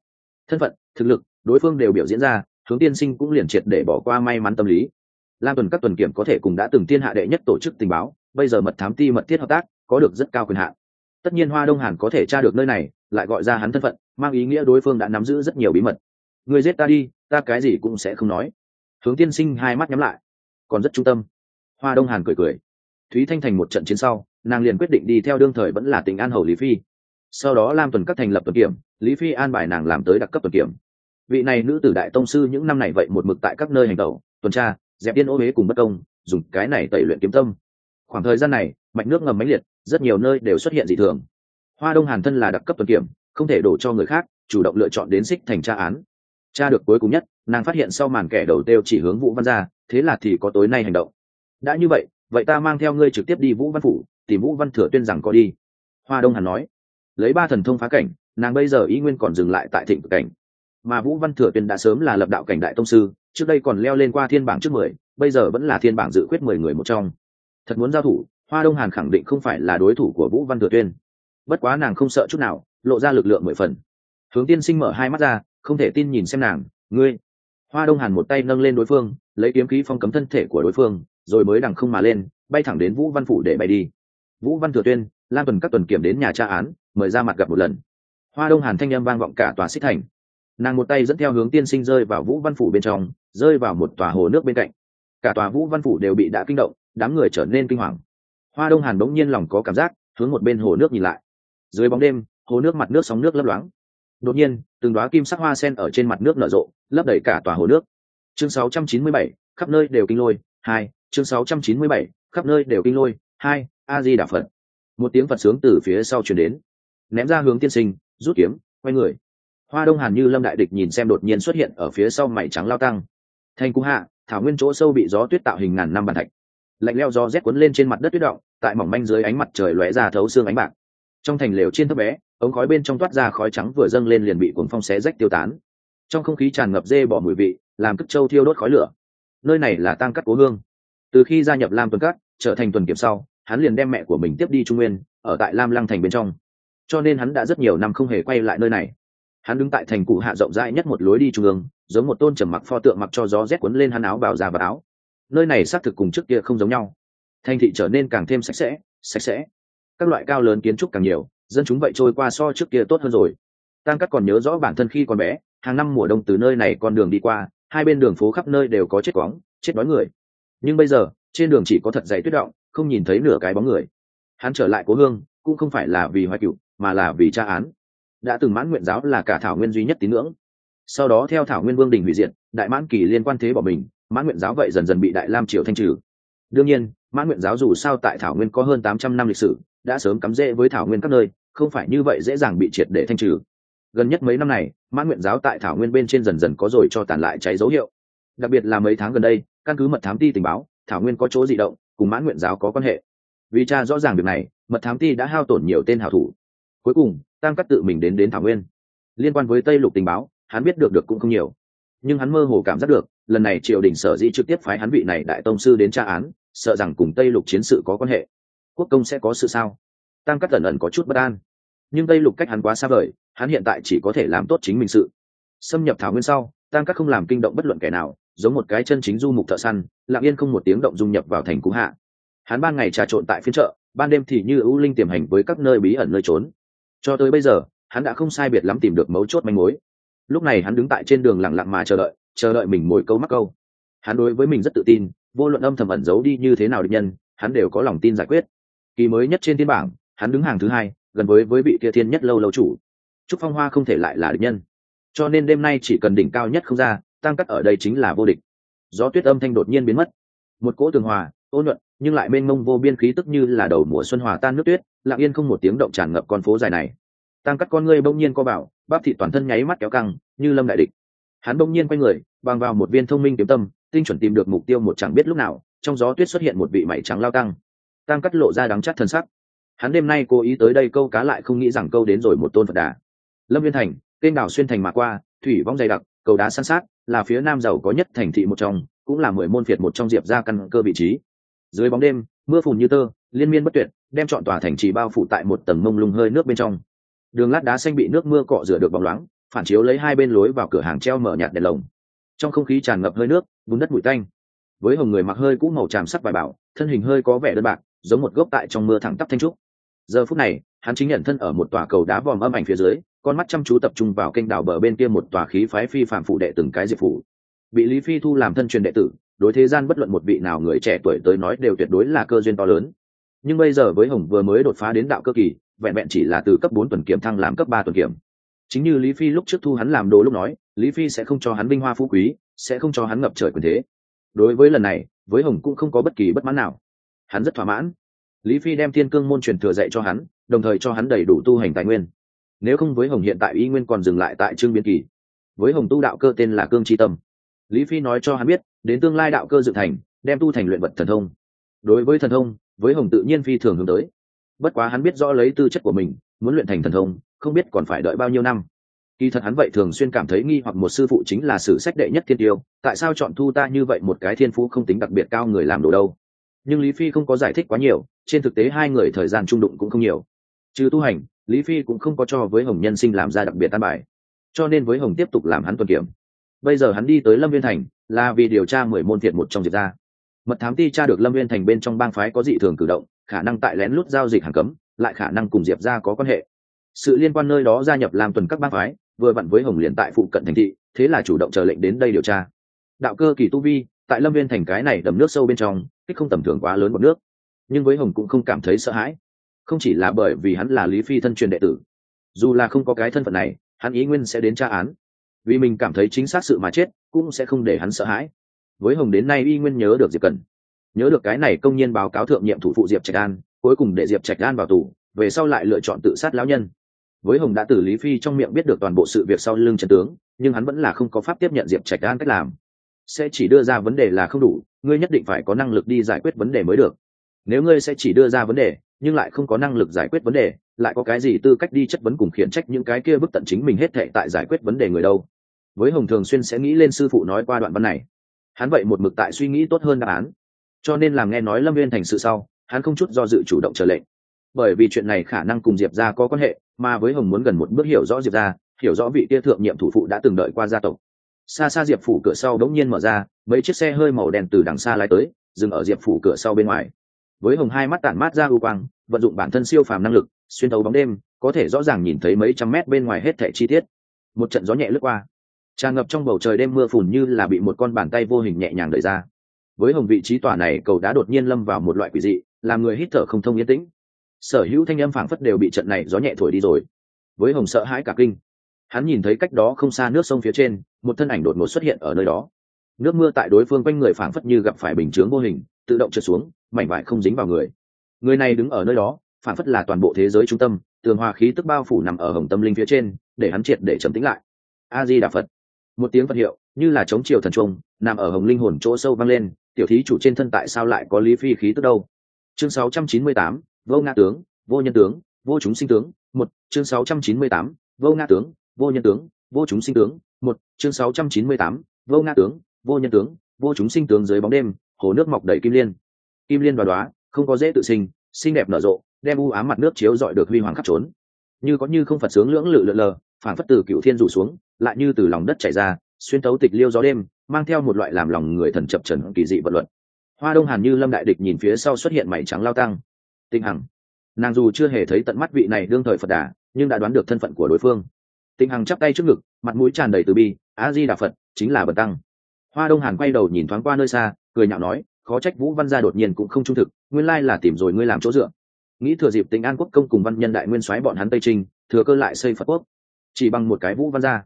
Thân phận, thực lực, đối phương đều biểu diễn ra, hướng tiên sinh cũng liền triệt để bỏ qua may mắn tâm lý. Lam tuần các tuần kiểm có thể cùng đã từng thiên hạ đệ nhất tổ chức tình báo, bây giờ mật thám ti mật thiết hợp tác, có được rất cao quyền hạn tất nhiên hoa đông hàn có thể tra được nơi này, lại gọi ra hắn thân phận, mang ý nghĩa đối phương đã nắm giữ rất nhiều bí mật. Người giết ta đi, ta cái gì cũng sẽ không nói. Hướng tiên sinh hai mắt nhắm lại. Còn rất trung tâm. Hoa đông hàn cười cười. Thúy thanh thành một trận chiến sau, nàng liền quyết định đi theo đương thời vẫn là tỉnh an hầu lý phi. Sau đó lam tuần các thành lập tuần kiểm, lý phi an bài nàng làm tới đặc cấp tuần kiểm. Vị này nữ tử đại tông sư những năm này vậy một mực tại các nơi hành tẩu, tuần tra, dẹp điên ô huế cùng bất công, dùng cái này tẩy luyện kiếm tâm. Khoảng thời gian này mạch nước ngầm mãnh liệt, rất nhiều nơi đều xuất hiện dị thường. Hoa đông hàn thân là đặc cấp tuần kiểm, không thể đổ cho người khác, chủ động lựa chọn đến xích thành tra án. Tra được cuối cùng nhất, nàng phát hiện sau màn kẻ đầu têu chỉ hướng vũ văn ra thế là thì có tối nay hành động. Đã như vậy vậy ta mang theo ngươi trực tiếp đi vũ văn phủ, tìm vũ văn thừa tuyên rằng có đi. Hoa đông hàn nói. Lấy ba thần thông phá cảnh, nàng bây giờ ý nguyên còn dừng lại tại thịnh cảnh. Mà vũ văn thừa tuyên đã sớm là lập đạo cảnh đại tông sư, trước đây còn leo lên qua thiên bảng trước mười, bây giờ vẫn là thiên bảng dự quyết mười người một trong. Thật muốn giao thủ hoa đông hàn khẳng định không phải là đối thủ của vũ văn thừa tuyên. Bất quá nàng không sợ chút nào, lộ ra lực lượng mười phần. Hướng tiên sinh mở hai mắt ra, không thể tin nhìn xem nàng, ngươi. Hoa đông hàn một tay nâng lên đối phương, lấy kiếm khí phong cấm thân thể của đối phương, rồi mới đằng không mà lên, bay thẳng đến vũ văn phủ để bay đi. Vũ văn thừa tuyên lan tuần các tuần kiểm đến nhà tra án, mời ra mặt gặp một lần. Hoa đông hàn thanh â m vang vọng cả tòa xích thành. Nàng một tay dẫn theo hướng tiên sinh rơi vào vũ văn phủ bên trong, rơi vào một tòa hồ nước bên cạnh. Cả tòa vũ văn phủ đều bị đã kinh động, đám người trở nên kinh hoàng hoa đông hàn bỗng nhiên lòng có cảm giác hướng một bên hồ nước nhìn lại. Dưới bóng đêm hồ nước mặt nước sóng nước lấp loáng. Đột nhiên từng đoá kim sắc hoa sen ở trên mặt nước nở rộ lấp đầy cả tòa hồ nước. Chương 697, khắp nơi đều kinh lôi hai chương 697, khắp nơi đều kinh lôi hai a di đà phật. Một tiếng phật sướng từ phía sau chuyển đến. Ném ra hướng tiên sinh rút kiếm quay người. Hoa đông hàn như lâm đại địch nhìn xem đột nhiên xuất hiện ở phía sau mảy trắng lao tăng. Thành cung hạ thảo nguyên chỗ sâu bị gió tuyết tạo hình ngàn năm bàn thạch lạnh leo gió rét cuốn lên trên mặt đất tuyết động, tại mỏng manh dưới ánh mặt trời lóe ra thấu xương ánh bạc. Trong thành lều trên thấp bé, ống khói bên trong toát ra khói trắng vừa dâng lên liền bị cuồng phong xé rách tiêu tán. Trong không khí tràn ngập dê bỏ mùi vị, làm cất trâu thiêu đốt khói lửa. Nơi này là tăng cắt cố hương. Từ khi gia nhập lam tuần cắt trở thành tuần kiểm sau, hắn liền đem mẹ của mình tiếp đi trung nguyên, ở tại lam lăng thành bên trong. Cho nên hắn đã rất nhiều năm không hề quay lại nơi này. Hắn đứng tại thành cụ hạ rộng rãi nhất một lối đi trung ương, giống một tôn trầm mặc pho tượng mặc cho gió rét cuốn lên hắn áo bào già và áo nơi này xác thực cùng trước kia không giống nhau. Thành thị trở nên càng thêm sạch sẽ sạch sẽ. Các loại cao lớn kiến trúc càng nhiều, dân chúng vậy trôi qua so trước kia tốt hơn rồi. Tăng cắt còn nhớ rõ bản thân khi còn bé, hàng năm mùa đông từ nơi này con đường đi qua, hai bên đường phố khắp nơi đều có chết quóng, chết đói người. Nhưng bây giờ, trên đường chỉ có thật dày tuyết động, không nhìn thấy nửa cái bóng người. Hắn trở lại cố hương, cũng không phải là vì hoài cựu mà là vì tra án. Đã từng mãn nguyện giáo là cả thảo nguyên duy nhất tín ngưỡng. Sau đó theo thảo nguyên vương đình hủy diệt, đại mãn kỳ liên quan thế bỏ mình mãn nguyện giáo vậy dần dần bị đại lam triều thanh trừ. Đương nhiên, mãn nguyện giáo dù sao tại thảo nguyên có hơn tám trăm năm lịch sử, đã sớm cắm rễ với thảo nguyên các nơi, không phải như vậy dễ dàng bị triệt để thanh trừ. Gần nhất mấy năm này, mãn nguyện giáo tại thảo nguyên bên trên dần dần có rồi cho tàn lại cháy dấu hiệu. Đặc biệt là mấy tháng gần đây, căn cứ mật thám ti tình báo, thảo nguyên có chỗ di động, cùng mãn nguyện giáo có quan hệ. Vì cha rõ ràng việc này, mật thám ti đã hao tổn nhiều tên hảo thủ. Cuối cùng, tăng cắt tự mình đến đến thảo nguyên. Liên quan với tây lục tình báo, hắn biết được được cũng không nhiều. Nhưng hắn mơ hồ cảm giác được lần này triều đình sở dĩ trực tiếp phái hắn vị này đại tông sư đến tra án, sợ rằng cùng tây lục chiến sự có quan hệ. Quốc công sẽ có sự sao? Tăng cắt ẩn ẩn có chút bất an. Nhưng tây lục cách hắn quá xa vời, hắn hiện tại chỉ có thể làm tốt chính mình sự. Xâm nhập thảo nguyên sau, tăng cắt không làm kinh động bất luận kẻ nào, giống một cái chân chính du mục thợ săn, lặng yên không một tiếng động dung nhập vào thành cú hạ. Hắn ban ngày trà trộn tại phiên chợ, ban đêm thì như ưu linh tiềm hành với các nơi bí ẩn nơi trốn. Cho tới bây giờ, hắn đã không sai biệt lắm tìm được mấu chốt manh mối. Lúc này hắn đứng tại trên đường lặng lặng mà chờ đợi chờ đợi mình mồi câu mắc câu. Hắn đối với mình rất tự tin, vô luận âm thầm ẩn giấu đi như thế nào định nhân, hắn đều có lòng tin giải quyết. Kỳ mới nhất trên thiên bảng, hắn đứng hàng thứ hai, gần với với vị kia thiên nhất lâu lâu chủ. Trúc phong hoa không thể lại là định nhân. Cho nên đêm nay chỉ cần đỉnh cao nhất không ra, tăng cắt ở đây chính là vô địch. Gió tuyết âm thanh đột nhiên biến mất. Một cỗ tường hòa, ôn nhuận, nhưng lại mênh mông vô biên khí tức như là đầu mùa xuân hòa tan nước tuyết, lặng yên không một tiếng động tràn ngập con phố dài này. Tăng cắt con ngươi bỗng nhiên co bảo, bắp thị toàn thân nháy mắt kéo căng, như lâm đại địch hắn bỗng nhiên quay người, bằng vào một viên thông minh kiếm tâm, tinh chuẩn tìm được mục tiêu một chẳng biết lúc nào, trong gió tuyết xuất hiện một vị mảy trắng lao tăng. Tăng cắt lộ ra đắng chắc thân sắc. Hắn đêm nay cố ý tới đây câu cá lại không nghĩ rằng câu đến rồi một tôn phật đà. Lâm viên thành, kênh đảo xuyên thành mà qua, thủy vong dày đặc, cầu đá san sát, là phía nam giàu có nhất thành thị một trong, cũng là mười môn phiệt một trong diệp ra căn cơ vị trí. Dưới bóng đêm, mưa phùn như tơ, liên miên bất tuyệt, đem chọn tòa thành trì bao phủ tại một tầng mông lung hơi nước bên trong. Đường lát đá xanh bị nước mưa cọ rửa được bóng loáng phản chiếu lấy hai bên lối vào cửa hàng treo mở nhạt đèn lồng. Trong không khí tràn ngập hơi nước, bùn đất bụi tanh. Với hồng người mặc hơi cũ màu tràm sắc vải bảo, thân hình hơi có vẻ đơn bạc, giống một gốc tại trong mưa thẳng tắp thanh trúc. Giờ phút này, hắn chính nhận thân ở một tòa cầu đá vòm âm ảnh phía dưới, con mắt chăm chú tập trung vào kênh đảo bờ bên kia một tòa khí phái phi phạm phụ đệ từng cái diệp phủ. Bị lý phi thu làm thân truyền đệ tử, đối thế gian bất luận một vị nào người trẻ tuổi tới nói đều tuyệt đối là cơ duyên to lớn. Nhưng bây giờ với hồng vừa mới đột phá đến đạo cơ kỳ, vẹn vẹn chỉ là từ cấp bốn tuần kiểm thăng làm cấp ba tuần kiểm chính như lý phi lúc trước thu hắn làm đồ lúc nói, lý phi sẽ không cho hắn vinh hoa phú quý, sẽ không cho hắn ngập trời quyền thế. Đối với lần này, với hồng cũng không có bất kỳ bất mãn nào. Hắn rất thỏa mãn. Lý phi đem thiên cương môn truyền thừa dạy cho hắn, đồng thời cho hắn đầy đủ tu hành tài nguyên. Nếu không với hồng hiện tại y nguyên còn dừng lại tại trương biên kỳ. Với hồng tu đạo cơ tên là cương tri tâm. Lý phi nói cho hắn biết, đến tương lai đạo cơ dự thành, đem tu thành luyện vật thần thông. Đối với thần thông, với hồng tự nhiên phi thường hướng tới. Bất quá hắn biết rõ lấy tư chất của mình, muốn luyện thành thần thông không biết còn phải đợi bao nhiêu năm. Kỳ thật hắn vậy thường xuyên cảm thấy nghi hoặc một sư phụ chính là sử sách đệ nhất thiên tiêu, tại sao chọn thu ta như vậy một cái thiên phú không tính đặc biệt cao người làm đồ đâu? Nhưng lý phi không có giải thích quá nhiều, trên thực tế hai người thời gian trung đụng cũng không nhiều. Trừ tu hành, lý phi cũng không có cho với hồng nhân sinh làm ra đặc biệt tan bài. Cho nên với hồng tiếp tục làm hắn tuần kiểm. Bây giờ hắn đi tới lâm viên thành, là vì điều tra mười môn thiệt một trong diệp ra mật thám ti tra được lâm viên thành bên trong bang phái có dị thường cử động, khả năng tại lén lút giao dịch hàng cấm, lại khả năng cùng diệp ra có quan hệ sự liên quan nơi đó gia nhập làm tuần các bang phái, vừa vặn với hồng liền tại phụ cận thành thị, thế là chủ động chờ lệnh đến đây điều tra. Đạo cơ kỳ tu vi, tại lâm viên thành cái này đầm nước sâu bên trong, kích không tầm thường quá lớn một nước. Nhưng với hồng cũng không cảm thấy sợ hãi. Không chỉ là bởi vì hắn là lý phi thân truyền đệ tử, dù là không có cái thân phận này, hắn ý nguyên sẽ đến tra án. Vì mình cảm thấy chính xác sự mà chết, cũng sẽ không để hắn sợ hãi. Với hồng đến nay y nguyên nhớ được diệp cần nhớ được cái này công nhiên báo cáo thượng nhiệm thủ phụ diệp trạch an, cuối cùng để diệp trạch an vào tù, về sau lại lựa chọn tự sát lão nhân với hồng đã từ lý phi trong miệng biết được toàn bộ sự việc sau lưng trần tướng, nhưng hắn vẫn là không có pháp tiếp nhận diệp trạch an cách làm. Sẽ chỉ đưa ra vấn đề là không đủ, ngươi nhất định phải có năng lực đi giải quyết vấn đề mới được. Nếu ngươi sẽ chỉ đưa ra vấn đề, nhưng lại không có năng lực giải quyết vấn đề, lại có cái gì tư cách đi chất vấn cùng khiển trách những cái kia bức tận chính mình hết thệ tại giải quyết vấn đề người đâu? Với hồng thường xuyên sẽ nghĩ lên sư phụ nói qua đoạn văn này. Hắn vậy một mực tại suy nghĩ tốt hơn đáp án. Cho nên làm nghe nói lâm viên thành sự sau, hắn không chút do dự chủ động trở lệnh. Bởi vì chuyện này khả năng cùng diệp ra có quan hệ mà với hồng muốn gần một bước hiểu rõ diệp ra, hiểu rõ vị kia thượng nhiệm thủ phụ đã từng đợi qua gia tộc. Xa xa diệp phủ cửa sau đống nhiên mở ra, mấy chiếc xe hơi màu đen từ đằng xa lái tới, dừng ở diệp phủ cửa sau bên ngoài. Với hồng hai mắt tản mát ra ưu quang, vận dụng bản thân siêu phàm năng lực, xuyên thấu bóng đêm, có thể rõ ràng nhìn thấy mấy trăm mét bên ngoài hết thẻ chi tiết. Một trận gió nhẹ lướt qua, tràn ngập trong bầu trời đêm mưa phùn như là bị một con bàn tay vô hình nhẹ nhàng đẩy ra. Với hồng vị trí tòa này, cầu đá đột nhiên lâm vào một loại quỷ dị, làm người hít thở không thông yên tĩnh sở hữu thanh âm phảng phất đều bị trận này gió nhẹ thổi đi rồi. Với hồng sợ hãi cả kinh hắn nhìn thấy cách đó không xa nước sông phía trên một thân ảnh đột ngột xuất hiện ở nơi đó. Nước mưa tại đối phương quanh người phảng phất như gặp phải bình chướng vô hình tự động trượt xuống mảnh vải không dính vào người. Người này đứng ở nơi đó phảng phất là toàn bộ thế giới trung tâm tường hòa khí tức bao phủ nằm ở hồng tâm linh phía trên để hắn triệt để trầm tĩnh lại. A di đà phật. Một tiếng phật hiệu như là chống chiều thần trung nằm ở hồng linh hồn chỗ sâu vang lên tiểu thí chủ trên thân tại sao lại có lý phi khí tức đâu? Chương 698, vô ngã tướng vô nhân tướng vô chúng sinh tướng một chương 698, vô ngã tướng vô nhân tướng vô chúng sinh tướng một chương 698, vô ngã tướng vô nhân tướng vô chúng sinh tướng dưới bóng đêm hồ nước mọc đầy kim liên. Kim liên đoá đoá không có dễ tự sinh xinh đẹp nở rộ đem u ám mặt nước chiếu dọi được huy hoàng khắp trốn như có như không phật sướng lưỡng lự lượn lờ phản phất từ cựu thiên rủ xuống lại như từ lòng đất chảy ra xuyên tấu tịch liêu gió đêm mang theo một loại làm lòng người thần chập trần kỳ dị vật luận. Hoa đông hàn như lâm đại địch nhìn phía sau xuất hiện mảy trắng lao tăng tinh hằng. Nàng dù chưa hề thấy tận mắt vị này đương thời phật đà, nhưng đã đoán được thân phận của đối phương. Tinh hằng chắp tay trước ngực, mặt mũi tràn đầy từ bi á di đà phật, chính là bật tăng. Hoa đông hàn quay đầu nhìn thoáng qua nơi xa, cười nhạo nói, khó trách vũ văn gia đột nhiên cũng không trung thực, nguyên lai là tìm rồi ngươi làm chỗ dựa. Nghĩ thừa dịp tính an quốc công cùng văn nhân đại nguyên soái bọn hắn tây trinh, thừa cơ lại xây phật quốc. Chỉ bằng một cái vũ văn gia.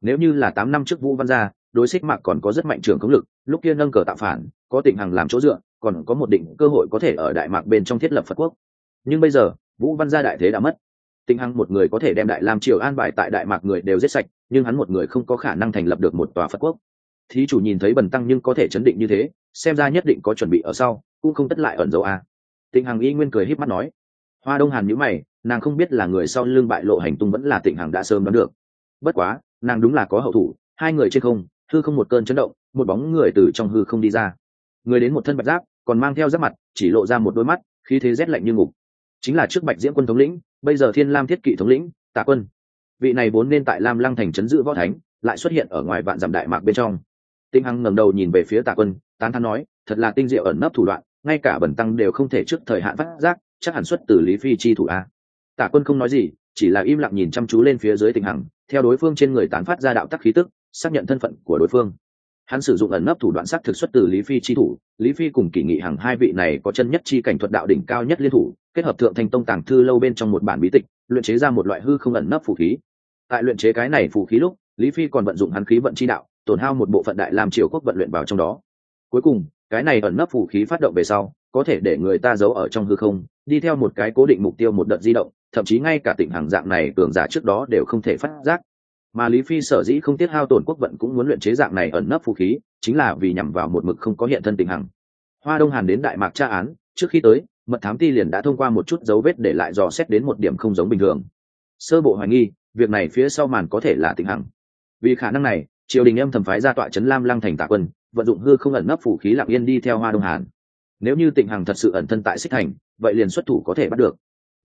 Nếu như là tám năm trước vũ văn gia, đối xích mạc còn có rất mạnh trường công lực, lúc kia nâng cờ tạo phản, có tỉnh hằng làm chỗ dựa còn có một định cơ hội có thể ở đại mạc bên trong thiết lập phật quốc. Nhưng bây giờ, vũ văn gia đại thế đã mất. Tinh hằng một người có thể đem đại lam triều an bài tại đại mạc người đều giết sạch, nhưng hắn một người không có khả năng thành lập được một tòa phật quốc. Thí chủ nhìn thấy bần tăng nhưng có thể chấn định như thế, xem ra nhất định có chuẩn bị ở sau, cũng không tất lại ẩn dấu a. À. tịnh hằng y nguyên cười híp mắt nói. Hoa đông hàn nhữ mày, nàng không biết là người sau lưng bại lộ hành tung vẫn là tịnh hằng đã sớm đoán được. Bất quá, nàng đúng là có hậu thủ, hai người trên không, hư không một cơn chấn động, một bóng người từ trong hư không đi ra. Người đến một thân bạch giáp còn mang theo giáp mặt, chỉ lộ ra một đôi mắt, khí thế rét lạnh như ngục. Chính là trước bạch diễm quân thống lĩnh, bây giờ thiên lam thiết kỵ thống lĩnh, tạ quân. Vị này vốn nên tại lam lăng thành trấn giữ võ thánh, lại xuất hiện ở ngoài vạn dặm đại mạc bên trong. Tinh hằng ngẩng đầu nhìn về phía tạ quân, tán thán nói, thật là tinh diệu ẩn nấp thủ đoạn, ngay cả bẩn tăng đều không thể trước thời hạn phát giác, chắc hẳn xuất từ lý phi chi thủ a. Tạ quân không nói gì, chỉ là im lặng nhìn chăm chú lên phía dưới tình hằng, theo đối phương trên người tán phát ra đạo tắc khí tức, xác nhận thân phận của đối phương hắn sử dụng ẩn nấp thủ đoạn sắc thực xuất từ lý phi chi thủ. Lý phi cùng kỷ nghị hàng hai vị này có chân nhất chi cảnh thuật đạo đỉnh cao nhất liên thủ, kết hợp thượng thanh tông tàng thư lâu bên trong một bản bí tịch, luyện chế ra một loại hư không ẩn nấp phù khí. Tại luyện chế cái này phù khí lúc, lý phi còn vận dụng hắn khí vận chi đạo, tổn hao một bộ phận đại làm triều quốc vận luyện vào trong đó. Cuối cùng, cái này ẩn nấp phù khí phát động về sau, có thể để người ta giấu ở trong hư không, đi theo một cái cố định mục tiêu một đợt di động, thậm chí ngay cả tỉnh hàng dạng này cường giả trước đó đều không thể phát giác mà lý phi sở dĩ không tiết hao tổn quốc vận cũng muốn luyện chế dạng này ẩn nấp phù khí, chính là vì nhằm vào một mực không có hiện thân tình hằng. Hoa đông hàn đến đại mạc tra án, trước khi tới, mật thám ti liền đã thông qua một chút dấu vết để lại dò xét đến một điểm không giống bình thường. Sơ bộ hoài nghi, việc này phía sau màn có thể là tình hằng. Vì khả năng này, triều đình âm thầm phái ra tọa trấn lam lăng thành tạ quân, vận dụng hư không ẩn nấp phủ khí lặng yên đi theo hoa đông hàn. Nếu như tịnh hằng thật sự ẩn thân tại xích thành, vậy liền xuất thủ có thể bắt được.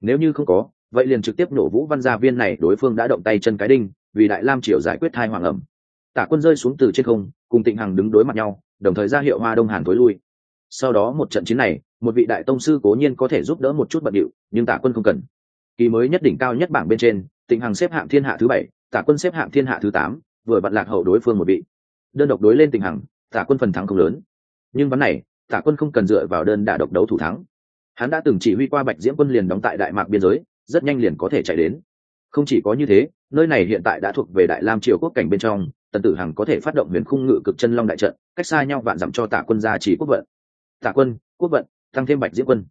Nếu như không có, vậy liền trực tiếp nổ vũ văn gia viên này, đối phương đã động tay chân cái đinh vì đại lam triều giải quyết thai hoàng ẩm. Tả quân rơi xuống từ trên không, cùng tịnh hằng đứng đối mặt nhau, đồng thời ra hiệu hoa đông hàn tối lui. Sau đó một trận chiến này, một vị đại tông sư cố nhiên có thể giúp đỡ một chút bận điệu, nhưng tả quân không cần. Kỳ mới nhất đỉnh cao nhất bảng bên trên, tịnh hằng xếp hạng thiên hạ thứ bảy, tả quân xếp hạng thiên hạ thứ tám, vừa bận lạc hậu đối phương một vị. Đơn độc đối lên tịnh hằng, tả quân phần thắng không lớn. Nhưng ván này, tả quân không cần dựa vào đơn đả độc đấu thủ thắng. Hắn đã từng chỉ huy qua bạch diễm quân liền đóng tại đại mạc biên giới, rất nhanh liền có thể chạy đến. Không chỉ có như thế nơi này hiện tại đã thuộc về đại lam triều quốc cảnh bên trong, tần tử hằng có thể phát động huyền khung ngự cực chân long đại trận, cách xa nhau vạn dặm cho tả quân gia chỉ quốc vận. Tả quân, quốc vận, tăng thêm bạch diễm quân.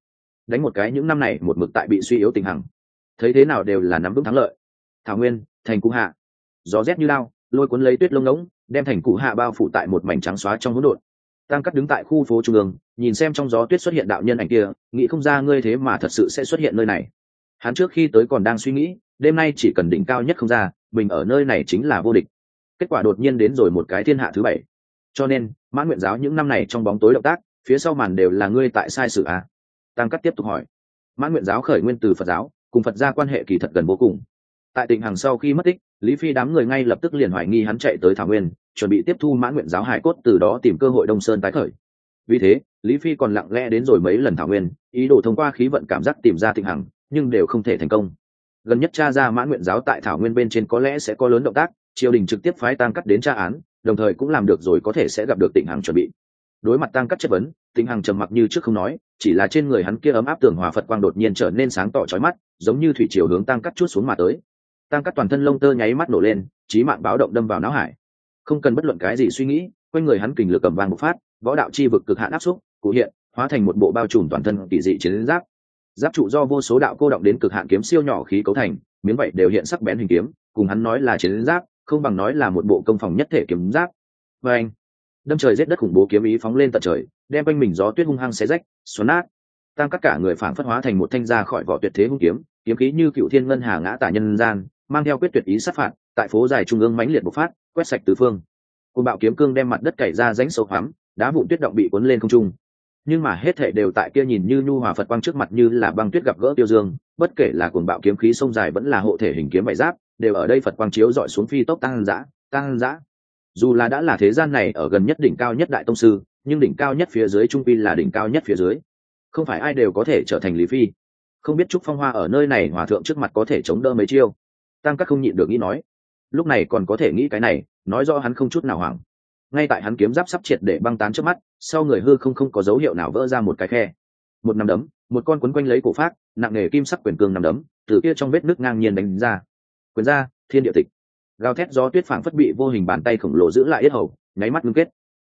Đánh một cái những năm này một mực tại bị suy yếu tình hằng. Thấy thế nào đều là nắm vững thắng lợi. Thảo nguyên, thành cụ hạ. Gió rét như lao, lôi cuốn lấy tuyết lông ngỗng, đem thành cụ hạ bao phủ tại một mảnh trắng xóa trong hỗn độn. Tăng cắt đứng tại khu phố trung ương, nhìn xem trong gió tuyết xuất hiện đạo nhân ảnh kia, nghĩ không ra ngươi thế mà thật sự sẽ xuất hiện nơi này. Hắn trước khi tới còn đang suy nghĩ đêm nay chỉ cần đỉnh cao nhất không ra, mình ở nơi này chính là vô địch. Kết quả đột nhiên đến rồi một cái thiên hạ thứ bảy. Cho nên mãn nguyện giáo những năm này trong bóng tối động tác, phía sau màn đều là ngươi tại sai sự à? Tăng cắt tiếp tục hỏi. Mãn nguyện giáo khởi nguyên từ phật giáo, cùng phật gia quan hệ kỳ thật gần vô cùng. Tại tỉnh hằng sau khi mất tích, lý phi đám người ngay lập tức liền hoài nghi hắn chạy tới thảo nguyên, chuẩn bị tiếp thu mãn nguyện giáo hải cốt từ đó tìm cơ hội đông sơn tái khởi. Vì thế, lý phi còn lặng lẽ đến rồi mấy lần thảo nguyên, ý đồ thông qua khí vận cảm giác tìm ra thịnh hằng, nhưng đều không thể thành công gần nhất cha ra mãn nguyện giáo tại thảo nguyên bên trên có lẽ sẽ có lớn động tác, triều đình trực tiếp phái tăng cắt đến tra án, đồng thời cũng làm được rồi có thể sẽ gặp được tịnh hằng chuẩn bị. Đối mặt tăng cắt chất vấn, tịnh hằng trầm mặc như trước không nói, chỉ là trên người hắn kia ấm áp tường hòa phật quang đột nhiên trở nên sáng tỏ trói mắt, giống như thủy chiều hướng tăng cắt chút xuống mà tới. Tăng cắt toàn thân lông tơ nháy mắt nổ lên trí mạng báo động đâm vào não hải. Không cần bất luận cái gì suy nghĩ, quanh người hắn kình lược cầm vàng một phát, võ đạo chi vực cực hạn áp xúc, cụ hiện, hóa thành một bộ bao trùm toàn thân kỳ dị chiến giáp giáp trụ do vô số đạo cô động đến cực hạn kiếm siêu nhỏ khí cấu thành, miếng vậy đều hiện sắc bén hình kiếm, cùng hắn nói là chiến giáp, không bằng nói là một bộ công phòng nhất thể kiếm giáp. Và anh, đâm trời rét đất khủng bố kiếm ý phóng lên tận trời, đem quanh mình gió tuyết hung hăng xé rách, xoắn nát. Tăng tất cả người phản phất hóa thành một thanh ra khỏi vỏ tuyệt thế hung kiếm kiếm khí như cựu thiên ngân hà ngã tả nhân gian, mang theo quyết tuyệt ý sát phạt, tại phố dài trung ương mãnh liệt bộc phát, quét sạch tứ phương. Côn bạo kiếm cương đem mặt đất cày ra rãnh sâu hoắm, đá vụn tuyết động bị cuốn lên không trung nhưng mà hết thệ đều tại kia nhìn như nhu hòa phật quang trước mặt như là băng tuyết gặp gỡ tiêu dương, bất kể là cuồng bạo kiếm khí sông dài vẫn là hộ thể hình kiếm bại giáp, đều ở đây phật quang chiếu dọi xuống phi tốc tăng dã tăng dã. Dù là đã là thế gian này ở gần nhất đỉnh cao nhất đại tông sư, nhưng đỉnh cao nhất phía dưới trung pi là đỉnh cao nhất phía dưới. Không phải ai đều có thể trở thành lý phi. Không biết trúc phong hoa ở nơi này hòa thượng trước mặt có thể chống đỡ mấy chiêu? Tăng các không nhịn được nghĩ nói. Lúc này còn có thể nghĩ cái này, nói do hắn không chút nào hoảng ngay tại hắn kiếm giáp sắp triệt để băng tán trước mắt, sau người hư không không có dấu hiệu nào vỡ ra một cái khe. Một nắm đấm, một con quấn quanh lấy cổ phát nặng nề kim sắc quyền cương nắm đấm, từ kia trong vết nước ngang nhiên đánh ra. Quyền ra, thiên địa tịch. Gào thét gió tuyết phảng phất bị vô hình bàn tay khổng lồ giữ lại yết hầu, nháy mắt ngưng kết.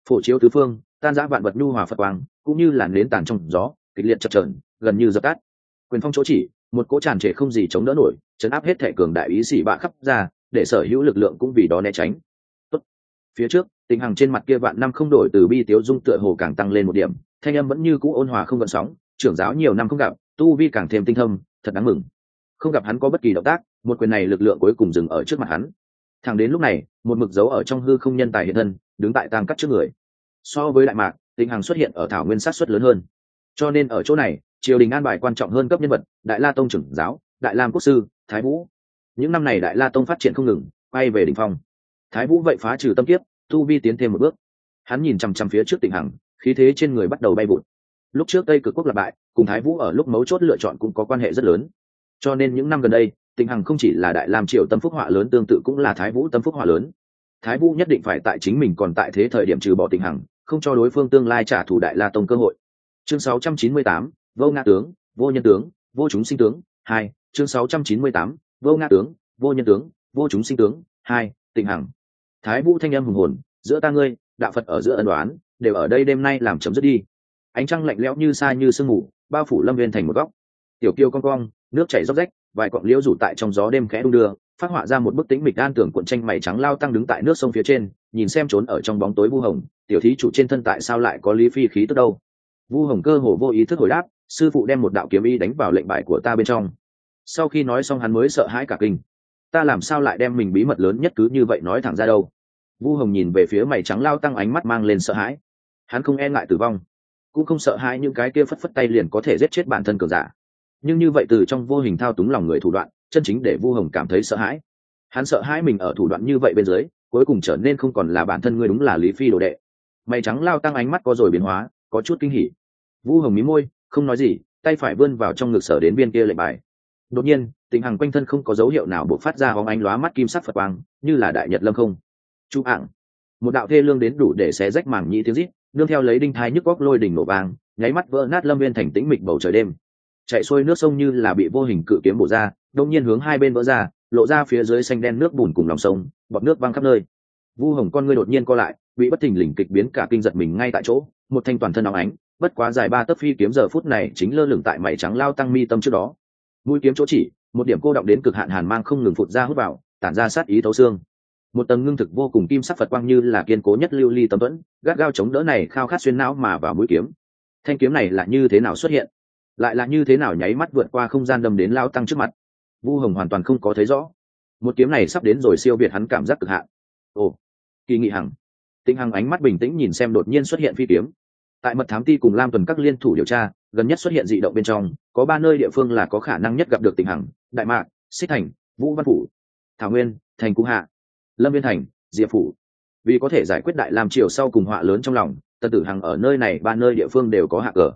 Phổ chiếu tứ phương, tan giã vạn vật nhu hòa phật quang, cũng như là nến tàn trong gió, kịch liệt chập trờn gần như dập tắt. Quyền phong chỗ chỉ, một cỗ tràn trề không gì chống đỡ nổi, chấn áp hết thể cường đại ý xỉ bạ khắp ra, để sở hữu lực lượng cũng vì đó né tránh. Tốt. phía trước tình hằng trên mặt kia vạn năm không đổi từ bi tiếu dung tựa hồ càng tăng lên một điểm, thanh âm vẫn như cũ ôn hòa không gợn sóng, trưởng giáo nhiều năm không gặp, tu vi càng thêm tinh thâm, thật đáng mừng. Không gặp hắn có bất kỳ động tác, một quyền này lực lượng cuối cùng dừng ở trước mặt hắn. Thẳng đến lúc này, một mực dấu ở trong hư không nhân tài hiện thân, đứng tại tam cắt trước người. So với đại mạc tình hằng xuất hiện ở thảo nguyên sát xuất lớn hơn. Cho nên ở chỗ này, triều đình an bài quan trọng hơn cấp nhân vật, đại la tông trưởng giáo, đại lam quốc sư, thái vũ. Những năm này đại la tông phát triển không ngừng quay về đ ỉ n h phong. Thái vũ vậy phá trừ tâm kiếp tu vi tiến thêm một bước. Hắn nhìn chằm chằm phía trước tỉnh hằng khí thế trên người bắt đầu bay vụt. Lúc trước tây cực quốc lập bại cùng thái vũ ở lúc mấu chốt lựa chọn cũng có quan hệ rất lớn. Cho nên những năm gần đây tỉnh hằng không chỉ là đại lam triều tâm phúc họa lớn tương tự cũng là thái vũ tâm phúc họa lớn. Thái vũ nhất định phải tại chính mình còn tại thế thời điểm trừ bỏ tỉnh hằng không cho đối phương tương lai trả thù đại la tông cơ hội. Chương 698, vô ngã tướng vô nhân tướng vô chúng sinh tướng hai chương 698, vô ngã tướng vô nhân tướng vô chúng sinh tướng hai tịnh hằng thái vũ thanh âm hùng hồn, giữa ta ngươi, đạo phật ở giữa ân đoán đều ở đây đêm nay làm chấm dứt đi. Ánh trăng lạnh lẽo như xa như sương mù, bao phủ lâm viên thành một góc. Tiểu kiêu cong cong, nước chảy róc rách, vài cọng liễu rủ tại trong gió đêm khẽ đung đưa, phát họa ra một bức tĩnh mịch an tưởng cuộn tranh mày trắng lao tăng đứng tại nước sông phía trên, nhìn xem trốn ở trong bóng tối vu hồng, tiểu thí chủ trên thân tại sao lại có lý phi khí tức đâu? Vu hồng cơ hồ vô ý thức hồi đáp, sư phụ đem một đạo kiếm y đánh vào lệnh bài của ta bên trong. Sau khi nói xong hắn mới sợ hãi cả kinh ta làm sao lại đem mình bí mật lớn nhất cứ như vậy nói thẳng ra đâu? Vu hồng nhìn về phía mày trắng lao tăng ánh mắt mang lên sợ hãi. Hắn không e ngại tử vong, cũng không sợ hãi những cái kia phất phất tay liền có thể giết chết bản thân cường giả. Nhưng như vậy từ trong vô hình thao túng lòng người thủ đoạn, chân chính để vu hồng cảm thấy sợ hãi. Hắn sợ hãi mình ở thủ đoạn như vậy bên dưới, cuối cùng trở nên không còn là bản thân ngươi đúng là lý phi đồ đệ. Mày trắng lao tăng ánh mắt có rồi biến hóa, có chút kinh hỉ. Vu hồng mí môi, không nói gì, tay phải vươn vào trong ngực sở đến viên kia lệnh bài. Đột nhiên tình hằng quanh thân không có dấu hiệu nào buộc phát ra hóng ánh lóa mắt kim sắc phật quang, như là đại nhật lâm không. Chú ạng một đạo thê lương đến đủ để xé rách mảng nhĩ tiếng rít, nương theo lấy đinh thai nhức góc lôi đỉnh nổ vàng nháy mắt vỡ nát lâm viên thành tĩnh mịch bầu trời đêm. Chạy xuôi nước sông như là bị vô hình cự kiếm bổ ra đông nhiên hướng hai bên vỡ ra, lộ ra phía dưới xanh đen nước bùn cùng lòng sông, bọt nước văng khắp nơi. Vu hồng con ngươi đột nhiên co lại, bị bất thình lình kịch biến cả kinh giật mình ngay tại chỗ, một thanh toàn thân óng ánh, bất quá dài ba tấc phi kiếm giờ phút này chính lơ lửng tại mảy trắng lao tăng mi tâm trước đó. Mũi kiếm chỗ chỉ một điểm cô động đến cực hạn hàn mang không ngừng phụt ra hút vào, tản ra sát ý thấu xương. Một tầng ngưng thực vô cùng kim sắc phật quang như là kiên cố nhất lưu ly tâm tuẫn gác gao chống đỡ này khao khát xuyên não mà vào mũi kiếm. Thanh kiếm này là như thế nào xuất hiện? Lại là như thế nào nháy mắt vượt qua không gian đâm đến lao tăng trước mặt? Vu hồng hoàn toàn không có thấy rõ. Một kiếm này sắp đến rồi siêu việt hắn cảm giác cực hạn. Ồ, kỳ nghị hằng. Tĩnh hằng ánh mắt bình tĩnh nhìn xem đột nhiên xuất hiện phi kiếm tại mật thám ti cùng lam tuần các liên thủ điều tra, gần nhất xuất hiện dị động bên trong, có ba nơi địa phương là có khả năng nhất gặp được tình hằng, đại mạc, xích thành, vũ văn phủ, thảo nguyên, thành cung hạ, lâm viên thành, diệp phủ. Vì có thể giải quyết đại lam triều sau cùng họa lớn trong lòng, tân tử hằng ở nơi này ba nơi địa phương đều có hạ cờ.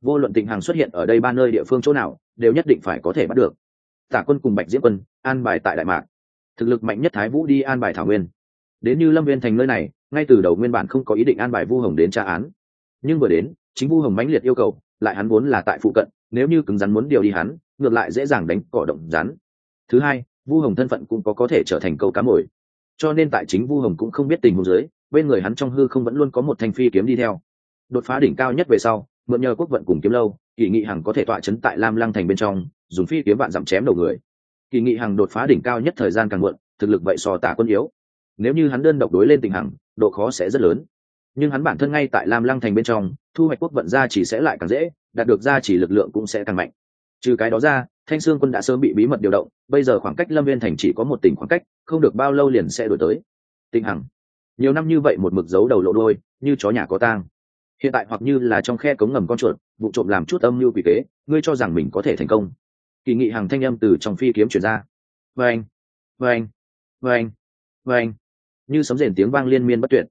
Vô luận tình hằng xuất hiện ở đây ba nơi địa phương chỗ nào, đều nhất định phải có thể bắt được. Tả quân cùng bạch diễm quân, an bài tại đại mạc. Thực lực mạnh nhất thái vũ đi an bài thảo nguyên. Đến như lâm viên thành nơi này, ngay từ đầu nguyên bản không có ý định an bài vu hồng đến tra án nhưng vừa đến, chính vu hồng mãnh liệt yêu cầu, lại hắn vốn là tại phụ cận, nếu như cứng rắn muốn điều đi hắn, ngược lại dễ dàng đánh cỏ động rắn. Thứ hai, vu hồng thân phận cũng có có thể trở thành câu cá mồi. Cho nên tại chính vu hồng cũng không biết tình huống dưới, bên người hắn trong hư không vẫn luôn có một thanh phi kiếm đi theo. Đột phá đỉnh cao nhất về sau, mượn nhờ quốc vận cùng kiếm lâu, kỳ nghị hằng có thể tọa chấn tại lam lăng thành bên trong, dùng phi kiếm bạn dặm chém đầu người. Kỳ nghị hằng đột phá đỉnh cao nhất thời gian càng muộn, thực lực vậy so tả quân yếu. Nếu như hắn đơn độc đối lên tình hằng, độ khó sẽ rất lớn nhưng hắn bản thân ngay tại lam lăng thành bên trong, thu hoạch quốc vận gia chỉ sẽ lại càng dễ, đạt được gia chỉ lực lượng cũng sẽ càng mạnh. Trừ cái đó ra, thanh sương quân đã sớm bị bí mật điều động, bây giờ khoảng cách lâm viên thành chỉ có một tỉnh khoảng cách, không được bao lâu liền sẽ đổi tới. Tinh hằng, nhiều năm như vậy một mực dấu đầu lộ đôi như chó nhà có tang. Hiện tại hoặc như là trong khe cống ngầm con chuột, vụ trộm làm chút âm mưu quỷ kế, ngươi cho rằng mình có thể thành công. Kỳ nghị hàng thanh âm từ trong phi kiếm chuyển ra. Vâng vâng vâng vâng. Như sấm rền tiếng vang liên miên bất tuyệt.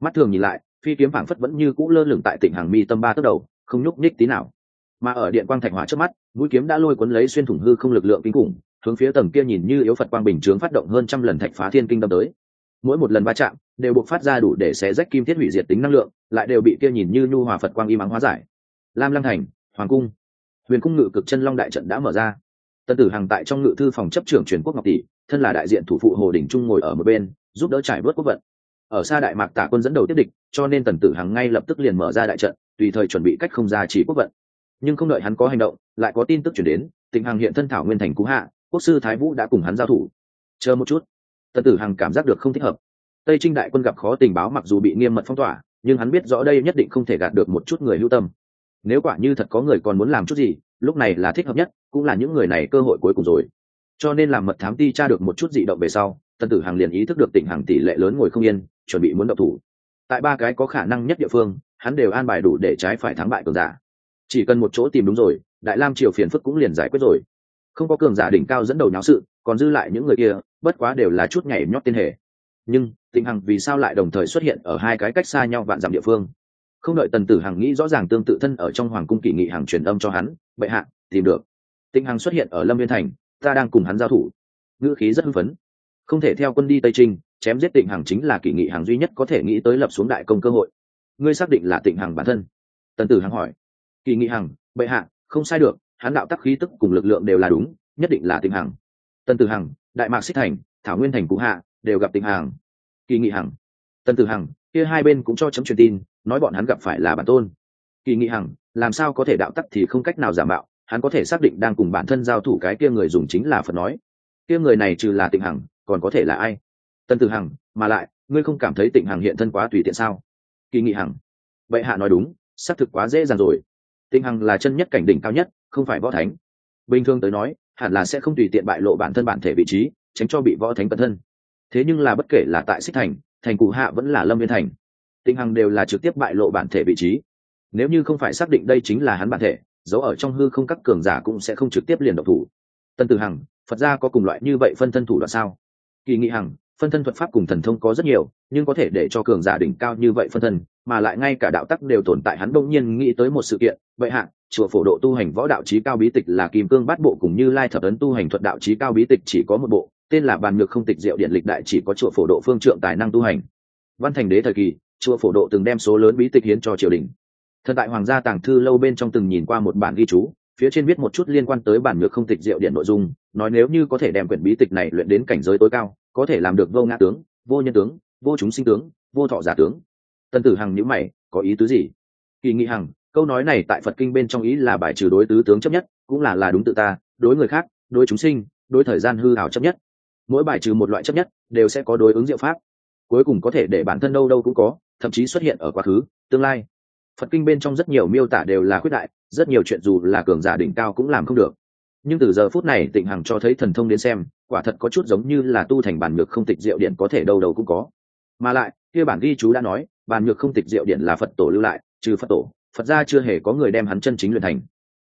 Mắt thường nhìn lại phi kiếm phảng phất vẫn như cũ lơ lửng tại tỉnh hàng mi tâm ba tốc đầu, không nhúc nhích tí nào. Mà ở điện quang thạch hỏa trước mắt, mũi kiếm đã lôi cuốn lấy xuyên thủng hư không lực lượng kinh khủng, hướng phía tầng kia nhìn như yếu phật quang bình chướng phát động hơn trăm lần thạch phá thiên kinh đâm tới. Mỗi một lần va chạm, đều buộc phát ra đủ để xé rách kim thiết hủy diệt tính năng lượng, lại đều bị kia nhìn như nhu hòa phật quang y mắng hóa giải. Lam lăng thành, hoàng cung. Huyền cung ngự cực chân long đại trận đã mở ra. Tân tử hàng tại trong ngự thư phòng chấp trưởng truyền quốc ngọc tỷ, thân là đại diện thủ phụ hồ đình trung ngồi ở một bên, giúp đỡ trải bớt quốc vận ở xa đại mạc tả quân dẫn đầu tiếp địch, cho nên tần tử hằng ngay lập tức liền mở ra đại trận, tùy thời chuẩn bị cách không ra chỉ quốc vận. Nhưng không đợi hắn có hành động, lại có tin tức chuyển đến tình hằng hiện thân thảo nguyên thành cú hạ, quốc sư thái vũ đã cùng hắn giao thủ. Chờ một chút. Tần tử hằng cảm giác được không thích hợp. Tây trinh đại quân gặp khó tình báo mặc dù bị nghiêm mật phong tỏa, nhưng hắn biết rõ đây nhất định không thể gạt được một chút người hữu tâm. Nếu quả như thật có người còn muốn làm chút gì, lúc này là thích hợp nhất, cũng là những người này cơ hội cuối cùng rồi. Cho nên làm mật thám ti tra được một chút dị động về sau, tần tử hằng liền ý thức được tỉnh Hằng tỷ lệ lớn ngồi không yên chuẩn bị muốn độc thủ. Tại ba cái có khả năng nhất địa phương, hắn đều an bài đủ để trái phải thắng bại cường giả. Chỉ cần một chỗ tìm đúng rồi, đại lam triều phiền phức cũng liền giải quyết rồi. Không có cường giả đỉnh cao dẫn đầu nháo sự, còn dư lại những người kia, bất quá đều là chút nhảy nhót tên hề. Nhưng, tịnh hằng vì sao lại đồng thời xuất hiện ở hai cái cách xa nhau vạn dặm địa phương? Không đợi tần tử hằng nghĩ rõ ràng tương tự thân ở trong hoàng cung kỳ nghị hàng truyền âm cho hắn, bệ hạ, tìm được. Tịnh hằng xuất hiện ở lâm viên thành, ta đang cùng hắn giao thủ. Ngữ khí rất hưng phấn. Không thể theo quân đi tây trinh chém giết tịnh hằng chính là kỷ nghị hàng duy nhất có thể nghĩ tới lập xuống đại công cơ hội. Ngươi xác định là tịnh hằng bản thân? Tần tử hằng hỏi. Kỳ nghị hằng, bệ hạ, không sai được, hắn đạo tắc khí tức cùng lực lượng đều là đúng, nhất định là tịnh hằng. Tần tử hằng, đại mạc xích thành, thảo nguyên thành cụ hạ, đều gặp tịnh hằng. Kỳ nghị hằng. Tần tử hằng, kia hai bên cũng cho chấm truyền tin, nói bọn hắn gặp phải là bản tôn. Kỳ nghị hằng, làm sao có thể đạo tắc thì không cách nào giả mạo, hắn có thể xác định đang cùng bản thân giao thủ cái kia người dùng chính là phật nói. Kia người này trừ là tịnh hằng, còn có thể là ai? Tân tử hằng, mà lại, ngươi không cảm thấy tịnh hằng hiện thân quá tùy tiện sao? Kỳ nghị hằng. Vậy hạ nói đúng, xác thực quá dễ dàng rồi. Tịnh hằng là chân nhất cảnh đỉnh cao nhất, không phải võ thánh. Bình thường tới nói, hẳn là sẽ không tùy tiện bại lộ bản thân bản thể vị trí, tránh cho bị võ thánh cẩn thân. Thế nhưng là bất kể là tại xích thành thành cụ hạ vẫn là lâm viên thành, tịnh hằng đều là trực tiếp bại lộ bản thể vị trí. Nếu như không phải xác định đây chính là hắn bản thể, dấu ở trong hư không các cường giả cũng sẽ không trực tiếp liền độc thủ. Tân tử hằng, phật gia có cùng loại như vậy phân thân thủ đoạn sao? Kỳ nghị hằng phân thân thuật pháp cùng thần thông có rất nhiều, nhưng có thể để cho cường giả đỉnh cao như vậy phân thân, mà lại ngay cả đạo tắc đều tồn tại, hắn đông nhiên nghĩ tới một sự kiện, vậy hạ, chùa phổ độ tu hành võ đạo trí cao bí tịch là kim cương bát bộ cùng như lai thập ấn tu hành thuật đạo trí cao bí tịch chỉ có một bộ, tên là bàn nhược không tịch diệu điện lịch đại chỉ có chùa phổ độ phương trượng tài năng tu hành. Văn thành đế thời kỳ, chùa phổ độ từng đem số lớn bí tịch hiến cho triều đình. Thần tại hoàng gia tàng thư lâu bên trong từng nhìn qua một bản ghi chú, phía trên viết một chút liên quan tới bản nhược không tịch diệu điện nội dung, nói nếu như có thể đem quyển bí tịch này luyện đến cảnh giới tối cao có thể làm được vô ngã tướng, vô nhân tướng, vô chúng sinh tướng, vô thọ giả tướng. Tân tử hằng nhữ mày, có ý tứ gì? Kỳ nghị hằng, câu nói này tại phật kinh bên trong ý là bài trừ đối tứ tướng chấp nhất, cũng là là đúng tự ta, đối người khác, đối chúng sinh, đối thời gian hư hảo chấp nhất. Mỗi bài trừ một loại chấp nhất, đều sẽ có đối ứng diệu pháp. Cuối cùng có thể để bản thân đâu đâu cũng có, thậm chí xuất hiện ở quá khứ, tương lai. Phật kinh bên trong rất nhiều miêu tả đều là khuyết đại, rất nhiều chuyện dù là cường giả đỉnh cao cũng làm không được. Nhưng từ giờ phút này, tịnh hằng cho thấy thần thông đến xem quả thật có chút giống như là tu thành bản nhược không tịch diệu điện có thể đâu đâu cũng có. Mà lại kia bản ghi chú đã nói bản nhược không tịch diệu điện là phật tổ lưu lại trừ phật tổ phật ra chưa hề có người đem hắn chân chính luyện thành.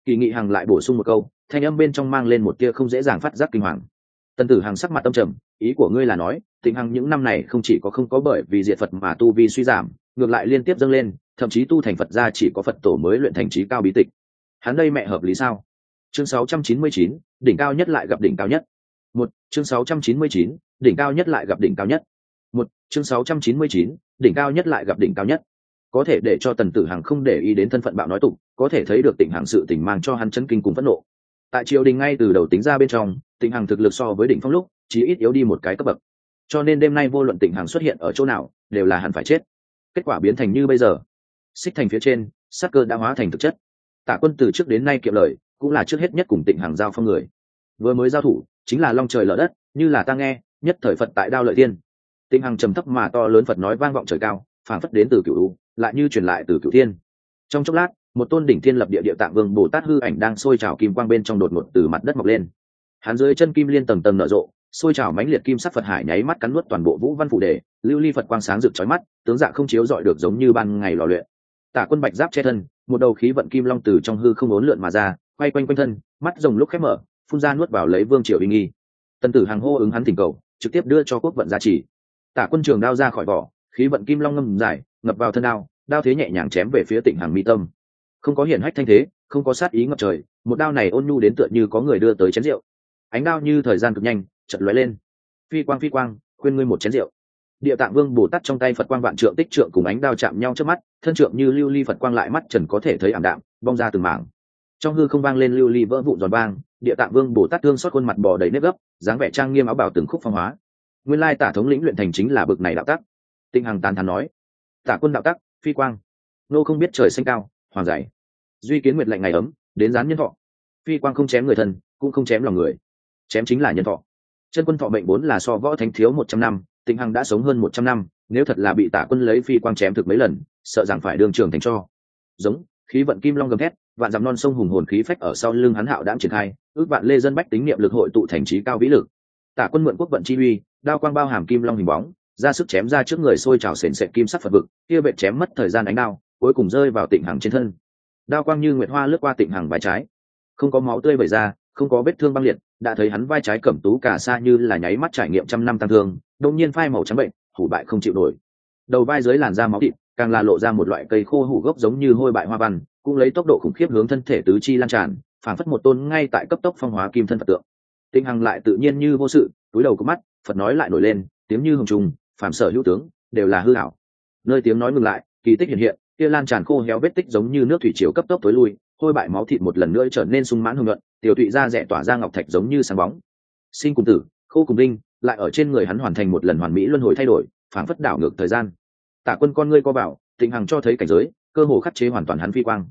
Kỳ nghị hằng lại bổ sung một câu thanh âm bên trong mang lên một tia không dễ dàng phát giác kinh hoàng. Tần tử hằng sắc mặt tâm trầm ý của ngươi là nói tịnh hằng những năm này không chỉ có không có bởi vì diệt phật mà tu vi suy giảm ngược lại liên tiếp dâng lên thậm chí tu thành phật ra chỉ có phật tổ mới luyện thành trí cao bí tịch. Hắn đây mẹ hợp lý sao? Chương 699, đỉnh cao nhất lại gặp đỉnh cao nhất một chương 699, đỉnh cao nhất lại gặp đỉnh cao nhất. Một chương 699, đỉnh cao nhất lại gặp đỉnh cao nhất. Có thể để cho tần tử hằng không để ý đến thân phận bạo nói tục có thể thấy được tỉnh hằng sự tỉnh mang cho hắn chấn kinh cùng phẫn nộ. Tại triều đình ngay từ đầu tính ra bên trong tỉnh hằng thực lực so với đỉnh phong lúc chỉ ít yếu đi một cái cấp bậc. Cho nên đêm nay vô luận tỉnh hằng xuất hiện ở chỗ nào đều là hắn phải chết. Kết quả biến thành như bây giờ. Xích thành phía trên sắc cơ đã hóa thành thực chất. Tạ quân từ trước đến nay kiệm lời cũng là trước hết nhất cùng tịnh hàng giao phong người. Vừa mới giao thủ chính là long trời lở đất, như là ta nghe, nhất thời phật tại đao lợi tiên tinh hằng trầm thấp mà to lớn phật nói vang vọng trời cao, phảng phất đến từ cựu lại như truyền lại từ cựu thiên. Trong chốc lát, một tôn đỉnh thiên lập địa địa tạng vương bồ tát hư ảnh đang sôi trào kim quang bên trong đột ngột từ mặt đất mọc lên. Hắn dưới chân kim liên tầng tầng nở rộ, sôi trào mãnh liệt kim sắc phật hải nháy mắt cắn nuốt toàn bộ vũ văn phủ đề, lưu ly phật quang sáng rực chói mắt, tướng dạng không chiếu dọi được giống như ban ngày lò luyện. Tả quân bạch giáp che thân, một đầu khí vận kim long từ trong hư không ốn lượn mà ra, quay quanh quanh thân, mắt rồng lúc khép mở phun ra nuốt vào lấy vương triều uy nghi. Tần tử hàng hô ứng hắn thỉnh cầu, trực tiếp đưa cho quốc vận gia trì. Tả quân trường đao ra khỏi vỏ, khí vận kim long ngâm dài, ngập vào thân đao đao thế nhẹ nhàng chém về phía tỉnh hàng mi tâm. Không có hiển hách thanh thế, không có sát ý ngập trời, một đao này ôn nhu đến tựa như có người đưa tới chén rượu. Ánh đao như thời gian cực nhanh chật lóe lên. Phi quang phi quang, khuyên ngươi một chén rượu. Địa tạng vương bồ tát trong tay phật quang vạn trượng tích trượng cùng ánh đao chạm nhau trước mắt, thân trượng như lưu ly phật quang lại mắt trần có thể thấy ảm đạm, bong ra từng mảng. Trong hư không vang lên lưu ly vỡ vụn giòn vang địa tạng vương bồ tát thương xót khuôn mặt bò đầy nếp gấp, dáng vẻ trang nghiêm áo bảo từng khúc phong hóa. Nguyên lai tả thống lĩnh luyện thành chính là bực này đạo tắc. Tinh hằng tàn thắn nói, tả quân đạo tắc, phi quang. Nô không biết trời xanh cao, hoàng dày. Duy kiến nguyệt lạnh ngày ấm, đến gián nhân thọ. Phi quang không chém người thân, cũng không chém lòng người. Chém chính là nhân thọ. Chân quân thọ mệnh vốn là so võ thánh thiếu một trăm năm, tịnh hằng đã sống hơn một trăm năm, nếu thật là bị tả quân lấy phi quang chém thực mấy lần, sợ rằng phải đương trường thành cho. Giống khí vận kim long gầm thét, vạn dặm non sông hùng hồn khí phách ở sau lưng hắn hạo đãng triển khai, ước vạn lê dân bách tính niệm lực hội tụ thành trí cao vĩ lực. Tả quân mượn quốc vận chi uy, đao quang bao hàm kim long hình bóng, ra sức chém ra trước người sôi trào sền sệt kim sắc phật vực, kia vệ chém mất thời gian đánh đao, cuối cùng rơi vào tịnh hằng trên thân. Đao quang như nguyệt hoa lướt qua tịnh hằng vai trái. Không có máu tươi vẩy ra, không có vết thương băng liệt, đã thấy hắn vai trái cẩm tú cả xa như là nháy mắt trải nghiệm trăm năm tăng thương, đột nhiên phai màu trắng bệnh, hủ bại không chịu nổi. Đầu vai dưới làn da máu thịt càng là lộ ra một loại cây khô hủ gốc giống như hôi bại hoa văn, cũng lấy tốc độ khủng khiếp hướng thân thể tứ chi lan tràn, phảng phất một tôn ngay tại cấp tốc phong hóa kim thân phật tượng. Tinh hằng lại tự nhiên như vô sự, túi đầu có mắt, phật nói lại nổi lên, tiếng như hồng trùng phản sở hữu tướng, đều là hư hảo nơi tiếng nói ngừng lại, kỳ tích hiện hiện, kia lan tràn khô héo vết tích giống như nước thủy chiều cấp tốc tối lui, hôi bại máu thịt một lần nữa trở nên sung mãn hưng luận tiểu tụy da rẻ tỏa ra ngọc thạch giống như sáng bóng. Sinh cùng tử, khô cùng linh lại ở trên người hắn hoàn thành một lần hoàn mỹ luân hồi thay đổi phản phất đảo ngược thời gian tả quân con ngươi co bảo tịnh hằng cho thấy cảnh giới, cơ hồ khắc chế hoàn toàn hắn phi quang.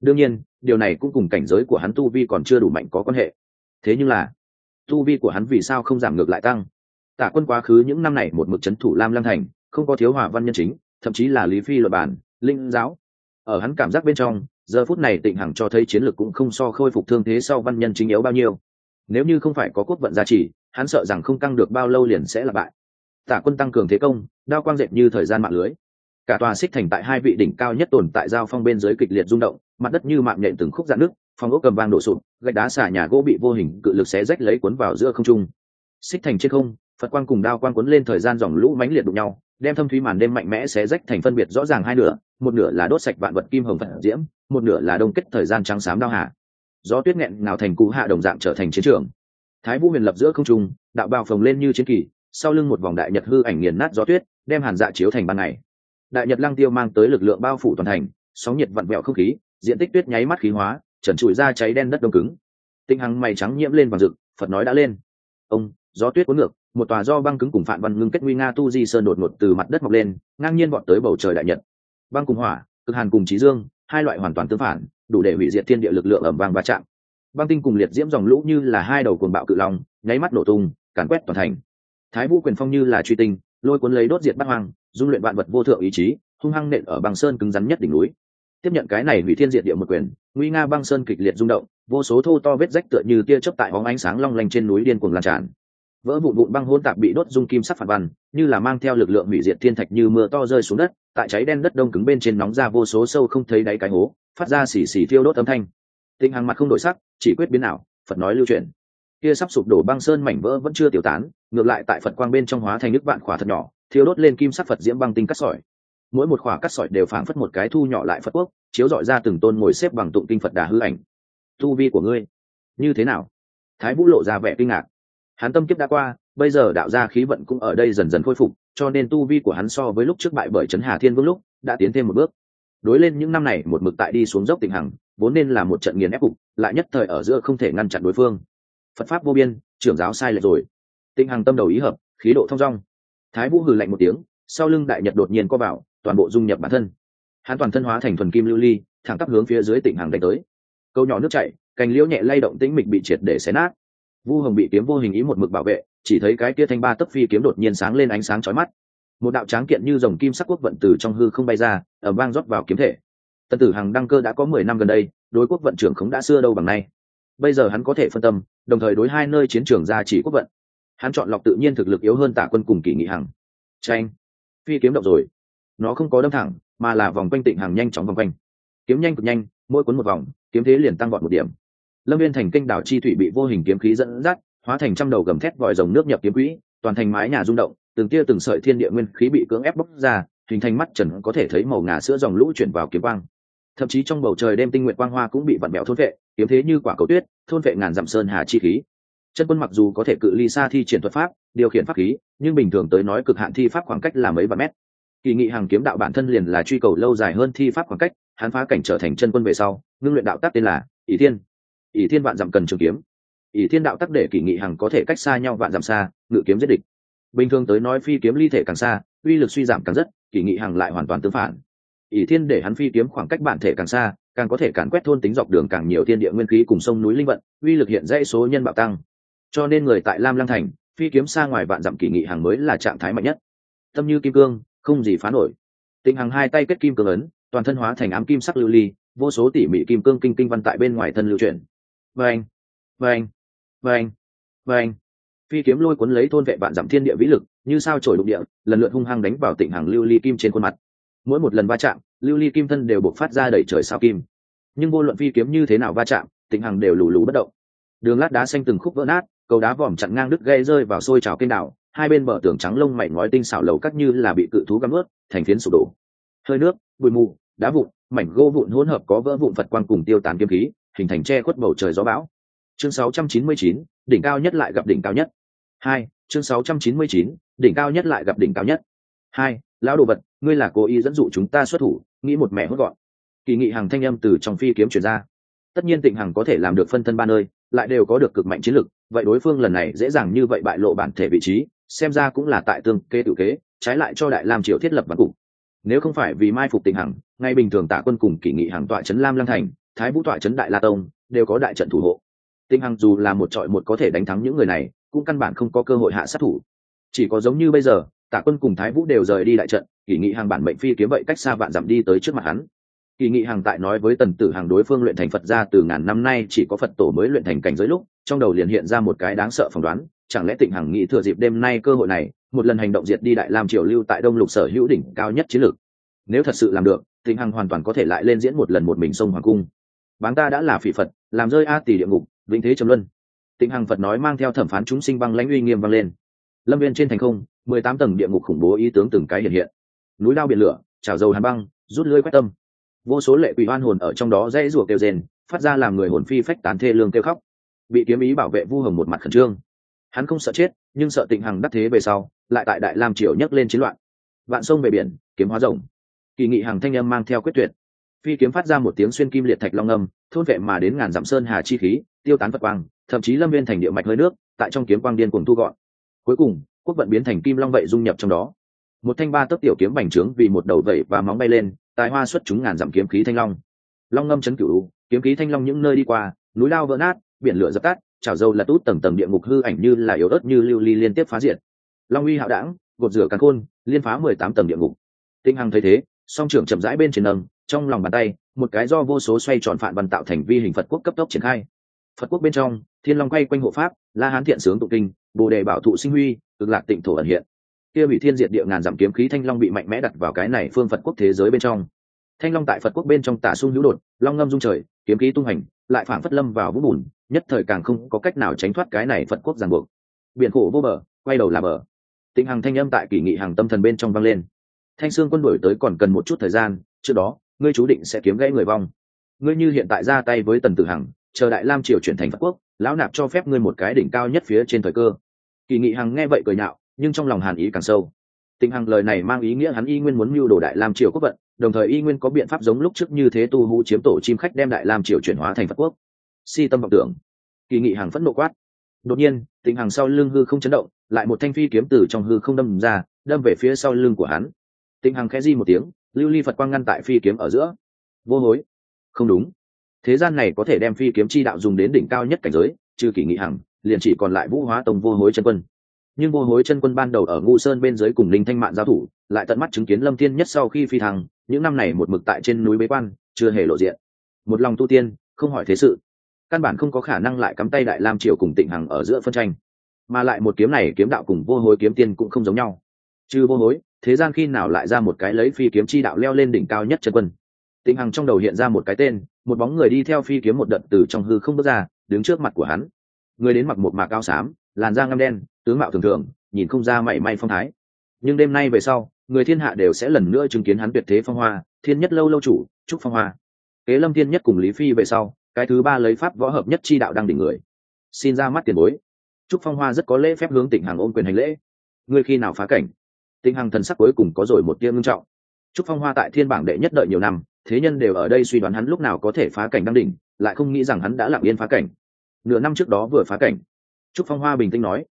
Đương nhiên, điều này cũng cùng cảnh giới của hắn tu vi còn chưa đủ mạnh có quan hệ. Thế nhưng là, tu vi của hắn vì sao không giảm ngược lại tăng? Tả quân quá khứ những năm này một mực c h ấ n thủ lam lang thành, không có thiếu hòa văn nhân chính, thậm chí là lý phi luật bản, linh giáo. Ở hắn cảm giác bên trong, giờ phút này tịnh hằng cho thấy chiến lược cũng không so khôi phục thương thế sau văn nhân chính yếu bao nhiêu. Nếu như không phải có quốc vận gia trì, hắn sợ rằng không căng được bao lâu liền sẽ là bại tả quân tăng cường thế công, đao quang dệt như thời gian mạng lưới. Cả tòa xích thành tại hai vị đỉnh cao nhất tồn tại giao phong bên dưới kịch liệt rung động, mặt đất như mạng nhện từng khúc dạn nước phòng ốc cầm vang đổ sụp, gạch đá xả nhà gỗ bị vô hình cự lực xé rách lấy cuốn vào giữa không trung. Xích thành trên không, phật quang cùng đao quang cuốn lên thời gian dòng lũ mãnh liệt đụng nhau, đem thâm thúy màn đêm mạnh mẽ xé rách thành phân biệt rõ ràng hai nửa, một nửa là đốt sạch vạn vật kim hồng phật diễm, một nửa là đông kết thời gian trắng xám đao hạ. Gió tuyết nghẹn nào thành cú hạ đồng dạng trở thành chiến trường. Thái vũ huyền lập giữa không trung, đạo bào phồng lên như chiến kỳ sau lưng một vòng đại nhật hư ảnh nghiền nát gió tuyết, đem hàn dạ chiếu thành ban ngày. Đại nhật lăng tiêu mang tới lực lượng bao phủ toàn thành, sóng nhiệt vặn vẹo không khí, diện tích tuyết nháy mắt khí hóa, trần trụi ra cháy đen đất đông cứng. Tinh hằng mày trắng nhiễm lên vàng rực, phật nói đã lên. Ông, gió tuyết cuốn ngược, một tòa do băng cứng cùng phạn văn ngưng kết nguy nga tu di sơn đột ngột từ mặt đất mọc lên, ngang nhiên vọt tới bầu trời đại nhật. Băng cùng hỏa, cực hàn cùng trí dương, hai loại hoàn toàn tương phản, đủ để hủy diệt thiên địa lực lượng ẩm vàng va chạm. Băng tinh cùng liệt diễm dòng lũ như là hai đầu cuồng bạo cự long, nháy mắt nổ tung, càn quét toàn thành thái vũ quyền phong như là truy tinh, lôi cuốn lấy đốt diệt bắt hoang, dung luyện vạn vật vô thượng ý chí, hung hăng nện ở băng sơn cứng rắn nhất đỉnh núi. Tiếp nhận cái này hủy thiên diệt địa một quyền, nguy nga băng sơn kịch liệt rung động, vô số thô to vết rách tựa như tia chớp tại hóng ánh sáng long lanh trên núi điên cuồng lan tràn. Vỡ vụn vụn băng hôn tạp bị đốt dung kim sắc phản văn, như là mang theo lực lượng hủy diệt thiên thạch như mưa to rơi xuống đất, tại cháy đen đất đông cứng bên trên nóng ra vô số sâu không thấy đáy cái hố, phát ra xì xì thiêu đốt âm thanh. Tinh hàng mặt không đổi sắc, chỉ quyết biến ảo, phật nói lưu truyền kia sắp sụp đổ băng sơn mảnh vỡ vẫn chưa tiêu tán, ngược lại tại phật quang bên trong hóa thành nước vạn khỏa thật nhỏ, thiêu đốt lên kim sắc phật diễm băng tinh cắt sỏi. Mỗi một khỏa cắt sỏi đều phảng phất một cái thu nhỏ lại phật quốc, chiếu dọi ra từng tôn ngồi xếp bằng tụng kinh phật đà hư ảnh. Tu vi của ngươi, như thế nào? Thái vũ lộ ra vẻ kinh ngạc. Hắn tâm kiếp đã qua, bây giờ đạo gia khí vận cũng ở đây dần dần khôi phục, cho nên tu vi của hắn so với lúc trước bại bởi trấn hà thiên vương lúc, đã tiến thêm một bước. Đối lên những năm này, một mực tại đi xuống dốc tình hằng, vốn nên là một trận nghiền ép cục, lại nhất thời ở giữa không thể ngăn chặn đối phương phật pháp vô biên, trưởng giáo sai lệch rồi. Tinh hằng tâm đầu ý hợp, khí độ thong dong. Thái vũ hừ lạnh một tiếng, sau lưng đại nhật đột nhiên co vào, toàn bộ dung nhập bản thân. Hắn toàn thân hóa thành thuần kim lưu ly, thẳng tắp hướng phía dưới tỉnh Hằng đánh tới. Câu nhỏ nước chảy, cành liễu nhẹ lay động tĩnh mịch bị triệt để xé nát. Vu hồng bị kiếm vô hình ý một mực bảo vệ, chỉ thấy cái kia thanh ba tấc phi kiếm đột nhiên sáng lên ánh sáng chói mắt. Một đạo tráng kiện như dòng kim sắc quốc vận từ trong hư không bay ra ở vang rót vào kiếm thể. Tân tử hằng đăng cơ đã có mười năm gần đây, đối quốc vận trưởng khống đã xưa đâu bằng nay bây giờ hắn có thể phân tâm, đồng thời đối hai nơi chiến trường ra chỉ quốc vận. Hắn chọn lọc tự nhiên thực lực yếu hơn tả quân cùng kỷ nghị hằng. Tranh. Phi kiếm động rồi. Nó không có đâm thẳng, mà là vòng quanh tịnh hàng nhanh chóng vòng quanh. Kiếm nhanh cực nhanh, mỗi cuốn một vòng, kiếm thế liền tăng vọt một điểm. Lâm viên thành kênh đảo chi thủy bị vô hình kiếm khí dẫn dắt, hóa thành trăm đầu gầm thét vòi rồng nước nhập kiếm quỹ, toàn thành mái nhà rung động, từng tia từng sợi thiên địa nguyên khí bị cưỡng ép bốc ra, hình thành mắt trần có thể thấy màu ngà sữa dòng lũ chuyển vào kiếm quang thậm chí trong bầu trời đêm tinh nguyện quang hoa cũng bị vặn bẹo thôn vệ, kiếm thế như quả cầu tuyết, thôn vệ ngàn dặm sơn hà chi khí. Chân quân mặc dù có thể cự ly xa thi triển thuật pháp, điều khiển pháp khí, nhưng bình thường tới nói cực hạn thi pháp khoảng cách là mấy vạn mét. Kỳ nghị hàng kiếm đạo bản thân liền là truy cầu lâu dài hơn thi pháp khoảng cách, hắn phá cảnh trở thành chân quân về sau, ngưng luyện đạo tắc tên là ỷ thiên. Ỷ thiên vạn dặm cần trường kiếm. Ỷ thiên đạo tắc để kỳ nghị hằng có thể cách xa nhau vạn dặm xa, ngự kiếm giết địch. Bình thường tới nói phi kiếm ly thể càng xa, uy lực suy giảm càng rất, kỳ nghị hằng lại hoàn toàn tương phản ỷ thiên để hắn phi kiếm khoảng cách bản thể càng xa, càng có thể càn quét thôn tính dọc đường càng nhiều thiên địa nguyên khí cùng sông núi linh vận, uy lực hiện dãy số nhân bạo tăng. Cho nên người tại lam lăng thành, phi kiếm xa ngoài vạn dặm kỳ nghị hàng mới là trạng thái mạnh nhất. Tâm như kim cương, không gì phá nổi. Tịnh hàng hai tay kết kim cương ấn, toàn thân hóa thành ám kim sắc lưu ly, vô số tỉ mỉ kim cương kinh kinh văn tại bên ngoài thân lưu chuyển. Vâng vâng vâng vâng phi kiếm lôi cuốn lấy thôn vệ vạn giảm thiên địa vĩ lực, như sao trổi lục địa, lần lượt hung hăng đánh vào tịnh hàng lưu ly kim trên khuôn mặt mỗi một lần va chạm lưu ly kim thân đều buộc phát ra đẩy trời sao kim. Nhưng vô luận phi kiếm như thế nào va chạm tịnh hằng đều lù lù bất động. Đường lát đá xanh từng khúc vỡ nát cầu đá vòm chặn ngang đứt gây rơi vào sôi trào kênh đảo hai bên bờ tường trắng lông mảnh ngói tinh xảo lầu cắt như là bị cự thú găm ướt thành phiến sụp đổ. Hơi nước bụi mù đá vụn mảnh gỗ vụn hỗn hợp có vỡ vụn phật quang cùng tiêu tán kiếm khí hình thành che khuất bầu trời gió bão. Chương 699, đỉnh cao nhất lại gặp đỉnh cao nhất. Hai chương 699, đỉnh cao nhất lại gặp đỉnh cao nhất. Hai lão đồ vật ngươi là cố ý dẫn dụ chúng ta xuất thủ, nghĩ một mẹ hốt gọn. Kỳ nghị hàng thanh âm từ trong phi kiếm chuyển ra. Tất nhiên tịnh hằng có thể làm được phân thân ba nơi, lại đều có được cực mạnh chiến lực, vậy đối phương lần này dễ dàng như vậy bại lộ bản thể vị trí, xem ra cũng là tại tương kê tự kế, trái lại cho đại lam triều thiết lập văn cục. Nếu không phải vì mai phục tịnh hằng, ngay bình thường tạ quân cùng kỷ nghị hàng tọa trấn lam lăng thành, thái vũ tọa trấn đại la tông, đều có đại trận thủ hộ. Tịnh hằng dù là một trọi một có thể đánh thắng những người này, cũng căn bản không có cơ hội hạ sát thủ. Chỉ có giống như bây giờ tạ quân cùng thái vũ đều rời đi đại trận, kỷ nghị hàng bản mệnh phi kiếm vậy cách xa vạn dặm đi tới trước mặt hắn. Kỳ nghị hàng tại nói với tần tử hàng đối phương luyện thành phật ra từ ngàn năm nay chỉ có phật tổ mới luyện thành cảnh giới lúc, trong đầu liền hiện ra một cái đáng sợ phỏng đoán, chẳng lẽ tịnh hằng nghĩ thừa dịp đêm nay cơ hội này, một lần hành động diệt đi đại lam triều lưu tại đông lục sở hữu đỉnh cao nhất chiến lược. Nếu thật sự làm được, tịnh hằng hoàn toàn có thể lại lên diễn một lần một mình sông hoàng cung. Báng ta đã là phỉ phật, làm rơi a tỷ địa ngục, vĩnh thế trầm luân. Tịnh hằng phật nói mang theo thẩm phán chúng sinh băng lãnh uy nghiêm vang lên lâm viên trên thành không, mười tám tầng địa ngục khủng bố ý tướng từng cái hiện hiện. Núi lao biển lửa trào dầu hàn băng, rút lưới quét tâm. Vô số lệ quỷ hoan hồn ở trong đó dãy rủa kêu rền phát ra làm người hồn phi phách tán thê lương kêu khóc. Bị kiếm ý bảo vệ vu hồng một mặt khẩn trương. Hắn không sợ chết, nhưng sợ tịnh hằng đắc thế về sau, lại tại đại lam triều nhấc lên chiến loạn. Vạn sông về biển, kiếm hóa rồng. Kỳ nghị hàng thanh âm mang theo quyết tuyệt. Phi kiếm phát ra một tiếng xuyên kim liệt thạch long âm, thôn vệ mà đến ngàn dặm sơn hà chi khí, tiêu tán vật quang, thậm chí lâm viên thành địa mạch hơi nước, tại trong kiếm quang điên cùng thu gọn cuối cùng, quốc vận biến thành kim long vậy dung nhập trong đó. Một thanh ba tấc tiểu kiếm bành trướng vì một đầu vẩy và móng bay lên, tài hoa xuất chúng ngàn dặm kiếm khí thanh long. Long ngâm chấn cửu kiếm khí thanh long những nơi đi qua, núi lao vỡ nát, biển lửa dập tắt, chảo dâu là tút tầng tầng địa ngục hư ảnh như là yếu ớt như lưu ly liên tiếp phá diệt. Long uy hạo đảng, gột rửa càn khôn, liên phá mười tám tầng địa ngục. Tinh hằng thấy thế, song trưởng chậm rãi bên trên nâng, trong lòng bàn tay, một cái do vô số xoay tròn phản văn tạo thành vi hình phật quốc cấp tốc triển khai. Phật quốc bên trong, thiên long quay quanh hộ pháp, la hán thiện sướng tụ kinh bồ đề bảo thụ sinh huy, cực lạc tịnh thổ ẩn hiện. Kia bị thiên diệt địa ngàn giảm kiếm khí thanh long bị mạnh mẽ đặt vào cái này phương phật quốc thế giới bên trong. Thanh long tại phật quốc bên trong tả sung hữu đột, long ngâm dung trời, kiếm khí tung hành, lại phản phất lâm vào vũ bùn, nhất thời càng không có cách nào tránh thoát cái này phật quốc ràng buộc. Biển khổ vô bờ, quay đầu là bờ. Tịnh hằng thanh âm tại kỷ nghị hàng tâm thần bên trong vang lên. Thanh sương quân đổi tới còn cần một chút thời gian, trước đó, ngươi chú định sẽ kiếm gãy người vong. Ngươi như hiện tại ra tay với tần tử hằng, chờ đại lam triều chuyển thành phật quốc, lão nạp cho phép ngươi một cái đỉnh cao nhất phía trên thời cơ kỳ nghị hằng nghe vậy cười nhạo, nhưng trong lòng hàn ý càng sâu. Tình hằng lời này mang ý nghĩa hắn y nguyên muốn mưu đồ đại lam triều quốc vận, đồng thời y nguyên có biện pháp giống lúc trước như thế tu hú chiếm tổ chim khách đem đại lam triều chuyển hóa thành phật quốc. Si tâm vọng tưởng. Kỳ nghị hằng phẫn nộ quát. Đột nhiên tình hằng sau lưng hư không chấn động, lại một thanh phi kiếm từ trong hư không đâm ra, đâm về phía sau lưng của hắn. Tình hằng khẽ di một tiếng, lưu ly phật quang ngăn tại phi kiếm ở giữa. Vô hối. Không đúng. Thế gian này có thể đem phi kiếm chi đạo dùng đến đỉnh cao nhất cảnh giới, trừ kỷ nghị hằng liền chỉ còn lại vũ hóa tông vô hối chân quân. Nhưng vô hối chân quân ban đầu ở ngu sơn bên dưới cùng linh thanh mạn giao thủ, lại tận mắt chứng kiến lâm thiên nhất sau khi phi thăng, những năm này một mực tại trên núi bế quan, chưa hề lộ diện. Một lòng tu tiên, không hỏi thế sự. Căn bản không có khả năng lại cắm tay đại lam triều cùng tịnh hằng ở giữa phân tranh. Mà lại một kiếm này kiếm đạo cùng vô hối kiếm tiên cũng không giống nhau. Trừ vô hối, thế gian khi nào lại ra một cái lấy phi kiếm chi đạo leo lên đỉnh cao nhất chân quân? Tịnh hằng trong đầu hiện ra một cái tên, một bóng người đi theo phi kiếm một đợt từ trong hư không bước ra, đứng trước mặt của hắn người đến mặc một mạc cao xám, làn da ngăm đen, tướng mạo thường thường, nhìn không ra mảy may phong thái. Nhưng đêm nay về sau, người thiên hạ đều sẽ lần nữa chứng kiến hắn tuyệt thế phong hoa, thiên nhất lâu lâu chủ trúc phong hoa. Kế lâm thiên nhất cùng lý phi về sau, cái thứ ba lấy pháp võ hợp nhất chi đạo đang đỉnh người. Xin ra mắt tiền bối. Trúc phong hoa rất có lễ phép hướng tỉnh hàng ôm quyền hành lễ. Ngươi khi nào phá cảnh? Tỉnh hằng thần sắc cuối cùng có rồi một tia ngưng trọng. Trúc phong hoa tại thiên bảng đệ nhất đợi nhiều năm, thế nhân đều ở đây suy đoán hắn lúc nào có thể phá cảnh đang đỉnh, lại không nghĩ rằng hắn đã lặng yên phá cảnh nửa năm trước đó vừa phá cảnh. Trúc phong hoa bình tĩnh nói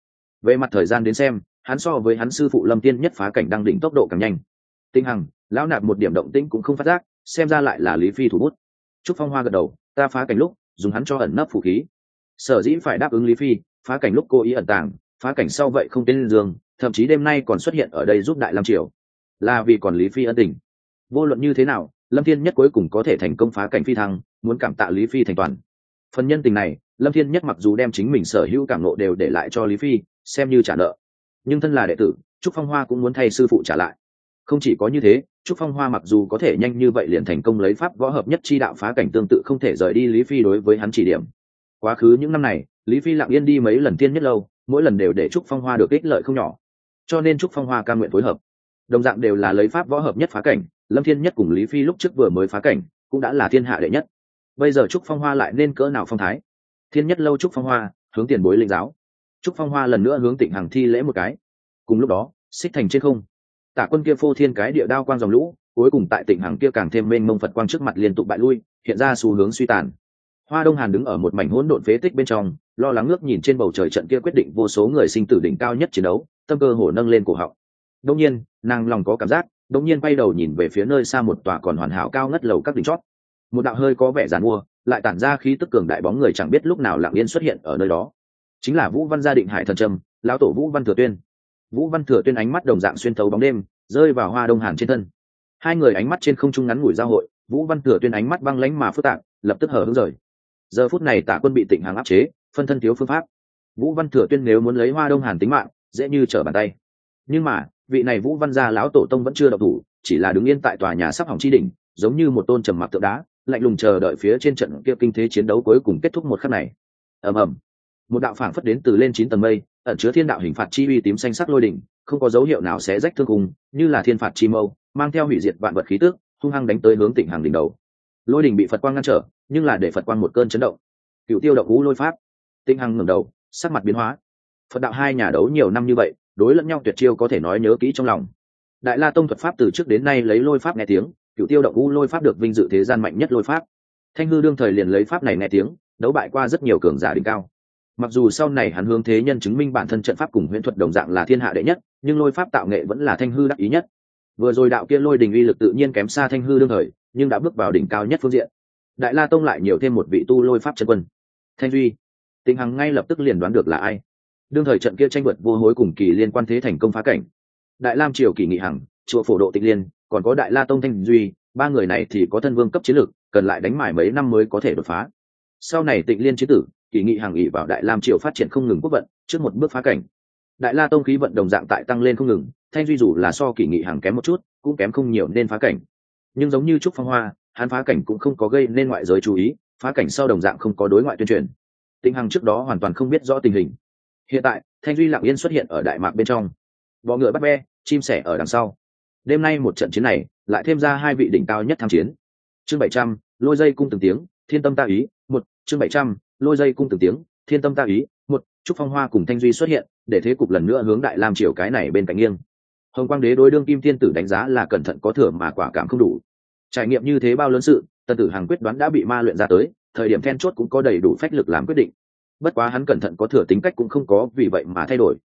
về mặt thời gian đến xem hắn so với hắn sư phụ lâm tiên nhất phá cảnh đang đỉnh tốc độ càng nhanh. Tinh hằng lão nạp một điểm động tĩnh cũng không phát giác xem ra lại là lý phi thủ bút. Trúc phong hoa gật đầu ta phá cảnh lúc dùng hắn cho ẩn nấp phủ khí. Sở dĩ phải đáp ứng lý phi phá cảnh lúc cô ý ẩn tàng phá cảnh sau vậy không tên giường, thậm chí đêm nay còn xuất hiện ở đây giúp đại lam triều. Là vì còn lý phi ân tình. Vô luận như thế nào lâm thiên nhất cuối cùng có thể thành công phá cảnh phi thăng muốn cảm tạ lý phi thành toàn phần nhân tình này, lâm thiên nhất mặc dù đem chính mình sở hữu cảm nộ đều để lại cho lý phi, xem như trả nợ. Nhưng thân là đệ tử, trúc phong hoa cũng muốn thay sư phụ trả lại. Không chỉ có như thế, trúc phong hoa mặc dù có thể nhanh như vậy liền thành công lấy pháp võ hợp nhất chi đạo phá cảnh tương tự không thể rời đi lý phi đối với hắn chỉ điểm. Quá khứ những năm này, lý phi lặng yên đi mấy lần tiên nhất lâu, mỗi lần đều để trúc phong hoa được ích lợi không nhỏ. Cho nên trúc phong hoa ca nguyện phối hợp. Đồng dạng đều là lấy pháp võ hợp nhất phá cảnh, lâm thiên nhất cùng lý phi lúc trước vừa mới phá cảnh, cũng đã là thiên hạ đệ nhất bây giờ trúc phong hoa lại nên cỡ nào phong thái? Thiên nhất lâu trúc phong hoa, hướng tiền bối linh giáo. Trúc phong hoa lần nữa hướng tịnh hằng thi lễ một cái. Cùng lúc đó, xích thành trên không. Tả quân kia phô thiên cái địa đao quang dòng lũ, cuối cùng tại tỉnh hằng kia càng thêm mênh mông phật quang trước mặt liên tục bại lui, hiện ra xu hướng suy tàn. Hoa đông hàn đứng ở một mảnh hỗn độn phế tích bên trong, lo lắng ngước nhìn trên bầu trời trận kia quyết định vô số người sinh tử đỉnh cao nhất chiến đấu, tâm cơ hổ nâng lên cổ họng. Đông nhiên, nàng lòng có cảm giác đông nhiên bay đầu nhìn về phía nơi xa một tòa còn hoàn hảo cao ngất lầu các đỉnh chót một đạo hơi có vẻ giàn mua, lại tản ra khí tức cường đại bóng người chẳng biết lúc nào lặng yên xuất hiện ở nơi đó. Chính là vũ văn gia định hải thần trâm, lão tổ vũ văn thừa tuyên. Vũ văn thừa tuyên ánh mắt đồng dạng xuyên thấu bóng đêm, rơi vào hoa đông hàn trên thân. Hai người ánh mắt trên không trung ngắn ngủi giao hội, vũ văn thừa tuyên ánh mắt băng lánh mà phức tạp, lập tức hở hứng rời. Giờ phút này tạ quân bị tịnh hàng áp chế, phân thân thiếu phương pháp. Vũ văn thừa tuyên nếu muốn lấy hoa đông hàn tính mạng, dễ như trở bàn tay. Nhưng mà, vị này vũ văn gia lão tổ tông vẫn chưa độc thủ, chỉ là đứng yên tại tòa nhà sắp hỏng chi đỉnh, giống như một tôn trầm mặc tượng đá lạnh lùng chờ đợi phía trên trận kia kinh thế chiến đấu cuối cùng kết thúc một khắc này. Ầm ầm. Một đạo phảng phất đến từ lên chín tầng mây, ẩn chứa thiên đạo hình phạt chi uy tím xanh sắc lôi đỉnh, không có dấu hiệu nào sẽ rách thương cùng như là thiên phạt chi mâu, mang theo hủy diệt vạn vật khí tước hung hăng đánh tới hướng tỉnh hàng đỉnh đầu. Lôi đỉnh bị phật quang ngăn trở, nhưng là để phật quang một cơn chấn động. Cựu tiêu động ngũ lôi pháp. Tinh hằng ngẩng đầu, sắc mặt biến hóa. Phật đạo hai nhà đấu nhiều năm như vậy, đối lẫn nhau tuyệt chiêu có thể nói nhớ kỹ trong lòng. Đại la tông thuật pháp từ trước đến nay lấy lôi pháp nghe tiếng cựu tiêu động u lôi pháp được vinh dự thế gian mạnh nhất lôi pháp. Thanh hư đương thời liền lấy pháp này nghe tiếng, đấu bại qua rất nhiều cường giả đỉnh cao. Mặc dù sau này hắn hướng thế nhân chứng minh bản thân trận pháp cùng huyễn thuật đồng dạng là thiên hạ đệ nhất, nhưng lôi pháp tạo nghệ vẫn là thanh hư đắc ý nhất. Vừa rồi đạo kia lôi đình uy lực tự nhiên kém xa thanh hư đương thời, nhưng đã bước vào đỉnh cao nhất phương diện. Đại la tông lại nhiều thêm một vị tu lôi pháp chân quân. Thanh duy tình hằng ngay lập tức liền đoán được là ai. Đương thời trận kia tranh vượt vô hối cùng kỳ liên quan thế thành công phá cảnh. Đại lam triều kỳ nghị hằng, chùa phổ độ tịch liên còn có đại la tông thanh duy, ba người này thì có thân vương cấp chiến lược, cần lại đánh mải mấy năm mới có thể đột phá. Sau này tịnh liên chế tử, kỳ nghị hàng ỉ vào đại lam triều phát triển không ngừng quốc vận, trước một bước phá cảnh. Đại la tông khí vận đồng dạng tại tăng lên không ngừng, thanh duy dù là so kỳ nghị hàng kém một chút, cũng kém không nhiều nên phá cảnh. Nhưng giống như trúc phong hoa, hắn phá cảnh cũng không có gây nên ngoại giới chú ý, phá cảnh sau đồng dạng không có đối ngoại tuyên truyền. Tịnh hằng trước đó hoàn toàn không biết rõ tình hình. Hiện tại, thanh duy lặng yên xuất hiện ở đại mạc bên trong. Bọ ngựa bắt be chim sẻ ở đằng sau đêm nay một trận chiến này, lại thêm ra hai vị đỉnh cao nhất tham chiến. Chương bảy trăm, lôi dây cung từng tiếng, thiên tâm ta ý, một, chương bảy trăm, lôi dây cung từng tiếng, thiên tâm ta ý, một trúc phong hoa cùng thanh duy xuất hiện, để thế cục lần nữa hướng đại lam triều cái này bên cạnh nghiêng. Hồng quang đế đối đương kim thiên tử đánh giá là cẩn thận có thừa mà quả cảm không đủ. Trải nghiệm như thế bao lớn sự, tần tử hàng quyết đoán đã bị ma luyện ra tới, thời điểm then chốt cũng có đầy đủ phách lực làm quyết định. Bất quá hắn cẩn thận có thừa tính cách cũng không có vì vậy mà thay đổi.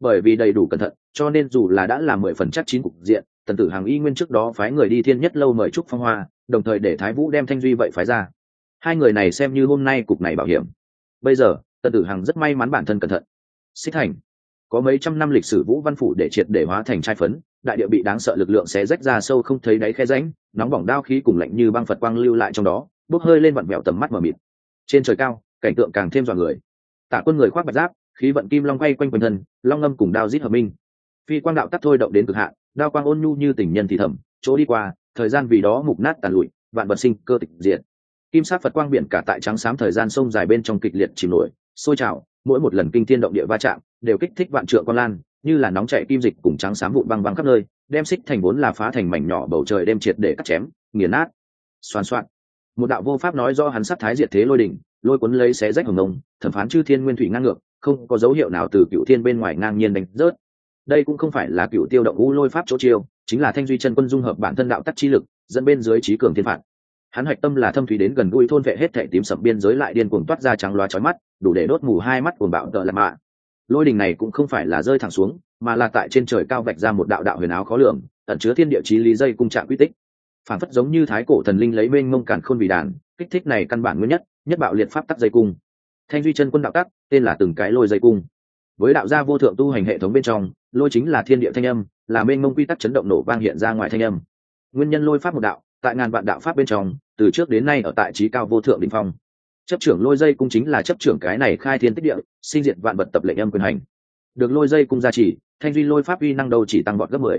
Bởi vì đầy đủ cẩn thận, cho nên dù là đã làm mười phần chắc chín cục diện tần tử hàng y nguyên trước đó phái người đi thiên nhất lâu mời trúc phong hoa, đồng thời để thái vũ đem thanh duy vậy phái ra. Hai người này xem như hôm nay cục này bảo hiểm. Bây giờ, tần tử hằng rất may mắn bản thân cẩn thận. Xích thành. Có mấy trăm năm lịch sử vũ văn phủ để triệt để hóa thành trai phấn, đại địa bị đáng sợ lực lượng sẽ rách ra sâu không thấy đáy khe ránh nóng bỏng đao khí cùng lạnh như băng phật quang lưu lại trong đó, bốc hơi lên vặn vẹo tầm mắt mờ mịt. Trên trời cao, cảnh tượng càng thêm dọa người. Tả quân người khoác bạch giáp, khí vận kim long quay quanh quanh thân, long ngâm cùng đao giết hợp minh phi quang đạo tắt thôi động đến cực hạn, đao quang ôn nhu như tình nhân thì thầm, chỗ đi qua, thời gian vì đó mục nát tàn lụi, vạn vật sinh cơ tịch diện kim sắc phật quang biển cả tại trắng xám thời gian sông dài bên trong kịch liệt chìm nổi, sôi trào, mỗi một lần kinh thiên động địa va chạm, đều kích thích vạn trượng con lan, như là nóng chạy kim dịch cùng trắng xám vụn băng băng khắp nơi, đem xích thành vốn là phá thành mảnh nhỏ bầu trời đem triệt để cắt chém, nghiền nát. Xoan xoan. Một đạo vô pháp nói do hắn sắp thái diệt thế lôi đỉnh, lôi cuốn lấy xé rách hồng ngông, thẩm phán chư thiên nguyên thủy ngang ngược, không có dấu hiệu nào từ cựu thiên bên ngoài ngang nhiên đánh rớt đây cũng không phải là cựu tiêu động u lôi pháp chỗ chiêu, chính là thanh duy chân quân dung hợp bản thân đạo tắc chi lực, dẫn bên dưới trí cường thiên phạt. Hắn hạch tâm là thâm thủy đến gần gũi thôn vệ hết thể tím sậm biên giới lại điên cuồng toát ra trắng loa chói mắt, đủ để đốt mù hai mắt cuồng bạo tợ lạc mạ. Lôi đình này cũng không phải là rơi thẳng xuống, mà là tại trên trời cao vạch ra một đạo đạo huyền áo khó lường, ẩn chứa thiên địa chí lý dây cung trạng quy tích. Phản phất giống như thái cổ thần linh lấy mênh mông càn khôn vì đàn, kích thích này căn bản nguyên nhất nhất bạo liệt pháp tắc dây cung. Thanh duy chân quân đạo tắc, tên là từng cái lôi dây cung với đạo gia vô thượng tu hành hệ thống bên trong, lôi chính là thiên địa thanh âm, là mênh mông quy tắc chấn động nổ vang hiện ra ngoài thanh âm. Nguyên nhân lôi pháp một đạo, tại ngàn vạn đạo pháp bên trong, từ trước đến nay ở tại trí cao vô thượng đ phong. Chấp trưởng lôi dây cung chính là chấp trưởng cái này khai thiên tích địa, sinh diện vạn vật tập lệnh âm quyền hành. Được lôi dây cung gia trì, thanh duy lôi pháp uy năng đầu chỉ tăng vọt gấp mười.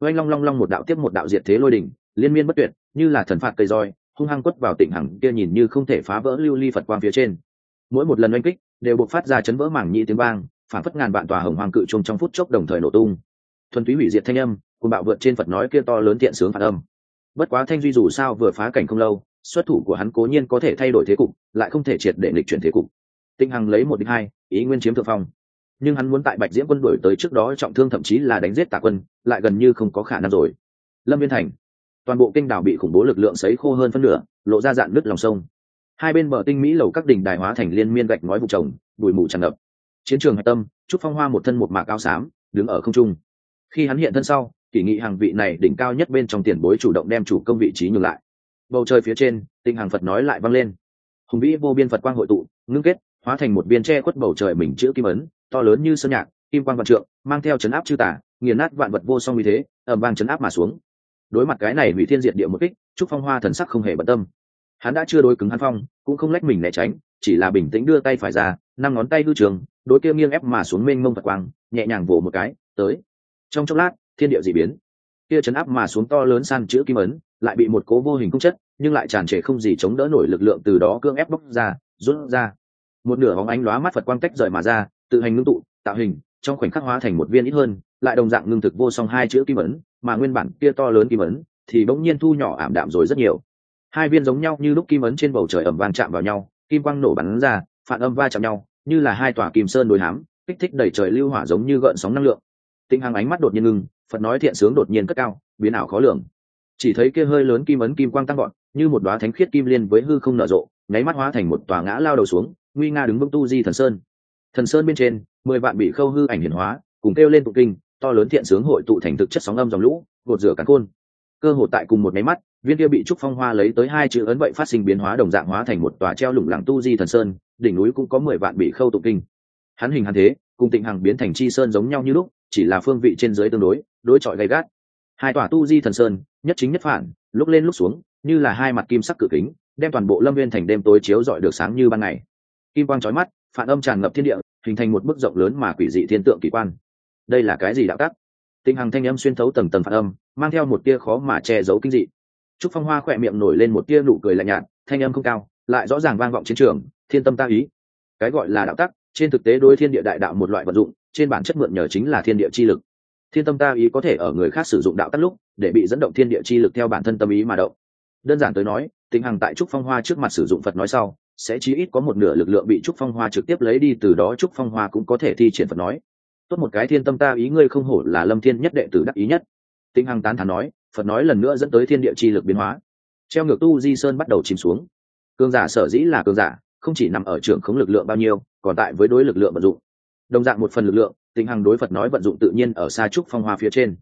Oanh long long long một đạo tiếp một đạo diệt thế lôi đỉnh, liên miên bất tuyệt, như là thần phạt cây roi, hung hăng quất vào tỉnh hằng kia nhìn như không thể phá vỡ lưu ly phật quang phía trên. Mỗi một lần oanh kích, đều buộc phát ra chấn vỡ mảng nhị tiếng vang phản phất ngàn vạn tòa hồng hoàng cự trùng trong phút chốc đồng thời nổ tung. Thuần túy hủy diệt thanh âm cùng bạo vượt trên phật nói kia to lớn tiện sướng phản âm. Bất quá thanh duy dù sao vừa phá cảnh không lâu, xuất thủ của hắn cố nhiên có thể thay đổi thế cục, lại không thể triệt để lịch chuyển thế cục. Tinh hằng lấy một đích hai, ý nguyên chiếm thượng phong. Nhưng hắn muốn tại bạch diễm quân đổi tới trước đó trọng thương thậm chí là đánh giết tả quân, lại gần như không có khả năng rồi. Lâm viên thành. Toàn bộ kinh đảo bị khủng bố lực lượng sấy khô hơn phân nửa, lộ ra dạn nứt lòng sông. Hai bên bờ tinh mỹ lầu các đỉnh đài hóa thành liên miên gạch ngói vụ trồng, bụi mù tràn ngập chiến trường hạch tâm trúc phong hoa một thân một mạc áo xám, đứng ở không trung. Khi hắn hiện thân sau, kỷ nghị hàng vị này đỉnh cao nhất bên trong tiền bối chủ động đem chủ công vị trí nhường lại. Bầu trời phía trên, tinh hàng phật nói lại vang lên. Hùng vĩ vô biên phật quang hội tụ, ngưng kết, hóa thành một viên tre khuất bầu trời mình chữ kim ấn, to lớn như sơn nhạc, kim quang vạn trượng, mang theo chấn áp chư tả nghiền nát vạn vật vô song như thế ẩm vang chấn áp mà xuống. Đối mặt cái này hủy thiên diệt địa một kích trúc phong hoa thần sắc không hề bận tâm. Hắn đã chưa đối cứng hắn phong, cũng không lách mình né tránh, chỉ là bình tĩnh đưa tay phải ra, năm ngón tay hư trường đối kia nghiêng ép mà xuống mênh mông phật quang, nhẹ nhàng vỗ một cái, tới. Trong chốc lát, thiên địa dị biến. Kia chấn áp mà xuống to lớn san chữ kim ấn, lại bị một cố vô hình cung chất, nhưng lại tràn trề không gì chống đỡ nổi lực lượng từ đó cương ép bóc ra, rút ra. Một nửa bóng ánh lóa mắt phật quang tách rời mà ra, tự hành ngưng tụ, tạo hình, trong khoảnh khắc hóa thành một viên ít hơn, lại đồng dạng ngưng thực vô song hai chữ kim ấn, mà nguyên bản kia to lớn kim ấn thì bỗng nhiên thu nhỏ ảm đạm rồi rất nhiều. Hai viên giống nhau như lúc kim ấn trên bầu trời ẩm vang chạm vào nhau, kim quang nổ bắn ra, phản âm va chạm nhau như là hai tòa kim sơn đối hám, kích thích đẩy trời lưu hỏa giống như gợn sóng năng lượng. Tinh hằng ánh mắt đột nhiên ngưng, phật nói thiện sướng đột nhiên cất cao, biến ảo khó lường. Chỉ thấy kia hơi lớn kim ấn kim quang tăng gọn như một đoá thánh khiết kim liên với hư không nở rộ, nháy mắt hóa thành một tòa ngã lao đầu xuống, nguy nga đứng vững tu di thần sơn. Thần sơn bên trên, mười vạn bị khâu hư ảnh hiển hóa, cùng kêu lên tụ kinh, to lớn thiện sướng hội tụ thành thực chất sóng âm dòng lũ, gột rửa cắn khôn cơ hội tại cùng một máy mắt, viên kia bị trúc phong hoa lấy tới hai chữ ấn vậy phát sinh biến hóa đồng dạng hóa thành một tòa treo lủng lẳng tu di thần sơn đỉnh núi cũng có mười vạn bị khâu tụng kinh. Hắn hình hắn thế, cùng tịnh hằng biến thành chi sơn giống nhau như lúc, chỉ là phương vị trên dưới tương đối đối chọi gay gắt. Hai tòa tu di thần sơn, nhất chính nhất phản, lúc lên lúc xuống, như là hai mặt kim sắc cự kính, đem toàn bộ lâm viên thành đêm tối chiếu rọi được sáng như ban ngày. Kim quang trói mắt, phản âm tràn ngập thiên địa, hình thành một bức rộng lớn mà quỷ dị thiên tượng kỳ quan. Đây là cái gì đạo tắc? Tinh hằng thanh âm xuyên thấu tầng tầng phản âm, mang theo một tia khó mà che giấu kinh dị. Trúc phong hoa khỏe miệng nổi lên một tia nụ cười lạnh nhạt, thanh âm không cao lại rõ ràng vang vọng chiến trường, thiên tâm ta ý. Cái gọi là đạo tắc, trên thực tế đối thiên địa đại đạo một loại vật dụng, trên bản chất mượn nhờ chính là thiên địa chi lực. Thiên tâm ta ý có thể ở người khác sử dụng đạo tắc lúc, để bị dẫn động thiên địa chi lực theo bản thân tâm ý mà động. Đơn giản tới nói, tình hằng tại trúc phong hoa trước mặt sử dụng phật nói sau, sẽ chí ít có một nửa lực lượng bị trúc phong hoa trực tiếp lấy đi, từ đó trúc phong hoa cũng có thể thi triển phật nói. Tốt một cái thiên tâm ta ý ngươi không hổ là lâm thiên nhất đệ tử đắc ý nhất. Tinh hằng tán thán nói, phật nói lần nữa dẫn tới thiên địa chi lực biến hóa. Treo ngược tu di sơn bắt đầu chìm xuống cường giả sở dĩ là cường giả, không chỉ nằm ở trường khống lực lượng bao nhiêu, còn tại với đối lực lượng vận dụng. Đồng dạng một phần lực lượng tình hằng đối phật nói vận dụng tự nhiên ở xa trúc phong hoa phía trên.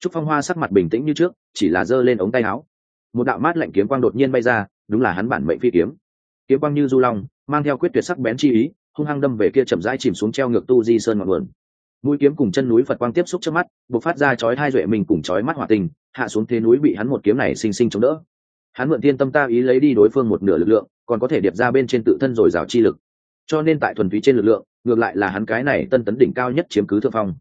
Trúc phong hoa sắc mặt bình tĩnh như trước, chỉ là giơ lên ống tay áo. Một đạo mát lạnh kiếm quang đột nhiên bay ra, đúng là hắn bản mệnh phi kiếm. Kiếm quang như du long, mang theo quyết tuyệt sắc bén chi ý, hung hăng đâm về kia chậm rãi chìm xuống treo ngược tu di sơn ngọn nguồn. Mũi kiếm cùng chân núi phật quang tiếp xúc trước mắt buộc phát ra chói hai duệ mình cùng chói mắt hỏa tình hạ xuống thế núi bị hắn một kiếm này xinh xinh chống đỡ hắn mượn tiên tâm ta ý lấy đi đối phương một nửa lực lượng, còn có thể điệp ra bên trên tự thân rồi rào chi lực. Cho nên tại thuần túy trên lực lượng, ngược lại là hắn cái này tân tấn đỉnh cao nhất chiếm cứ thượng phong.